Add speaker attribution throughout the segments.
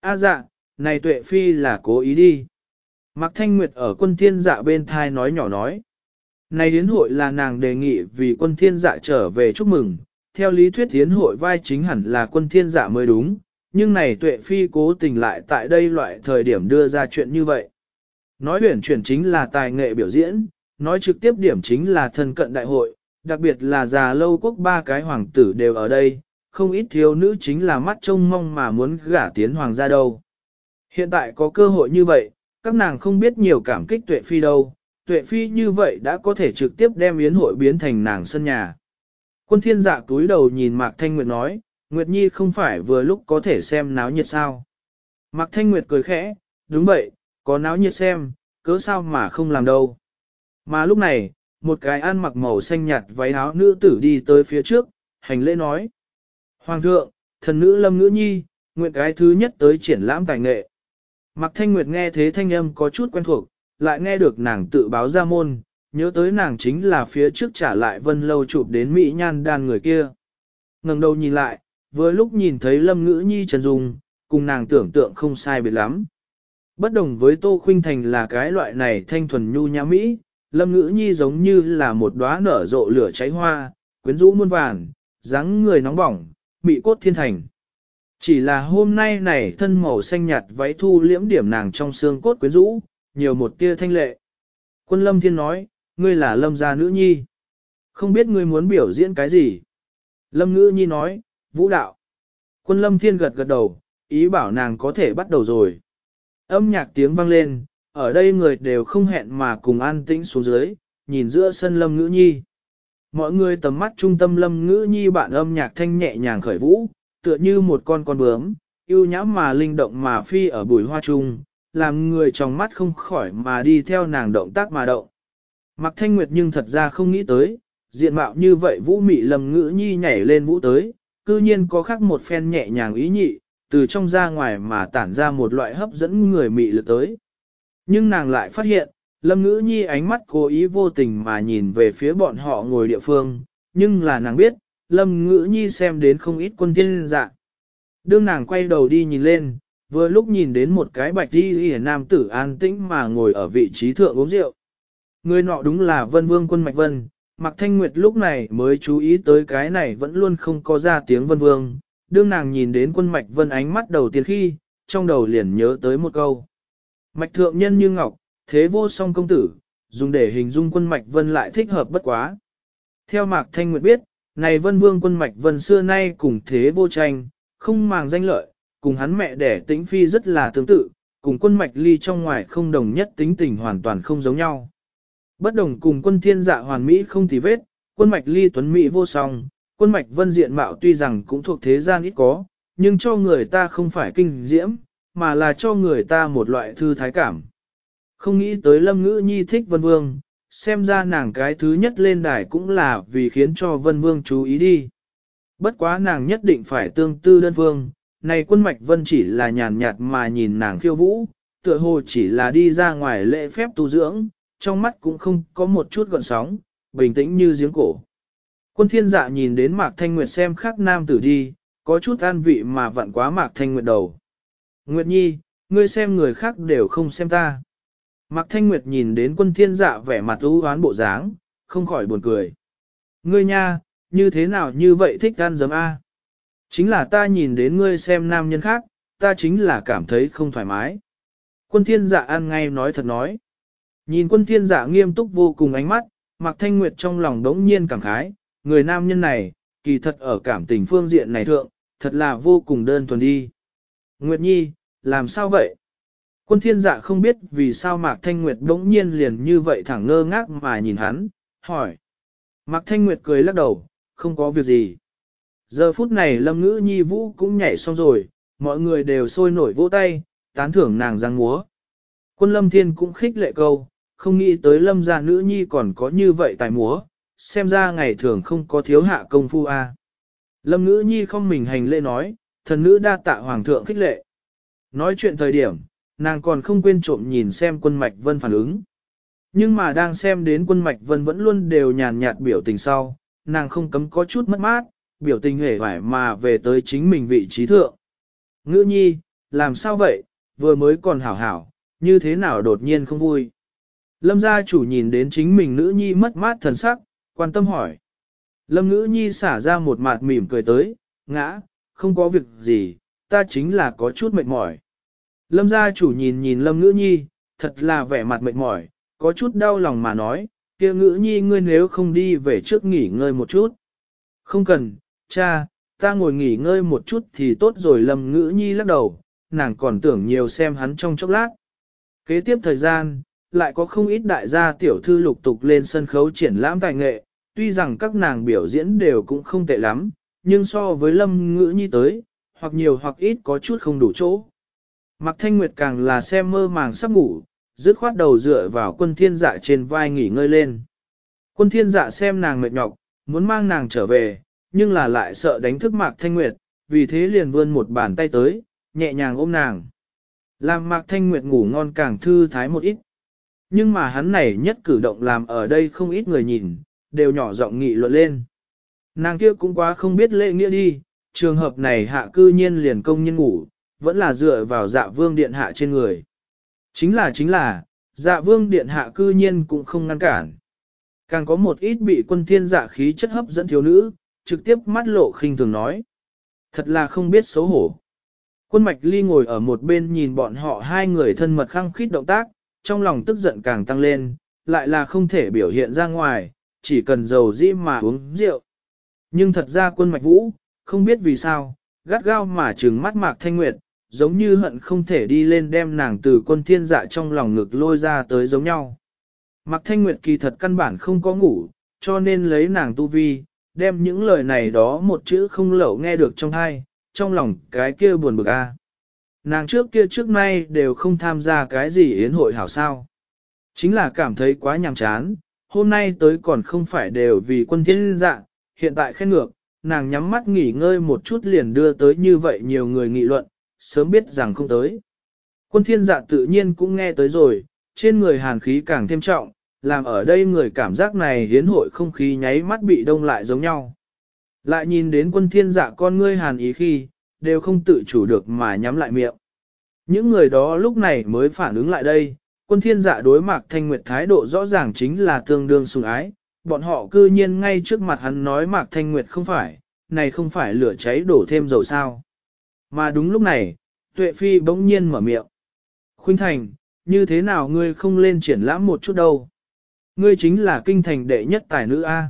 Speaker 1: A dạ, này tuệ phi là cố ý đi. Mạc Thanh Nguyệt ở quân thiên dạ bên thai nói nhỏ nói. Này đến hội là nàng đề nghị vì quân thiên dạ trở về chúc mừng, theo lý thuyết tiến hội vai chính hẳn là quân thiên dạ mới đúng, nhưng này tuệ phi cố tình lại tại đây loại thời điểm đưa ra chuyện như vậy. Nói huyển chuyển chính là tài nghệ biểu diễn, nói trực tiếp điểm chính là thân cận đại hội, đặc biệt là già lâu quốc ba cái hoàng tử đều ở đây, không ít thiếu nữ chính là mắt trông mong mà muốn gả tiến hoàng gia đâu. Hiện tại có cơ hội như vậy, các nàng không biết nhiều cảm kích tuệ phi đâu, tuệ phi như vậy đã có thể trực tiếp đem yến hội biến thành nàng sân nhà. Quân thiên dạ túi đầu nhìn Mạc Thanh Nguyệt nói, Nguyệt Nhi không phải vừa lúc có thể xem náo nhiệt sao. Mạc Thanh Nguyệt cười khẽ, đúng vậy, có náo nhiệt xem, cớ sao mà không làm đâu. Mà lúc này, một cái ăn mặc màu xanh nhạt váy áo nữ tử đi tới phía trước, hành lễ nói. Hoàng thượng, thần nữ lâm ngữ nhi, nguyện cái thứ nhất tới triển lãm tài nghệ. Mạc Thanh Nguyệt nghe thế thanh âm có chút quen thuộc, lại nghe được nàng tự báo ra môn, nhớ tới nàng chính là phía trước trả lại vân lâu chụp đến Mỹ nhan đan người kia. ngẩng đầu nhìn lại, vừa lúc nhìn thấy lâm ngữ nhi trần dung, cùng nàng tưởng tượng không sai biệt lắm. Bất đồng với Tô Khuynh Thành là cái loại này thanh thuần nhu nhã Mỹ, lâm ngữ nhi giống như là một đóa nở rộ lửa cháy hoa, quyến rũ muôn vàn, dáng người nóng bỏng, mị cốt thiên thành. Chỉ là hôm nay này thân màu xanh nhạt váy thu liễm điểm nàng trong xương cốt quyến rũ, nhiều một tia thanh lệ. Quân lâm thiên nói, ngươi là lâm gia nữ nhi. Không biết ngươi muốn biểu diễn cái gì? Lâm ngữ nhi nói, vũ đạo. Quân lâm thiên gật gật đầu, ý bảo nàng có thể bắt đầu rồi. Âm nhạc tiếng vang lên, ở đây người đều không hẹn mà cùng an tĩnh xuống dưới, nhìn giữa sân lâm ngữ nhi. Mọi người tầm mắt trung tâm lâm ngữ nhi bạn âm nhạc thanh nhẹ nhàng khởi vũ, tựa như một con con bướm, yêu nhã mà linh động mà phi ở bùi hoa trung, làm người trong mắt không khỏi mà đi theo nàng động tác mà động. Mặc thanh nguyệt nhưng thật ra không nghĩ tới, diện mạo như vậy vũ mị lâm ngữ nhi nhảy lên vũ tới, cư nhiên có khác một phen nhẹ nhàng ý nhị, từ trong ra ngoài mà tản ra một loại hấp dẫn người mị lực tới. Nhưng nàng lại phát hiện, lâm ngữ nhi ánh mắt cố ý vô tình mà nhìn về phía bọn họ ngồi địa phương, nhưng là nàng biết, lâm ngữ nhi xem đến không ít quân tiên dạ. Đương nàng quay đầu đi nhìn lên, vừa lúc nhìn đến một cái bạch đi hề nam tử an tĩnh mà ngồi ở vị trí thượng uống rượu. Người nọ đúng là vân vương quân mạch vân, Mạc Thanh Nguyệt lúc này mới chú ý tới cái này vẫn luôn không có ra tiếng vân vương, đương nàng nhìn đến quân mạch vân ánh mắt đầu tiên khi, trong đầu liền nhớ tới một câu. Mạch thượng nhân như ngọc, thế vô song công tử, dùng để hình dung quân mạch vân lại thích hợp bất quá. Theo Mạc Thanh Nguyệt biết, này vân vương quân mạch vân xưa nay cùng thế vô tranh, không màng danh lợi, cùng hắn mẹ đẻ tĩnh phi rất là tương tự, cùng quân mạch ly trong ngoài không đồng nhất tính tình hoàn toàn không giống nhau. Bất đồng cùng quân thiên dạ hoàn mỹ không tì vết, quân mạch ly tuấn mỹ vô song, quân mạch vân diện mạo tuy rằng cũng thuộc thế gian ít có, nhưng cho người ta không phải kinh diễm, mà là cho người ta một loại thư thái cảm. Không nghĩ tới lâm ngữ nhi thích vân vương, xem ra nàng cái thứ nhất lên đài cũng là vì khiến cho vân vương chú ý đi. Bất quá nàng nhất định phải tương tư đơn vương, này quân mạch vân chỉ là nhàn nhạt mà nhìn nàng khiêu vũ, tựa hồ chỉ là đi ra ngoài lễ phép tu dưỡng, trong mắt cũng không có một chút gọn sóng, bình tĩnh như giếng cổ. Quân thiên dạ nhìn đến Mạc Thanh Nguyệt xem khác nam tử đi, có chút an vị mà vặn quá Mạc Thanh Nguyệt đầu. Nguyệt Nhi, ngươi xem người khác đều không xem ta. Mạc Thanh Nguyệt nhìn đến quân thiên dạ vẻ mặt ưu hoán bộ dáng, không khỏi buồn cười. Ngươi nha, như thế nào như vậy thích gan giấm A. Chính là ta nhìn đến ngươi xem nam nhân khác, ta chính là cảm thấy không thoải mái. Quân thiên dạ ăn ngay nói thật nói. Nhìn quân thiên dạ nghiêm túc vô cùng ánh mắt, Mạc Thanh Nguyệt trong lòng đống nhiên cảm khái, người nam nhân này, kỳ thật ở cảm tình phương diện này thượng, thật là vô cùng đơn thuần đi. Nguyệt Nhi, làm sao vậy? Quân thiên dạ không biết vì sao Mạc Thanh Nguyệt đống nhiên liền như vậy thẳng ngơ ngác mà nhìn hắn, hỏi. Mạc Thanh Nguyệt cười lắc đầu, không có việc gì. Giờ phút này Lâm Ngữ Nhi Vũ cũng nhảy xong rồi, mọi người đều sôi nổi vỗ tay, tán thưởng nàng giang múa. Quân Lâm Thiên cũng khích lệ câu, không nghĩ tới Lâm gia nữ nhi còn có như vậy tài múa, xem ra ngày thường không có thiếu hạ công phu a. Lâm Ngữ Nhi không mình hành lễ nói, thần nữ đa tạ hoàng thượng khích lệ. Nói chuyện thời điểm, nàng còn không quên trộm nhìn xem quân mạch vân phản ứng. Nhưng mà đang xem đến quân mạch vân vẫn luôn đều nhàn nhạt biểu tình sau, nàng không cấm có chút mất mát, biểu tình hề hoài mà về tới chính mình vị trí thượng. Ngữ nhi, làm sao vậy, vừa mới còn hảo hảo, như thế nào đột nhiên không vui. Lâm gia chủ nhìn đến chính mình nữ nhi mất mát thần sắc, quan tâm hỏi. Lâm ngữ nhi xả ra một mặt mỉm cười tới, ngã, không có việc gì, ta chính là có chút mệt mỏi. Lâm gia chủ nhìn nhìn lâm ngữ nhi, thật là vẻ mặt mệt mỏi, có chút đau lòng mà nói, kia ngữ nhi ngươi nếu không đi về trước nghỉ ngơi một chút. Không cần, cha, ta ngồi nghỉ ngơi một chút thì tốt rồi lâm ngữ nhi lắc đầu, nàng còn tưởng nhiều xem hắn trong chốc lát. Kế tiếp thời gian, lại có không ít đại gia tiểu thư lục tục lên sân khấu triển lãm tài nghệ, tuy rằng các nàng biểu diễn đều cũng không tệ lắm, nhưng so với lâm ngữ nhi tới, hoặc nhiều hoặc ít có chút không đủ chỗ. Mạc Thanh Nguyệt càng là xem mơ màng sắp ngủ, dứt khoát đầu dựa vào quân thiên dạ trên vai nghỉ ngơi lên. Quân thiên dạ xem nàng mệt nhọc, muốn mang nàng trở về, nhưng là lại sợ đánh thức Mạc Thanh Nguyệt, vì thế liền vươn một bàn tay tới, nhẹ nhàng ôm nàng. Làm Mạc Thanh Nguyệt ngủ ngon càng thư thái một ít. Nhưng mà hắn này nhất cử động làm ở đây không ít người nhìn, đều nhỏ giọng nghị luận lên. Nàng kia cũng quá không biết lễ nghĩa đi, trường hợp này hạ cư nhiên liền công nhân ngủ, vẫn là dựa vào dạ vương điện hạ trên người. Chính là chính là, dạ vương điện hạ cư nhiên cũng không ngăn cản. Càng có một ít bị quân thiên dạ khí chất hấp dẫn thiếu nữ, trực tiếp mắt lộ khinh thường nói. Thật là không biết xấu hổ. Quân mạch ly ngồi ở một bên nhìn bọn họ hai người thân mật khăng khít động tác, trong lòng tức giận càng tăng lên, lại là không thể biểu hiện ra ngoài, chỉ cần dầu dĩ mà uống rượu. Nhưng thật ra quân mạch vũ, không biết vì sao, gắt gao mà trừng mắt mạc thanh nguyệt, giống như hận không thể đi lên đem nàng từ quân thiên dạ trong lòng ngực lôi ra tới giống nhau. Mạc thanh nguyệt kỳ thật căn bản không có ngủ, cho nên lấy nàng tu vi, đem những lời này đó một chữ không lẩu nghe được trong hai, trong lòng cái kia buồn bực a. Nàng trước kia trước nay đều không tham gia cái gì yến hội hảo sao. Chính là cảm thấy quá nhàm chán, hôm nay tới còn không phải đều vì quân thiên dạ, hiện tại khen ngược, nàng nhắm mắt nghỉ ngơi một chút liền đưa tới như vậy nhiều người nghị luận, sớm biết rằng không tới. Quân thiên dạ tự nhiên cũng nghe tới rồi, trên người hàn khí càng thêm trọng, làm ở đây người cảm giác này hiến hội không khí nháy mắt bị đông lại giống nhau. Lại nhìn đến quân thiên dạ con ngươi hàn ý khi, đều không tự chủ được mà nhắm lại miệng. Những người đó lúc này mới phản ứng lại đây, quân thiên dạ đối mặt thanh nguyệt thái độ rõ ràng chính là tương đương sùng ái, bọn họ cư nhiên ngay trước mặt hắn nói Mạc Thanh Nguyệt không phải, này không phải lửa cháy đổ thêm dầu sao. Mà đúng lúc này, Tuệ Phi bỗng nhiên mở miệng. Khuynh Thành, như thế nào ngươi không lên triển lãm một chút đâu? Ngươi chính là kinh thành đệ nhất tài nữ A.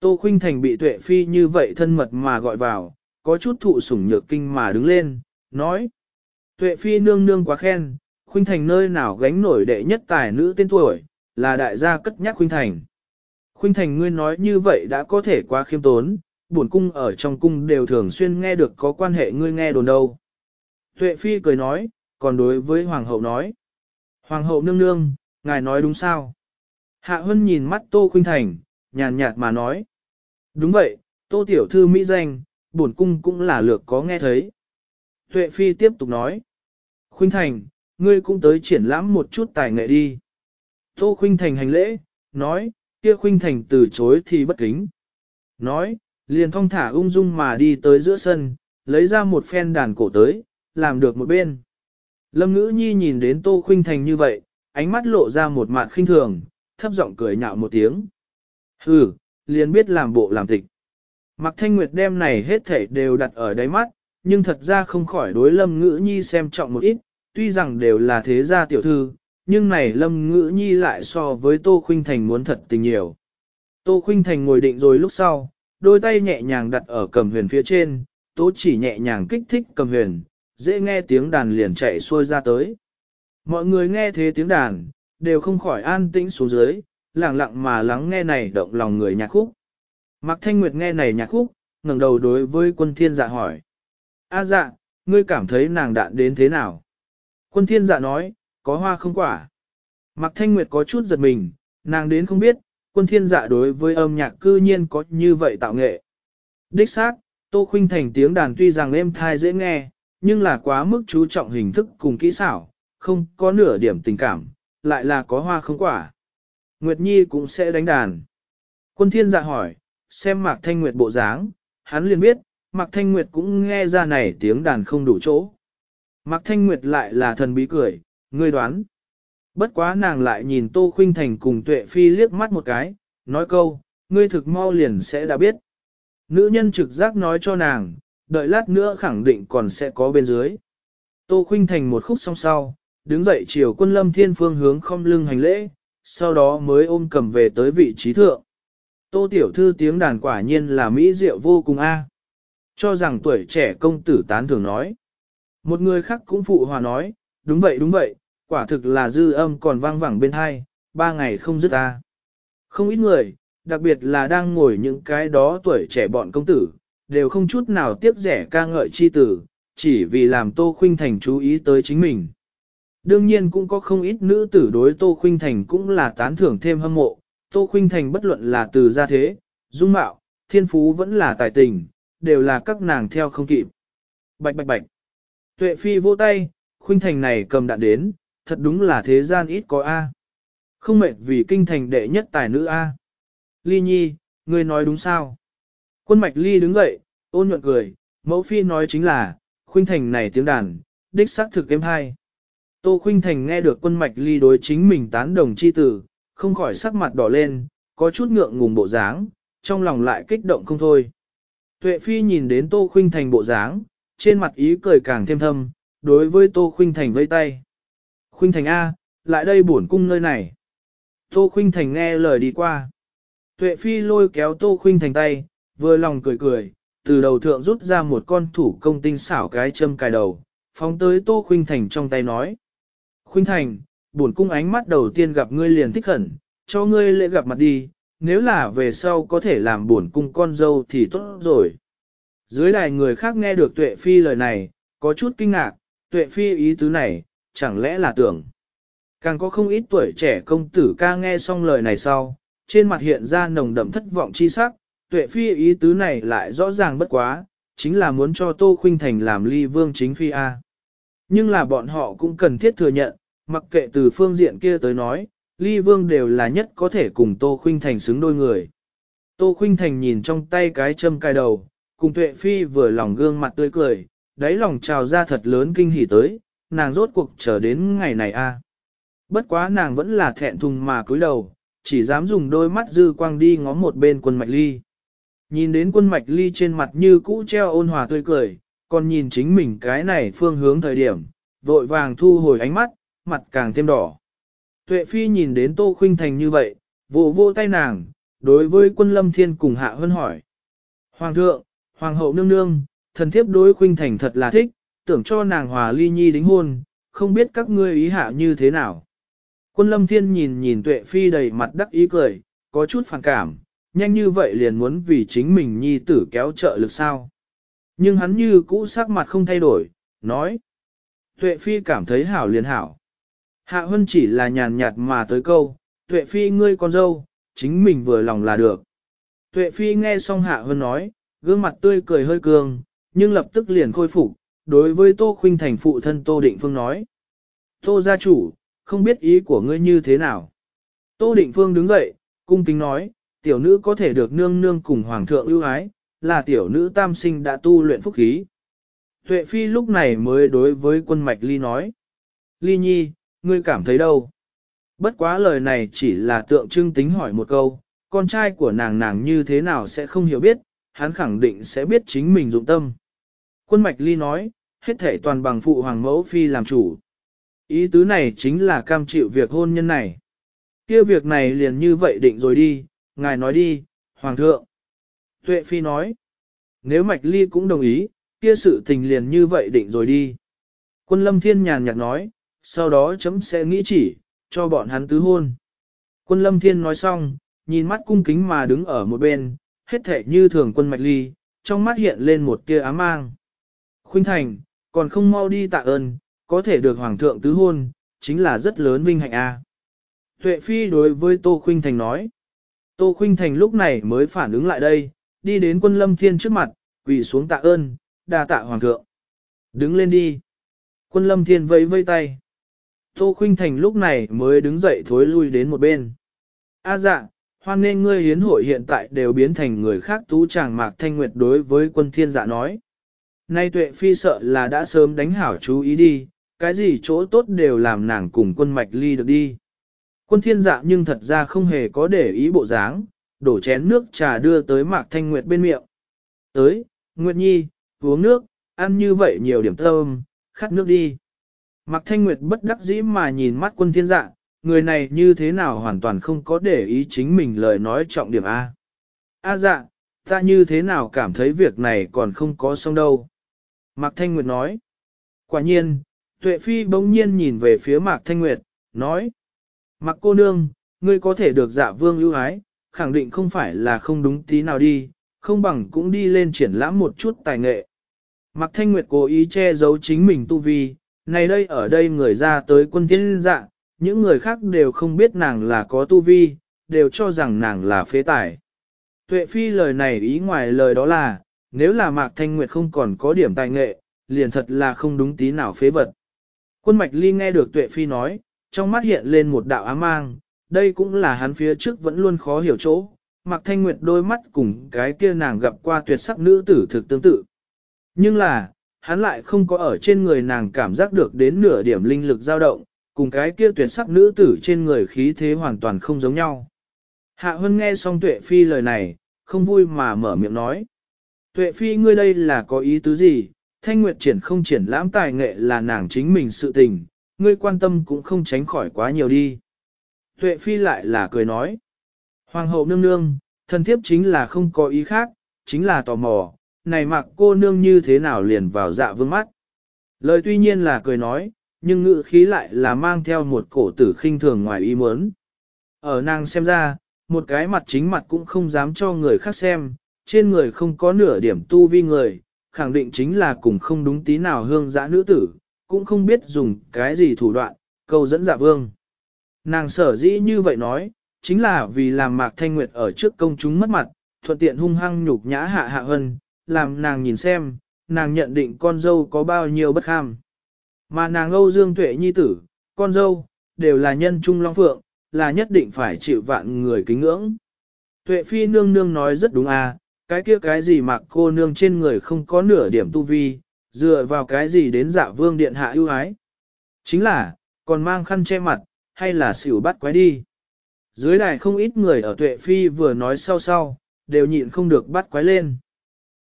Speaker 1: Tô Khuynh Thành bị Tuệ Phi như vậy thân mật mà gọi vào, có chút thụ sủng nhược kinh mà đứng lên, nói. Tuệ Phi nương nương quá khen, Khuynh Thành nơi nào gánh nổi đệ nhất tài nữ tên tuổi, là đại gia cất nhắc Khuynh Thành. Khuynh Thành ngươi nói như vậy đã có thể quá khiêm tốn, bổn cung ở trong cung đều thường xuyên nghe được có quan hệ ngươi nghe đồn đâu. Tuệ Phi cười nói, còn đối với Hoàng hậu nói. Hoàng hậu nương nương, ngài nói đúng sao? Hạ Hân nhìn mắt Tô Khuynh Thành, nhàn nhạt mà nói. Đúng vậy, Tô Tiểu Thư Mỹ danh, bổn cung cũng là lược có nghe thấy. Tuệ Phi tiếp tục nói. Khuynh Thành, ngươi cũng tới triển lãm một chút tài nghệ đi. Tô Khuynh Thành hành lễ, nói, kia Khuynh Thành từ chối thì bất kính. Nói, liền thong thả ung dung mà đi tới giữa sân, lấy ra một phen đàn cổ tới, làm được một bên. Lâm ngữ nhi nhìn đến Tô Khuynh Thành như vậy, ánh mắt lộ ra một mặt khinh thường, thấp giọng cười nhạo một tiếng. Hừ, liền biết làm bộ làm tịch. Mạc Thanh Nguyệt đem này hết thảy đều đặt ở đáy mắt, nhưng thật ra không khỏi đối Lâm Ngữ Nhi xem trọng một ít, tuy rằng đều là thế gia tiểu thư, nhưng này Lâm Ngữ Nhi lại so với Tô Khuynh Thành muốn thật tình nhiều. Tô Khuynh Thành ngồi định rồi lúc sau, đôi tay nhẹ nhàng đặt ở cầm huyền phía trên, Tố chỉ nhẹ nhàng kích thích cầm huyền, dễ nghe tiếng đàn liền chạy xuôi ra tới. Mọi người nghe thế tiếng đàn, đều không khỏi an tĩnh xuống dưới, lặng lặng mà lắng nghe này động lòng người nhạc khúc. Mạc Thanh Nguyệt nghe này nhạc khúc, ngẩng đầu đối với quân thiên dạ hỏi. A dạ, ngươi cảm thấy nàng đạn đến thế nào? Quân thiên dạ nói, có hoa không quả. Mạc Thanh Nguyệt có chút giật mình, nàng đến không biết, quân thiên dạ đối với âm nhạc cư nhiên có như vậy tạo nghệ. Đích xác, Tô Khuynh Thành tiếng đàn tuy rằng êm thai dễ nghe, nhưng là quá mức chú trọng hình thức cùng kỹ xảo, không có nửa điểm tình cảm, lại là có hoa không quả. Nguyệt Nhi cũng sẽ đánh đàn. Quân thiên dạ hỏi, xem Mạc Thanh Nguyệt bộ dáng, hắn liền biết, Mạc Thanh Nguyệt cũng nghe ra này tiếng đàn không đủ chỗ. Mạc Thanh Nguyệt lại là thần bí cười, ngươi đoán. Bất quá nàng lại nhìn Tô Khuynh Thành cùng Tuệ Phi liếc mắt một cái, nói câu, ngươi thực mau liền sẽ đã biết. Nữ nhân trực giác nói cho nàng, đợi lát nữa khẳng định còn sẽ có bên dưới. Tô Khuynh Thành một khúc song sau, đứng dậy chiều quân lâm thiên phương hướng không lưng hành lễ, sau đó mới ôm cầm về tới vị trí thượng. Tô Tiểu Thư tiếng đàn quả nhiên là mỹ diệu vô cùng a. Cho rằng tuổi trẻ công tử tán thường nói. Một người khác cũng phụ hòa nói, đúng vậy đúng vậy, quả thực là dư âm còn vang vẳng bên hai, ba ngày không dứt ta. Không ít người, đặc biệt là đang ngồi những cái đó tuổi trẻ bọn công tử, đều không chút nào tiếp rẻ ca ngợi chi tử, chỉ vì làm Tô Khuynh Thành chú ý tới chính mình. Đương nhiên cũng có không ít nữ tử đối Tô Khuynh Thành cũng là tán thưởng thêm hâm mộ, Tô Khuynh Thành bất luận là từ gia thế, dung mạo, thiên phú vẫn là tài tình, đều là các nàng theo không kịp. Bạch bạch bạch. Tuệ phi vô tay, Khuynh Thành này cầm đạn đến, thật đúng là thế gian ít có A. Không mệt vì kinh thành đệ nhất tài nữ A. Ly nhi, ngươi nói đúng sao? Quân mạch ly đứng dậy, ôn nhuận cười, mẫu phi nói chính là, khuynh thành này tiếng đàn, đích xác thực êm hay. Tô khuynh thành nghe được quân mạch ly đối chính mình tán đồng chi tử, không khỏi sắc mặt đỏ lên, có chút ngượng ngùng bộ dáng, trong lòng lại kích động không thôi. Tuệ phi nhìn đến tô khuynh thành bộ dáng, trên mặt ý cười càng thêm thâm, đối với tô khuynh thành vây tay. Khuynh Thành A, lại đây bổn cung nơi này. Tô Khuynh Thành nghe lời đi qua. Tuệ Phi lôi kéo Tô Khuynh Thành tay, vừa lòng cười cười, từ đầu thượng rút ra một con thủ công tinh xảo cái châm cài đầu, phóng tới Tô Khuynh Thành trong tay nói. Khuynh Thành, bổn cung ánh mắt đầu tiên gặp ngươi liền thích hẳn, cho ngươi lễ gặp mặt đi, nếu là về sau có thể làm bổn cung con dâu thì tốt rồi. Dưới đài người khác nghe được Tuệ Phi lời này, có chút kinh ngạc, Tuệ Phi ý tứ này, chẳng lẽ là tưởng. Càng có không ít tuổi trẻ công tử ca nghe xong lời này sau, trên mặt hiện ra nồng đậm thất vọng chi sắc, tuệ phi ý tứ này lại rõ ràng bất quá, chính là muốn cho Tô Khuynh Thành làm ly vương chính phi A. Nhưng là bọn họ cũng cần thiết thừa nhận, mặc kệ từ phương diện kia tới nói, ly vương đều là nhất có thể cùng Tô Khuynh Thành xứng đôi người. Tô Khuynh Thành nhìn trong tay cái châm cài đầu, cùng tuệ phi vừa lòng gương mặt tươi cười, đáy lòng trào ra thật lớn kinh hỉ tới, nàng rốt cuộc chờ đến ngày này a. Bất quá nàng vẫn là thẹn thùng mà cúi đầu, chỉ dám dùng đôi mắt dư quang đi ngó một bên quân mạch ly. Nhìn đến quân mạch ly trên mặt như cũ treo ôn hòa tươi cười, còn nhìn chính mình cái này phương hướng thời điểm, vội vàng thu hồi ánh mắt, mặt càng thêm đỏ. Tuệ phi nhìn đến tô khuynh thành như vậy, vỗ vô tay nàng, đối với quân lâm thiên cùng hạ hơn hỏi. Hoàng thượng, hoàng hậu nương nương, thần thiếp đối khuynh thành thật là thích, tưởng cho nàng hòa ly nhi đính hôn, không biết các ngươi ý hạ như thế nào. Quân lâm thiên nhìn nhìn tuệ phi đầy mặt đắc ý cười, có chút phản cảm, nhanh như vậy liền muốn vì chính mình nhi tử kéo trợ lực sao. Nhưng hắn như cũ sắc mặt không thay đổi, nói. Tuệ phi cảm thấy hảo liền hảo. Hạ huân chỉ là nhàn nhạt mà tới câu, tuệ phi ngươi con dâu, chính mình vừa lòng là được. Tuệ phi nghe xong hạ huân nói, gương mặt tươi cười hơi cường, nhưng lập tức liền khôi phục, đối với Tô Khuynh Thành phụ thân Tô Định Phương nói. Tô gia chủ, không biết ý của ngươi như thế nào. Tô Định Phương đứng dậy, cung kính nói, tiểu nữ có thể được nương nương cùng hoàng thượng ưu ái, là tiểu nữ tam sinh đã tu luyện phúc khí. Tuệ Phi lúc này mới đối với quân mạch ly nói. Ly nhi, ngươi cảm thấy đâu? Bất quá lời này chỉ là tượng trưng tính hỏi một câu, con trai của nàng nàng như thế nào sẽ không hiểu biết, hắn khẳng định sẽ biết chính mình dụng tâm. Quân mạch ly nói, hết thể toàn bằng phụ hoàng mẫu phi làm chủ. Ý tứ này chính là cam chịu việc hôn nhân này. kia việc này liền như vậy định rồi đi, ngài nói đi, hoàng thượng. Tuệ phi nói, nếu mạch ly cũng đồng ý, kia sự tình liền như vậy định rồi đi. Quân lâm thiên nhàn nhạt nói, sau đó chấm sẽ nghĩ chỉ, cho bọn hắn tứ hôn. Quân lâm thiên nói xong, nhìn mắt cung kính mà đứng ở một bên, hết thể như thường quân mạch ly, trong mắt hiện lên một tia ám mang. Khuynh Thành, còn không mau đi tạ ơn, có thể được Hoàng thượng tứ hôn, chính là rất lớn vinh hạnh a. Tuệ Phi đối với Tô Khuynh Thành nói. Tô Khuynh Thành lúc này mới phản ứng lại đây, đi đến quân lâm thiên trước mặt, quỳ xuống tạ ơn, đa tạ Hoàng thượng. Đứng lên đi. Quân lâm thiên vẫy vây tay. Tô Khuynh Thành lúc này mới đứng dậy thối lui đến một bên. A dạ, hoan nên ngươi hiến hội hiện tại đều biến thành người khác tú chàng mạc thanh nguyệt đối với quân thiên dạ nói. Nay tuệ phi sợ là đã sớm đánh hảo chú ý đi, cái gì chỗ tốt đều làm nàng cùng quân mạch ly được đi. Quân thiên dạ nhưng thật ra không hề có để ý bộ dáng, đổ chén nước trà đưa tới Mạc Thanh Nguyệt bên miệng. Tới, Nguyệt Nhi, uống nước, ăn như vậy nhiều điểm thơm, khát nước đi. Mạc Thanh Nguyệt bất đắc dĩ mà nhìn mắt quân thiên dạ, người này như thế nào hoàn toàn không có để ý chính mình lời nói trọng điểm A. A dạ, ta như thế nào cảm thấy việc này còn không có xong đâu. Mạc Thanh Nguyệt nói. Quả nhiên, Tuệ Phi bỗng nhiên nhìn về phía Mạc Thanh Nguyệt, nói. Mạc cô nương, ngươi có thể được dạ vương ưu ái, khẳng định không phải là không đúng tí nào đi, không bằng cũng đi lên triển lãm một chút tài nghệ. Mạc Thanh Nguyệt cố ý che giấu chính mình tu vi, này đây ở đây người ra tới quân thiên dạ, những người khác đều không biết nàng là có tu vi, đều cho rằng nàng là phế tài. Tuệ Phi lời này ý ngoài lời đó là, nếu là Mạc Thanh Nguyệt không còn có điểm tài nghệ, liền thật là không đúng tí nào phế vật. Quân Mạch Ly nghe được Tuệ Phi nói, trong mắt hiện lên một đạo ám mang, đây cũng là hắn phía trước vẫn luôn khó hiểu chỗ. Mạc Thanh Nguyệt đôi mắt cùng cái kia nàng gặp qua tuyệt sắc nữ tử thực tương tự. Nhưng là, hắn lại không có ở trên người nàng cảm giác được đến nửa điểm linh lực dao động, cùng cái kia tuyệt sắc nữ tử trên người khí thế hoàn toàn không giống nhau. Hạ Hân nghe xong Tuệ Phi lời này, không vui mà mở miệng nói. Tuệ Phi ngươi đây là có ý tứ gì, Thanh Nguyệt triển không triển lãm tài nghệ là nàng chính mình sự tình, ngươi quan tâm cũng không tránh khỏi quá nhiều đi. Tuệ Phi lại là cười nói. Hoàng hậu nương nương, thân thiếp chính là không có ý khác, chính là tò mò, này mặc cô nương như thế nào liền vào dạ vương mắt. Lời tuy nhiên là cười nói, nhưng ngữ khí lại là mang theo một cổ tử khinh thường ngoài ý muốn. Ở nàng xem ra, một cái mặt chính mặt cũng không dám cho người khác xem, trên người không có nửa điểm tu vi người, khẳng định chính là cùng không đúng tí nào hương giã nữ tử, cũng không biết dùng cái gì thủ đoạn, câu dẫn dạ vương. Nàng sở dĩ như vậy nói, chính là vì làm Mạc Thanh Nguyệt ở trước công chúng mất mặt, thuận tiện hung hăng nhục nhã hạ hạ hân, làm nàng nhìn xem, nàng nhận định con dâu có bao nhiêu bất kham. Mà nàng Âu Dương Tuệ Nhi tử, con dâu, đều là nhân trung long phượng, là nhất định phải chịu vạn người kính ngưỡng. Tuệ Phi nương nương nói rất đúng à, cái kia cái gì mặc cô nương trên người không có nửa điểm tu vi, dựa vào cái gì đến dạ vương điện hạ ưu ái. Chính là, còn mang khăn che mặt, hay là xỉu bắt quái đi. Dưới đài không ít người ở tuệ phi vừa nói sau sau, đều nhịn không được bắt quái lên.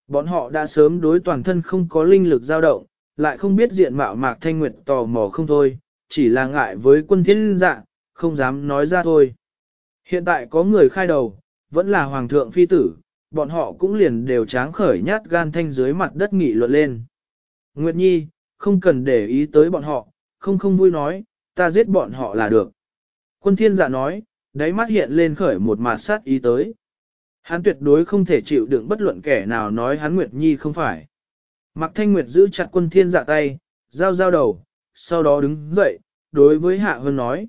Speaker 1: Bọn họ đã sớm đối toàn thân không có linh lực dao động, lại không biết diện mạo mạc thanh nguyệt tò mò không thôi, chỉ là ngại với quân thiên dạ, không dám nói ra thôi. Hiện tại có người khai đầu, vẫn là hoàng thượng phi tử, bọn họ cũng liền đều tráng khởi nhát gan thanh dưới mặt đất nghị luận lên. Nguyệt Nhi, không cần để ý tới bọn họ, không không vui nói, ta giết bọn họ là được. Quân thiên giả nói, đáy mắt hiện lên khởi một mặt sát ý tới. Hắn tuyệt đối không thể chịu đựng bất luận kẻ nào nói hắn Nguyệt Nhi không phải. Mạc Thanh Nguyệt giữ chặt quân thiên dạ tay, giao giao đầu, sau đó đứng dậy, đối với Hạ Hơn nói.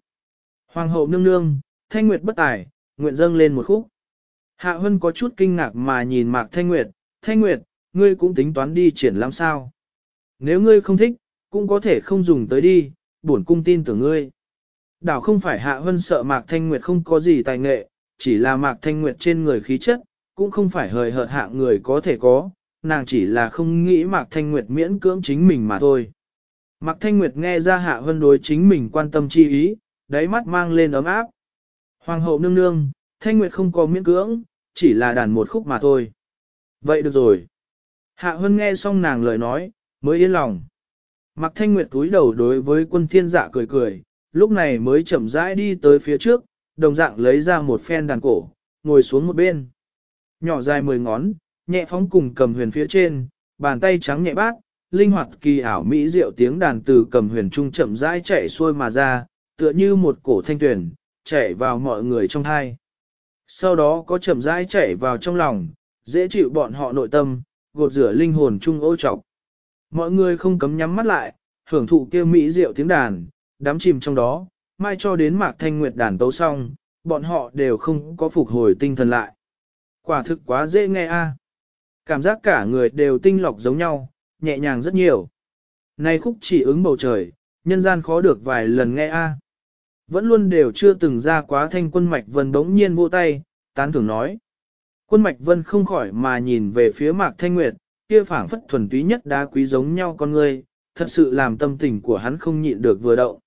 Speaker 1: Hoàng hậu nương nương, Thanh Nguyệt bất tài, nguyện dâng lên một khúc. Hạ Hân có chút kinh ngạc mà nhìn Mạc Thanh Nguyệt, Thanh Nguyệt, ngươi cũng tính toán đi triển lãm sao. Nếu ngươi không thích, cũng có thể không dùng tới đi, bổn cung tin tưởng ngươi. Đảo không phải Hạ Hân sợ Mạc Thanh Nguyệt không có gì tài nghệ, chỉ là Mạc Thanh Nguyệt trên người khí chất, cũng không phải hời hợt hạ người có thể có, nàng chỉ là không nghĩ Mạc Thanh Nguyệt miễn cưỡng chính mình mà thôi. Mạc Thanh Nguyệt nghe ra Hạ Hân đối chính mình quan tâm chi ý, đáy mắt mang lên ấm áp. Hoàng hậu nương nương, Thanh Nguyệt không có miễn cưỡng, chỉ là đàn một khúc mà thôi. Vậy được rồi. Hạ Hân nghe xong nàng lời nói, mới yên lòng. Mạc Thanh Nguyệt túi đầu đối với quân thiên dạ cười cười, lúc này mới chậm rãi đi tới phía trước, đồng dạng lấy ra một phen đàn cổ, ngồi xuống một bên. Nhỏ dài mười ngón, nhẹ phóng cùng cầm huyền phía trên, bàn tay trắng nhẹ bát, linh hoạt kỳ ảo mỹ diệu tiếng đàn từ cầm huyền trung chậm rãi chạy xuôi mà ra, tựa như một cổ thanh tuyển, chạy vào mọi người trong hai. Sau đó có chậm rãi chảy vào trong lòng, dễ chịu bọn họ nội tâm, gột rửa linh hồn chung ô trọc. Mọi người không cấm nhắm mắt lại, hưởng thụ kia mỹ diệu tiếng đàn, đắm chìm trong đó, mai cho đến mạc thanh nguyệt đàn tấu xong, bọn họ đều không có phục hồi tinh thần lại. Quả thực quá dễ nghe a. Cảm giác cả người đều tinh lọc giống nhau, nhẹ nhàng rất nhiều. Này khúc chỉ ứng bầu trời, nhân gian khó được vài lần nghe a. Vẫn luôn đều chưa từng ra quá thanh quân mạch vân bỗng nhiên vô tay, tán thưởng nói. Quân mạch vân không khỏi mà nhìn về phía mạc thanh nguyệt, kia phảng phất thuần túy nhất đá quý giống nhau con người, thật sự làm tâm tình của hắn không nhịn được vừa động.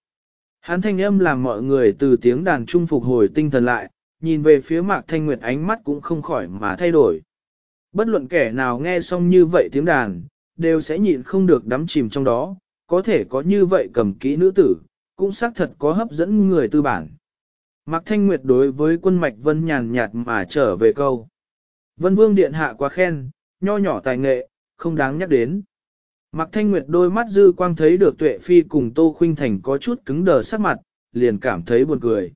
Speaker 1: Hắn thanh âm làm mọi người từ tiếng đàn trung phục hồi tinh thần lại, nhìn về phía Mạc Thanh Nguyệt ánh mắt cũng không khỏi mà thay đổi. Bất luận kẻ nào nghe xong như vậy tiếng đàn, đều sẽ nhịn không được đắm chìm trong đó, có thể có như vậy cầm kỹ nữ tử, cũng xác thật có hấp dẫn người tư bản. Mạc Thanh Nguyệt đối với quân mạch vân nhàn nhạt mà trở về câu. Vân Vương Điện Hạ quá khen, nho nhỏ tài nghệ, không đáng nhắc đến. Mạc Thanh Nguyệt đôi mắt dư quang thấy được Tuệ Phi cùng Tô Khuynh Thành có chút cứng đờ sắc mặt, liền cảm thấy buồn cười.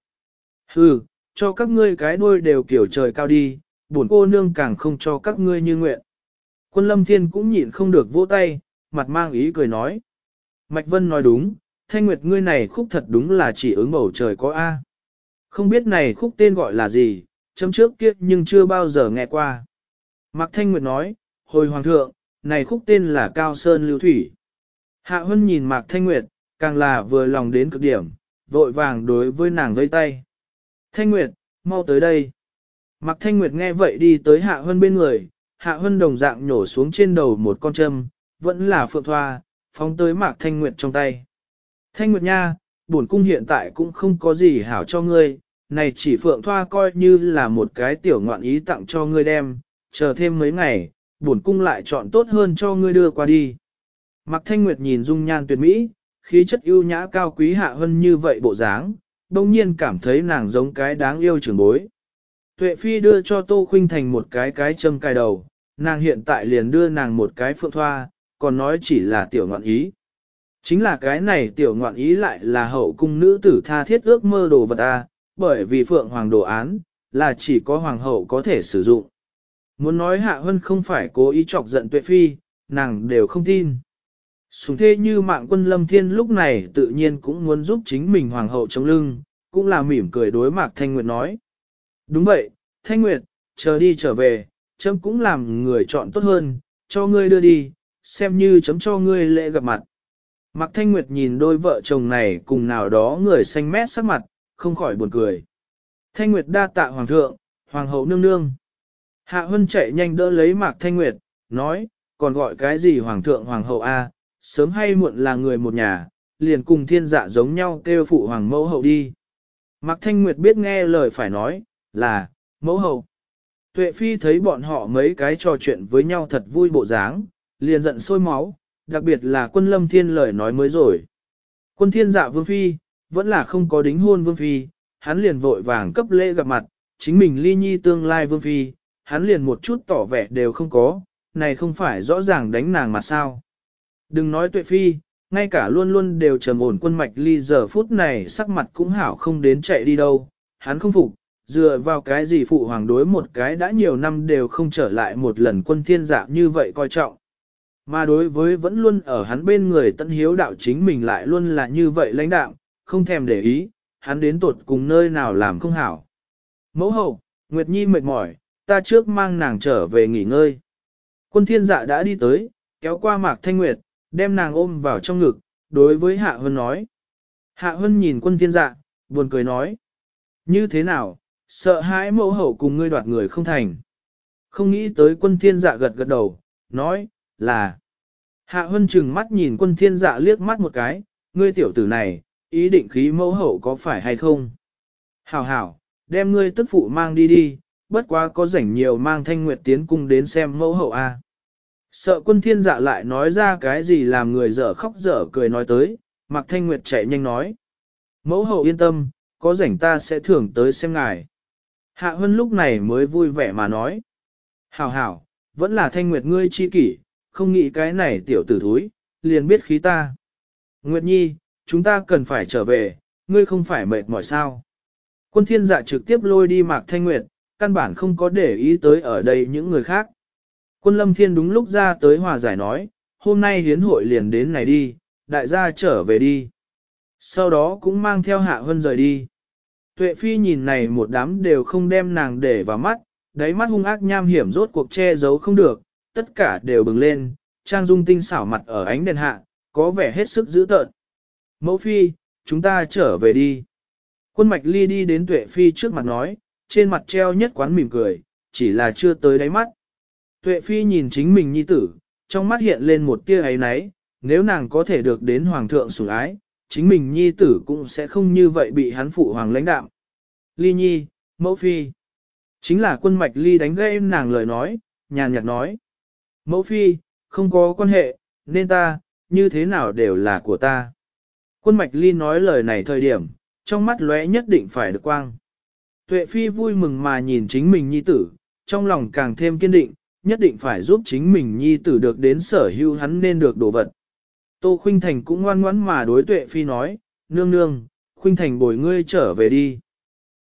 Speaker 1: Hừ, cho các ngươi cái đuôi đều kiểu trời cao đi, buồn cô nương càng không cho các ngươi như nguyện. Quân Lâm Thiên cũng nhịn không được vỗ tay, mặt mang ý cười nói. Mạch Vân nói đúng, Thanh Nguyệt ngươi này khúc thật đúng là chỉ ứng bầu trời có A. Không biết này khúc tên gọi là gì, chấm trước kia nhưng chưa bao giờ nghe qua. Mạc Thanh Nguyệt nói, hồi hoàng thượng, này khúc tên là Cao Sơn Lưu Thủy. Hạ Hân nhìn Mạc Thanh Nguyệt, càng là vừa lòng đến cực điểm, vội vàng đối với nàng vây tay. Thanh Nguyệt, mau tới đây. Mạc Thanh Nguyệt nghe vậy đi tới Hạ Hân bên người, Hạ Hân đồng dạng nhổ xuống trên đầu một con châm, vẫn là phượng thoa, phóng tới Mạc Thanh Nguyệt trong tay. Thanh Nguyệt nha, bổn cung hiện tại cũng không có gì hảo cho ngươi, này chỉ phượng thoa coi như là một cái tiểu ngoạn ý tặng cho ngươi đem, chờ thêm mấy ngày, bổn cung lại chọn tốt hơn cho ngươi đưa qua đi. Mạc Thanh Nguyệt nhìn dung nhan tuyệt mỹ, khí chất ưu nhã cao quý hạ hơn như vậy bộ dáng, đồng nhiên cảm thấy nàng giống cái đáng yêu trưởng bối. Tuệ Phi đưa cho Tô Khuynh Thành một cái cái châm cài đầu, nàng hiện tại liền đưa nàng một cái phượng thoa, còn nói chỉ là tiểu ngoạn ý. Chính là cái này tiểu ngoạn ý lại là hậu cung nữ tử tha thiết ước mơ đồ vật a, bởi vì phượng hoàng đồ án, là chỉ có hoàng hậu có thể sử dụng. Muốn nói hạ hân không phải cố ý chọc giận tuệ phi, nàng đều không tin. Sùng thế như mạng quân lâm thiên lúc này tự nhiên cũng muốn giúp chính mình hoàng hậu chống lưng, cũng là mỉm cười đối mạc Thanh Nguyệt nói. Đúng vậy, Thanh Nguyệt, chờ đi trở về, chấm cũng làm người chọn tốt hơn, cho ngươi đưa đi, xem như chấm cho ngươi lễ gặp mặt. Mạc Thanh Nguyệt nhìn đôi vợ chồng này cùng nào đó người xanh mét sắc mặt, không khỏi buồn cười. Thanh Nguyệt đa tạ hoàng thượng, hoàng hậu nương nương. Hạ Hân chạy nhanh đỡ lấy Mạc Thanh Nguyệt, nói, còn gọi cái gì hoàng thượng hoàng hậu a, sớm hay muộn là người một nhà, liền cùng thiên dạ giống nhau kêu phụ hoàng mẫu hậu đi. Mạc Thanh Nguyệt biết nghe lời phải nói, là, mẫu hậu. Tuệ Phi thấy bọn họ mấy cái trò chuyện với nhau thật vui bộ dáng, liền giận sôi máu, đặc biệt là quân lâm thiên lời nói mới rồi. Quân thiên dạ vương phi, vẫn là không có đính hôn vương phi, hắn liền vội vàng cấp lễ gặp mặt, chính mình ly nhi tương lai vương phi, hắn liền một chút tỏ vẻ đều không có, này không phải rõ ràng đánh nàng mà sao. Đừng nói tuệ phi, ngay cả luôn luôn đều trầm ổn quân mạch ly giờ phút này sắc mặt cũng hảo không đến chạy đi đâu, hắn không phục, dựa vào cái gì phụ hoàng đối một cái đã nhiều năm đều không trở lại một lần quân thiên dạ như vậy coi trọng. Mà đối với vẫn luôn ở hắn bên người tân hiếu đạo chính mình lại luôn là như vậy lãnh đạo, không thèm để ý, hắn đến tột cùng nơi nào làm không hảo. Mẫu hậu, Nguyệt Nhi mệt mỏi, ta trước mang nàng trở về nghỉ ngơi. Quân thiên dạ đã đi tới, kéo qua mạc thanh nguyệt, đem nàng ôm vào trong ngực, đối với Hạ Hân nói. Hạ Hân nhìn quân thiên dạ, buồn cười nói. Như thế nào, sợ hãi mẫu hậu cùng ngươi đoạt người không thành. Không nghĩ tới quân thiên dạ gật gật đầu, nói, là. Hạ Hân chừng mắt nhìn quân thiên dạ liếc mắt một cái, ngươi tiểu tử này, ý định khí mẫu hậu có phải hay không? Hảo hảo, đem ngươi tức phụ mang đi đi, bất quá có rảnh nhiều mang thanh nguyệt tiến cung đến xem mẫu hậu a. Sợ quân thiên dạ lại nói ra cái gì làm người dở khóc dở cười nói tới, mặc thanh nguyệt chạy nhanh nói. Mẫu hậu yên tâm, có rảnh ta sẽ thưởng tới xem ngài. Hạ Hân lúc này mới vui vẻ mà nói. Hảo hảo, vẫn là thanh nguyệt ngươi chi kỷ, không nghĩ cái này tiểu tử thúi, liền biết khí ta. Nguyệt Nhi, chúng ta cần phải trở về, ngươi không phải mệt mỏi sao. Quân thiên dạ trực tiếp lôi đi Mạc Thanh Nguyệt, căn bản không có để ý tới ở đây những người khác. Quân lâm thiên đúng lúc ra tới hòa giải nói, hôm nay hiến hội liền đến này đi, đại gia trở về đi. Sau đó cũng mang theo hạ hân rời đi. Tuệ phi nhìn này một đám đều không đem nàng để vào mắt, đáy mắt hung ác nham hiểm rốt cuộc che giấu không được, tất cả đều bừng lên, trang dung tinh xảo mặt ở ánh đèn hạ, có vẻ hết sức dữ tợn. Mẫu phi, chúng ta trở về đi. Quân mạch ly đi đến tuệ phi trước mặt nói, trên mặt treo nhất quán mỉm cười, chỉ là chưa tới đáy mắt. Tuệ phi nhìn chính mình nhi tử, trong mắt hiện lên một tia ấy náy, nếu nàng có thể được đến hoàng thượng sủng ái, chính mình nhi tử cũng sẽ không như vậy bị hắn phụ hoàng lãnh đạm. Ly nhi, mẫu phi. Chính là quân mạch ly đánh gây nàng lời nói, nhàn nhạt nói. Mẫu phi, không có quan hệ, nên ta, như thế nào đều là của ta. Quân mạch ly nói lời này thời điểm, trong mắt lóe nhất định phải được quang. Tuệ phi vui mừng mà nhìn chính mình nhi tử, trong lòng càng thêm kiên định, nhất định phải giúp chính mình nhi tử được đến sở hữu hắn nên được đồ vật. Tô Khuynh Thành cũng ngoan ngoãn mà đối Tuệ Phi nói, nương nương, Khuynh Thành bồi ngươi trở về đi.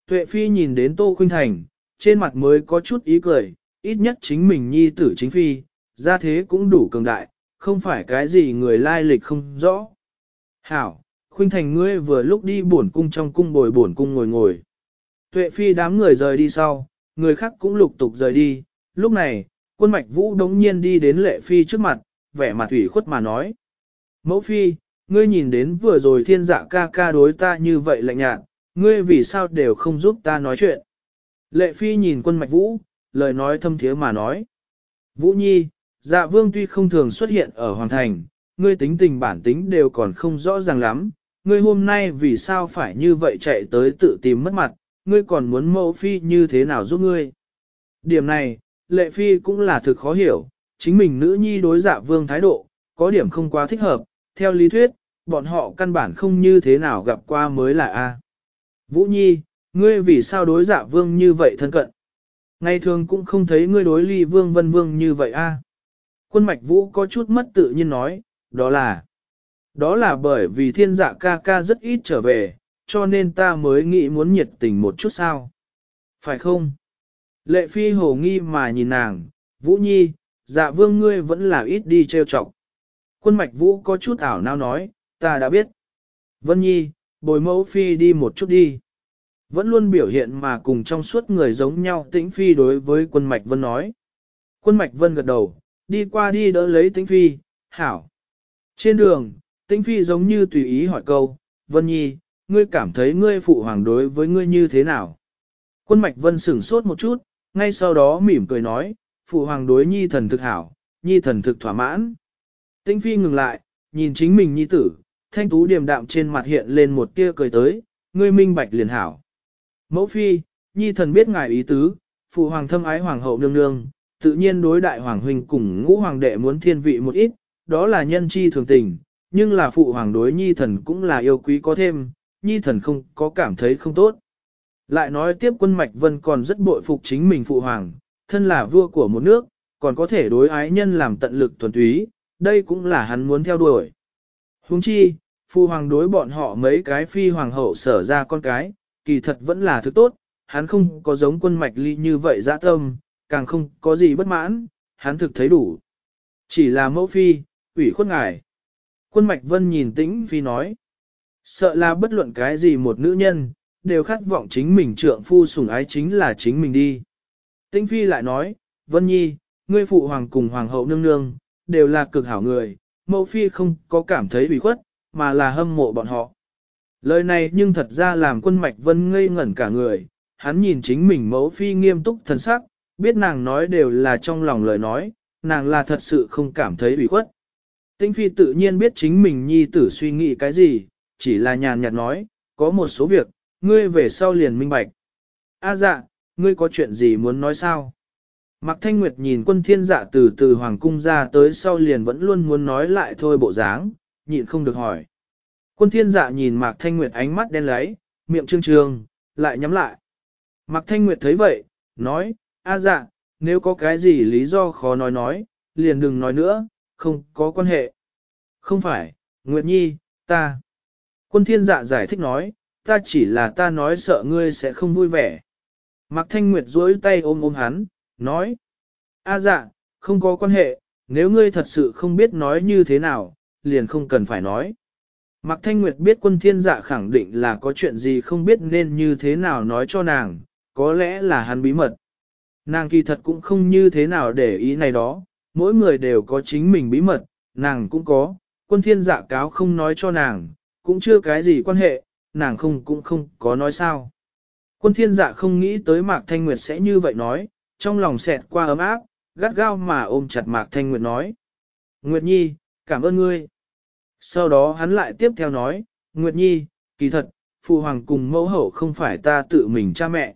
Speaker 1: Tuệ Phi nhìn đến Tô Khuynh Thành, trên mặt mới có chút ý cười, ít nhất chính mình nhi tử chính Phi, ra thế cũng đủ cường đại, không phải cái gì người lai lịch không rõ. Hảo, Khuynh Thành ngươi vừa lúc đi bổn cung trong cung bồi bổn cung ngồi ngồi. Tuệ Phi đám người rời đi sau, người khác cũng lục tục rời đi, lúc này, quân mạch vũ đống nhiên đi đến lệ Phi trước mặt, vẻ mặt ủy khuất mà nói. Mẫu phi, ngươi nhìn đến vừa rồi thiên dạ ca ca đối ta như vậy lạnh nhạt, ngươi vì sao đều không giúp ta nói chuyện. Lệ phi nhìn quân mạch vũ, lời nói thâm thiế mà nói. Vũ nhi, dạ vương tuy không thường xuất hiện ở hoàng thành, ngươi tính tình bản tính đều còn không rõ ràng lắm, ngươi hôm nay vì sao phải như vậy chạy tới tự tìm mất mặt, ngươi còn muốn mẫu phi như thế nào giúp ngươi. Điểm này, lệ phi cũng là thực khó hiểu, chính mình nữ nhi đối dạ vương thái độ, có điểm không quá thích hợp, theo lý thuyết, bọn họ căn bản không như thế nào gặp qua mới là A. Vũ Nhi, ngươi vì sao đối dạ vương như vậy thân cận? Ngày thường cũng không thấy ngươi đối ly vương vân vương như vậy A. Quân mạch vũ có chút mất tự nhiên nói, đó là, đó là bởi vì thiên dạ ca ca rất ít trở về, cho nên ta mới nghĩ muốn nhiệt tình một chút sao. Phải không? Lệ phi hồ nghi mà nhìn nàng, Vũ Nhi, dạ vương ngươi vẫn là ít đi trêu chọc. Quân mạch vũ có chút ảo nao nói, ta đã biết. Vân Nhi, bồi mẫu phi đi một chút đi. Vẫn luôn biểu hiện mà cùng trong suốt người giống nhau tĩnh phi đối với quân mạch vân nói. Quân mạch vân gật đầu, đi qua đi đỡ lấy tĩnh phi, hảo. Trên đường, tĩnh phi giống như tùy ý hỏi câu, Vân Nhi, ngươi cảm thấy ngươi phụ hoàng đối với ngươi như thế nào? Quân mạch vân sửng sốt một chút, ngay sau đó mỉm cười nói, phụ hoàng đối nhi thần thực hảo, nhi thần thực thỏa mãn. Tĩnh phi ngừng lại, nhìn chính mình nhi tử, thanh tú điềm đạm trên mặt hiện lên một tia cười tới, ngươi minh bạch liền hảo. Mẫu phi, nhi thần biết ngài ý tứ, phụ hoàng thâm ái hoàng hậu nương nương, tự nhiên đối đại hoàng huynh cùng ngũ hoàng đệ muốn thiên vị một ít, đó là nhân chi thường tình, nhưng là phụ hoàng đối nhi thần cũng là yêu quý có thêm, nhi thần không có cảm thấy không tốt. Lại nói tiếp quân mạch vân còn rất bội phục chính mình phụ hoàng, thân là vua của một nước, còn có thể đối ái nhân làm tận lực thuần túy, đây cũng là hắn muốn theo đuổi. Huống chi, phụ hoàng đối bọn họ mấy cái phi hoàng hậu sở ra con cái, kỳ thật vẫn là thứ tốt, hắn không có giống quân mạch ly như vậy dã tâm, càng không có gì bất mãn, hắn thực thấy đủ. Chỉ là mẫu phi, ủy khuất ngài. Quân mạch vân nhìn tĩnh phi nói, sợ là bất luận cái gì một nữ nhân, đều khát vọng chính mình trượng phu sủng ái chính là chính mình đi. Tĩnh phi lại nói, vân nhi, ngươi phụ hoàng cùng hoàng hậu nương nương, đều là cực hảo người, mẫu phi không có cảm thấy ủy khuất, mà là hâm mộ bọn họ. Lời này nhưng thật ra làm quân mạch vân ngây ngẩn cả người, hắn nhìn chính mình mẫu phi nghiêm túc thần sắc, biết nàng nói đều là trong lòng lời nói, nàng là thật sự không cảm thấy ủy khuất. Tinh phi tự nhiên biết chính mình nhi tử suy nghĩ cái gì, chỉ là nhàn nhạt nói, có một số việc, ngươi về sau liền minh bạch. A dạ, ngươi có chuyện gì muốn nói sao? Mạc Thanh Nguyệt nhìn quân thiên dạ từ từ hoàng cung ra tới sau liền vẫn luôn muốn nói lại thôi bộ dáng, nhịn không được hỏi. Quân thiên dạ nhìn Mạc Thanh Nguyệt ánh mắt đen lấy, miệng trương trương, lại nhắm lại. Mạc Thanh Nguyệt thấy vậy, nói, a dạ, nếu có cái gì lý do khó nói nói, liền đừng nói nữa, không có quan hệ. Không phải, Nguyệt Nhi, ta. Quân thiên dạ giải thích nói, ta chỉ là ta nói sợ ngươi sẽ không vui vẻ. Mạc Thanh Nguyệt duỗi tay ôm ôm hắn, nói. A dạ, không có quan hệ, nếu ngươi thật sự không biết nói như thế nào, liền không cần phải nói. Mạc Thanh Nguyệt biết quân thiên dạ khẳng định là có chuyện gì không biết nên như thế nào nói cho nàng, có lẽ là hắn bí mật. Nàng kỳ thật cũng không như thế nào để ý này đó, mỗi người đều có chính mình bí mật, nàng cũng có, quân thiên dạ cáo không nói cho nàng, cũng chưa cái gì quan hệ, nàng không cũng không có nói sao. Quân thiên dạ không nghĩ tới Mạc Thanh Nguyệt sẽ như vậy nói, trong lòng xẹt qua ấm áp, gắt gao mà ôm chặt Mạc Thanh Nguyệt nói. Nguyệt Nhi, cảm ơn ngươi. Sau đó hắn lại tiếp theo nói, Nguyệt Nhi, kỳ thật, phụ hoàng cùng mẫu hậu không phải ta tự mình cha mẹ.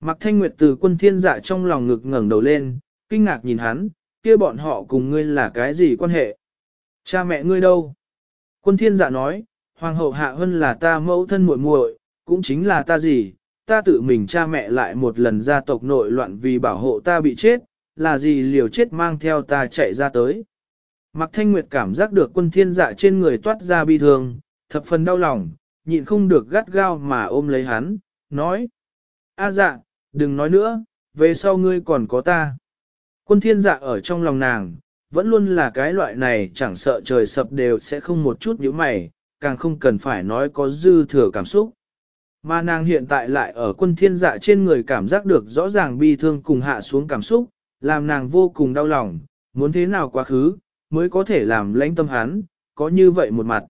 Speaker 1: Mạc Thanh Nguyệt từ quân thiên dạ trong lòng ngực ngẩng đầu lên, kinh ngạc nhìn hắn, kia bọn họ cùng ngươi là cái gì quan hệ? Cha mẹ ngươi đâu? Quân thiên dạ nói, hoàng hậu hạ hơn là ta mẫu thân muội muội, cũng chính là ta gì, ta tự mình cha mẹ lại một lần gia tộc nội loạn vì bảo hộ ta bị chết, là gì liều chết mang theo ta chạy ra tới. Mạc Thanh Nguyệt cảm giác được quân thiên dạ trên người toát ra bi thương, thập phần đau lòng, nhịn không được gắt gao mà ôm lấy hắn, nói. A dạ, đừng nói nữa, về sau ngươi còn có ta. Quân thiên dạ ở trong lòng nàng, vẫn luôn là cái loại này chẳng sợ trời sập đều sẽ không một chút nhíu mày, càng không cần phải nói có dư thừa cảm xúc. Mà nàng hiện tại lại ở quân thiên dạ trên người cảm giác được rõ ràng bi thương cùng hạ xuống cảm xúc, làm nàng vô cùng đau lòng, muốn thế nào quá khứ, mới có thể làm lãnh tâm hắn, có như vậy một mặt.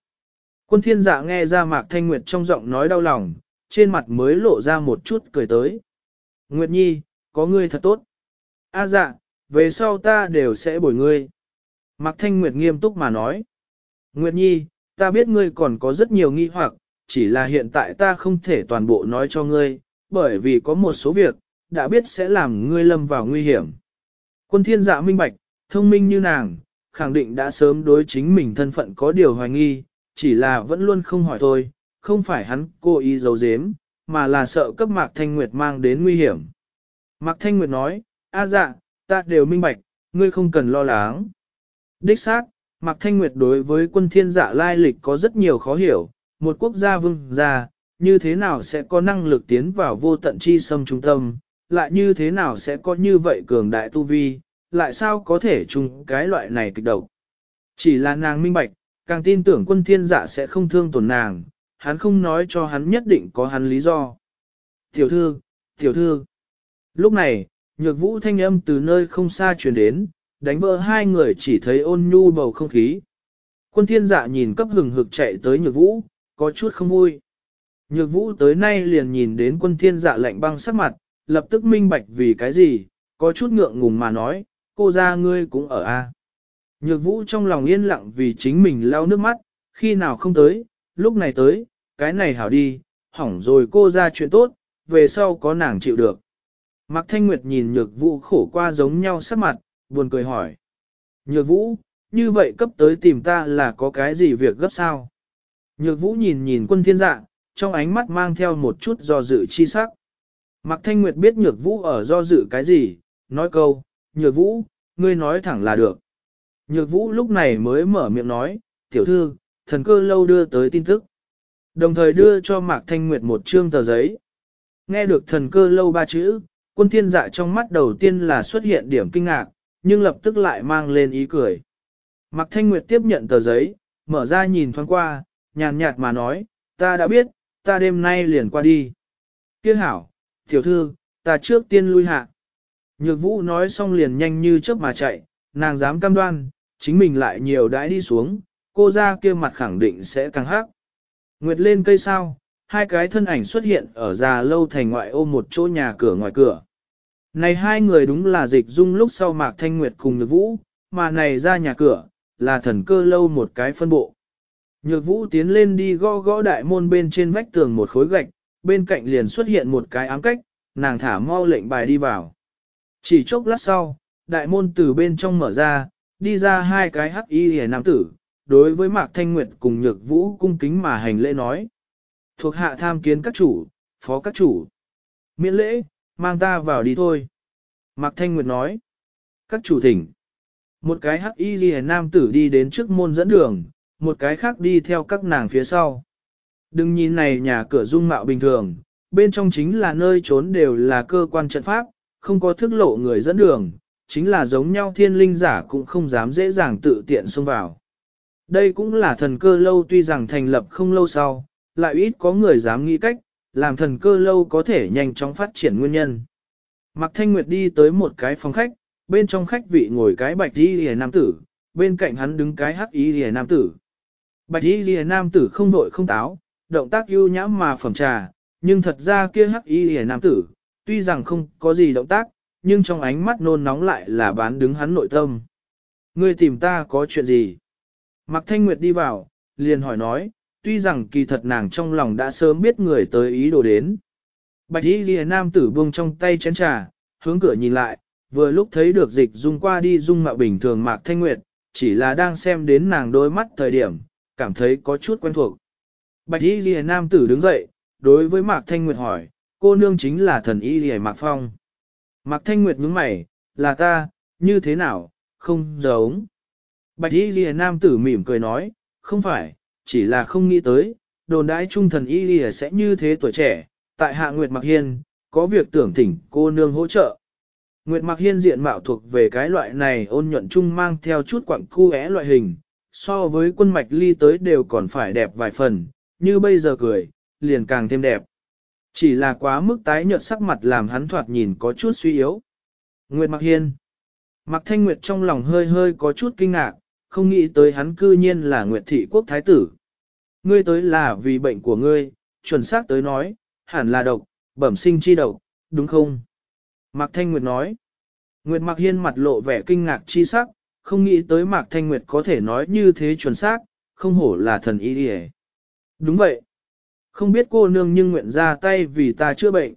Speaker 1: Quân thiên dạ nghe ra mạc thanh nguyệt trong giọng nói đau lòng, trên mặt mới lộ ra một chút cười tới. Nguyệt nhi, có ngươi thật tốt. A à, dạ, về sau ta đều sẽ bồi ngươi. Mạc thanh nguyệt nghiêm túc mà nói. Nguyệt nhi, ta biết ngươi còn có rất nhiều nghi hoặc, chỉ là hiện tại ta không thể toàn bộ nói cho ngươi, bởi vì có một số việc, đã biết sẽ làm ngươi lâm vào nguy hiểm. Quân thiên dạ minh bạch, thông minh như nàng, khẳng định đã sớm đối chính mình thân phận có điều hoài nghi, chỉ là vẫn luôn không hỏi thôi, không phải hắn cố ý giấu giếm, mà là sợ cấp Mạc Thanh Nguyệt mang đến nguy hiểm. Mạc Thanh Nguyệt nói, a dạ, ta đều minh bạch, ngươi không cần lo lắng. Đích xác, Mạc Thanh Nguyệt đối với quân thiên dạ lai lịch có rất nhiều khó hiểu, một quốc gia vương gia, như thế nào sẽ có năng lực tiến vào vô tận chi sâm trung tâm, lại như thế nào sẽ có như vậy cường đại tu vi, lại sao có thể chung cái loại này kịch độc. Chỉ là nàng minh bạch, càng tin tưởng quân thiên dạ sẽ không thương tổn nàng, hắn không nói cho hắn nhất định có hắn lý do. Tiểu thư, tiểu thư. Lúc này, nhược vũ thanh âm từ nơi không xa truyền đến, đánh vỡ hai người chỉ thấy ôn nhu bầu không khí. Quân thiên dạ nhìn cấp hừng hực chạy tới nhược vũ, có chút không vui. Nhược vũ tới nay liền nhìn đến quân thiên dạ lạnh băng sắc mặt, lập tức minh bạch vì cái gì, có chút ngượng ngùng mà nói, cô ra ngươi cũng ở a. Nhược vũ trong lòng yên lặng vì chính mình lau nước mắt, khi nào không tới, lúc này tới, cái này hảo đi, hỏng rồi cô ra chuyện tốt, về sau có nàng chịu được. Mạc Thanh Nguyệt nhìn nhược vũ khổ qua giống nhau sắc mặt, buồn cười hỏi. Nhược vũ, như vậy cấp tới tìm ta là có cái gì việc gấp sao? Nhược vũ nhìn nhìn quân thiên dạ, trong ánh mắt mang theo một chút do dự chi sắc. Mạc Thanh Nguyệt biết nhược vũ ở do dự cái gì, nói câu, nhược vũ, ngươi nói thẳng là được. Nhược vũ lúc này mới mở miệng nói, tiểu thư, thần cơ lâu đưa tới tin tức. Đồng thời đưa cho Mạc Thanh Nguyệt một chương tờ giấy. Nghe được thần cơ lâu ba chữ, quân thiên dạ trong mắt đầu tiên là xuất hiện điểm kinh ngạc, nhưng lập tức lại mang lên ý cười. Mạc Thanh Nguyệt tiếp nhận tờ giấy, mở ra nhìn thoáng qua, nhàn nhạt mà nói, ta đã biết, ta đêm nay liền qua đi. Kiếc hảo, tiểu thư, ta trước tiên lui hạ. Nhược vũ nói xong liền nhanh như chớp mà chạy, nàng dám cam đoan, chính mình lại nhiều đãi đi xuống, cô ra kia mặt khẳng định sẽ càng hắc. Nguyệt lên cây sao, hai cái thân ảnh xuất hiện ở già lâu thành ngoại ô một chỗ nhà cửa ngoài cửa. Này hai người đúng là dịch dung lúc sau mạc thanh nguyệt cùng nhược vũ, mà này ra nhà cửa, là thần cơ lâu một cái phân bộ. Nhược vũ tiến lên đi gõ gõ đại môn bên trên vách tường một khối gạch, bên cạnh liền xuất hiện một cái ám cách, nàng thả mau lệnh bài đi vào. Chỉ chốc lát sau, đại môn từ bên trong mở ra, đi ra hai cái hắc y hề nam tử, đối với Mạc Thanh Nguyệt cùng Nhược Vũ cung kính mà hành lễ nói. Thuộc hạ tham kiến các chủ, phó các chủ. Miễn lễ, mang ta vào đi thôi. Mạc Thanh Nguyệt nói. Các chủ thỉnh. Một cái hắc y ghi nam tử đi đến trước môn dẫn đường, một cái khác đi theo các nàng phía sau. Đừng nhìn này nhà cửa dung mạo bình thường, bên trong chính là nơi trốn đều là cơ quan trận pháp, không có thức lộ người dẫn đường, chính là giống nhau thiên linh giả cũng không dám dễ dàng tự tiện xông vào. Đây cũng là thần cơ lâu tuy rằng thành lập không lâu sau, lại ít có người dám nghĩ cách, làm thần cơ lâu có thể nhanh chóng phát triển nguyên nhân. Mạc Thanh Nguyệt đi tới một cái phòng khách, bên trong khách vị ngồi cái bạch y lìa nam tử, bên cạnh hắn đứng cái hắc y lìa nam tử. Bạch y lìa nam tử không nội không táo, động tác ưu nhãm mà phẩm trà, nhưng thật ra kia hắc y lìa nam tử, tuy rằng không có gì động tác, nhưng trong ánh mắt nôn nóng lại là bán đứng hắn nội tâm. Ngươi tìm ta có chuyện gì? Mạc Thanh Nguyệt đi vào, liền hỏi nói, tuy rằng kỳ thật nàng trong lòng đã sớm biết người tới ý đồ đến. Bạch y ghi nam tử buông trong tay chén trà, hướng cửa nhìn lại, vừa lúc thấy được dịch dung qua đi dung mạo bình thường Mạc Thanh Nguyệt, chỉ là đang xem đến nàng đôi mắt thời điểm, cảm thấy có chút quen thuộc. Bạch y ghi nam tử đứng dậy, đối với Mạc Thanh Nguyệt hỏi, cô nương chính là thần y ghi Mạc Phong. Mạc Thanh Nguyệt nhướng mày, là ta, như thế nào, không giống. Bạch y Lìa nam tử mỉm cười nói, không phải, chỉ là không nghĩ tới, đồn đãi trung thần y Lìa sẽ như thế tuổi trẻ, tại hạ Nguyệt Mạc Hiên, có việc tưởng thỉnh cô nương hỗ trợ. Nguyệt Mạc Hiên diện mạo thuộc về cái loại này ôn nhuận trung mang theo chút quặng cu é loại hình, so với quân mạch ly tới đều còn phải đẹp vài phần, như bây giờ cười, liền càng thêm đẹp. Chỉ là quá mức tái nhợt sắc mặt làm hắn thoạt nhìn có chút suy yếu. Nguyệt Mạc Hiên Mạc Thanh Nguyệt trong lòng hơi hơi có chút kinh ngạc, không nghĩ tới hắn cư nhiên là Nguyệt Thị Quốc Thái Tử. Ngươi tới là vì bệnh của ngươi, chuẩn xác tới nói, hẳn là độc, bẩm sinh chi độc, đúng không? Mạc Thanh Nguyệt nói. Nguyệt Mạc Hiên mặt lộ vẻ kinh ngạc chi sắc, không nghĩ tới Mạc Thanh Nguyệt có thể nói như thế chuẩn xác, không hổ là thần y đi Đúng vậy. Không biết cô nương nhưng nguyện ra tay vì ta chữa bệnh.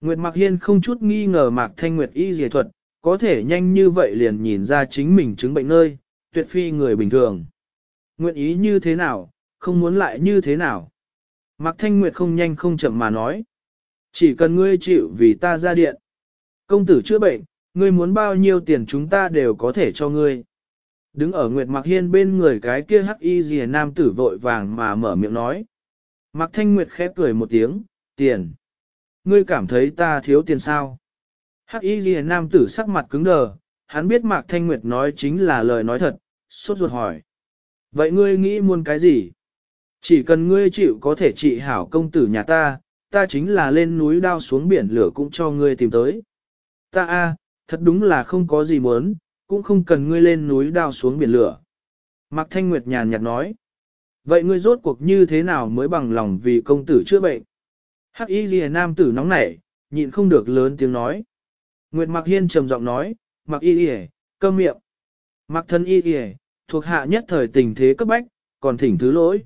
Speaker 1: Nguyệt Mạc Hiên không chút nghi ngờ Mạc Thanh Nguyệt y dề thuật, có thể nhanh như vậy liền nhìn ra chính mình chứng bệnh nơi, tuyệt phi người bình thường. Nguyện ý như thế nào, không muốn lại như thế nào. Mạc Thanh Nguyệt không nhanh không chậm mà nói. Chỉ cần ngươi chịu vì ta ra điện. Công tử chữa bệnh, ngươi muốn bao nhiêu tiền chúng ta đều có thể cho ngươi. Đứng ở Nguyệt Mạc Hiên bên người cái kia hắc y rìa nam tử vội vàng mà mở miệng nói. Mạc Thanh Nguyệt khép cười một tiếng, tiền. Ngươi cảm thấy ta thiếu tiền sao? Hắc y rìa nam tử sắc mặt cứng đờ, hắn biết Mạc Thanh Nguyệt nói chính là lời nói thật, sốt ruột hỏi. Vậy ngươi nghĩ muốn cái gì? Chỉ cần ngươi chịu có thể trị hảo công tử nhà ta, ta chính là lên núi đao xuống biển lửa cũng cho ngươi tìm tới. Ta a, thật đúng là không có gì muốn, cũng không cần ngươi lên núi đao xuống biển lửa. Mạc Thanh Nguyệt nhàn nhạt nói. Vậy ngươi rốt cuộc như thế nào mới bằng lòng vì công tử chữa bệnh? Hắc y ghi nam tử nóng nảy, nhịn không được lớn tiếng nói. Nguyệt Mạc Hiên trầm giọng nói, mặc y ghi cơm miệng. mặc thân y ghi thuộc hạ nhất thời tình thế cấp bách, còn thỉnh thứ lỗi.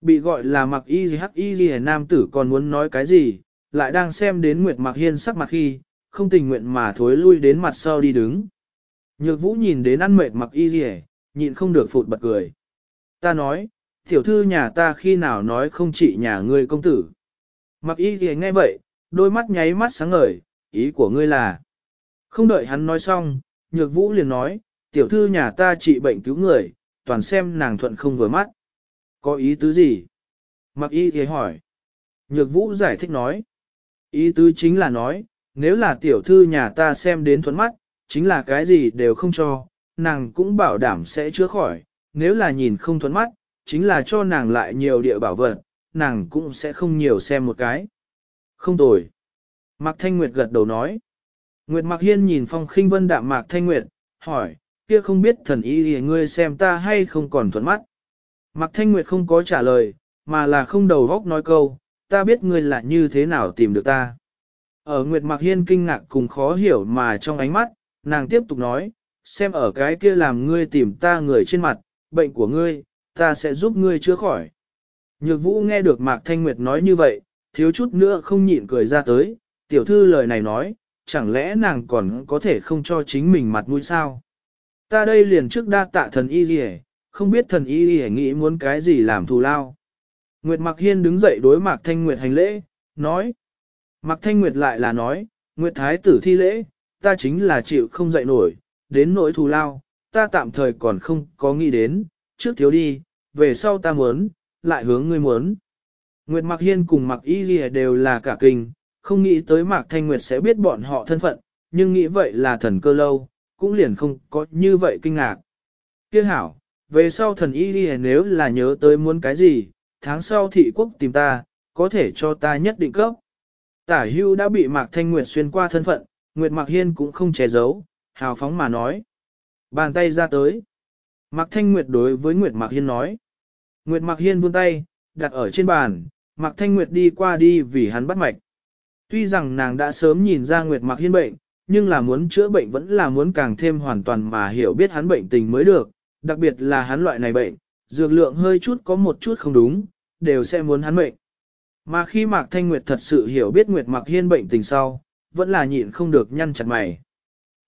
Speaker 1: Bị gọi là mặc y ghi hắc y ghi nam tử còn muốn nói cái gì, lại đang xem đến Nguyệt mặc Hiên sắc mặt khi, không tình nguyện mà thối lui đến mặt sau đi đứng. Nhược vũ nhìn đến ăn mệt mặc y gì nhịn không được phụt bật cười. Ta nói, tiểu thư nhà ta khi nào nói không chỉ nhà ngươi công tử. Mặc y gì nghe vậy, đôi mắt nháy mắt sáng ngời, ý của ngươi là. Không đợi hắn nói xong, nhược vũ liền nói, tiểu thư nhà ta trị bệnh cứu người, toàn xem nàng thuận không vừa mắt. Có ý tứ gì? Mặc y thì hỏi. Nhược vũ giải thích nói. Ý tứ chính là nói, nếu là tiểu thư nhà ta xem đến thuận mắt, chính là cái gì đều không cho, nàng cũng bảo đảm sẽ chữa khỏi, nếu là nhìn không thuận mắt, chính là cho nàng lại nhiều địa bảo vật, nàng cũng sẽ không nhiều xem một cái. Không tồi. Mạc Thanh Nguyệt gật đầu nói. Nguyệt Mạc Hiên nhìn phong khinh vân đạm Mạc Thanh Nguyệt, hỏi, kia không biết thần ý thì ngươi xem ta hay không còn thuận mắt. Mạc Thanh Nguyệt không có trả lời, mà là không đầu góc nói câu, ta biết ngươi là như thế nào tìm được ta. Ở Nguyệt Mạc Hiên kinh ngạc cùng khó hiểu mà trong ánh mắt, nàng tiếp tục nói, xem ở cái kia làm ngươi tìm ta người trên mặt, bệnh của ngươi, ta sẽ giúp ngươi chữa khỏi. Nhược vũ nghe được Mạc Thanh Nguyệt nói như vậy, thiếu chút nữa không nhịn cười ra tới, tiểu thư lời này nói, chẳng lẽ nàng còn có thể không cho chính mình mặt mũi sao? Ta đây liền trước đa tạ thần y gì không biết thần y gì nghĩ muốn cái gì làm thù lao. Nguyệt Mạc Hiên đứng dậy đối Mạc Thanh Nguyệt hành lễ, nói, Mạc Thanh Nguyệt lại là nói, Nguyệt Thái tử thi lễ, ta chính là chịu không dậy nổi, đến nỗi thù lao, ta tạm thời còn không có nghĩ đến, trước thiếu đi, về sau ta muốn, lại hướng ngươi muốn. Nguyệt Mạc Hiên cùng Mạc Y Ghi đều là cả kinh, không nghĩ tới Mạc Thanh Nguyệt sẽ biết bọn họ thân phận, nhưng nghĩ vậy là thần cơ lâu, cũng liền không có như vậy kinh ngạc. Kia hảo, về sau thần Y đi nếu là nhớ tới muốn cái gì, tháng sau thị quốc tìm ta, có thể cho ta nhất định cấp. Tả hưu đã bị Mạc Thanh Nguyệt xuyên qua thân phận, Nguyệt Mạc Hiên cũng không che giấu, hào phóng mà nói. Bàn tay ra tới. Mạc Thanh Nguyệt đối với Nguyệt Mạc Hiên nói. Nguyệt Mạc Hiên vươn tay, đặt ở trên bàn, Mạc Thanh Nguyệt đi qua đi vì hắn bắt mạch. Tuy rằng nàng đã sớm nhìn ra Nguyệt Mặc Hiên bệnh, nhưng là muốn chữa bệnh vẫn là muốn càng thêm hoàn toàn mà hiểu biết hắn bệnh tình mới được, đặc biệt là hắn loại này bệnh, dược lượng hơi chút có một chút không đúng, đều sẽ muốn hắn bệnh. Mà khi Mạc Thanh Nguyệt thật sự hiểu biết Nguyệt Mạc Hiên bệnh tình sau, vẫn là nhịn không được nhăn chặt mày.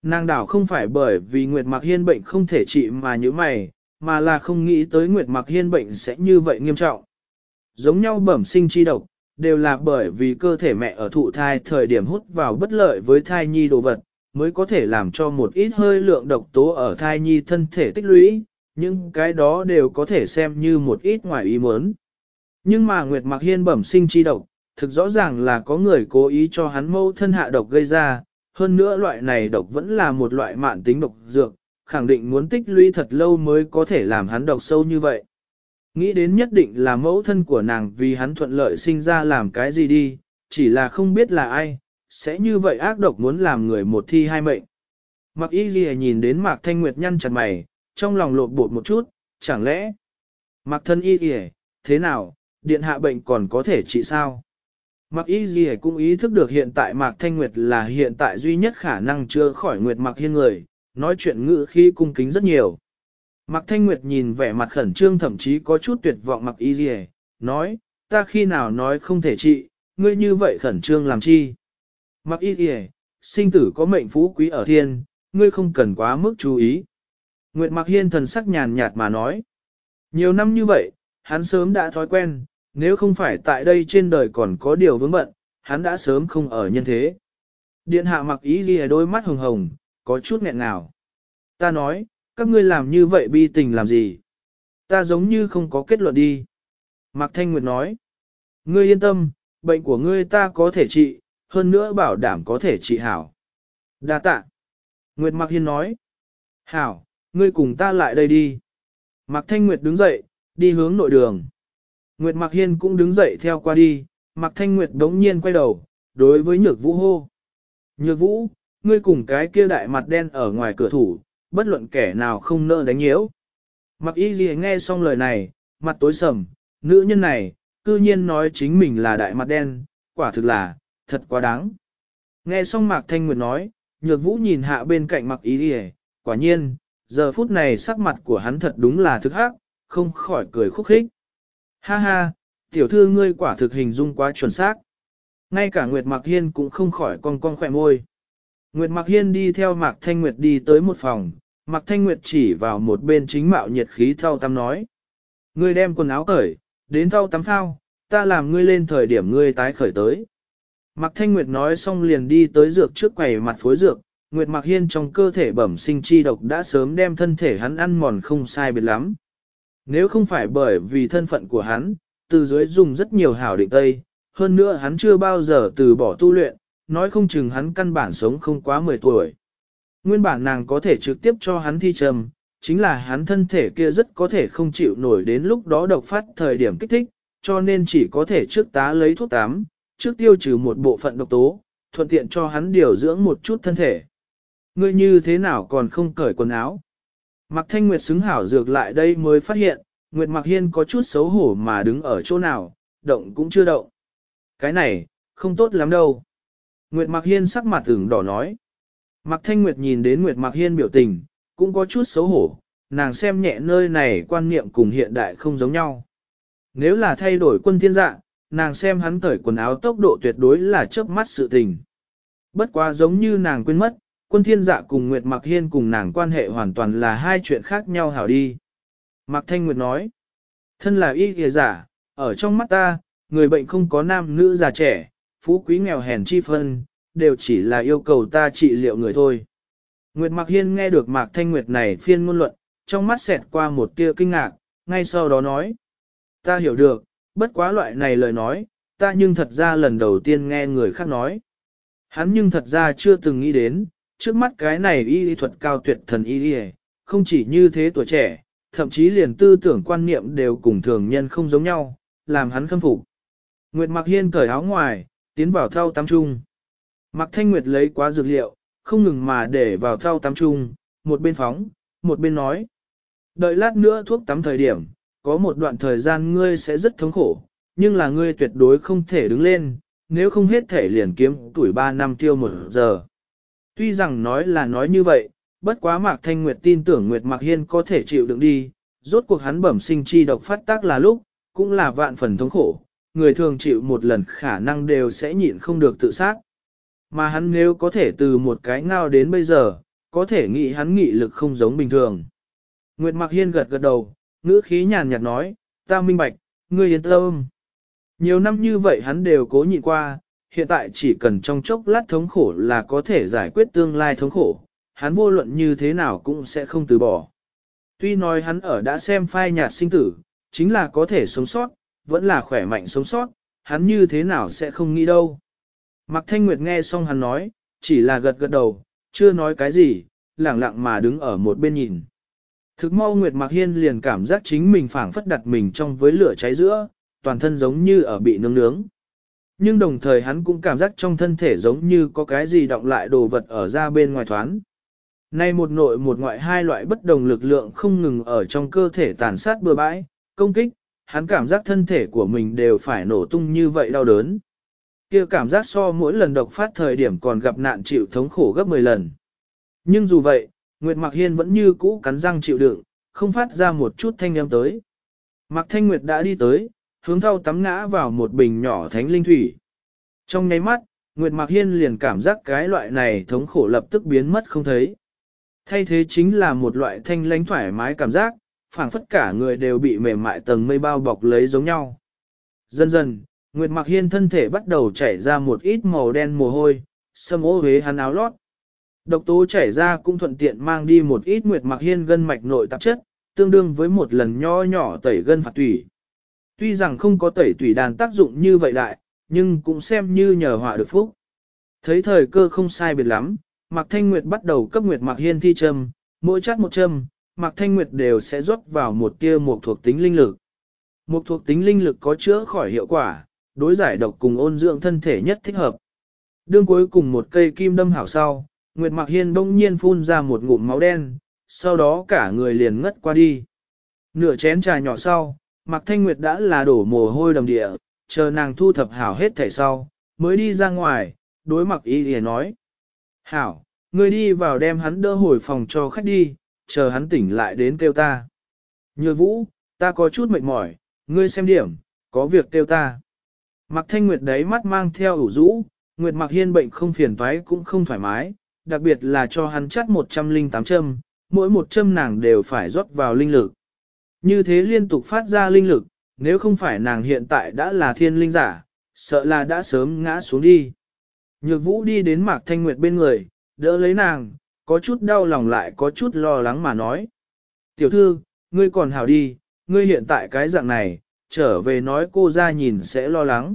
Speaker 1: Nàng đảo không phải bởi vì Nguyệt Mạc Hiên bệnh không thể trị mà như mày, mà là không nghĩ tới Nguyệt Mạc Hiên bệnh sẽ như vậy nghiêm trọng. Giống nhau bẩm sinh chi độc, đều là bởi vì cơ thể mẹ ở thụ thai thời điểm hút vào bất lợi với thai nhi đồ vật, mới có thể làm cho một ít hơi lượng độc tố ở thai nhi thân thể tích lũy, nhưng cái đó đều có thể xem như một ít ngoài ý muốn. Nhưng mà Nguyệt Mạc Hiên bẩm sinh chi độc, thực rõ ràng là có người cố ý cho hắn mâu thân hạ độc gây ra, hơn nữa loại này độc vẫn là một loại mạn tính độc dược, khẳng định muốn tích lũy thật lâu mới có thể làm hắn độc sâu như vậy. Nghĩ đến nhất định là mẫu thân của nàng vì hắn thuận lợi sinh ra làm cái gì đi, chỉ là không biết là ai, sẽ như vậy ác độc muốn làm người một thi hai mệnh. Mặc y ghi nhìn đến Mạc Thanh Nguyệt nhăn chặt mày, trong lòng lột bột một chút, chẳng lẽ... Mạc thân y ghi thế nào, điện hạ bệnh còn có thể trị sao? Mạc y ghi cũng ý thức được hiện tại Mạc Thanh Nguyệt là hiện tại duy nhất khả năng chưa khỏi Nguyệt Mạc Hiên người, nói chuyện ngữ khi cung kính rất nhiều. Mạc Thanh Nguyệt nhìn vẻ mặt khẩn trương thậm chí có chút tuyệt vọng Mạc Y Ghi, nói, ta khi nào nói không thể trị, ngươi như vậy khẩn trương làm chi? Mạc Y Ghi, sinh tử có mệnh phú quý ở thiên, ngươi không cần quá mức chú ý. Nguyệt Mạc Hiên thần sắc nhàn nhạt mà nói, nhiều năm như vậy, hắn sớm đã thói quen, nếu không phải tại đây trên đời còn có điều vướng bận, hắn đã sớm không ở nhân thế. Điện hạ Mạc Y Ghi đôi mắt hồng hồng, có chút nghẹn ngào. Ta nói, các ngươi làm như vậy bi tình làm gì? Ta giống như không có kết luận đi. Mạc Thanh Nguyệt nói, ngươi yên tâm, bệnh của ngươi ta có thể trị, hơn nữa bảo đảm có thể trị hảo. Đa tạ. Nguyệt Mạc Hiên nói, hảo, ngươi cùng ta lại đây đi. Mạc Thanh Nguyệt đứng dậy, đi hướng nội đường. Nguyệt Mạc Hiên cũng đứng dậy theo qua đi, Mạc Thanh Nguyệt đống nhiên quay đầu, đối với Nhược Vũ hô. Nhược Vũ, ngươi cùng cái kia đại mặt đen ở ngoài cửa thủ, bất luận kẻ nào không nỡ đánh nhiễu. Mặc y gì nghe xong lời này, mặt tối sầm, nữ nhân này, cư nhiên nói chính mình là đại mặt đen, quả thực là, thật quá đáng. Nghe xong Mạc Thanh Nguyệt nói, nhược vũ nhìn hạ bên cạnh mặc y gì, quả nhiên, giờ phút này sắc mặt của hắn thật đúng là thực hắc, không khỏi cười khúc khích. Ha ha, tiểu thư ngươi quả thực hình dung quá chuẩn xác. Ngay cả Nguyệt Mạc Hiên cũng không khỏi cong cong khỏe môi. Nguyệt Mạc Hiên đi theo Mạc Thanh Nguyệt đi tới một phòng, Mạc Thanh Nguyệt chỉ vào một bên chính mạo nhiệt khí thao tắm nói. Ngươi đem quần áo cởi, đến thao tắm phao, ta làm ngươi lên thời điểm ngươi tái khởi tới. Mạc Thanh Nguyệt nói xong liền đi tới dược trước quầy mặt phối dược, Nguyệt Mạc Hiên trong cơ thể bẩm sinh chi độc đã sớm đem thân thể hắn ăn mòn không sai biệt lắm. Nếu không phải bởi vì thân phận của hắn, từ dưới dùng rất nhiều hảo định tây, hơn nữa hắn chưa bao giờ từ bỏ tu luyện, nói không chừng hắn căn bản sống không quá 10 tuổi. Nguyên bản nàng có thể trực tiếp cho hắn thi trầm, chính là hắn thân thể kia rất có thể không chịu nổi đến lúc đó độc phát thời điểm kích thích, cho nên chỉ có thể trước tá lấy thuốc tám, trước tiêu trừ một bộ phận độc tố, thuận tiện cho hắn điều dưỡng một chút thân thể. Ngươi như thế nào còn không cởi quần áo? Mạc Thanh Nguyệt xứng hảo dược lại đây mới phát hiện, Nguyệt Mạc Hiên có chút xấu hổ mà đứng ở chỗ nào, động cũng chưa động. Cái này, không tốt lắm đâu. Nguyệt Mạc Hiên sắc mặt ửng đỏ nói. Mạc Thanh Nguyệt nhìn đến Nguyệt Mạc Hiên biểu tình, cũng có chút xấu hổ, nàng xem nhẹ nơi này quan niệm cùng hiện đại không giống nhau. Nếu là thay đổi quân thiên dạ, nàng xem hắn cởi quần áo tốc độ tuyệt đối là chớp mắt sự tình. Bất quá giống như nàng quên mất, quân thiên dạ cùng Nguyệt Mạc Hiên cùng nàng quan hệ hoàn toàn là hai chuyện khác nhau hảo đi. Mạc Thanh Nguyệt nói, thân là y kìa giả, ở trong mắt ta, người bệnh không có nam nữ già trẻ, phú quý nghèo hèn chi phân, đều chỉ là yêu cầu ta trị liệu người thôi. Nguyệt Mạc Hiên nghe được Mạc Thanh Nguyệt này phiên ngôn luận, trong mắt xẹt qua một tia kinh ngạc, ngay sau đó nói. Ta hiểu được, bất quá loại này lời nói, ta nhưng thật ra lần đầu tiên nghe người khác nói. Hắn nhưng thật ra chưa từng nghĩ đến, trước mắt cái này y lý thuật cao tuyệt thần y lý không chỉ như thế tuổi trẻ, thậm chí liền tư tưởng quan niệm đều cùng thường nhân không giống nhau, làm hắn khâm phục. Nguyệt Mạc Hiên cởi áo ngoài, tiến vào thao tắm chung. Mạc Thanh Nguyệt lấy quá dược liệu, không ngừng mà để vào thao tắm chung. một bên phóng, một bên nói. Đợi lát nữa thuốc tắm thời điểm, có một đoạn thời gian ngươi sẽ rất thống khổ, nhưng là ngươi tuyệt đối không thể đứng lên, nếu không hết thể liền kiếm tuổi 3 năm tiêu một giờ. Tuy rằng nói là nói như vậy, bất quá Mạc Thanh Nguyệt tin tưởng Nguyệt Mạc Hiên có thể chịu đựng đi, rốt cuộc hắn bẩm sinh chi độc phát tác là lúc, cũng là vạn phần thống khổ, người thường chịu một lần khả năng đều sẽ nhịn không được tự sát. Mà hắn nếu có thể từ một cái ngao đến bây giờ, có thể nghĩ hắn nghị lực không giống bình thường. Nguyệt Mạc Hiên gật gật đầu, ngữ khí nhàn nhạt nói, ta minh bạch, ngươi yên tâm. Nhiều năm như vậy hắn đều cố nhịn qua, hiện tại chỉ cần trong chốc lát thống khổ là có thể giải quyết tương lai thống khổ, hắn vô luận như thế nào cũng sẽ không từ bỏ. Tuy nói hắn ở đã xem phai nhạt sinh tử, chính là có thể sống sót, vẫn là khỏe mạnh sống sót, hắn như thế nào sẽ không nghĩ đâu. Mạc Thanh Nguyệt nghe xong hắn nói, chỉ là gật gật đầu, chưa nói cái gì, lẳng lặng mà đứng ở một bên nhìn. Thực mau Nguyệt Mạc Hiên liền cảm giác chính mình phảng phất đặt mình trong với lửa cháy giữa, toàn thân giống như ở bị nướng nướng. Nhưng đồng thời hắn cũng cảm giác trong thân thể giống như có cái gì động lại đồ vật ở ra bên ngoài thoán. Nay một nội một ngoại hai loại bất đồng lực lượng không ngừng ở trong cơ thể tàn sát bừa bãi, công kích, hắn cảm giác thân thể của mình đều phải nổ tung như vậy đau đớn. kia cảm giác so mỗi lần độc phát thời điểm còn gặp nạn chịu thống khổ gấp 10 lần. Nhưng dù vậy, Nguyệt Mạc Hiên vẫn như cũ cắn răng chịu đựng, không phát ra một chút thanh âm tới. Mạc Thanh Nguyệt đã đi tới, hướng thau tắm ngã vào một bình nhỏ thánh linh thủy. Trong nháy mắt, Nguyệt Mạc Hiên liền cảm giác cái loại này thống khổ lập tức biến mất không thấy. Thay thế chính là một loại thanh lãnh thoải mái cảm giác, phảng phất cả người đều bị mềm mại tầng mây bao bọc lấy giống nhau. Dần dần, Nguyệt Mạc Hiên thân thể bắt đầu chảy ra một ít màu đen mồ hôi, sâm ô hế hắn áo lót. Độc tố chảy ra cũng thuận tiện mang đi một ít Nguyệt Mạc Hiên gân mạch nội tạp chất, tương đương với một lần nho nhỏ tẩy gân phạt tủy. Tuy rằng không có tẩy tủy đàn tác dụng như vậy đại, nhưng cũng xem như nhờ họa được phúc. Thấy thời cơ không sai biệt lắm, Mạc Thanh Nguyệt bắt đầu cấp Nguyệt Mạc Hiên thi châm, mỗi chát một châm, Mạc Thanh Nguyệt đều sẽ rót vào một tia một thuộc tính linh lực. Một thuộc tính linh lực có chữa khỏi hiệu quả, đối giải độc cùng ôn dưỡng thân thể nhất thích hợp. Đương cuối cùng một cây kim đâm hảo sau, Nguyệt Mạc Hiên bỗng nhiên phun ra một ngụm máu đen, sau đó cả người liền ngất qua đi. Nửa chén trà nhỏ sau, Mạc Thanh Nguyệt đã là đổ mồ hôi đầm địa, chờ nàng thu thập hảo hết thảy sau, mới đi ra ngoài, đối mặt y lìa nói. Hảo, ngươi đi vào đem hắn đỡ hồi phòng cho khách đi, chờ hắn tỉnh lại đến kêu ta. Nhược vũ, ta có chút mệt mỏi, ngươi xem điểm, có việc kêu ta. mặc Thanh Nguyệt đấy mắt mang theo ủ rũ, Nguyệt mặc Hiên bệnh không phiền toái cũng không thoải mái, đặc biệt là cho hắn chắt 108 châm, mỗi một châm nàng đều phải rót vào linh lực. Như thế liên tục phát ra linh lực, nếu không phải nàng hiện tại đã là thiên linh giả, sợ là đã sớm ngã xuống đi. Nhược vũ đi đến Mạc Thanh Nguyệt bên người, đỡ lấy nàng, có chút đau lòng lại có chút lo lắng mà nói. Tiểu thư, ngươi còn hảo đi, ngươi hiện tại cái dạng này, trở về nói cô ra nhìn sẽ lo lắng.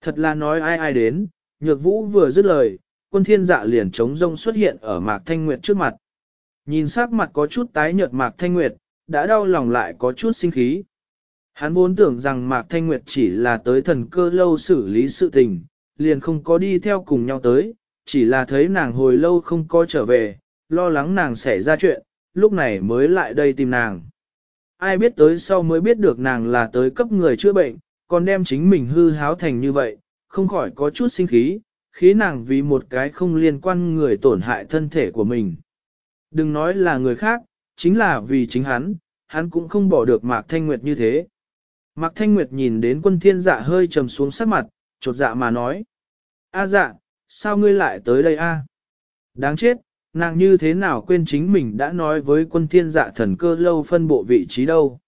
Speaker 1: Thật là nói ai ai đến, nhược vũ vừa dứt lời, quân thiên dạ liền trống rông xuất hiện ở Mạc Thanh Nguyệt trước mặt. Nhìn sắc mặt có chút tái nhợt Mạc Thanh Nguyệt, đã đau lòng lại có chút sinh khí. Hắn vốn tưởng rằng Mạc Thanh Nguyệt chỉ là tới thần cơ lâu xử lý sự tình, liền không có đi theo cùng nhau tới, chỉ là thấy nàng hồi lâu không có trở về, lo lắng nàng xảy ra chuyện, lúc này mới lại đây tìm nàng. Ai biết tới sau mới biết được nàng là tới cấp người chữa bệnh, còn đem chính mình hư háo thành như vậy, không khỏi có chút sinh khí, khí nàng vì một cái không liên quan người tổn hại thân thể của mình. Đừng nói là người khác, chính là vì chính hắn, hắn cũng không bỏ được Mạc Thanh Nguyệt như thế. Mạc Thanh Nguyệt nhìn đến quân thiên dạ hơi trầm xuống sắc mặt, chột dạ mà nói. A dạ, sao ngươi lại tới đây a? Đáng chết, nàng như thế nào quên chính mình đã nói với quân thiên dạ thần cơ lâu phân bộ vị trí đâu.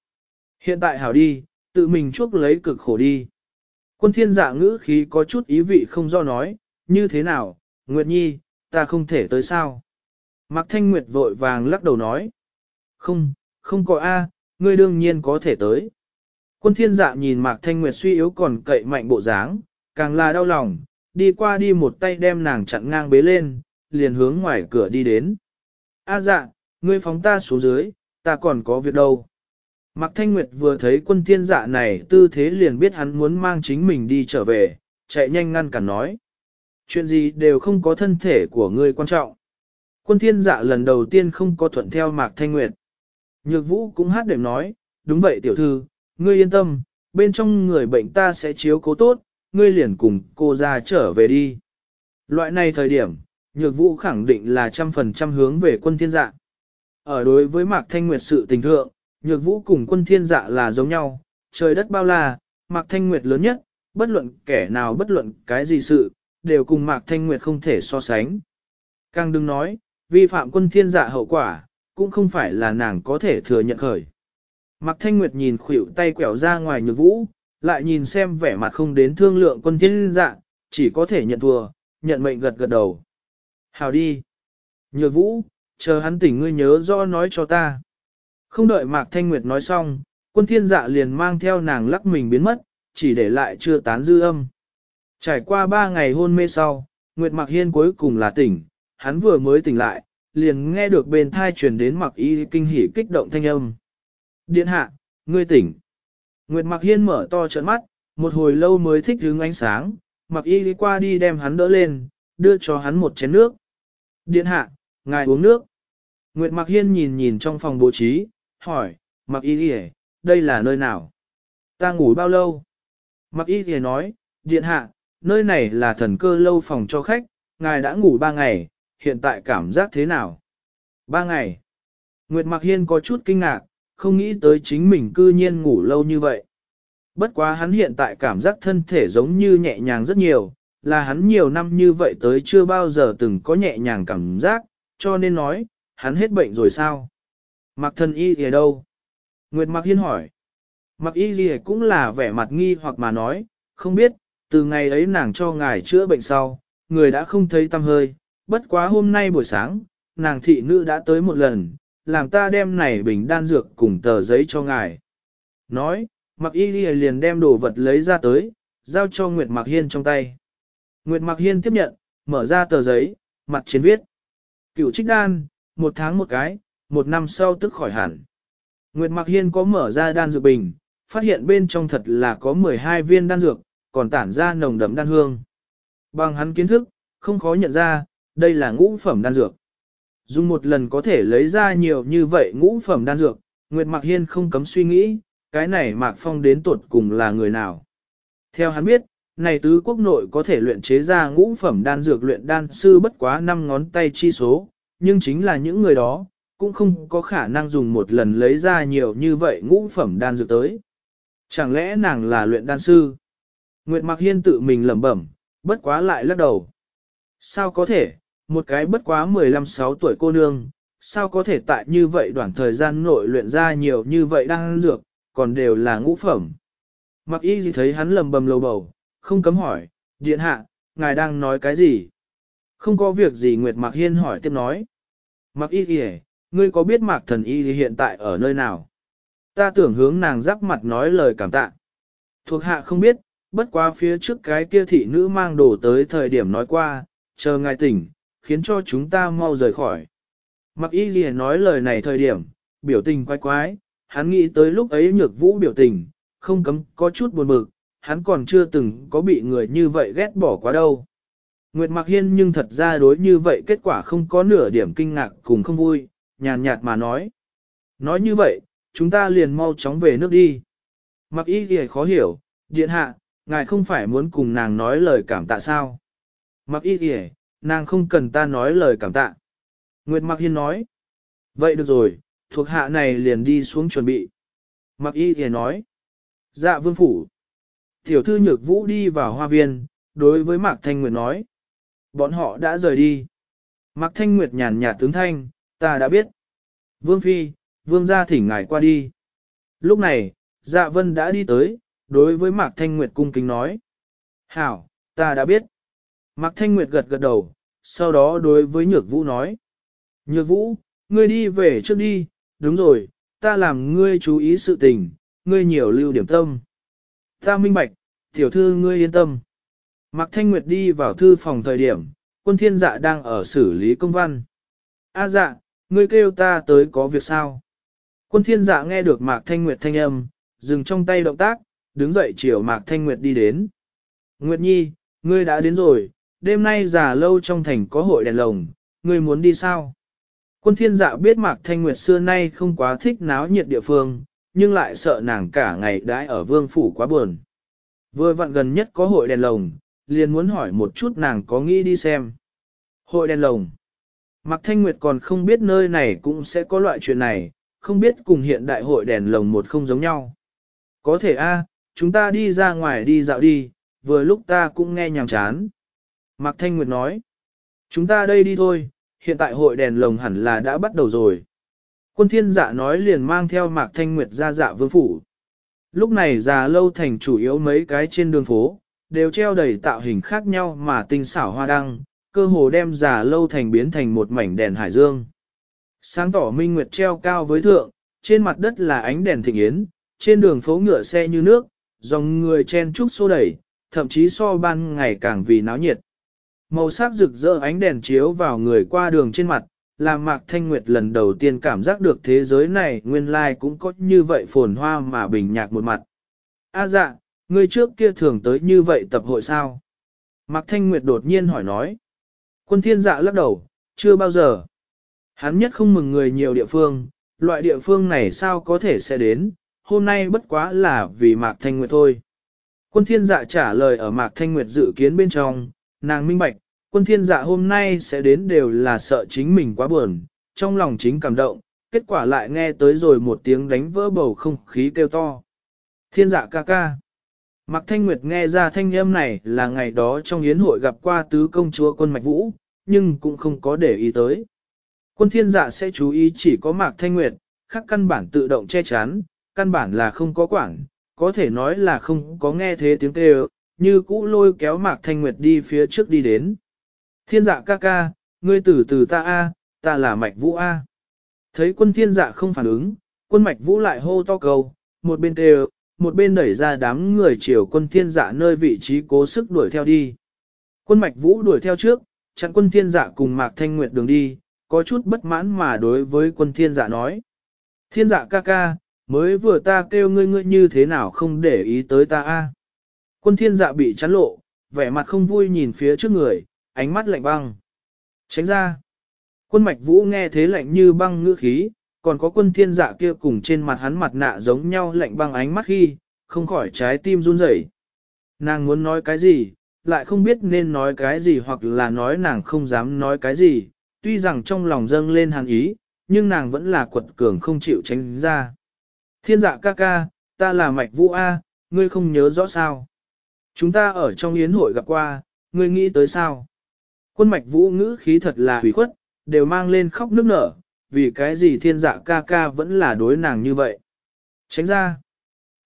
Speaker 1: Hiện tại hảo đi, tự mình chuốc lấy cực khổ đi. Quân thiên dạ ngữ khí có chút ý vị không do nói, như thế nào, Nguyệt Nhi, ta không thể tới sao. Mạc Thanh Nguyệt vội vàng lắc đầu nói. Không, không có A, ngươi đương nhiên có thể tới. Quân thiên dạ nhìn Mạc Thanh Nguyệt suy yếu còn cậy mạnh bộ dáng, càng là đau lòng, đi qua đi một tay đem nàng chặn ngang bế lên, liền hướng ngoài cửa đi đến. A dạ, ngươi phóng ta xuống dưới, ta còn có việc đâu. Mạc Thanh Nguyệt vừa thấy quân thiên dạ này tư thế liền biết hắn muốn mang chính mình đi trở về, chạy nhanh ngăn cản nói. Chuyện gì đều không có thân thể của ngươi quan trọng. Quân thiên dạ lần đầu tiên không có thuận theo Mạc Thanh Nguyệt. Nhược vũ cũng hát đệm nói, đúng vậy tiểu thư, ngươi yên tâm, bên trong người bệnh ta sẽ chiếu cố tốt, ngươi liền cùng cô ra trở về đi. Loại này thời điểm, nhược vũ khẳng định là trăm phần trăm hướng về quân thiên dạ. Ở đối với Mạc Thanh Nguyệt sự tình thượng, nhược vũ cùng quân thiên dạ là giống nhau, trời đất bao la, Mạc Thanh Nguyệt lớn nhất, bất luận kẻ nào bất luận cái gì sự, đều cùng Mạc Thanh Nguyệt không thể so sánh. Càng đừng nói, vi phạm quân thiên dạ hậu quả, cũng không phải là nàng có thể thừa nhận khởi. Mạc Thanh Nguyệt nhìn khuỷu tay quẹo ra ngoài nhược vũ, lại nhìn xem vẻ mặt không đến thương lượng quân thiên dạ, chỉ có thể nhận thua, nhận mệnh gật gật đầu. Hào đi. Nhược vũ, chờ hắn tỉnh ngươi nhớ rõ nói cho ta. Không đợi Mạc Thanh Nguyệt nói xong, quân thiên dạ liền mang theo nàng lắc mình biến mất, chỉ để lại chưa tán dư âm. Trải qua ba ngày hôn mê sau, Nguyệt Mạc Hiên cuối cùng là tỉnh, hắn vừa mới tỉnh lại, liền nghe được bên thai truyền đến Mạc Y kinh hỉ kích động thanh âm. Điện hạ, ngươi tỉnh. Nguyệt Mặc Hiên mở to trợn mắt, một hồi lâu mới thích hướng ánh sáng, Mặc Y đi qua đi đem hắn đỡ lên, đưa cho hắn một chén nước. Điện hạ, ngài uống nước. Nguyệt Mặc Hiên nhìn nhìn trong phòng bố trí, hỏi, Mặc Y đi đây là nơi nào? Ta ngủ bao lâu? Mặc Y thì nói, điện hạ, nơi này là thần cơ lâu phòng cho khách, ngài đã ngủ ba ngày, hiện tại cảm giác thế nào? Ba ngày. Nguyệt Mặc Hiên có chút kinh ngạc, không nghĩ tới chính mình cư nhiên ngủ lâu như vậy. Bất quá hắn hiện tại cảm giác thân thể giống như nhẹ nhàng rất nhiều, là hắn nhiều năm như vậy tới chưa bao giờ từng có nhẹ nhàng cảm giác, cho nên nói, hắn hết bệnh rồi sao? mặc thân y thì đâu? Nguyệt Mạc Hiên hỏi. mặc y gì cũng là vẻ mặt nghi hoặc mà nói, không biết, từ ngày ấy nàng cho ngài chữa bệnh sau, người đã không thấy tâm hơi, bất quá hôm nay buổi sáng, nàng thị nữ đã tới một lần, làm ta đem này bình đan dược cùng tờ giấy cho ngài. Nói, Mạc Y Ghi liền đem đồ vật lấy ra tới, giao cho Nguyệt Mạc Hiên trong tay. Nguyệt Mạc Hiên tiếp nhận, mở ra tờ giấy, mặt trên viết. Cựu trích đan, một tháng một cái, một năm sau tức khỏi hẳn. Nguyệt Mạc Hiên có mở ra đan dược bình, phát hiện bên trong thật là có 12 viên đan dược, còn tản ra nồng đậm đan hương. Bằng hắn kiến thức, không khó nhận ra, đây là ngũ phẩm đan dược. Dùng một lần có thể lấy ra nhiều như vậy ngũ phẩm đan dược, Nguyệt Mạc Hiên không cấm suy nghĩ, cái này Mạc Phong đến tuột cùng là người nào. Theo hắn biết, này tứ quốc nội có thể luyện chế ra ngũ phẩm đan dược luyện đan sư bất quá 5 ngón tay chi số, nhưng chính là những người đó, cũng không có khả năng dùng một lần lấy ra nhiều như vậy ngũ phẩm đan dược tới. Chẳng lẽ nàng là luyện đan sư? Nguyệt Mạc Hiên tự mình lẩm bẩm, bất quá lại lắc đầu. Sao có thể, một cái bất quá 15-6 tuổi cô nương, sao có thể tại như vậy đoạn thời gian nội luyện ra nhiều như vậy đang dược, còn đều là ngũ phẩm. Mặc y gì thấy hắn lầm bầm lầu bầu, không cấm hỏi, điện hạ, ngài đang nói cái gì? Không có việc gì Nguyệt Mạc Hiên hỏi tiếp nói. Mặc y gì ngươi có biết Mạc thần y hiện tại ở nơi nào? Ta tưởng hướng nàng rắc mặt nói lời cảm tạ. Thuộc hạ không biết, bất quá phía trước cái kia thị nữ mang đồ tới thời điểm nói qua, chờ ngài tỉnh, khiến cho chúng ta mau rời khỏi. Mặc y gì nói lời này thời điểm, biểu tình quái quái, hắn nghĩ tới lúc ấy nhược vũ biểu tình, không cấm có chút buồn bực, hắn còn chưa từng có bị người như vậy ghét bỏ quá đâu. Nguyệt Mạc Hiên nhưng thật ra đối như vậy kết quả không có nửa điểm kinh ngạc cùng không vui, nhàn nhạt mà nói. Nói như vậy, chúng ta liền mau chóng về nước đi. Mặc y thì khó hiểu, điện hạ, ngài không phải muốn cùng nàng nói lời cảm tạ sao. Mặc y thì nàng không cần ta nói lời cảm tạ. Nguyệt Mạc Hiên nói. Vậy được rồi, thuộc hạ này liền đi xuống chuẩn bị. Mạc Y thì nói. Dạ vương phủ. Tiểu thư nhược vũ đi vào hoa viên, đối với Mạc Thanh Nguyệt nói. Bọn họ đã rời đi. Mạc Thanh Nguyệt nhàn nhạt tướng thanh, ta đã biết. Vương Phi, vương gia thỉnh ngài qua đi. Lúc này, dạ vân đã đi tới, đối với Mạc Thanh Nguyệt cung kính nói. Hảo, ta đã biết. Mạc Thanh Nguyệt gật gật đầu, sau đó đối với Nhược Vũ nói. Nhược Vũ, ngươi đi về trước đi, đúng rồi, ta làm ngươi chú ý sự tình, ngươi nhiều lưu điểm tâm. Ta minh bạch, tiểu thư ngươi yên tâm. Mạc Thanh Nguyệt đi vào thư phòng thời điểm, quân thiên dạ đang ở xử lý công văn. A dạ, ngươi kêu ta tới có việc sao? Quân thiên dạ nghe được Mạc Thanh Nguyệt thanh âm, dừng trong tay động tác, đứng dậy chiều Mạc Thanh Nguyệt đi đến. Nguyệt Nhi, ngươi đã đến rồi, đêm nay già lâu trong thành có hội đèn lồng, ngươi muốn đi sao? Quân thiên dạ biết Mạc Thanh Nguyệt xưa nay không quá thích náo nhiệt địa phương, nhưng lại sợ nàng cả ngày đãi ở vương phủ quá buồn. Vừa vặn gần nhất có hội đèn lồng, liền muốn hỏi một chút nàng có nghĩ đi xem. Hội đèn lồng. Mạc Thanh Nguyệt còn không biết nơi này cũng sẽ có loại chuyện này, không biết cùng hiện đại hội đèn lồng một không giống nhau. Có thể a, chúng ta đi ra ngoài đi dạo đi, vừa lúc ta cũng nghe nhàm chán. Mạc Thanh Nguyệt nói, chúng ta đây đi thôi, hiện tại hội đèn lồng hẳn là đã bắt đầu rồi. Quân thiên dạ nói liền mang theo Mạc Thanh Nguyệt ra dạ vương phủ. Lúc này già lâu thành chủ yếu mấy cái trên đường phố, đều treo đầy tạo hình khác nhau mà tinh xảo hoa đăng, cơ hồ đem già lâu thành biến thành một mảnh đèn hải dương. Sáng tỏ minh nguyệt treo cao với thượng, trên mặt đất là ánh đèn thịnh yến, trên đường phố ngựa xe như nước, dòng người chen trúc xô đẩy, thậm chí so ban ngày càng vì náo nhiệt. Màu sắc rực rỡ ánh đèn chiếu vào người qua đường trên mặt, làm Mạc Thanh Nguyệt lần đầu tiên cảm giác được thế giới này nguyên lai cũng có như vậy phồn hoa mà bình nhạc một mặt. A dạ, người trước kia thường tới như vậy tập hội sao? Mạc Thanh Nguyệt đột nhiên hỏi nói. Quân thiên dạ lắc đầu, chưa bao giờ. Hắn nhất không mừng người nhiều địa phương, loại địa phương này sao có thể sẽ đến, hôm nay bất quá là vì Mạc Thanh Nguyệt thôi. Quân thiên dạ trả lời ở Mạc Thanh Nguyệt dự kiến bên trong, nàng minh bạch, quân thiên dạ hôm nay sẽ đến đều là sợ chính mình quá buồn, trong lòng chính cảm động, kết quả lại nghe tới rồi một tiếng đánh vỡ bầu không khí kêu to. Thiên dạ ca ca. Mạc Thanh Nguyệt nghe ra thanh âm này là ngày đó trong yến hội gặp qua tứ công chúa quân Mạch Vũ, nhưng cũng không có để ý tới. Quân thiên dạ sẽ chú ý chỉ có Mạc Thanh Nguyệt, khác căn bản tự động che chắn, căn bản là không có quản, có thể nói là không có nghe thế tiếng kêu, như cũ lôi kéo Mạc Thanh Nguyệt đi phía trước đi đến. Thiên dạ ca ca, ngươi tử từ ta a, ta là Mạch Vũ a. Thấy quân thiên dạ không phản ứng, quân Mạch Vũ lại hô to cầu, một bên đều, một bên đẩy ra đám người chiều quân thiên dạ nơi vị trí cố sức đuổi theo đi. Quân Mạch Vũ đuổi theo trước, chặn quân thiên dạ cùng Mạc Thanh Nguyệt đường đi, có chút bất mãn mà đối với quân thiên dạ nói. Thiên dạ ca ca, mới vừa ta kêu ngươi ngươi như thế nào không để ý tới ta a? Quân thiên dạ bị chắn lộ, vẻ mặt không vui nhìn phía trước người, ánh mắt lạnh băng. Tránh ra. Quân mạch vũ nghe thế lạnh như băng ngữ khí, còn có quân thiên dạ kia cùng trên mặt hắn mặt nạ giống nhau lạnh băng ánh mắt khi, không khỏi trái tim run rẩy. Nàng muốn nói cái gì, lại không biết nên nói cái gì hoặc là nói nàng không dám nói cái gì, tuy rằng trong lòng dâng lên hàn ý, nhưng nàng vẫn là quật cường không chịu tránh ra. Thiên dạ ca ca, ta là mạch vũ A, ngươi không nhớ rõ sao. Chúng ta ở trong yến hội gặp qua, ngươi nghĩ tới sao? Quân mạch vũ ngữ khí thật là hủy khuất, đều mang lên khóc nước nở, vì cái gì thiên dạ ca ca vẫn là đối nàng như vậy. Tránh ra.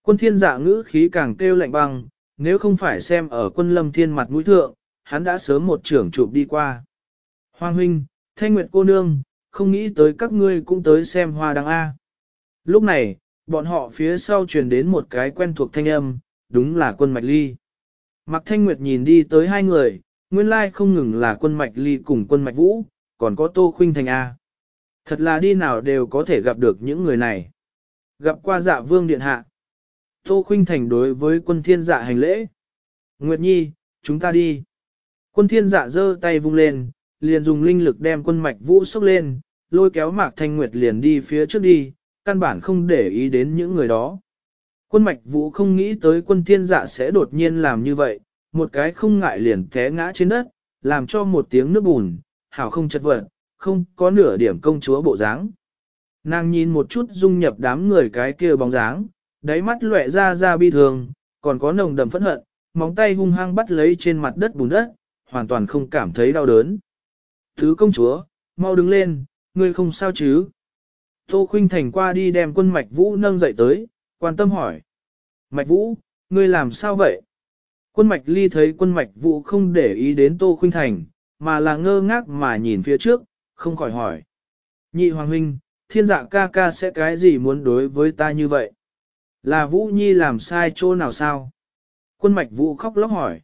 Speaker 1: Quân thiên dạ ngữ khí càng kêu lạnh băng, nếu không phải xem ở quân lâm thiên mặt mũi thượng, hắn đã sớm một trưởng chụp đi qua. Hoàng huynh, thanh nguyệt cô nương, không nghĩ tới các ngươi cũng tới xem hoa đăng A. Lúc này, bọn họ phía sau truyền đến một cái quen thuộc thanh âm, đúng là quân mạch ly. Mạc Thanh Nguyệt nhìn đi tới hai người, nguyên lai không ngừng là quân mạch ly cùng quân mạch vũ, còn có Tô Khuynh Thành A. Thật là đi nào đều có thể gặp được những người này. Gặp qua dạ vương điện hạ. Tô Khuynh Thành đối với quân thiên dạ hành lễ. Nguyệt Nhi, chúng ta đi. Quân thiên dạ giơ tay vung lên, liền dùng linh lực đem quân mạch vũ sốc lên, lôi kéo Mạc Thanh Nguyệt liền đi phía trước đi, căn bản không để ý đến những người đó. Quân mạch vũ không nghĩ tới quân thiên dạ sẽ đột nhiên làm như vậy, một cái không ngại liền té ngã trên đất, làm cho một tiếng nước bùn, hảo không chật vật, không có nửa điểm công chúa bộ dáng. Nàng nhìn một chút dung nhập đám người cái kia bóng dáng, đáy mắt lệ ra ra bi thường, còn có nồng đầm phẫn hận, móng tay hung hăng bắt lấy trên mặt đất bùn đất, hoàn toàn không cảm thấy đau đớn. Thứ công chúa, mau đứng lên, ngươi không sao chứ? Tô Khuynh Thành qua đi đem quân Mạch Vũ nâng dậy tới, quan tâm hỏi. Mạch Vũ, ngươi làm sao vậy? Quân Mạch Ly thấy quân Mạch Vũ không để ý đến Tô Khuynh Thành, mà là ngơ ngác mà nhìn phía trước, không khỏi hỏi. Nhị Hoàng Huynh, thiên dạ ca ca sẽ cái gì muốn đối với ta như vậy? Là Vũ Nhi làm sai chỗ nào sao? Quân Mạch Vũ khóc lóc hỏi.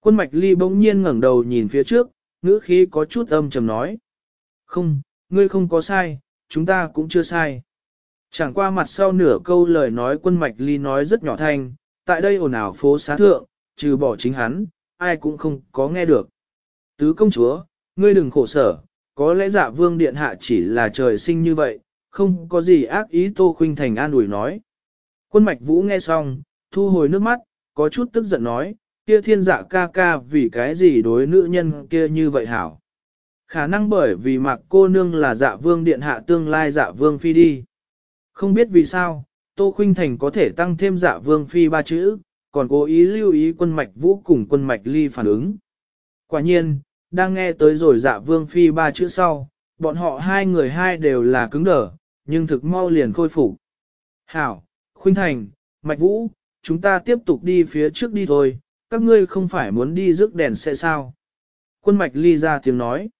Speaker 1: Quân Mạch Ly bỗng nhiên ngẩng đầu nhìn phía trước, ngữ khí có chút âm trầm nói. Không, ngươi không có sai, chúng ta cũng chưa sai. Chẳng qua mặt sau nửa câu lời nói quân mạch ly nói rất nhỏ thanh, tại đây ồn ào phố xá thượng, trừ bỏ chính hắn, ai cũng không có nghe được. Tứ công chúa, ngươi đừng khổ sở, có lẽ dạ vương điện hạ chỉ là trời sinh như vậy, không có gì ác ý tô khuynh thành an ủi nói. Quân mạch vũ nghe xong, thu hồi nước mắt, có chút tức giận nói, kia thiên dạ ca ca vì cái gì đối nữ nhân kia như vậy hảo. Khả năng bởi vì mặc cô nương là dạ vương điện hạ tương lai dạ vương phi đi. Không biết vì sao, Tô Khuynh Thành có thể tăng thêm dạ vương phi ba chữ, còn cố ý lưu ý quân mạch vũ cùng quân mạch ly phản ứng. Quả nhiên, đang nghe tới rồi dạ vương phi ba chữ sau, bọn họ hai người hai đều là cứng đờ, nhưng thực mau liền khôi phục. Hảo, Khuynh Thành, Mạch Vũ, chúng ta tiếp tục đi phía trước đi thôi, các ngươi không phải muốn đi rước đèn sẽ sao. Quân Mạch ly ra tiếng nói.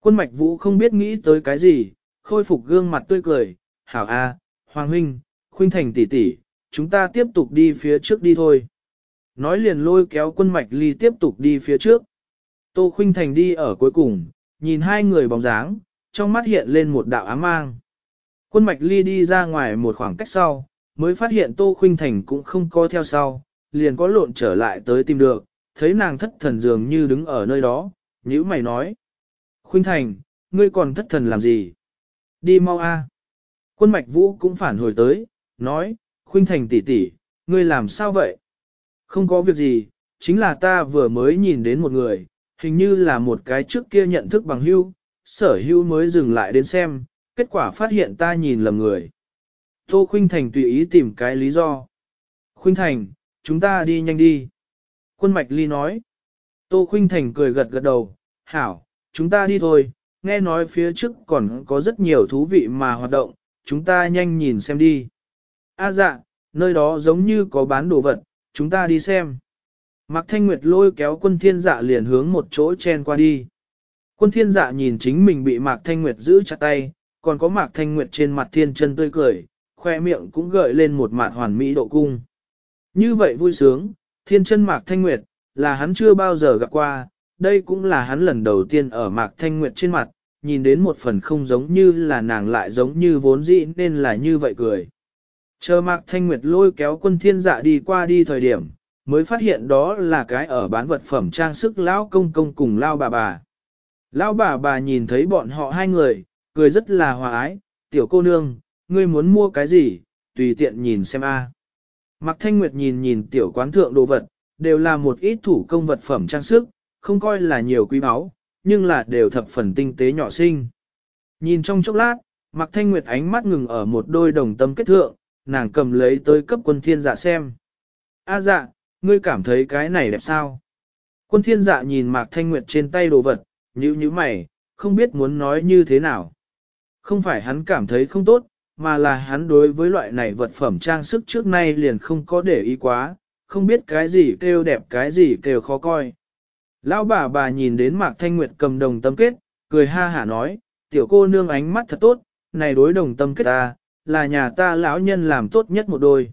Speaker 1: Quân Mạch Vũ không biết nghĩ tới cái gì, khôi phục gương mặt tươi cười, Hảo A, Hoàng Huynh, Khuynh Thành tỷ tỷ, chúng ta tiếp tục đi phía trước đi thôi. Nói liền lôi kéo quân Mạch ly tiếp tục đi phía trước. Tô Khuynh Thành đi ở cuối cùng, nhìn hai người bóng dáng, trong mắt hiện lên một đạo ám mang. Quân Mạch Ly đi ra ngoài một khoảng cách sau, mới phát hiện Tô Khuynh Thành cũng không có theo sau, liền có lộn trở lại tới tìm được, thấy nàng thất thần dường như đứng ở nơi đó, nhữ mày nói. Khuynh Thành, ngươi còn thất thần làm gì? Đi mau a. Quân Mạch Vũ cũng phản hồi tới, nói, Khuynh Thành tỷ tỷ, ngươi làm sao vậy? Không có việc gì, chính là ta vừa mới nhìn đến một người, hình như là một cái trước kia nhận thức bằng hưu, sở hưu mới dừng lại đến xem, kết quả phát hiện ta nhìn lầm người. Tô Khuynh Thành tùy ý tìm cái lý do. Khuynh Thành, chúng ta đi nhanh đi. Quân Mạch Ly nói. Tô Khuynh Thành cười gật gật đầu, hảo, chúng ta đi thôi, nghe nói phía trước còn có rất nhiều thú vị mà hoạt động, chúng ta nhanh nhìn xem đi. A à dạ, nơi đó giống như có bán đồ vật, chúng ta đi xem. Mạc Thanh Nguyệt lôi kéo quân thiên dạ liền hướng một chỗ chen qua đi. Quân thiên dạ nhìn chính mình bị Mạc Thanh Nguyệt giữ chặt tay, còn có Mạc Thanh Nguyệt trên mặt thiên chân tươi cười, khoe miệng cũng gợi lên một mạt hoàn mỹ độ cung. Như vậy vui sướng, thiên chân Mạc Thanh Nguyệt, là hắn chưa bao giờ gặp qua, đây cũng là hắn lần đầu tiên ở Mạc Thanh Nguyệt trên mặt, nhìn đến một phần không giống như là nàng lại giống như vốn dĩ nên là như vậy cười. Chờ Mạc Thanh Nguyệt lôi kéo quân thiên dạ đi qua đi thời điểm, mới phát hiện đó là cái ở bán vật phẩm trang sức lão công công cùng lao bà bà. Lão bà bà nhìn thấy bọn họ hai người, cười rất là hòa ái, tiểu cô nương, ngươi muốn mua cái gì, tùy tiện nhìn xem a. À. Mạc Thanh Nguyệt nhìn nhìn tiểu quán thượng đồ vật, đều là một ít thủ công vật phẩm trang sức, không coi là nhiều quý báu, nhưng là đều thập phần tinh tế nhỏ xinh. Nhìn trong chốc lát, Mạc Thanh Nguyệt ánh mắt ngừng ở một đôi đồng tâm kết thượng, nàng cầm lấy tới cấp quân thiên dạ xem. A dạ, ngươi cảm thấy cái này đẹp sao? Quân thiên dạ nhìn Mạc Thanh Nguyệt trên tay đồ vật, nhíu nhíu mày, không biết muốn nói như thế nào. Không phải hắn cảm thấy không tốt, mà là hắn đối với loại này vật phẩm trang sức trước nay liền không có để ý quá, không biết cái gì kêu đẹp cái gì kêu khó coi. Lão bà bà nhìn đến Mạc Thanh Nguyệt cầm đồng tâm kết, cười ha hả nói, tiểu cô nương ánh mắt thật tốt, này đối đồng tâm kết ta, là nhà ta lão nhân làm tốt nhất một đôi.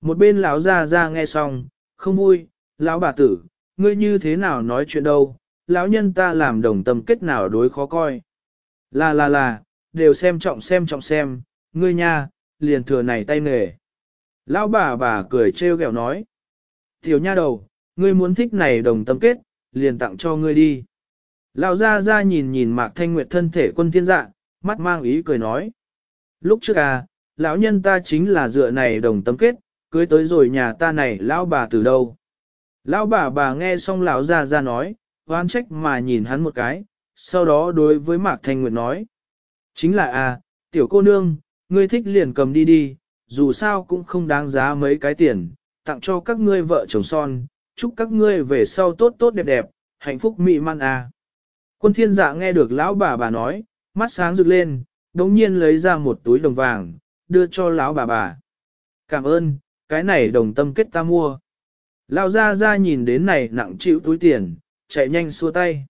Speaker 1: Một bên lão ra ra nghe xong, không vui, lão bà tử, ngươi như thế nào nói chuyện đâu, lão nhân ta làm đồng tâm kết nào đối khó coi. Là là là, đều xem trọng xem trọng xem, ngươi nha, liền thừa này tay nghề. Lão bà bà cười trêu ghẹo nói. Tiểu nha đầu, ngươi muốn thích này đồng tâm kết, liền tặng cho ngươi đi. Lão ra ra nhìn nhìn mạc thanh nguyệt thân thể quân thiên dạ, mắt mang ý cười nói. Lúc trước à, lão nhân ta chính là dựa này đồng tâm kết, cưới tới rồi nhà ta này lão bà từ đâu. Lão bà bà nghe xong lão ra ra nói, oan trách mà nhìn hắn một cái, sau đó đối với Mạc Thanh Nguyệt nói. Chính là à, tiểu cô nương, ngươi thích liền cầm đi đi, dù sao cũng không đáng giá mấy cái tiền, tặng cho các ngươi vợ chồng son, chúc các ngươi về sau tốt tốt đẹp đẹp, hạnh phúc mỹ man à. Quân thiên dạ nghe được lão bà bà nói, mắt sáng rực lên, đống nhiên lấy ra một túi đồng vàng, đưa cho lão bà bà. Cảm ơn, cái này đồng tâm kết ta mua. Lão ra ra nhìn đến này nặng chịu túi tiền, chạy nhanh xua tay.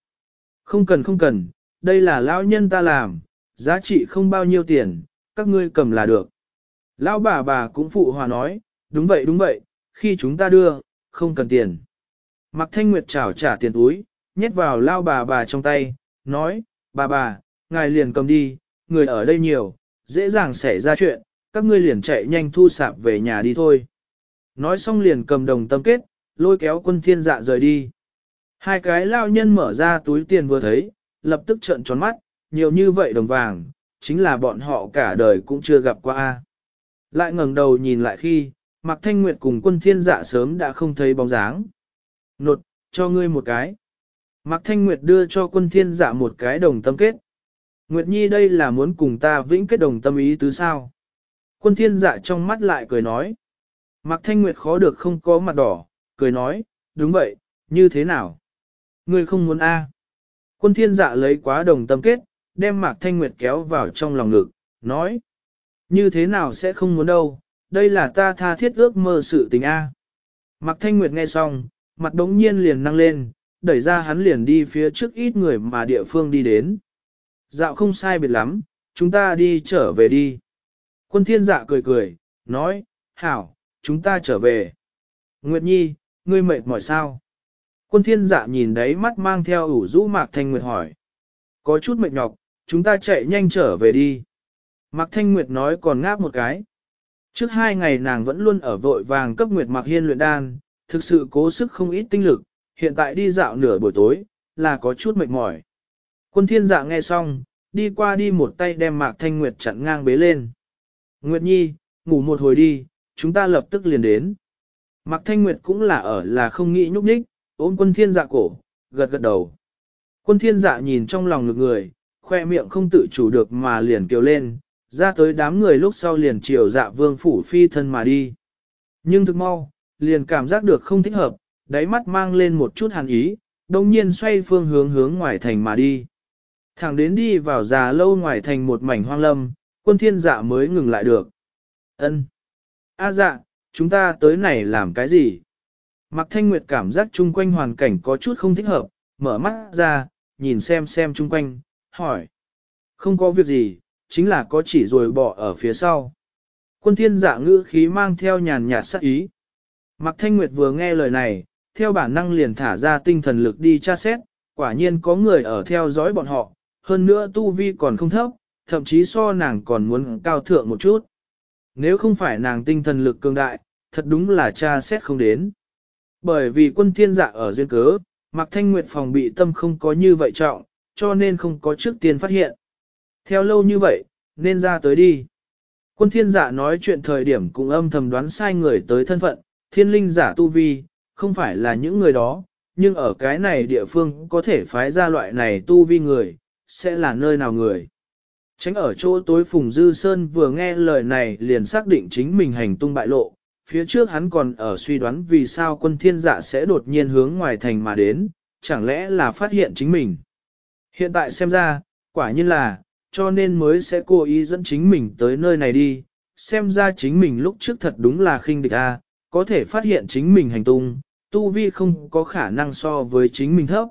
Speaker 1: Không cần không cần, đây là lão nhân ta làm, giá trị không bao nhiêu tiền, các ngươi cầm là được. Lão bà bà cũng phụ hòa nói, đúng vậy đúng vậy, khi chúng ta đưa, không cần tiền. Mạc Thanh Nguyệt chảo trả tiền túi, nhét vào lao bà bà trong tay, nói, bà bà, ngài liền cầm đi, người ở đây nhiều, dễ dàng xảy ra chuyện, các ngươi liền chạy nhanh thu sạp về nhà đi thôi. Nói xong liền cầm đồng tâm kết, lôi kéo quân thiên dạ rời đi. Hai cái lao nhân mở ra túi tiền vừa thấy, lập tức trợn tròn mắt, nhiều như vậy đồng vàng, chính là bọn họ cả đời cũng chưa gặp qua. a. Lại ngẩng đầu nhìn lại khi, Mạc Thanh Nguyệt cùng quân thiên dạ sớm đã không thấy bóng dáng. Nột, cho ngươi một cái. Mạc Thanh Nguyệt đưa cho quân thiên dạ một cái đồng tâm kết. Nguyệt Nhi đây là muốn cùng ta vĩnh kết đồng tâm ý tứ sao? Quân thiên dạ trong mắt lại cười nói. Mạc Thanh Nguyệt khó được không có mặt đỏ, cười nói, đúng vậy, như thế nào? Ngươi không muốn a? Quân thiên dạ lấy quá đồng tâm kết, đem Mạc Thanh Nguyệt kéo vào trong lòng ngực, nói. Như thế nào sẽ không muốn đâu, đây là ta tha thiết ước mơ sự tình a. Mạc Thanh Nguyệt nghe xong, mặt đống nhiên liền năng lên, đẩy ra hắn liền đi phía trước ít người mà địa phương đi đến. Dạo không sai biệt lắm, chúng ta đi trở về đi. Quân thiên dạ cười cười, nói, hảo, chúng ta trở về. Nguyệt Nhi, ngươi mệt mỏi sao? Quân thiên dạ nhìn đấy mắt mang theo ủ rũ Mạc Thanh Nguyệt hỏi. Có chút mệt nhọc, chúng ta chạy nhanh trở về đi. Mạc Thanh Nguyệt nói còn ngáp một cái. Trước hai ngày nàng vẫn luôn ở vội vàng cấp Nguyệt Mạc Hiên luyện đan, thực sự cố sức không ít tinh lực, hiện tại đi dạo nửa buổi tối, là có chút mệt mỏi. Quân thiên dạ nghe xong, đi qua đi một tay đem Mạc Thanh Nguyệt chặn ngang bế lên. Nguyệt Nhi, ngủ một hồi đi, chúng ta lập tức liền đến. Mạc Thanh Nguyệt cũng là ở là không nghĩ nhúc nhích, ôm quân thiên dạ cổ, gật gật đầu. Quân thiên dạ nhìn trong lòng ngực người, khoe miệng không tự chủ được mà liền kêu lên, ra tới đám người lúc sau liền chiều dạ vương phủ phi thân mà đi. Nhưng thực mau, liền cảm giác được không thích hợp, đáy mắt mang lên một chút hàn ý, đồng nhiên xoay phương hướng hướng ngoài thành mà đi. Thẳng đến đi vào già lâu ngoài thành một mảnh hoang lâm, quân thiên dạ mới ngừng lại được. Ân, A dạ, chúng ta tới này làm cái gì? Mạc Thanh Nguyệt cảm giác chung quanh hoàn cảnh có chút không thích hợp, mở mắt ra, nhìn xem xem chung quanh, hỏi. Không có việc gì, chính là có chỉ rồi bỏ ở phía sau. Quân thiên dạ ngữ khí mang theo nhàn nhạt sắc ý. Mạc Thanh Nguyệt vừa nghe lời này, theo bản năng liền thả ra tinh thần lực đi tra xét, quả nhiên có người ở theo dõi bọn họ, hơn nữa tu vi còn không thấp, thậm chí so nàng còn muốn cao thượng một chút. Nếu không phải nàng tinh thần lực cường đại, thật đúng là tra xét không đến. Bởi vì quân thiên dạ ở duyên cớ, Mạc Thanh Nguyệt phòng bị tâm không có như vậy trọng, cho nên không có trước tiên phát hiện. Theo lâu như vậy, nên ra tới đi. Quân thiên giả nói chuyện thời điểm cũng âm thầm đoán sai người tới thân phận, thiên linh giả tu vi, không phải là những người đó, nhưng ở cái này địa phương có thể phái ra loại này tu vi người, sẽ là nơi nào người. Tránh ở chỗ tối Phùng Dư Sơn vừa nghe lời này liền xác định chính mình hành tung bại lộ, phía trước hắn còn ở suy đoán vì sao quân thiên dạ sẽ đột nhiên hướng ngoài thành mà đến, chẳng lẽ là phát hiện chính mình. Hiện tại xem ra, quả nhiên là, cho nên mới sẽ cố ý dẫn chính mình tới nơi này đi, xem ra chính mình lúc trước thật đúng là khinh địch a, có thể phát hiện chính mình hành tung, tu vi không có khả năng so với chính mình thấp.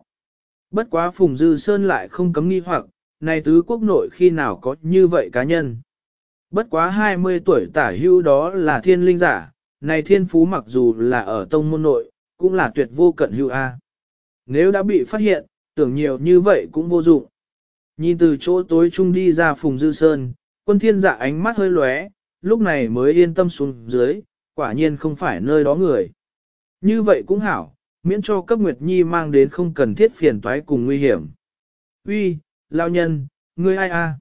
Speaker 1: Bất quá Phùng Dư Sơn lại không cấm nghi hoặc, này tứ quốc nội khi nào có như vậy cá nhân. Bất quá 20 tuổi tả hưu đó là thiên linh giả, này thiên phú mặc dù là ở tông môn nội, cũng là tuyệt vô cận hưu A. Nếu đã bị phát hiện, tưởng nhiều như vậy cũng vô dụng. Nhìn từ chỗ tối trung đi ra Phùng Dư Sơn, quân thiên dạ ánh mắt hơi lóe, lúc này mới yên tâm xuống dưới, quả nhiên không phải nơi đó người. Như vậy cũng hảo, miễn cho cấp Nguyệt Nhi mang đến không cần thiết phiền toái cùng nguy hiểm. Uy, lao nhân, ngươi ai a?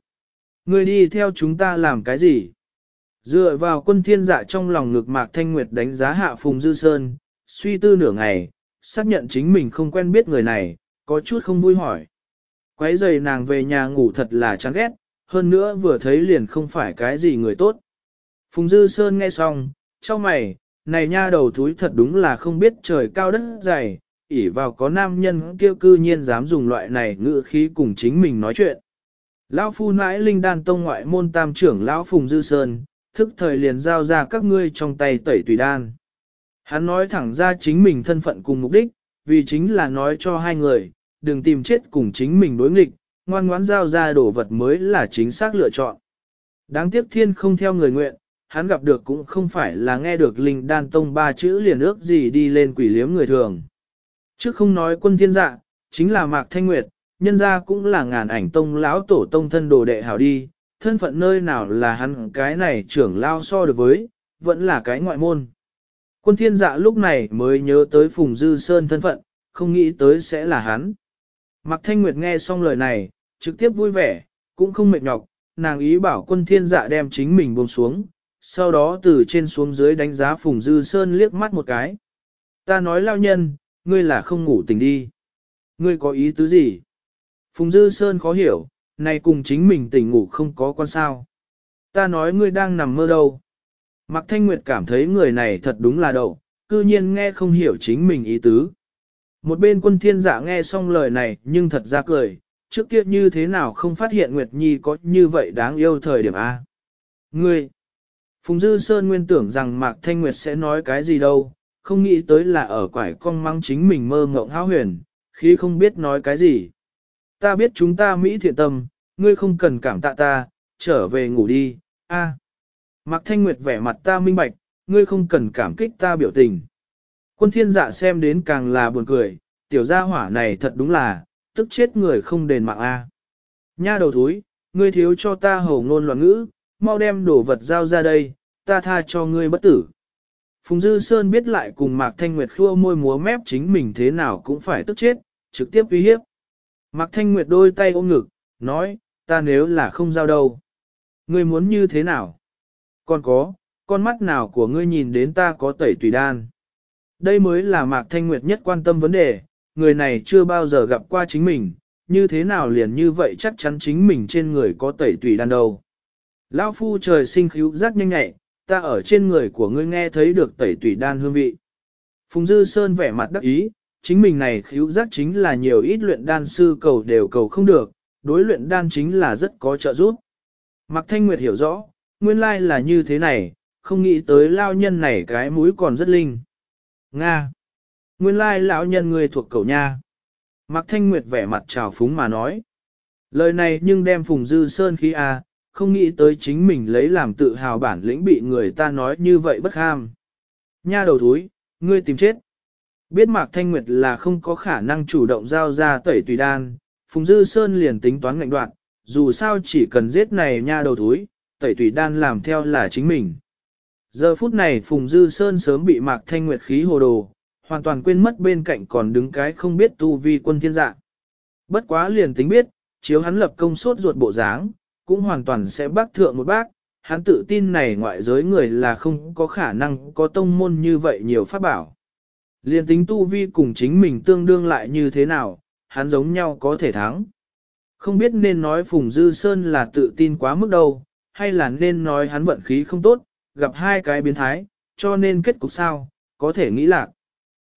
Speaker 1: Ngươi đi theo chúng ta làm cái gì? Dựa vào quân thiên dạ trong lòng ngực Mạc Thanh Nguyệt đánh giá hạ Phùng Dư Sơn, suy tư nửa ngày, xác nhận chính mình không quen biết người này, có chút không vui hỏi. Quấy giày nàng về nhà ngủ thật là chán ghét, hơn nữa vừa thấy liền không phải cái gì người tốt. Phùng Dư Sơn nghe xong, cho mày, này nha đầu thúi thật đúng là không biết trời cao đất dày, ỉ vào có nam nhân kia cư nhiên dám dùng loại này ngữ khí cùng chính mình nói chuyện. Lão phu nãi linh đan tông ngoại môn tam trưởng lão Phùng Dư Sơn, thức thời liền giao ra các ngươi trong tay tẩy tùy đan. Hắn nói thẳng ra chính mình thân phận cùng mục đích, vì chính là nói cho hai người, đừng tìm chết cùng chính mình đối nghịch, ngoan ngoãn giao ra đồ vật mới là chính xác lựa chọn. Đáng tiếc thiên không theo người nguyện, hắn gặp được cũng không phải là nghe được linh đan tông ba chữ liền ước gì đi lên quỷ liếm người thường. Chứ không nói quân thiên dạ, chính là Mạc Thanh Nguyệt, nhân ra cũng là ngàn ảnh tông lão tổ tông thân đồ đệ hảo đi, thân phận nơi nào là hắn cái này trưởng lao so được với, vẫn là cái ngoại môn. Quân thiên dạ lúc này mới nhớ tới Phùng Dư Sơn thân phận, không nghĩ tới sẽ là hắn. Mạc Thanh Nguyệt nghe xong lời này, trực tiếp vui vẻ, cũng không mệt nhọc, nàng ý bảo quân thiên dạ đem chính mình buông xuống, sau đó từ trên xuống dưới đánh giá Phùng Dư Sơn liếc mắt một cái. Ta nói lao nhân, ngươi là không ngủ tỉnh đi. Ngươi có ý tứ gì? Phùng Dư Sơn khó hiểu, này cùng chính mình tỉnh ngủ không có quan sao. Ta nói ngươi đang nằm mơ đâu. Mạc Thanh Nguyệt cảm thấy người này thật đúng là đậu, cư nhiên nghe không hiểu chính mình ý tứ. Một bên quân thiên dạ nghe xong lời này nhưng thật ra cười, trước kia như thế nào không phát hiện Nguyệt Nhi có như vậy đáng yêu thời điểm A. Ngươi! Phùng Dư Sơn nguyên tưởng rằng Mạc Thanh Nguyệt sẽ nói cái gì đâu, không nghĩ tới là ở quải con mang chính mình mơ ngộng háo huyền, khi không biết nói cái gì. Ta biết chúng ta Mỹ thiện tâm, ngươi không cần cảm tạ ta, trở về ngủ đi, a. Mạc Thanh Nguyệt vẻ mặt ta minh bạch, ngươi không cần cảm kích ta biểu tình. Quân thiên dạ xem đến càng là buồn cười, tiểu gia hỏa này thật đúng là, tức chết người không đền mạng a. Nha đầu thúi, ngươi thiếu cho ta hầu ngôn loạn ngữ, mau đem đồ vật giao ra đây, ta tha cho ngươi bất tử. Phùng Dư Sơn biết lại cùng Mạc Thanh Nguyệt khua môi múa mép chính mình thế nào cũng phải tức chết, trực tiếp uy hiếp. Mạc Thanh Nguyệt đôi tay ôm ngực, nói, ta nếu là không giao đâu. Ngươi muốn như thế nào? Còn có, con mắt nào của ngươi nhìn đến ta có tẩy tùy đan? Đây mới là Mạc Thanh Nguyệt nhất quan tâm vấn đề, người này chưa bao giờ gặp qua chính mình, như thế nào liền như vậy chắc chắn chính mình trên người có tẩy tùy đan đâu. Lão phu trời sinh khíu giác nhanh nhạy, ta ở trên người của ngươi nghe thấy được tẩy tùy đan hương vị. Phùng Dư Sơn vẻ mặt đắc ý, chính mình này khíu giác chính là nhiều ít luyện đan sư cầu đều cầu không được, đối luyện đan chính là rất có trợ giúp. Mạc Thanh Nguyệt hiểu rõ, nguyên lai là như thế này, không nghĩ tới lao nhân này cái mũi còn rất linh. Nga! Nguyên lai lão nhân người thuộc cầu nha. Mạc Thanh Nguyệt vẻ mặt trào phúng mà nói. Lời này nhưng đem Phùng Dư Sơn khí a, à, không nghĩ tới chính mình lấy làm tự hào bản lĩnh bị người ta nói như vậy bất ham. Nha đầu thúi, ngươi tìm chết. Biết Mạc Thanh Nguyệt là không có khả năng chủ động giao ra tẩy tùy đan, Phùng Dư Sơn liền tính toán ngạnh đoạn, dù sao chỉ cần giết này nha đầu thúi, tẩy tùy đan làm theo là chính mình. Giờ phút này Phùng Dư Sơn sớm bị Mạc Thanh Nguyệt khí hồ đồ, hoàn toàn quên mất bên cạnh còn đứng cái không biết tu vi quân thiên dạ. Bất quá liền tính biết, chiếu hắn lập công suốt ruột bộ dáng, cũng hoàn toàn sẽ bác thượng một bác, hắn tự tin này ngoại giới người là không có khả năng có tông môn như vậy nhiều pháp bảo. Liền tính tu vi cùng chính mình tương đương lại như thế nào, hắn giống nhau có thể thắng. Không biết nên nói Phùng Dư Sơn là tự tin quá mức đâu, hay là nên nói hắn vận khí không tốt, gặp hai cái biến thái, cho nên kết cục sao, có thể nghĩ lạc.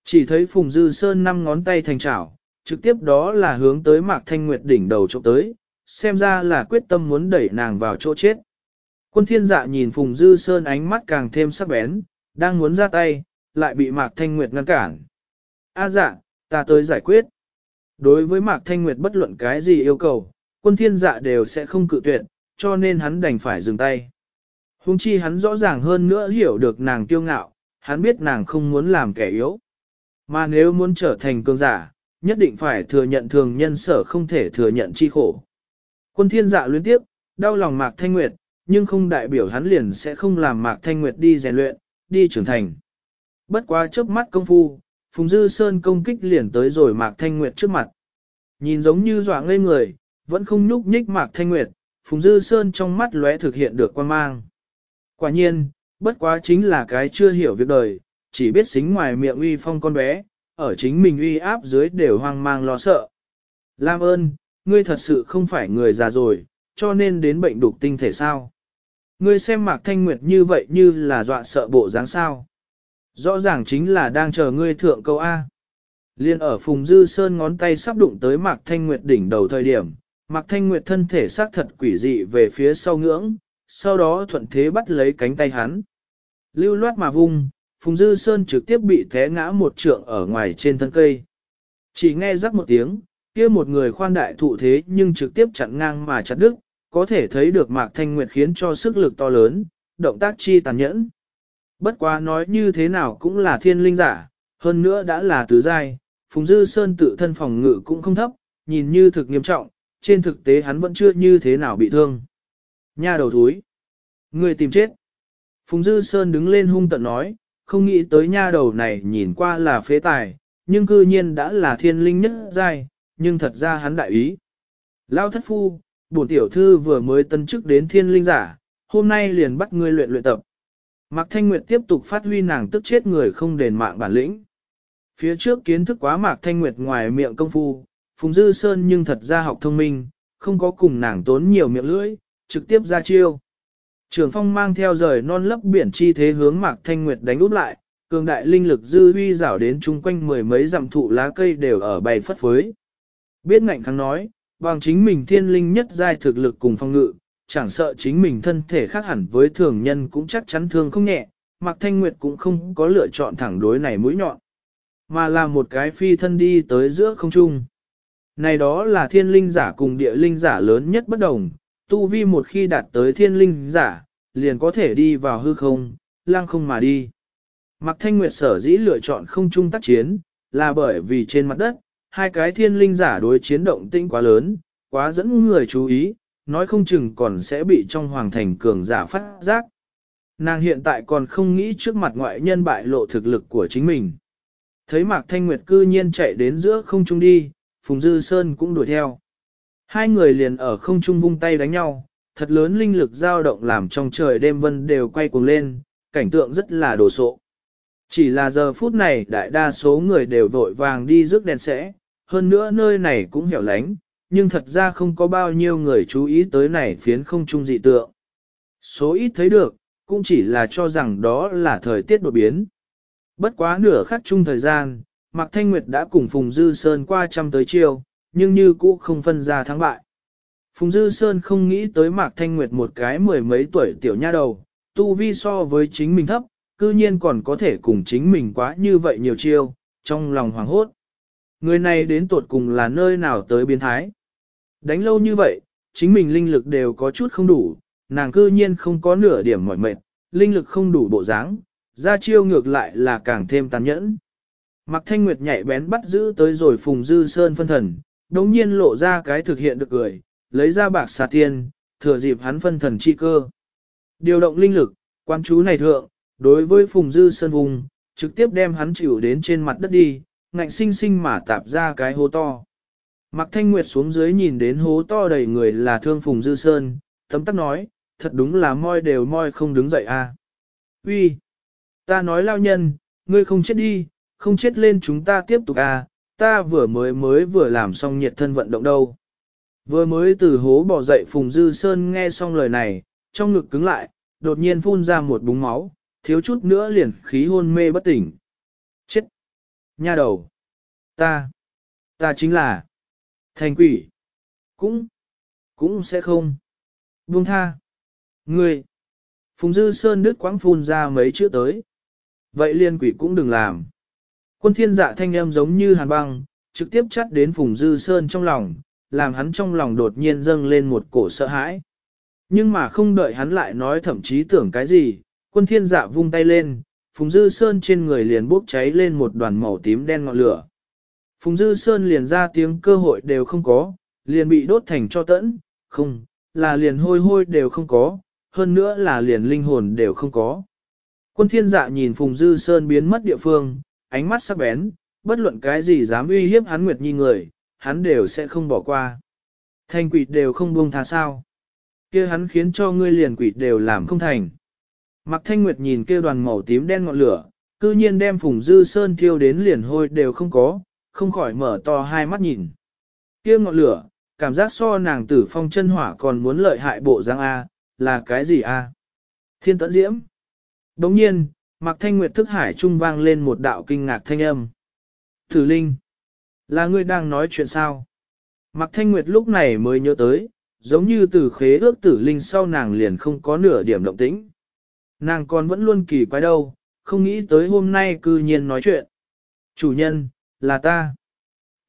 Speaker 1: Chỉ thấy Phùng Dư Sơn năm ngón tay thành chảo, trực tiếp đó là hướng tới Mạc Thanh Nguyệt đỉnh đầu trộm tới, xem ra là quyết tâm muốn đẩy nàng vào chỗ chết. Quân thiên dạ nhìn Phùng Dư Sơn ánh mắt càng thêm sắc bén, đang muốn ra tay, lại bị Mạc Thanh Nguyệt ngăn cản. A dạ, ta tới giải quyết. Đối với Mạc Thanh Nguyệt bất luận cái gì yêu cầu, quân thiên dạ đều sẽ không cự tuyệt, cho nên hắn đành phải dừng tay. Hùng chi hắn rõ ràng hơn nữa hiểu được nàng kiêu ngạo, hắn biết nàng không muốn làm kẻ yếu. Mà nếu muốn trở thành cường giả, nhất định phải thừa nhận thường nhân sở không thể thừa nhận chi khổ. Quân thiên dạ luyến tiếp, đau lòng Mạc Thanh Nguyệt, nhưng không đại biểu hắn liền sẽ không làm Mạc Thanh Nguyệt đi rèn luyện, đi trưởng thành. Bất quá chớp mắt công phu, Phùng Dư Sơn công kích liền tới rồi Mạc Thanh Nguyệt trước mặt. Nhìn giống như dọa ngây người, vẫn không nhúc nhích Mạc Thanh Nguyệt, Phùng Dư Sơn trong mắt lóe thực hiện được quan mang. Quả nhiên, bất quá chính là cái chưa hiểu việc đời, chỉ biết xính ngoài miệng uy phong con bé, ở chính mình uy áp dưới đều hoang mang lo sợ. Lam ơn, ngươi thật sự không phải người già rồi, cho nên đến bệnh đục tinh thể sao. Ngươi xem Mạc Thanh Nguyệt như vậy như là dọa sợ bộ dáng sao. Rõ ràng chính là đang chờ ngươi thượng câu A. Liên ở Phùng Dư Sơn ngón tay sắp đụng tới Mạc Thanh Nguyệt đỉnh đầu thời điểm, Mạc Thanh Nguyệt thân thể xác thật quỷ dị về phía sau ngưỡng, sau đó thuận thế bắt lấy cánh tay hắn. Lưu loát mà vung, Phùng Dư Sơn trực tiếp bị té ngã một trượng ở ngoài trên thân cây. Chỉ nghe rắc một tiếng, kia một người khoan đại thụ thế nhưng trực tiếp chặn ngang mà chặt đứt, có thể thấy được Mạc Thanh Nguyệt khiến cho sức lực to lớn, động tác chi tàn nhẫn. Bất quá nói như thế nào cũng là thiên linh giả, hơn nữa đã là tứ giai, Phùng Dư Sơn tự thân phòng ngự cũng không thấp, nhìn như thực nghiêm trọng, trên thực tế hắn vẫn chưa như thế nào bị thương. Nha đầu thúi. Người tìm chết. Phùng Dư Sơn đứng lên hung tận nói, không nghĩ tới nha đầu này nhìn qua là phế tài, nhưng cư nhiên đã là thiên linh nhất giai, nhưng thật ra hắn đại ý. Lao thất phu, bổn tiểu thư vừa mới tân chức đến thiên linh giả, hôm nay liền bắt ngươi luyện luyện tập. Mạc Thanh Nguyệt tiếp tục phát huy nàng tức chết người không đền mạng bản lĩnh. Phía trước kiến thức quá Mạc Thanh Nguyệt ngoài miệng công phu, Phùng Dư Sơn nhưng thật ra học thông minh, không có cùng nàng tốn nhiều miệng lưỡi, trực tiếp ra chiêu. Trường phong mang theo rời non lấp biển chi thế hướng Mạc Thanh Nguyệt đánh úp lại, cường đại linh lực dư huy rảo đến chung quanh mười mấy dặm thụ lá cây đều ở bay phất phới. Biết ngạnh kháng nói, bằng chính mình thiên linh nhất giai thực lực cùng phong ngự, chẳng sợ chính mình thân thể khác hẳn với thường nhân cũng chắc chắn thương không nhẹ, Mạc Thanh Nguyệt cũng không có lựa chọn thẳng đối này mũi nhọn, mà là một cái phi thân đi tới giữa không trung. Này đó là thiên linh giả cùng địa linh giả lớn nhất bất đồng, tu vi một khi đạt tới thiên linh giả, liền có thể đi vào hư không, lang không mà đi. Mạc Thanh Nguyệt sở dĩ lựa chọn không trung tác chiến, là bởi vì trên mặt đất, hai cái thiên linh giả đối chiến động tinh quá lớn, quá dẫn người chú ý, nói không chừng còn sẽ bị trong hoàng thành cường giả phát giác. Nàng hiện tại còn không nghĩ trước mặt ngoại nhân bại lộ thực lực của chính mình. Thấy Mạc Thanh Nguyệt cư nhiên chạy đến giữa không trung đi, Phùng Dư Sơn cũng đuổi theo. Hai người liền ở không trung vung tay đánh nhau, thật lớn linh lực dao động làm trong trời đêm vân đều quay cuồng lên, cảnh tượng rất là đồ sộ. Chỉ là giờ phút này đại đa số người đều vội vàng đi rước đèn sẽ, hơn nữa nơi này cũng hẻo lánh, nhưng thật ra không có bao nhiêu người chú ý tới này phiến không trung dị tượng. Số ít thấy được, cũng chỉ là cho rằng đó là thời tiết đột biến. Bất quá nửa khắc chung thời gian, Mạc Thanh Nguyệt đã cùng Phùng Dư Sơn qua trăm tới chiều nhưng như cũ không phân ra thắng bại. Phùng Dư Sơn không nghĩ tới Mạc Thanh Nguyệt một cái mười mấy tuổi tiểu nha đầu, tu vi so với chính mình thấp, cư nhiên còn có thể cùng chính mình quá như vậy nhiều chiêu, trong lòng hoảng hốt. Người này đến tuột cùng là nơi nào tới biến thái. Đánh lâu như vậy, chính mình linh lực đều có chút không đủ, nàng cư nhiên không có nửa điểm mỏi mệt, linh lực không đủ bộ dáng, ra chiêu ngược lại là càng thêm tàn nhẫn. Mạc Thanh Nguyệt nhạy bén bắt giữ tới rồi Phùng Dư Sơn phân thần, đồng nhiên lộ ra cái thực hiện được cười, lấy ra bạc xà tiền thừa dịp hắn phân thần chi cơ. Điều động linh lực, quan chú này thượng, đối với Phùng Dư Sơn vùng, trực tiếp đem hắn chịu đến trên mặt đất đi, ngạnh sinh sinh mà tạp ra cái hố to. Mạc Thanh Nguyệt xuống dưới nhìn đến hố to đầy người là thương Phùng Dư Sơn, tấm tắc nói, thật đúng là moi đều moi không đứng dậy. À. Uy, ta nói lao nhân, ngươi không chết đi, không chết lên chúng ta tiếp tục à, ta vừa mới mới vừa làm xong nhiệt thân vận động đâu. Vừa mới từ hố bỏ dậy Phùng Dư Sơn nghe xong lời này, trong ngực cứng lại, đột nhiên phun ra một búng máu, thiếu chút nữa liền khí hôn mê bất tỉnh. Chết! Nha đầu! Ta! Ta chính là thành quỷ! Cũng! Cũng sẽ không! Buông tha! Ngươi! Phùng Dư Sơn đứt quãng phun ra mấy chữ tới. Vậy liên quỷ cũng đừng làm. Quân thiên dạ thanh âm giống như hàn băng, trực tiếp chắt đến Phùng Dư Sơn trong lòng, làm hắn trong lòng đột nhiên dâng lên một cổ sợ hãi. Nhưng mà không đợi hắn lại nói thậm chí tưởng cái gì, quân thiên dạ vung tay lên, Phùng Dư Sơn trên người liền bốc cháy lên một đoàn màu tím đen ngọn lửa. Phùng Dư Sơn liền ra tiếng cơ hội đều không có, liền bị đốt thành cho tẫn, không, là liền hôi hôi đều không có, hơn nữa là liền linh hồn đều không có. Quân thiên dạ nhìn Phùng Dư Sơn biến mất địa phương, ánh mắt sắc bén, bất luận cái gì dám uy hiếp hắn Nguyệt Nhi người, hắn đều sẽ không bỏ qua. Thành quỷ đều không buông tha sao. kia hắn khiến cho ngươi liền quỷ đều làm không thành. Mặc thanh nguyệt nhìn kia đoàn màu tím đen ngọn lửa, cư nhiên đem phùng dư sơn thiêu đến liền hôi đều không có, không khỏi mở to hai mắt nhìn. Kia ngọn lửa, cảm giác so nàng tử phong chân hỏa còn muốn lợi hại bộ giang A, là cái gì A? Thiên tận diễm. Đồng nhiên, Mạc Thanh Nguyệt thức hải trung vang lên một đạo kinh ngạc thanh âm. Tử Linh, là ngươi đang nói chuyện sao? Mạc Thanh Nguyệt lúc này mới nhớ tới, giống như từ khế ước tử linh sau nàng liền không có nửa điểm động tĩnh. Nàng còn vẫn luôn kỳ quái đâu, không nghĩ tới hôm nay cư nhiên nói chuyện. Chủ nhân, là ta.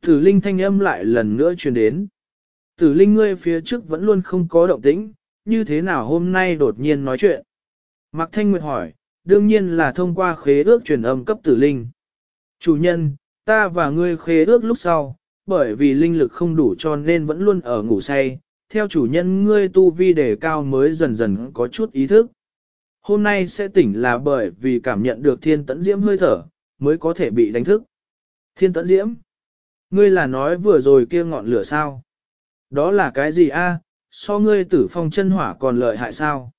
Speaker 1: Tử linh thanh âm lại lần nữa truyền đến. Tử linh ngươi phía trước vẫn luôn không có động tĩnh, như thế nào hôm nay đột nhiên nói chuyện? Mạc Thanh Nguyệt hỏi, đương nhiên là thông qua khế ước truyền âm cấp tử linh. Chủ nhân, ta và ngươi khế ước lúc sau, bởi vì linh lực không đủ cho nên vẫn luôn ở ngủ say, theo chủ nhân ngươi tu vi đề cao mới dần dần có chút ý thức. Hôm nay sẽ tỉnh là bởi vì cảm nhận được thiên tẫn diễm hơi thở, mới có thể bị đánh thức. Thiên tẫn diễm? Ngươi là nói vừa rồi kia ngọn lửa sao? Đó là cái gì a? so ngươi tử phong chân hỏa còn lợi hại sao?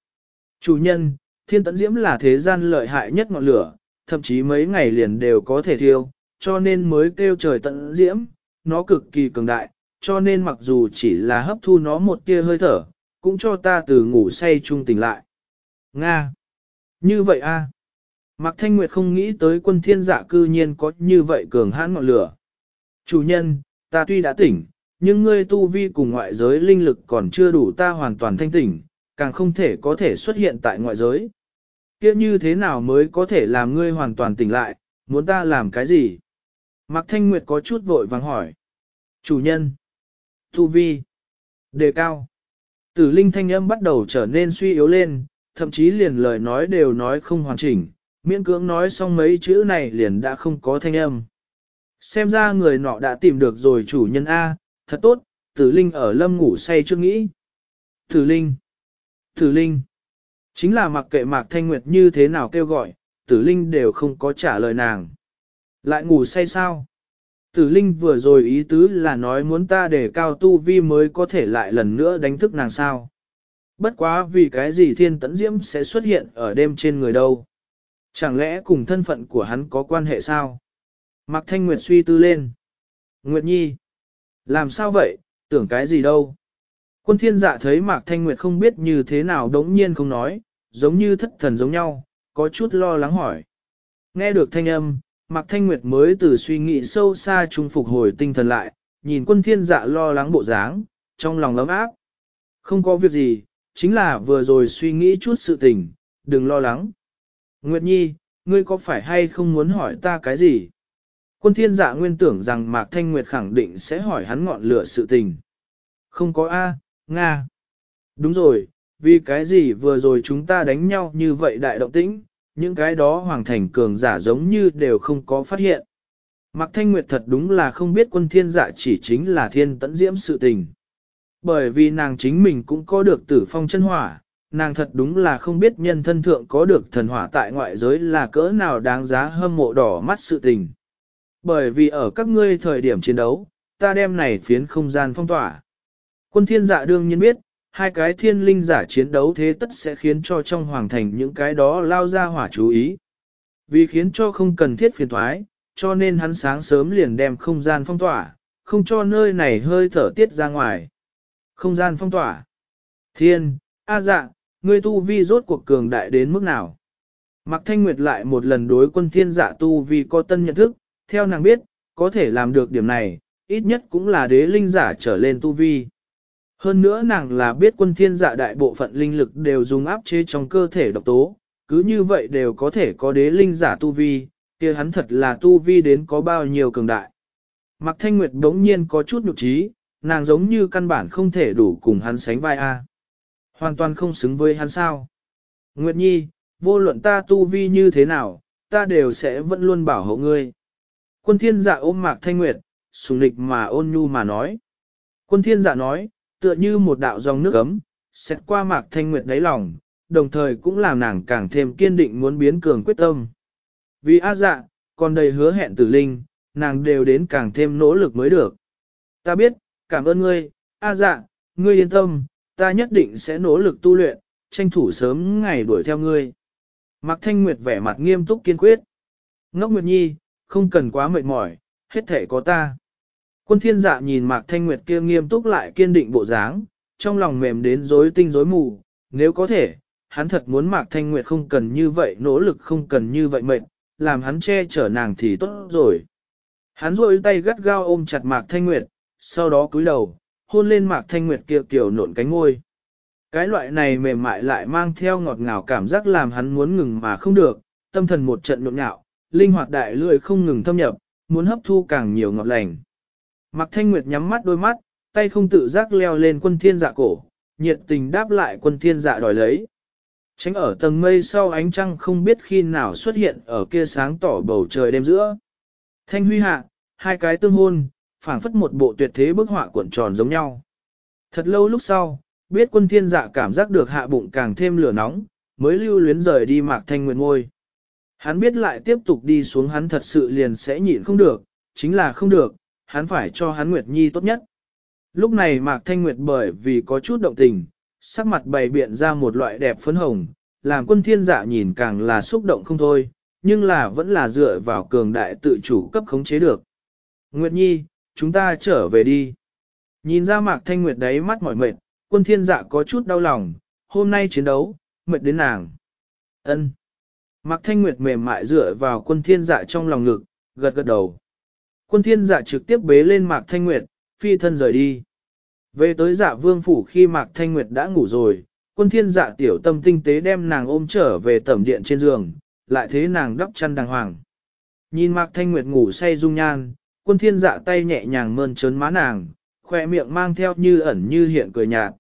Speaker 1: Chủ nhân, thiên tẫn diễm là thế gian lợi hại nhất ngọn lửa, thậm chí mấy ngày liền đều có thể thiêu, cho nên mới kêu trời tận diễm, nó cực kỳ cường đại, cho nên mặc dù chỉ là hấp thu nó một tia hơi thở, cũng cho ta từ ngủ say trung tỉnh lại. Nga! Như vậy a Mạc Thanh Nguyệt không nghĩ tới quân thiên dạ cư nhiên có như vậy cường hãn ngọn lửa. Chủ nhân, ta tuy đã tỉnh, nhưng ngươi tu vi cùng ngoại giới linh lực còn chưa đủ ta hoàn toàn thanh tỉnh, càng không thể có thể xuất hiện tại ngoại giới. Kia như thế nào mới có thể làm ngươi hoàn toàn tỉnh lại, muốn ta làm cái gì? Mạc Thanh Nguyệt có chút vội vàng hỏi. Chủ nhân. Tu vi. Đề cao. Tử linh thanh âm bắt đầu trở nên suy yếu lên, thậm chí liền lời nói đều nói không hoàn chỉnh, miễn cưỡng nói xong mấy chữ này liền đã không có thanh âm. Xem ra người nọ đã tìm được rồi chủ nhân A, thật tốt, tử linh ở lâm ngủ say chưa nghĩ. Tử linh, tử linh, chính là mặc kệ mạc thanh nguyệt như thế nào kêu gọi, tử linh đều không có trả lời nàng. Lại ngủ say sao? Tử linh vừa rồi ý tứ là nói muốn ta để cao tu vi mới có thể lại lần nữa đánh thức nàng sao. Bất quá vì cái gì thiên tẫn diễm sẽ xuất hiện ở đêm trên người đâu. Chẳng lẽ cùng thân phận của hắn có quan hệ sao? Mạc Thanh Nguyệt suy tư lên. Nguyệt Nhi. Làm sao vậy, tưởng cái gì đâu? Quân thiên dạ thấy Mạc Thanh Nguyệt không biết như thế nào đống nhiên không nói, giống như thất thần giống nhau, có chút lo lắng hỏi. Nghe được thanh âm, Mạc Thanh Nguyệt mới từ suy nghĩ sâu xa trung phục hồi tinh thần lại, nhìn quân thiên dạ lo lắng bộ dáng, trong lòng lấm áp. Không có việc gì, chính là vừa rồi suy nghĩ chút sự tình, đừng lo lắng. Nguyệt Nhi, ngươi có phải hay không muốn hỏi ta cái gì? Quân thiên dạ nguyên tưởng rằng Mạc Thanh Nguyệt khẳng định sẽ hỏi hắn ngọn lửa sự tình. Không có A, Nga. Đúng rồi, vì cái gì vừa rồi chúng ta đánh nhau như vậy đại động tĩnh, những cái đó hoàng thành cường giả giống như đều không có phát hiện. Mạc Thanh Nguyệt thật đúng là không biết quân thiên dạ chỉ chính là thiên tẫn diễm sự tình. Bởi vì nàng chính mình cũng có được tử phong chân hỏa, nàng thật đúng là không biết nhân thân thượng có được thần hỏa tại ngoại giới là cỡ nào đáng giá hâm mộ đỏ mắt sự tình. Bởi vì ở các ngươi thời điểm chiến đấu, ta đem này phiến không gian phong tỏa. Quân thiên dạ đương nhiên biết, hai cái thiên linh giả chiến đấu thế tất sẽ khiến cho trong hoàng thành những cái đó lao ra hỏa chú ý. Vì khiến cho không cần thiết phiền thoái, cho nên hắn sáng sớm liền đem không gian phong tỏa, không cho nơi này hơi thở tiết ra ngoài. Không gian phong tỏa. Thiên, A dạ, ngươi tu vi rốt cuộc cường đại đến mức nào? Mạc Thanh Nguyệt lại một lần đối quân thiên dạ tu vi có tân nhận thức, theo nàng biết, có thể làm được điểm này, ít nhất cũng là đế linh giả trở lên tu vi. Hơn nữa nàng là biết quân thiên dạ đại bộ phận linh lực đều dùng áp chế trong cơ thể độc tố, cứ như vậy đều có thể có đế linh giả tu vi, kia hắn thật là tu vi đến có bao nhiêu cường đại. Mạc Thanh Nguyệt đống nhiên có chút nhục trí, nàng giống như căn bản không thể đủ cùng hắn sánh vai a. Hoàn toàn không xứng với hắn sao. Nguyệt Nhi, vô luận ta tu vi như thế nào, ta đều sẽ vẫn luôn bảo hộ ngươi. Quân thiên dạ ôm Mạc Thanh Nguyệt, sùng lịch mà ôn nhu mà nói. Quân thiên dạ nói, tựa như một đạo dòng nước ấm, xét qua Mạc Thanh Nguyệt đáy lòng, đồng thời cũng làm nàng càng thêm kiên định muốn biến cường quyết tâm. Vì A dạ, còn đầy hứa hẹn tử linh, nàng đều đến càng thêm nỗ lực mới được. Ta biết, cảm ơn ngươi, A dạ, ngươi yên tâm, ta nhất định sẽ nỗ lực tu luyện, tranh thủ sớm ngày đuổi theo ngươi. Mạc Thanh Nguyệt vẻ mặt nghiêm túc kiên quyết. Ngốc Nguyệt Nhi, không cần quá mệt mỏi, hết thể có ta. Quân thiên dạ nhìn Mạc Thanh Nguyệt kia nghiêm túc lại kiên định bộ dáng, trong lòng mềm đến rối tinh rối mù, nếu có thể, hắn thật muốn Mạc Thanh Nguyệt không cần như vậy nỗ lực không cần như vậy mệt, làm hắn che chở nàng thì tốt rồi. Hắn rôi tay gắt gao ôm chặt Mạc Thanh Nguyệt, sau đó cúi đầu, hôn lên Mạc Thanh Nguyệt kia kiểu nộn cánh ngôi. Cái loại này mềm mại lại mang theo ngọt ngào cảm giác làm hắn muốn ngừng mà không được, tâm thần một trận nhộn nhạo, linh hoạt đại lưỡi không ngừng thâm nhập, muốn hấp thu càng nhiều ngọt lành. Mạc Thanh Nguyệt nhắm mắt đôi mắt, tay không tự giác leo lên quân thiên dạ cổ, nhiệt tình đáp lại quân thiên dạ đòi lấy. Tránh ở tầng mây sau ánh trăng không biết khi nào xuất hiện ở kia sáng tỏ bầu trời đêm giữa. Thanh huy hạ, hai cái tương hôn, phảng phất một bộ tuyệt thế bức họa cuộn tròn giống nhau. Thật lâu lúc sau, biết quân thiên dạ cảm giác được hạ bụng càng thêm lửa nóng, mới lưu luyến rời đi mạc thanh nguyệt ngôi. Hắn biết lại tiếp tục đi xuống hắn thật sự liền sẽ nhịn không được, chính là không được, hắn phải cho hắn Nguyệt Nhi tốt nhất. Lúc này Mạc Thanh Nguyệt bởi vì có chút động tình, sắc mặt bày biện ra một loại đẹp phấn hồng, làm quân thiên dạ nhìn càng là xúc động không thôi, nhưng là vẫn là dựa vào cường đại tự chủ cấp khống chế được. Nguyệt Nhi, chúng ta trở về đi. Nhìn ra Mạc Thanh Nguyệt đấy mắt mỏi mệt, quân thiên dạ có chút đau lòng, hôm nay chiến đấu, mệt đến nàng. Ân. Mạc Thanh Nguyệt mềm mại dựa vào quân thiên dạ trong lòng ngực, gật gật đầu. Quân thiên dạ trực tiếp bế lên Mạc Thanh Nguyệt, phi thân rời đi. Về tới dạ vương phủ khi Mạc Thanh Nguyệt đã ngủ rồi, quân thiên dạ tiểu tâm tinh tế đem nàng ôm trở về tẩm điện trên giường, lại thế nàng đắp chăn đàng hoàng. Nhìn Mạc Thanh Nguyệt ngủ say dung nhan, quân thiên dạ tay nhẹ nhàng mơn trớn má nàng, khoe miệng mang theo như ẩn như hiện cười nhạt.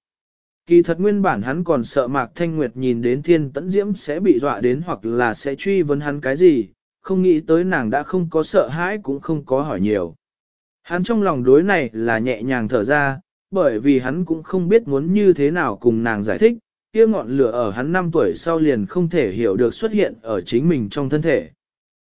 Speaker 1: Kỳ thật nguyên bản hắn còn sợ Mạc Thanh Nguyệt nhìn đến thiên tẫn diễm sẽ bị dọa đến hoặc là sẽ truy vấn hắn cái gì, không nghĩ tới nàng đã không có sợ hãi cũng không có hỏi nhiều. Hắn trong lòng đối này là nhẹ nhàng thở ra, bởi vì hắn cũng không biết muốn như thế nào cùng nàng giải thích, kia ngọn lửa ở hắn 5 tuổi sau liền không thể hiểu được xuất hiện ở chính mình trong thân thể.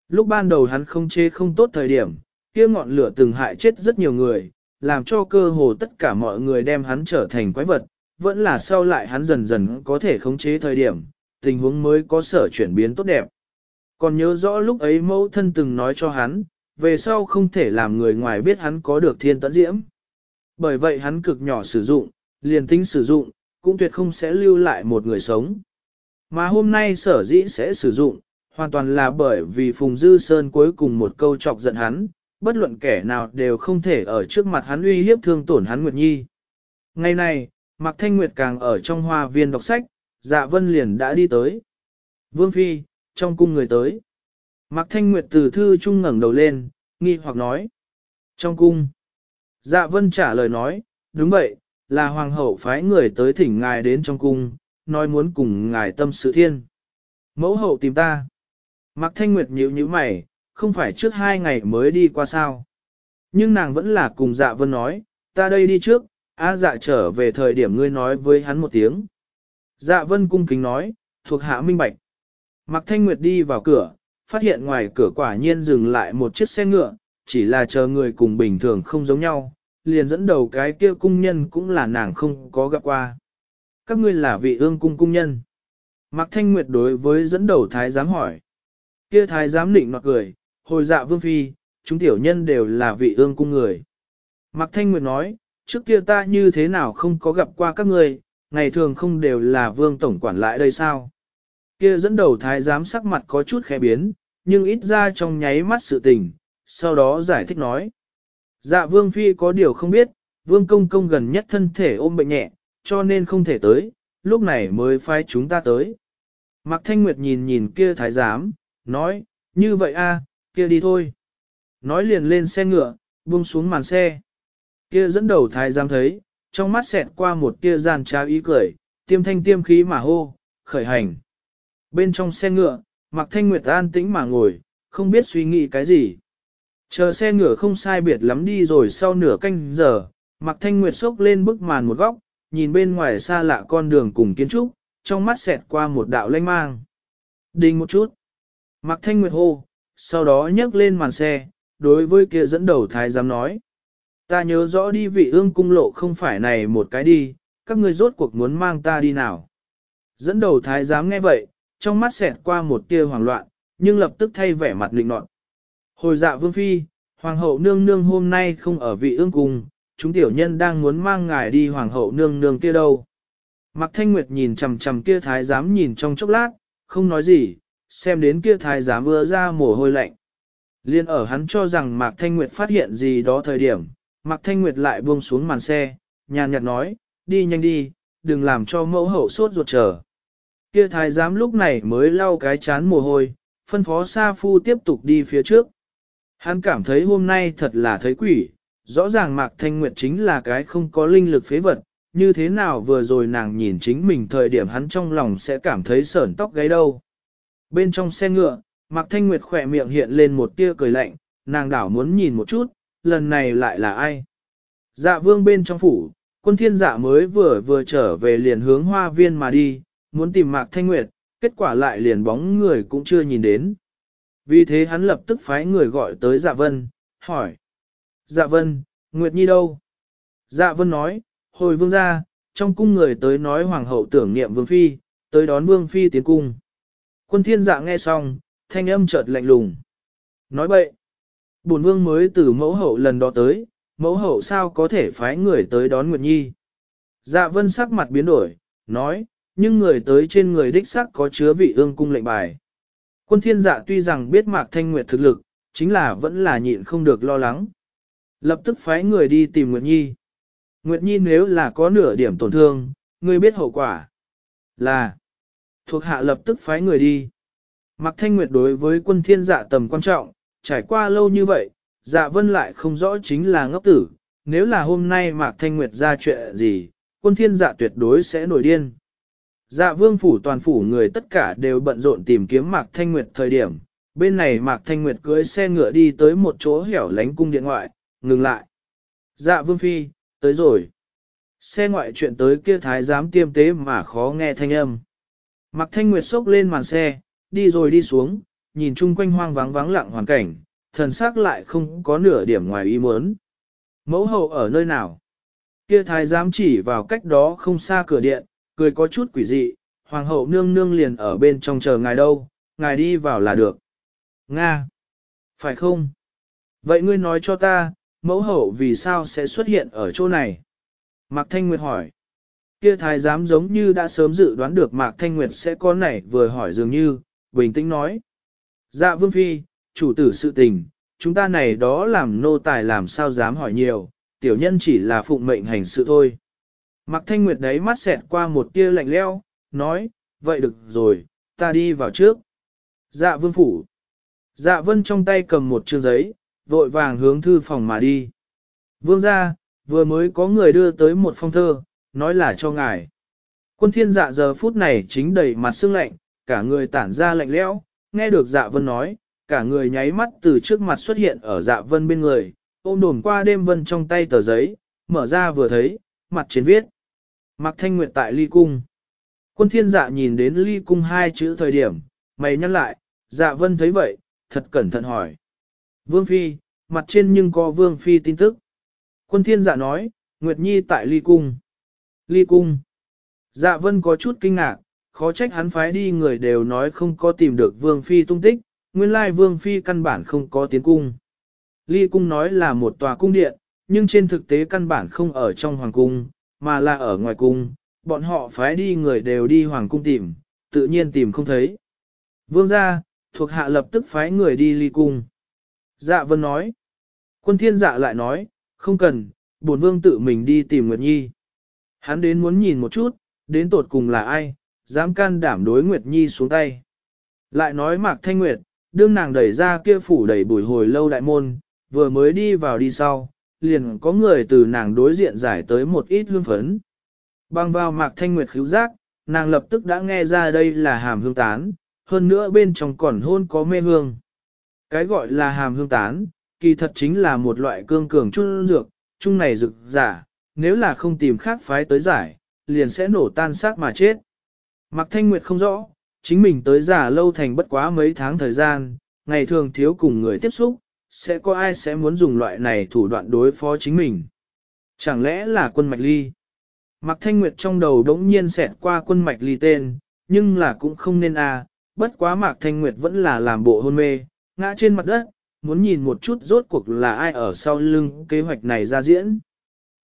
Speaker 1: Lúc ban đầu hắn không chê không tốt thời điểm, kia ngọn lửa từng hại chết rất nhiều người, làm cho cơ hồ tất cả mọi người đem hắn trở thành quái vật, vẫn là sau lại hắn dần dần có thể khống chế thời điểm, tình huống mới có sở chuyển biến tốt đẹp. Còn nhớ rõ lúc ấy mẫu thân từng nói cho hắn, về sau không thể làm người ngoài biết hắn có được thiên tẫn diễm. Bởi vậy hắn cực nhỏ sử dụng, liền tính sử dụng, cũng tuyệt không sẽ lưu lại một người sống. Mà hôm nay sở dĩ sẽ sử dụng, hoàn toàn là bởi vì Phùng Dư Sơn cuối cùng một câu chọc giận hắn, bất luận kẻ nào đều không thể ở trước mặt hắn uy hiếp thương tổn hắn Nguyệt Nhi. Ngày này, Mạc Thanh Nguyệt càng ở trong hoa viên đọc sách, dạ vân liền đã đi tới. Vương Phi, trong cung người tới. Mạc Thanh Nguyệt từ thư trung ngẩng đầu lên, nghi hoặc nói. Trong cung. Dạ vân trả lời nói, đúng vậy, là hoàng hậu phái người tới thỉnh ngài đến trong cung, nói muốn cùng ngài tâm sự thiên. Mẫu hậu tìm ta. Mạc Thanh Nguyệt nhíu nhíu mày, không phải trước hai ngày mới đi qua sao. Nhưng nàng vẫn là cùng dạ vân nói, ta đây đi trước, á dạ trở về thời điểm ngươi nói với hắn một tiếng. Dạ vân cung kính nói, thuộc hạ minh bạch. Mạc Thanh Nguyệt đi vào cửa, phát hiện ngoài cửa quả nhiên dừng lại một chiếc xe ngựa, chỉ là chờ người cùng bình thường không giống nhau, liền dẫn đầu cái kia cung nhân cũng là nàng không có gặp qua. Các ngươi là vị ương cung cung nhân. Mạc Thanh Nguyệt đối với dẫn đầu thái giám hỏi. Kia thái giám định mặt cười, hồi dạ vương phi, chúng tiểu nhân đều là vị ương cung người. Mạc Thanh Nguyệt nói, trước kia ta như thế nào không có gặp qua các ngươi, ngày thường không đều là vương tổng quản lại đây sao. Kia dẫn đầu thái giám sắc mặt có chút khẽ biến, nhưng ít ra trong nháy mắt sự tình, sau đó giải thích nói. Dạ vương phi có điều không biết, vương công công gần nhất thân thể ôm bệnh nhẹ, cho nên không thể tới, lúc này mới phái chúng ta tới. Mạc Thanh Nguyệt nhìn nhìn kia thái giám, nói, như vậy a, kia đi thôi. Nói liền lên xe ngựa, buông xuống màn xe. Kia dẫn đầu thái giám thấy, trong mắt xẹt qua một tia gian trao ý cười, tiêm thanh tiêm khí mà hô, khởi hành. Bên trong xe ngựa, Mạc Thanh Nguyệt an tĩnh mà ngồi, không biết suy nghĩ cái gì. Chờ xe ngựa không sai biệt lắm đi rồi sau nửa canh giờ, Mạc Thanh Nguyệt xốc lên bức màn một góc, nhìn bên ngoài xa lạ con đường cùng kiến trúc, trong mắt xẹt qua một đạo lanh mang. Đình một chút. Mạc Thanh Nguyệt hô, sau đó nhấc lên màn xe, đối với kia dẫn đầu thái giám nói. Ta nhớ rõ đi vị ương cung lộ không phải này một cái đi, các ngươi rốt cuộc muốn mang ta đi nào. Dẫn đầu thái giám nghe vậy, trong mắt xẹt qua một tia hoảng loạn, nhưng lập tức thay vẻ mặt lịnh nọt. Hồi dạ vương phi, hoàng hậu nương nương hôm nay không ở vị ương cung, chúng tiểu nhân đang muốn mang ngài đi hoàng hậu nương nương kia đâu. Mạc Thanh Nguyệt nhìn chằm chằm kia thái giám nhìn trong chốc lát, không nói gì, xem đến kia thái giám vừa ra mồ hôi lạnh. Liên ở hắn cho rằng Mạc Thanh Nguyệt phát hiện gì đó thời điểm, Mạc Thanh Nguyệt lại buông xuống màn xe, nhàn nhạt nói, đi nhanh đi, đừng làm cho mẫu hậu sốt ruột chờ. Kia thái giám lúc này mới lau cái chán mồ hôi, phân phó Sa Phu tiếp tục đi phía trước. Hắn cảm thấy hôm nay thật là thấy quỷ, rõ ràng Mạc Thanh Nguyệt chính là cái không có linh lực phế vật, như thế nào vừa rồi nàng nhìn chính mình thời điểm hắn trong lòng sẽ cảm thấy sởn tóc gáy đâu. Bên trong xe ngựa, Mạc Thanh Nguyệt khỏe miệng hiện lên một tia cười lạnh, nàng đảo muốn nhìn một chút, lần này lại là ai? Dạ vương bên trong phủ, quân thiên dạ mới vừa vừa trở về liền hướng hoa viên mà đi, muốn tìm Mạc Thanh Nguyệt, kết quả lại liền bóng người cũng chưa nhìn đến. Vì thế hắn lập tức phái người gọi tới Dạ Vân, hỏi. Dạ Vân, Nguyệt Nhi đâu? Dạ Vân nói, hồi vương ra, trong cung người tới nói hoàng hậu tưởng niệm vương phi, tới đón vương phi tiến cung. Quân thiên dạ nghe xong, thanh âm chợt lạnh lùng. Nói bậy, bổn vương mới từ mẫu hậu lần đó tới, mẫu hậu sao có thể phái người tới đón Nguyệt Nhi. Dạ vân sắc mặt biến đổi, nói, nhưng người tới trên người đích sắc có chứa vị ương cung lệnh bài. Quân thiên dạ tuy rằng biết Mạc Thanh Nguyệt thực lực, chính là vẫn là nhịn không được lo lắng. Lập tức phái người đi tìm Nguyệt Nhi. Nguyệt Nhi nếu là có nửa điểm tổn thương, ngươi biết hậu quả. Là, thuộc hạ lập tức phái người đi. Mạc Thanh Nguyệt đối với quân thiên dạ tầm quan trọng, trải qua lâu như vậy, dạ vân lại không rõ chính là ngốc tử. Nếu là hôm nay Mạc Thanh Nguyệt ra chuyện gì, quân thiên dạ tuyệt đối sẽ nổi điên. Dạ vương phủ toàn phủ người tất cả đều bận rộn tìm kiếm Mạc Thanh Nguyệt thời điểm, bên này Mạc Thanh Nguyệt cưỡi xe ngựa đi tới một chỗ hẻo lánh cung điện ngoại, ngừng lại. Dạ vương phi, tới rồi. Xe ngoại chuyện tới kia thái giám tiêm tế mà khó nghe thanh âm. Mạc Thanh Nguyệt xốc lên màn xe, đi rồi đi xuống, nhìn chung quanh hoang vắng vắng lặng hoàn cảnh, thần sắc lại không có nửa điểm ngoài ý muốn. Mẫu hậu ở nơi nào? Kia thái giám chỉ vào cách đó không xa cửa điện, cười có chút quỷ dị, hoàng hậu nương nương liền ở bên trong chờ ngài đâu, ngài đi vào là được. Nga! Phải không? Vậy ngươi nói cho ta, mẫu hậu vì sao sẽ xuất hiện ở chỗ này? Mạc Thanh Nguyệt hỏi. Kia thái giám giống như đã sớm dự đoán được Mạc Thanh Nguyệt sẽ có này vừa hỏi dường như, bình tĩnh nói. Dạ vương phi, chủ tử sự tình, chúng ta này đó làm nô tài làm sao dám hỏi nhiều, tiểu nhân chỉ là phụng mệnh hành sự thôi. Mạc Thanh Nguyệt đấy mắt xẹt qua một tia lạnh leo, nói, vậy được rồi, ta đi vào trước. Dạ vương phủ. Dạ vân trong tay cầm một chương giấy, vội vàng hướng thư phòng mà đi. Vương ra, vừa mới có người đưa tới một phong thơ, nói là cho ngài. Quân thiên dạ giờ phút này chính đầy mặt sương lạnh, cả người tản ra lạnh lẽo, nghe được dạ vân nói, cả người nháy mắt từ trước mặt xuất hiện ở dạ vân bên người, ôm đồn qua đêm vân trong tay tờ giấy, mở ra vừa thấy, mặt trên viết. Mạc Thanh Nguyệt tại ly cung. Quân thiên dạ nhìn đến ly cung hai chữ thời điểm, mày nhăn lại, dạ vân thấy vậy, thật cẩn thận hỏi. Vương Phi, mặt trên nhưng có Vương Phi tin tức. Quân thiên dạ nói, Nguyệt Nhi tại ly cung. Ly cung. Dạ vân có chút kinh ngạc, khó trách hắn phái đi người đều nói không có tìm được Vương Phi tung tích, nguyên lai Vương Phi căn bản không có tiến cung. Ly cung nói là một tòa cung điện, nhưng trên thực tế căn bản không ở trong hoàng cung, mà là ở ngoài cung, bọn họ phái đi người đều đi hoàng cung tìm, tự nhiên tìm không thấy. Vương gia, thuộc hạ lập tức phái người đi ly cung. Dạ vân nói. Quân thiên dạ lại nói, không cần, bổn vương tự mình đi tìm Nguyệt Nhi. Hắn đến muốn nhìn một chút, đến tột cùng là ai, dám can đảm đối Nguyệt Nhi xuống tay. Lại nói Mạc Thanh Nguyệt, đương nàng đẩy ra kia phủ đẩy bùi hồi lâu đại môn, vừa mới đi vào đi sau, liền có người từ nàng đối diện giải tới một ít hương phấn. Băng vào Mạc Thanh Nguyệt khíu giác, nàng lập tức đã nghe ra đây là hàm hương tán, hơn nữa bên trong còn hôn có mê hương. Cái gọi là hàm hương tán, kỳ thật chính là một loại cương cường trung dược, chung này dược giả, nếu là không tìm khác phái tới giải, liền sẽ nổ tan xác mà chết. Mạc Thanh Nguyệt không rõ, chính mình tới giả lâu thành bất quá mấy tháng thời gian, ngày thường thiếu cùng người tiếp xúc, sẽ có ai sẽ muốn dùng loại này thủ đoạn đối phó chính mình. Chẳng lẽ là quân mạch ly? Mạc Thanh Nguyệt trong đầu đống nhiên xẹt qua quân mạch ly tên, nhưng là cũng không nên. À, bất quá Mạc Thanh Nguyệt vẫn là làm bộ hôn mê, ngã trên mặt đất, muốn nhìn một chút rốt cuộc là ai ở sau lưng kế hoạch này ra diễn.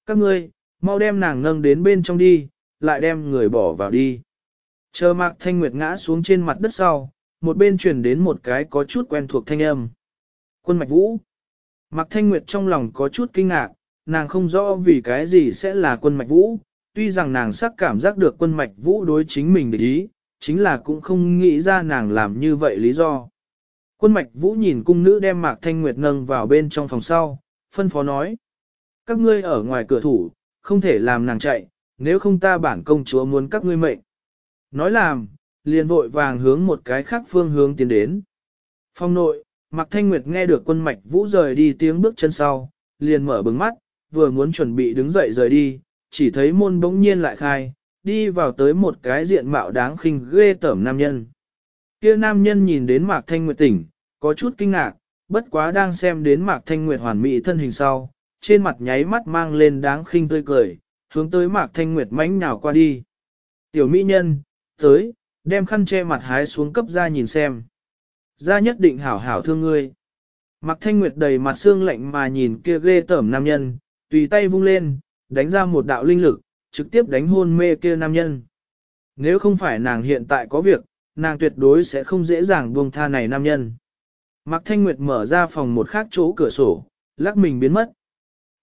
Speaker 1: Các ngươi, mau đem nàng nâng đến bên trong đi, lại đem người bỏ vào đi. Chờ Mạc Thanh Nguyệt ngã xuống trên mặt đất sau, một bên truyền đến một cái có chút quen thuộc thanh âm. Quân Mạch Vũ. Mạc Thanh Nguyệt trong lòng có chút kinh ngạc, nàng không rõ vì cái gì sẽ là quân Mạch Vũ, tuy rằng nàng sắc cảm giác được quân Mạch Vũ đối chính mình để ý, chính là cũng không nghĩ ra nàng làm như vậy lý do. Quân Mạch Vũ nhìn cung nữ đem Mạc Thanh Nguyệt nâng vào bên trong phòng sau, phân phó nói. Các ngươi ở ngoài cửa thủ, không thể làm nàng chạy, nếu không ta bản công chúa muốn các ngươi mệnh. Nói làm, liền vội vàng hướng một cái khác phương hướng tiến đến. Phong nội, Mạc Thanh Nguyệt nghe được quân mạch vũ rời đi tiếng bước chân sau, liền mở bừng mắt, vừa muốn chuẩn bị đứng dậy rời đi, chỉ thấy môn bỗng nhiên lại khai, đi vào tới một cái diện mạo đáng khinh ghê tởm nam nhân. Kia nam nhân nhìn đến Mạc Thanh Nguyệt tỉnh, có chút kinh ngạc, bất quá đang xem đến Mạc Thanh Nguyệt hoàn mỹ thân hình sau, trên mặt nháy mắt mang lên đáng khinh tươi cười, hướng tới Mạc Thanh Nguyệt mánh nhào qua đi. Tiểu mỹ nhân, tới, đem khăn che mặt hái xuống cấp ra nhìn xem. Ra nhất định hảo hảo thương ngươi. Mặc Thanh Nguyệt đầy mặt xương lạnh mà nhìn kia ghê tởm nam nhân, tùy tay vung lên, đánh ra một đạo linh lực, trực tiếp đánh hôn mê kia nam nhân. Nếu không phải nàng hiện tại có việc, nàng tuyệt đối sẽ không dễ dàng buông tha này nam nhân. Mạc Thanh Nguyệt mở ra phòng một khác chỗ cửa sổ, lắc mình biến mất.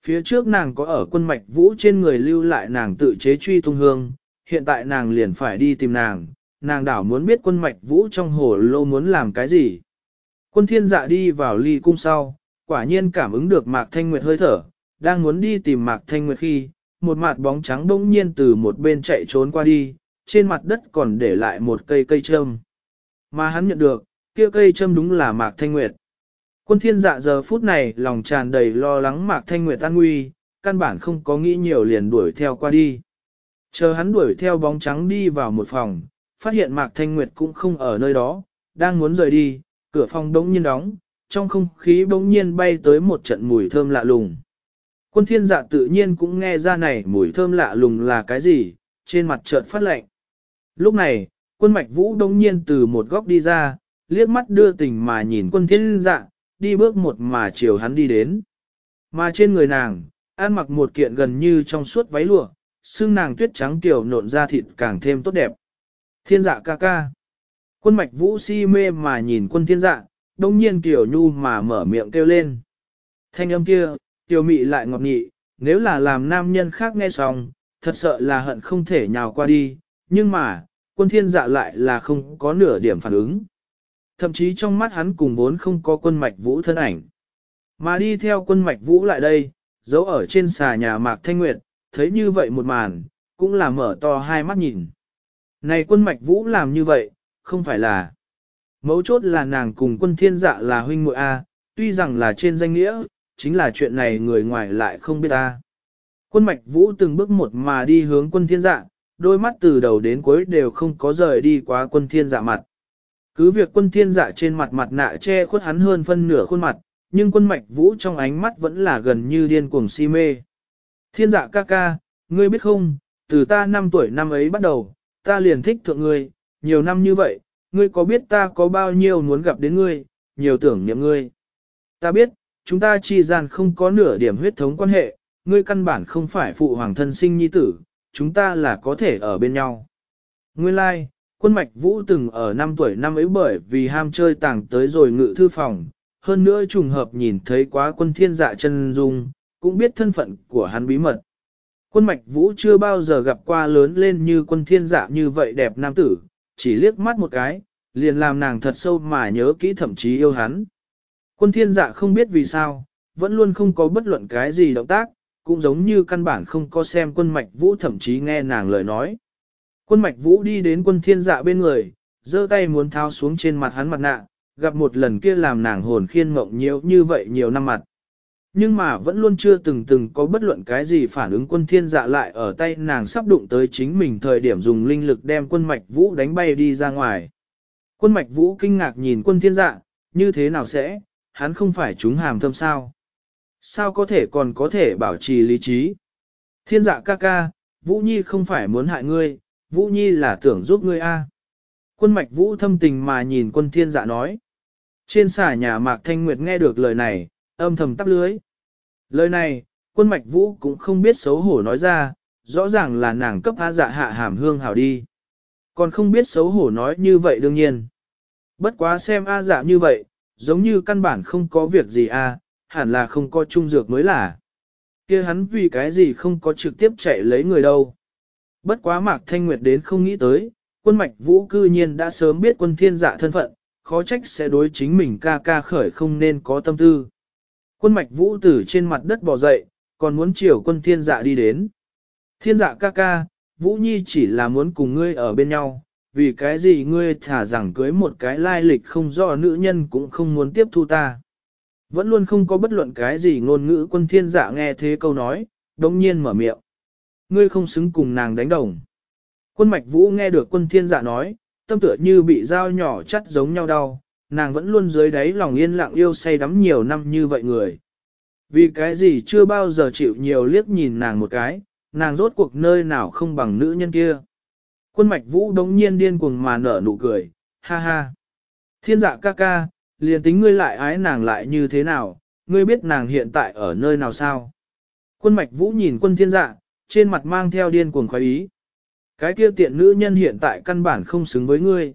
Speaker 1: Phía trước nàng có ở quân mạch vũ trên người lưu lại nàng tự chế truy tung hương, hiện tại nàng liền phải đi tìm nàng, nàng đảo muốn biết quân mạch vũ trong hồ lô muốn làm cái gì. Quân thiên dạ đi vào ly cung sau, quả nhiên cảm ứng được Mạc Thanh Nguyệt hơi thở, đang muốn đi tìm Mạc Thanh Nguyệt khi, một mặt bóng trắng bỗng nhiên từ một bên chạy trốn qua đi, trên mặt đất còn để lại một cây cây châm. Mà hắn nhận được, kia cây châm đúng là Mạc Thanh Nguyệt. Quân thiên dạ giờ phút này lòng tràn đầy lo lắng Mạc Thanh Nguyệt an nguy, căn bản không có nghĩ nhiều liền đuổi theo qua đi. Chờ hắn đuổi theo bóng trắng đi vào một phòng, phát hiện Mạc Thanh Nguyệt cũng không ở nơi đó, đang muốn rời đi, cửa phòng đống nhiên đóng, trong không khí bỗng nhiên bay tới một trận mùi thơm lạ lùng. Quân thiên dạ tự nhiên cũng nghe ra này mùi thơm lạ lùng là cái gì, trên mặt chợt phát lạnh. Lúc này, quân mạch vũ đống nhiên từ một góc đi ra, liếc mắt đưa tình mà nhìn quân thiên dạ, đi bước một mà chiều hắn đi đến. Mà trên người nàng, ăn mặc một kiện gần như trong suốt váy lụa, xương nàng tuyết trắng tiểu nộn ra thịt càng thêm tốt đẹp. Thiên dạ ca ca. Quân mạch vũ si mê mà nhìn quân thiên dạ, đông nhiên tiểu nhu mà mở miệng kêu lên. Thanh âm kia, tiểu mị lại ngọt nghị, nếu là làm nam nhân khác nghe xong, thật sợ là hận không thể nhào qua đi, nhưng mà, quân thiên dạ lại là không có nửa điểm phản ứng. Thậm chí trong mắt hắn cùng vốn không có quân mạch vũ thân ảnh. Mà đi theo quân mạch vũ lại đây, giấu ở trên xà nhà mạc thanh nguyệt, thấy như vậy một màn, cũng là mở to hai mắt nhìn. Này quân mạch vũ làm như vậy, không phải là. Mấu chốt là nàng cùng quân thiên dạ là huynh muội A, tuy rằng là trên danh nghĩa, chính là chuyện này người ngoài lại không biết a Quân mạch vũ từng bước một mà đi hướng quân thiên dạ, đôi mắt từ đầu đến cuối đều không có rời đi quá quân thiên dạ mặt. Cứ việc quân thiên dạ trên mặt mặt nạ che khuất hắn hơn phân nửa khuôn mặt, nhưng quân mạch vũ trong ánh mắt vẫn là gần như điên cuồng si mê. Thiên dạ ca ca, ngươi biết không, từ ta năm tuổi năm ấy bắt đầu, ta liền thích thượng ngươi, nhiều năm như vậy, ngươi có biết ta có bao nhiêu muốn gặp đến ngươi, nhiều tưởng niệm ngươi. Ta biết, chúng ta chi gian không có nửa điểm huyết thống quan hệ, ngươi căn bản không phải phụ hoàng thân sinh nhi tử, chúng ta là có thể ở bên nhau. Nguyên lai, like, quân mạch vũ từng ở năm tuổi năm ấy bởi vì ham chơi tàng tới rồi ngự thư phòng, hơn nữa trùng hợp nhìn thấy quá quân thiên dạ chân dung, cũng biết thân phận của hắn bí mật. Quân mạch vũ chưa bao giờ gặp qua lớn lên như quân thiên dạ như vậy đẹp nam tử, chỉ liếc mắt một cái, liền làm nàng thật sâu mà nhớ kỹ thậm chí yêu hắn. Quân thiên dạ không biết vì sao, vẫn luôn không có bất luận cái gì động tác, cũng giống như căn bản không có xem quân mạch vũ thậm chí nghe nàng lời nói. Quân mạch vũ đi đến quân thiên dạ bên người, giơ tay muốn tháo xuống trên mặt hắn mặt nạ, gặp một lần kia làm nàng hồn khiên mộng nhiều như vậy nhiều năm mặt. Nhưng mà vẫn luôn chưa từng từng có bất luận cái gì phản ứng quân thiên dạ lại ở tay nàng sắp đụng tới chính mình thời điểm dùng linh lực đem quân mạch vũ đánh bay đi ra ngoài. Quân mạch vũ kinh ngạc nhìn quân thiên dạ, như thế nào sẽ, hắn không phải chúng hàm thâm sao? Sao có thể còn có thể bảo trì lý trí? Thiên dạ ca ca, Vũ Nhi không phải muốn hại ngươi, Vũ Nhi là tưởng giúp ngươi a. Quân mạch Vũ thâm tình mà nhìn quân thiên dạ nói. Trên xà nhà Mạc Thanh Nguyệt nghe được lời này, âm thầm tắp lưới. Lời này, quân mạch Vũ cũng không biết xấu hổ nói ra, rõ ràng là nàng cấp á dạ hạ hàm hương hảo đi. Còn không biết xấu hổ nói như vậy đương nhiên. Bất quá xem A dạ như vậy, giống như căn bản không có việc gì a, hẳn là không có trung dược mới là. kia hắn vì cái gì không có trực tiếp chạy lấy người đâu. Bất quá Mạc Thanh Nguyệt đến không nghĩ tới, quân mạch vũ cư nhiên đã sớm biết quân thiên dạ thân phận, khó trách sẽ đối chính mình ca ca khởi không nên có tâm tư. Quân mạch vũ từ trên mặt đất bò dậy, còn muốn chiều quân thiên dạ đi đến. Thiên dạ ca ca, vũ nhi chỉ là muốn cùng ngươi ở bên nhau, vì cái gì ngươi thả rằng cưới một cái lai lịch không rõ nữ nhân cũng không muốn tiếp thu ta. Vẫn luôn không có bất luận cái gì ngôn ngữ quân thiên dạ nghe thế câu nói, đống nhiên mở miệng. Ngươi không xứng cùng nàng đánh đồng. Quân mạch vũ nghe được quân thiên dạ nói, tâm tựa như bị dao nhỏ chắt giống nhau đau, nàng vẫn luôn dưới đáy lòng yên lặng yêu say đắm nhiều năm như vậy người. Vì cái gì chưa bao giờ chịu nhiều liếc nhìn nàng một cái, nàng rốt cuộc nơi nào không bằng nữ nhân kia. Quân mạch vũ đống nhiên điên cuồng mà nở nụ cười, ha ha. Thiên dạ ca ca, liền tính ngươi lại ái nàng lại như thế nào, ngươi biết nàng hiện tại ở nơi nào sao? Quân mạch vũ nhìn quân thiên dạ, trên mặt mang theo điên cuồng khoái ý. Cái kia tiện nữ nhân hiện tại căn bản không xứng với ngươi.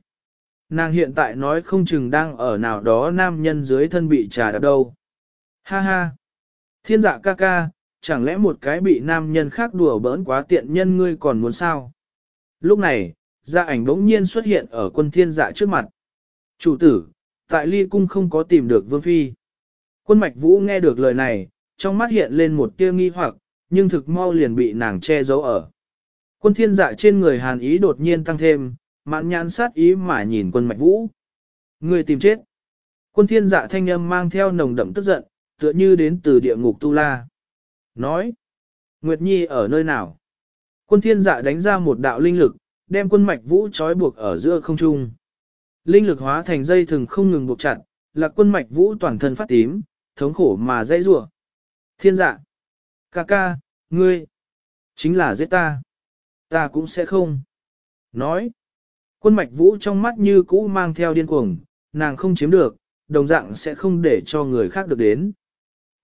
Speaker 1: Nàng hiện tại nói không chừng đang ở nào đó nam nhân dưới thân bị trà đạp đâu. Ha ha! Thiên dạ ca ca, chẳng lẽ một cái bị nam nhân khác đùa bỡn quá tiện nhân ngươi còn muốn sao? Lúc này, gia ảnh bỗng nhiên xuất hiện ở quân thiên dạ trước mặt. Chủ tử, tại ly cung không có tìm được vương phi. Quân mạch vũ nghe được lời này, trong mắt hiện lên một tia nghi hoặc, nhưng thực mau liền bị nàng che giấu ở. Quân thiên dạ trên người hàn ý đột nhiên tăng thêm, mạn nhãn sát ý mà nhìn quân mạch vũ. Người tìm chết. Quân thiên dạ thanh âm mang theo nồng đậm tức giận, tựa như đến từ địa ngục tu la. Nói. Nguyệt Nhi ở nơi nào? Quân thiên dạ đánh ra một đạo linh lực, đem quân mạch vũ trói buộc ở giữa không trung. Linh lực hóa thành dây thừng không ngừng buộc chặt, là quân mạch vũ toàn thân phát tím, thống khổ mà dây rủa. Thiên dạ. Ca ca, ngươi. Chính là giết ta. Ta cũng sẽ không. Nói. Quân mạch vũ trong mắt như cũ mang theo điên cuồng, nàng không chiếm được, đồng dạng sẽ không để cho người khác được đến.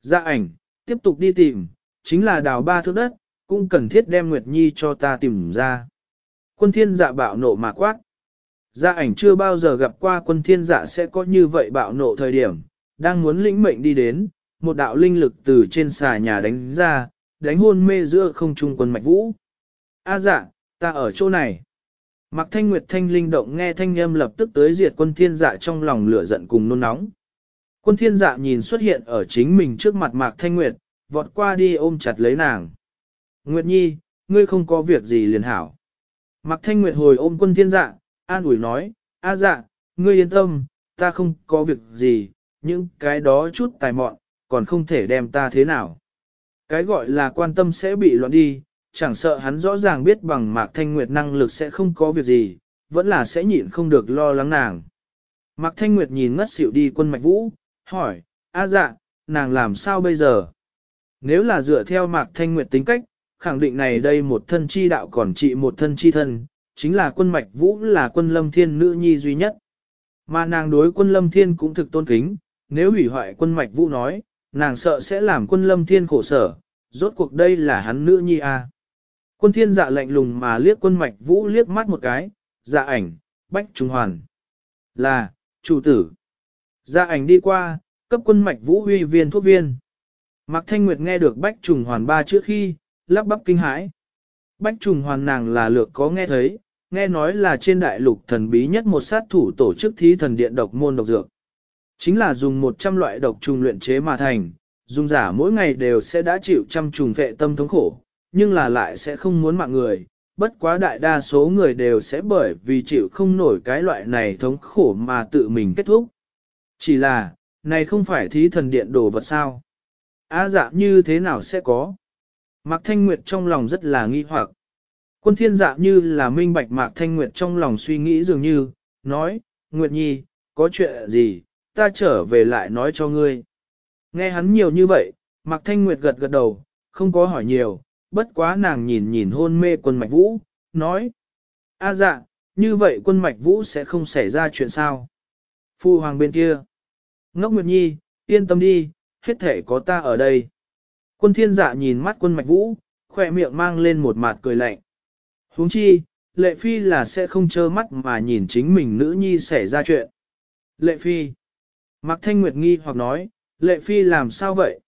Speaker 1: Dạ ảnh, tiếp tục đi tìm, chính là đào ba thước đất, cũng cần thiết đem Nguyệt Nhi cho ta tìm ra. Quân thiên dạ bạo nộ mà quát. Dạ ảnh chưa bao giờ gặp qua quân thiên dạ sẽ có như vậy bạo nộ thời điểm, đang muốn lĩnh mệnh đi đến, một đạo linh lực từ trên xà nhà đánh ra, đánh hôn mê giữa không trung quân mạch vũ. A dạ, ta ở chỗ này. Mạc Thanh Nguyệt Thanh linh động nghe thanh âm lập tức tới diệt quân thiên dạ trong lòng lửa giận cùng nôn nóng. Quân thiên dạ nhìn xuất hiện ở chính mình trước mặt Mạc Thanh Nguyệt, vọt qua đi ôm chặt lấy nàng. Nguyệt Nhi, ngươi không có việc gì liền hảo. Mạc Thanh Nguyệt hồi ôm quân thiên dạ, an ủi nói, A dạ, ngươi yên tâm, ta không có việc gì, những cái đó chút tài mọn, còn không thể đem ta thế nào. Cái gọi là quan tâm sẽ bị loạn đi, chẳng sợ hắn rõ ràng biết bằng Mạc Thanh Nguyệt năng lực sẽ không có việc gì, vẫn là sẽ nhịn không được lo lắng nàng. Mạc Thanh Nguyệt nhìn ngất xỉu đi quân mạch vũ, hỏi, a dạ, nàng làm sao bây giờ? Nếu là dựa theo Mạc Thanh Nguyệt tính cách, khẳng định này đây một thân chi đạo còn trị một thân chi thân, chính là quân mạch vũ là quân lâm thiên nữ nhi duy nhất. Mà nàng đối quân lâm thiên cũng thực tôn kính, nếu hủy hoại quân mạch vũ nói, nàng sợ sẽ làm quân lâm thiên khổ sở, rốt cuộc đây là hắn nữ nhi a. Quân thiên dạ lạnh lùng mà liếc quân mạch vũ liếc mắt một cái, dạ ảnh, bách trung hoàn. Là, chủ tử. Dạ ảnh đi qua, cấp quân mạch vũ huy viên thuốc viên. Mạc Thanh Nguyệt nghe được bách trùng hoàn ba trước khi, lắp bắp kinh hãi. Bách trùng hoàn nàng là lược có nghe thấy, nghe nói là trên đại lục thần bí nhất một sát thủ tổ chức thí thần điện độc môn độc dược. Chính là dùng 100 loại độc trùng luyện chế mà thành, dùng giả mỗi ngày đều sẽ đã chịu trăm trùng vệ tâm thống khổ, nhưng là lại sẽ không muốn mạng người. Bất quá đại đa số người đều sẽ bởi vì chịu không nổi cái loại này thống khổ mà tự mình kết thúc. Chỉ là, này không phải thí thần điện đồ vật sao? Á dạ như thế nào sẽ có? Mạc Thanh Nguyệt trong lòng rất là nghi hoặc. Quân thiên dạ như là minh bạch Mạc Thanh Nguyệt trong lòng suy nghĩ dường như, nói, Nguyệt Nhi, có chuyện gì, ta trở về lại nói cho ngươi. Nghe hắn nhiều như vậy, Mạc Thanh Nguyệt gật gật đầu, không có hỏi nhiều, bất quá nàng nhìn nhìn hôn mê quân mạch vũ, nói. A dạ, như vậy quân mạch vũ sẽ không xảy ra chuyện sao? Phu hoàng bên kia. Ngốc Nguyệt Nhi, yên tâm đi, hết thể có ta ở đây. Quân thiên dạ nhìn mắt quân mạch vũ, khỏe miệng mang lên một mặt cười lạnh. huống chi, lệ phi là sẽ không trơ mắt mà nhìn chính mình nữ nhi xảy ra chuyện. Lệ phi. Mạc Thanh Nguyệt nghi hoặc nói, lệ phi làm sao vậy?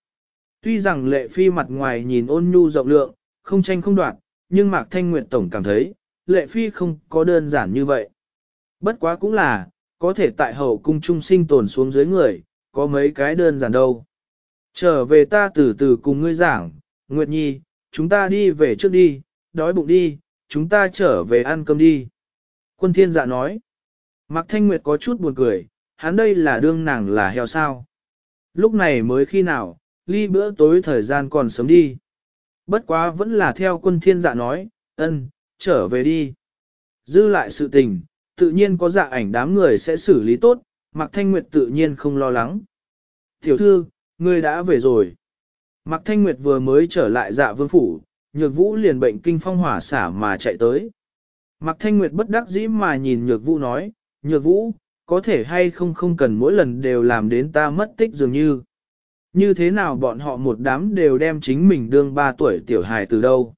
Speaker 1: Tuy rằng lệ phi mặt ngoài nhìn ôn nhu rộng lượng, không tranh không đoạt, nhưng Mạc Thanh Nguyệt Tổng cảm thấy, lệ phi không có đơn giản như vậy. Bất quá cũng là, có thể tại hậu cung trung sinh tồn xuống dưới người, có mấy cái đơn giản đâu. Trở về ta từ từ cùng ngươi giảng, Nguyệt Nhi, chúng ta đi về trước đi, đói bụng đi, chúng ta trở về ăn cơm đi. Quân thiên dạ nói, Mạc Thanh Nguyệt có chút buồn cười, hắn đây là đương nàng là heo sao. Lúc này mới khi nào, ly bữa tối thời gian còn sớm đi. Bất quá vẫn là theo quân thiên dạ nói, ân, trở về đi. Dư lại sự tình, tự nhiên có dạ ảnh đám người sẽ xử lý tốt, Mạc Thanh Nguyệt tự nhiên không lo lắng. Tiểu thư, ngươi đã về rồi. Mạc Thanh Nguyệt vừa mới trở lại dạ vương phủ, nhược vũ liền bệnh kinh phong hỏa xả mà chạy tới. Mạc Thanh Nguyệt bất đắc dĩ mà nhìn nhược vũ nói, nhược vũ, có thể hay không không cần mỗi lần đều làm đến ta mất tích dường như. Như thế nào bọn họ một đám đều đem chính mình đương ba tuổi tiểu hài từ đâu.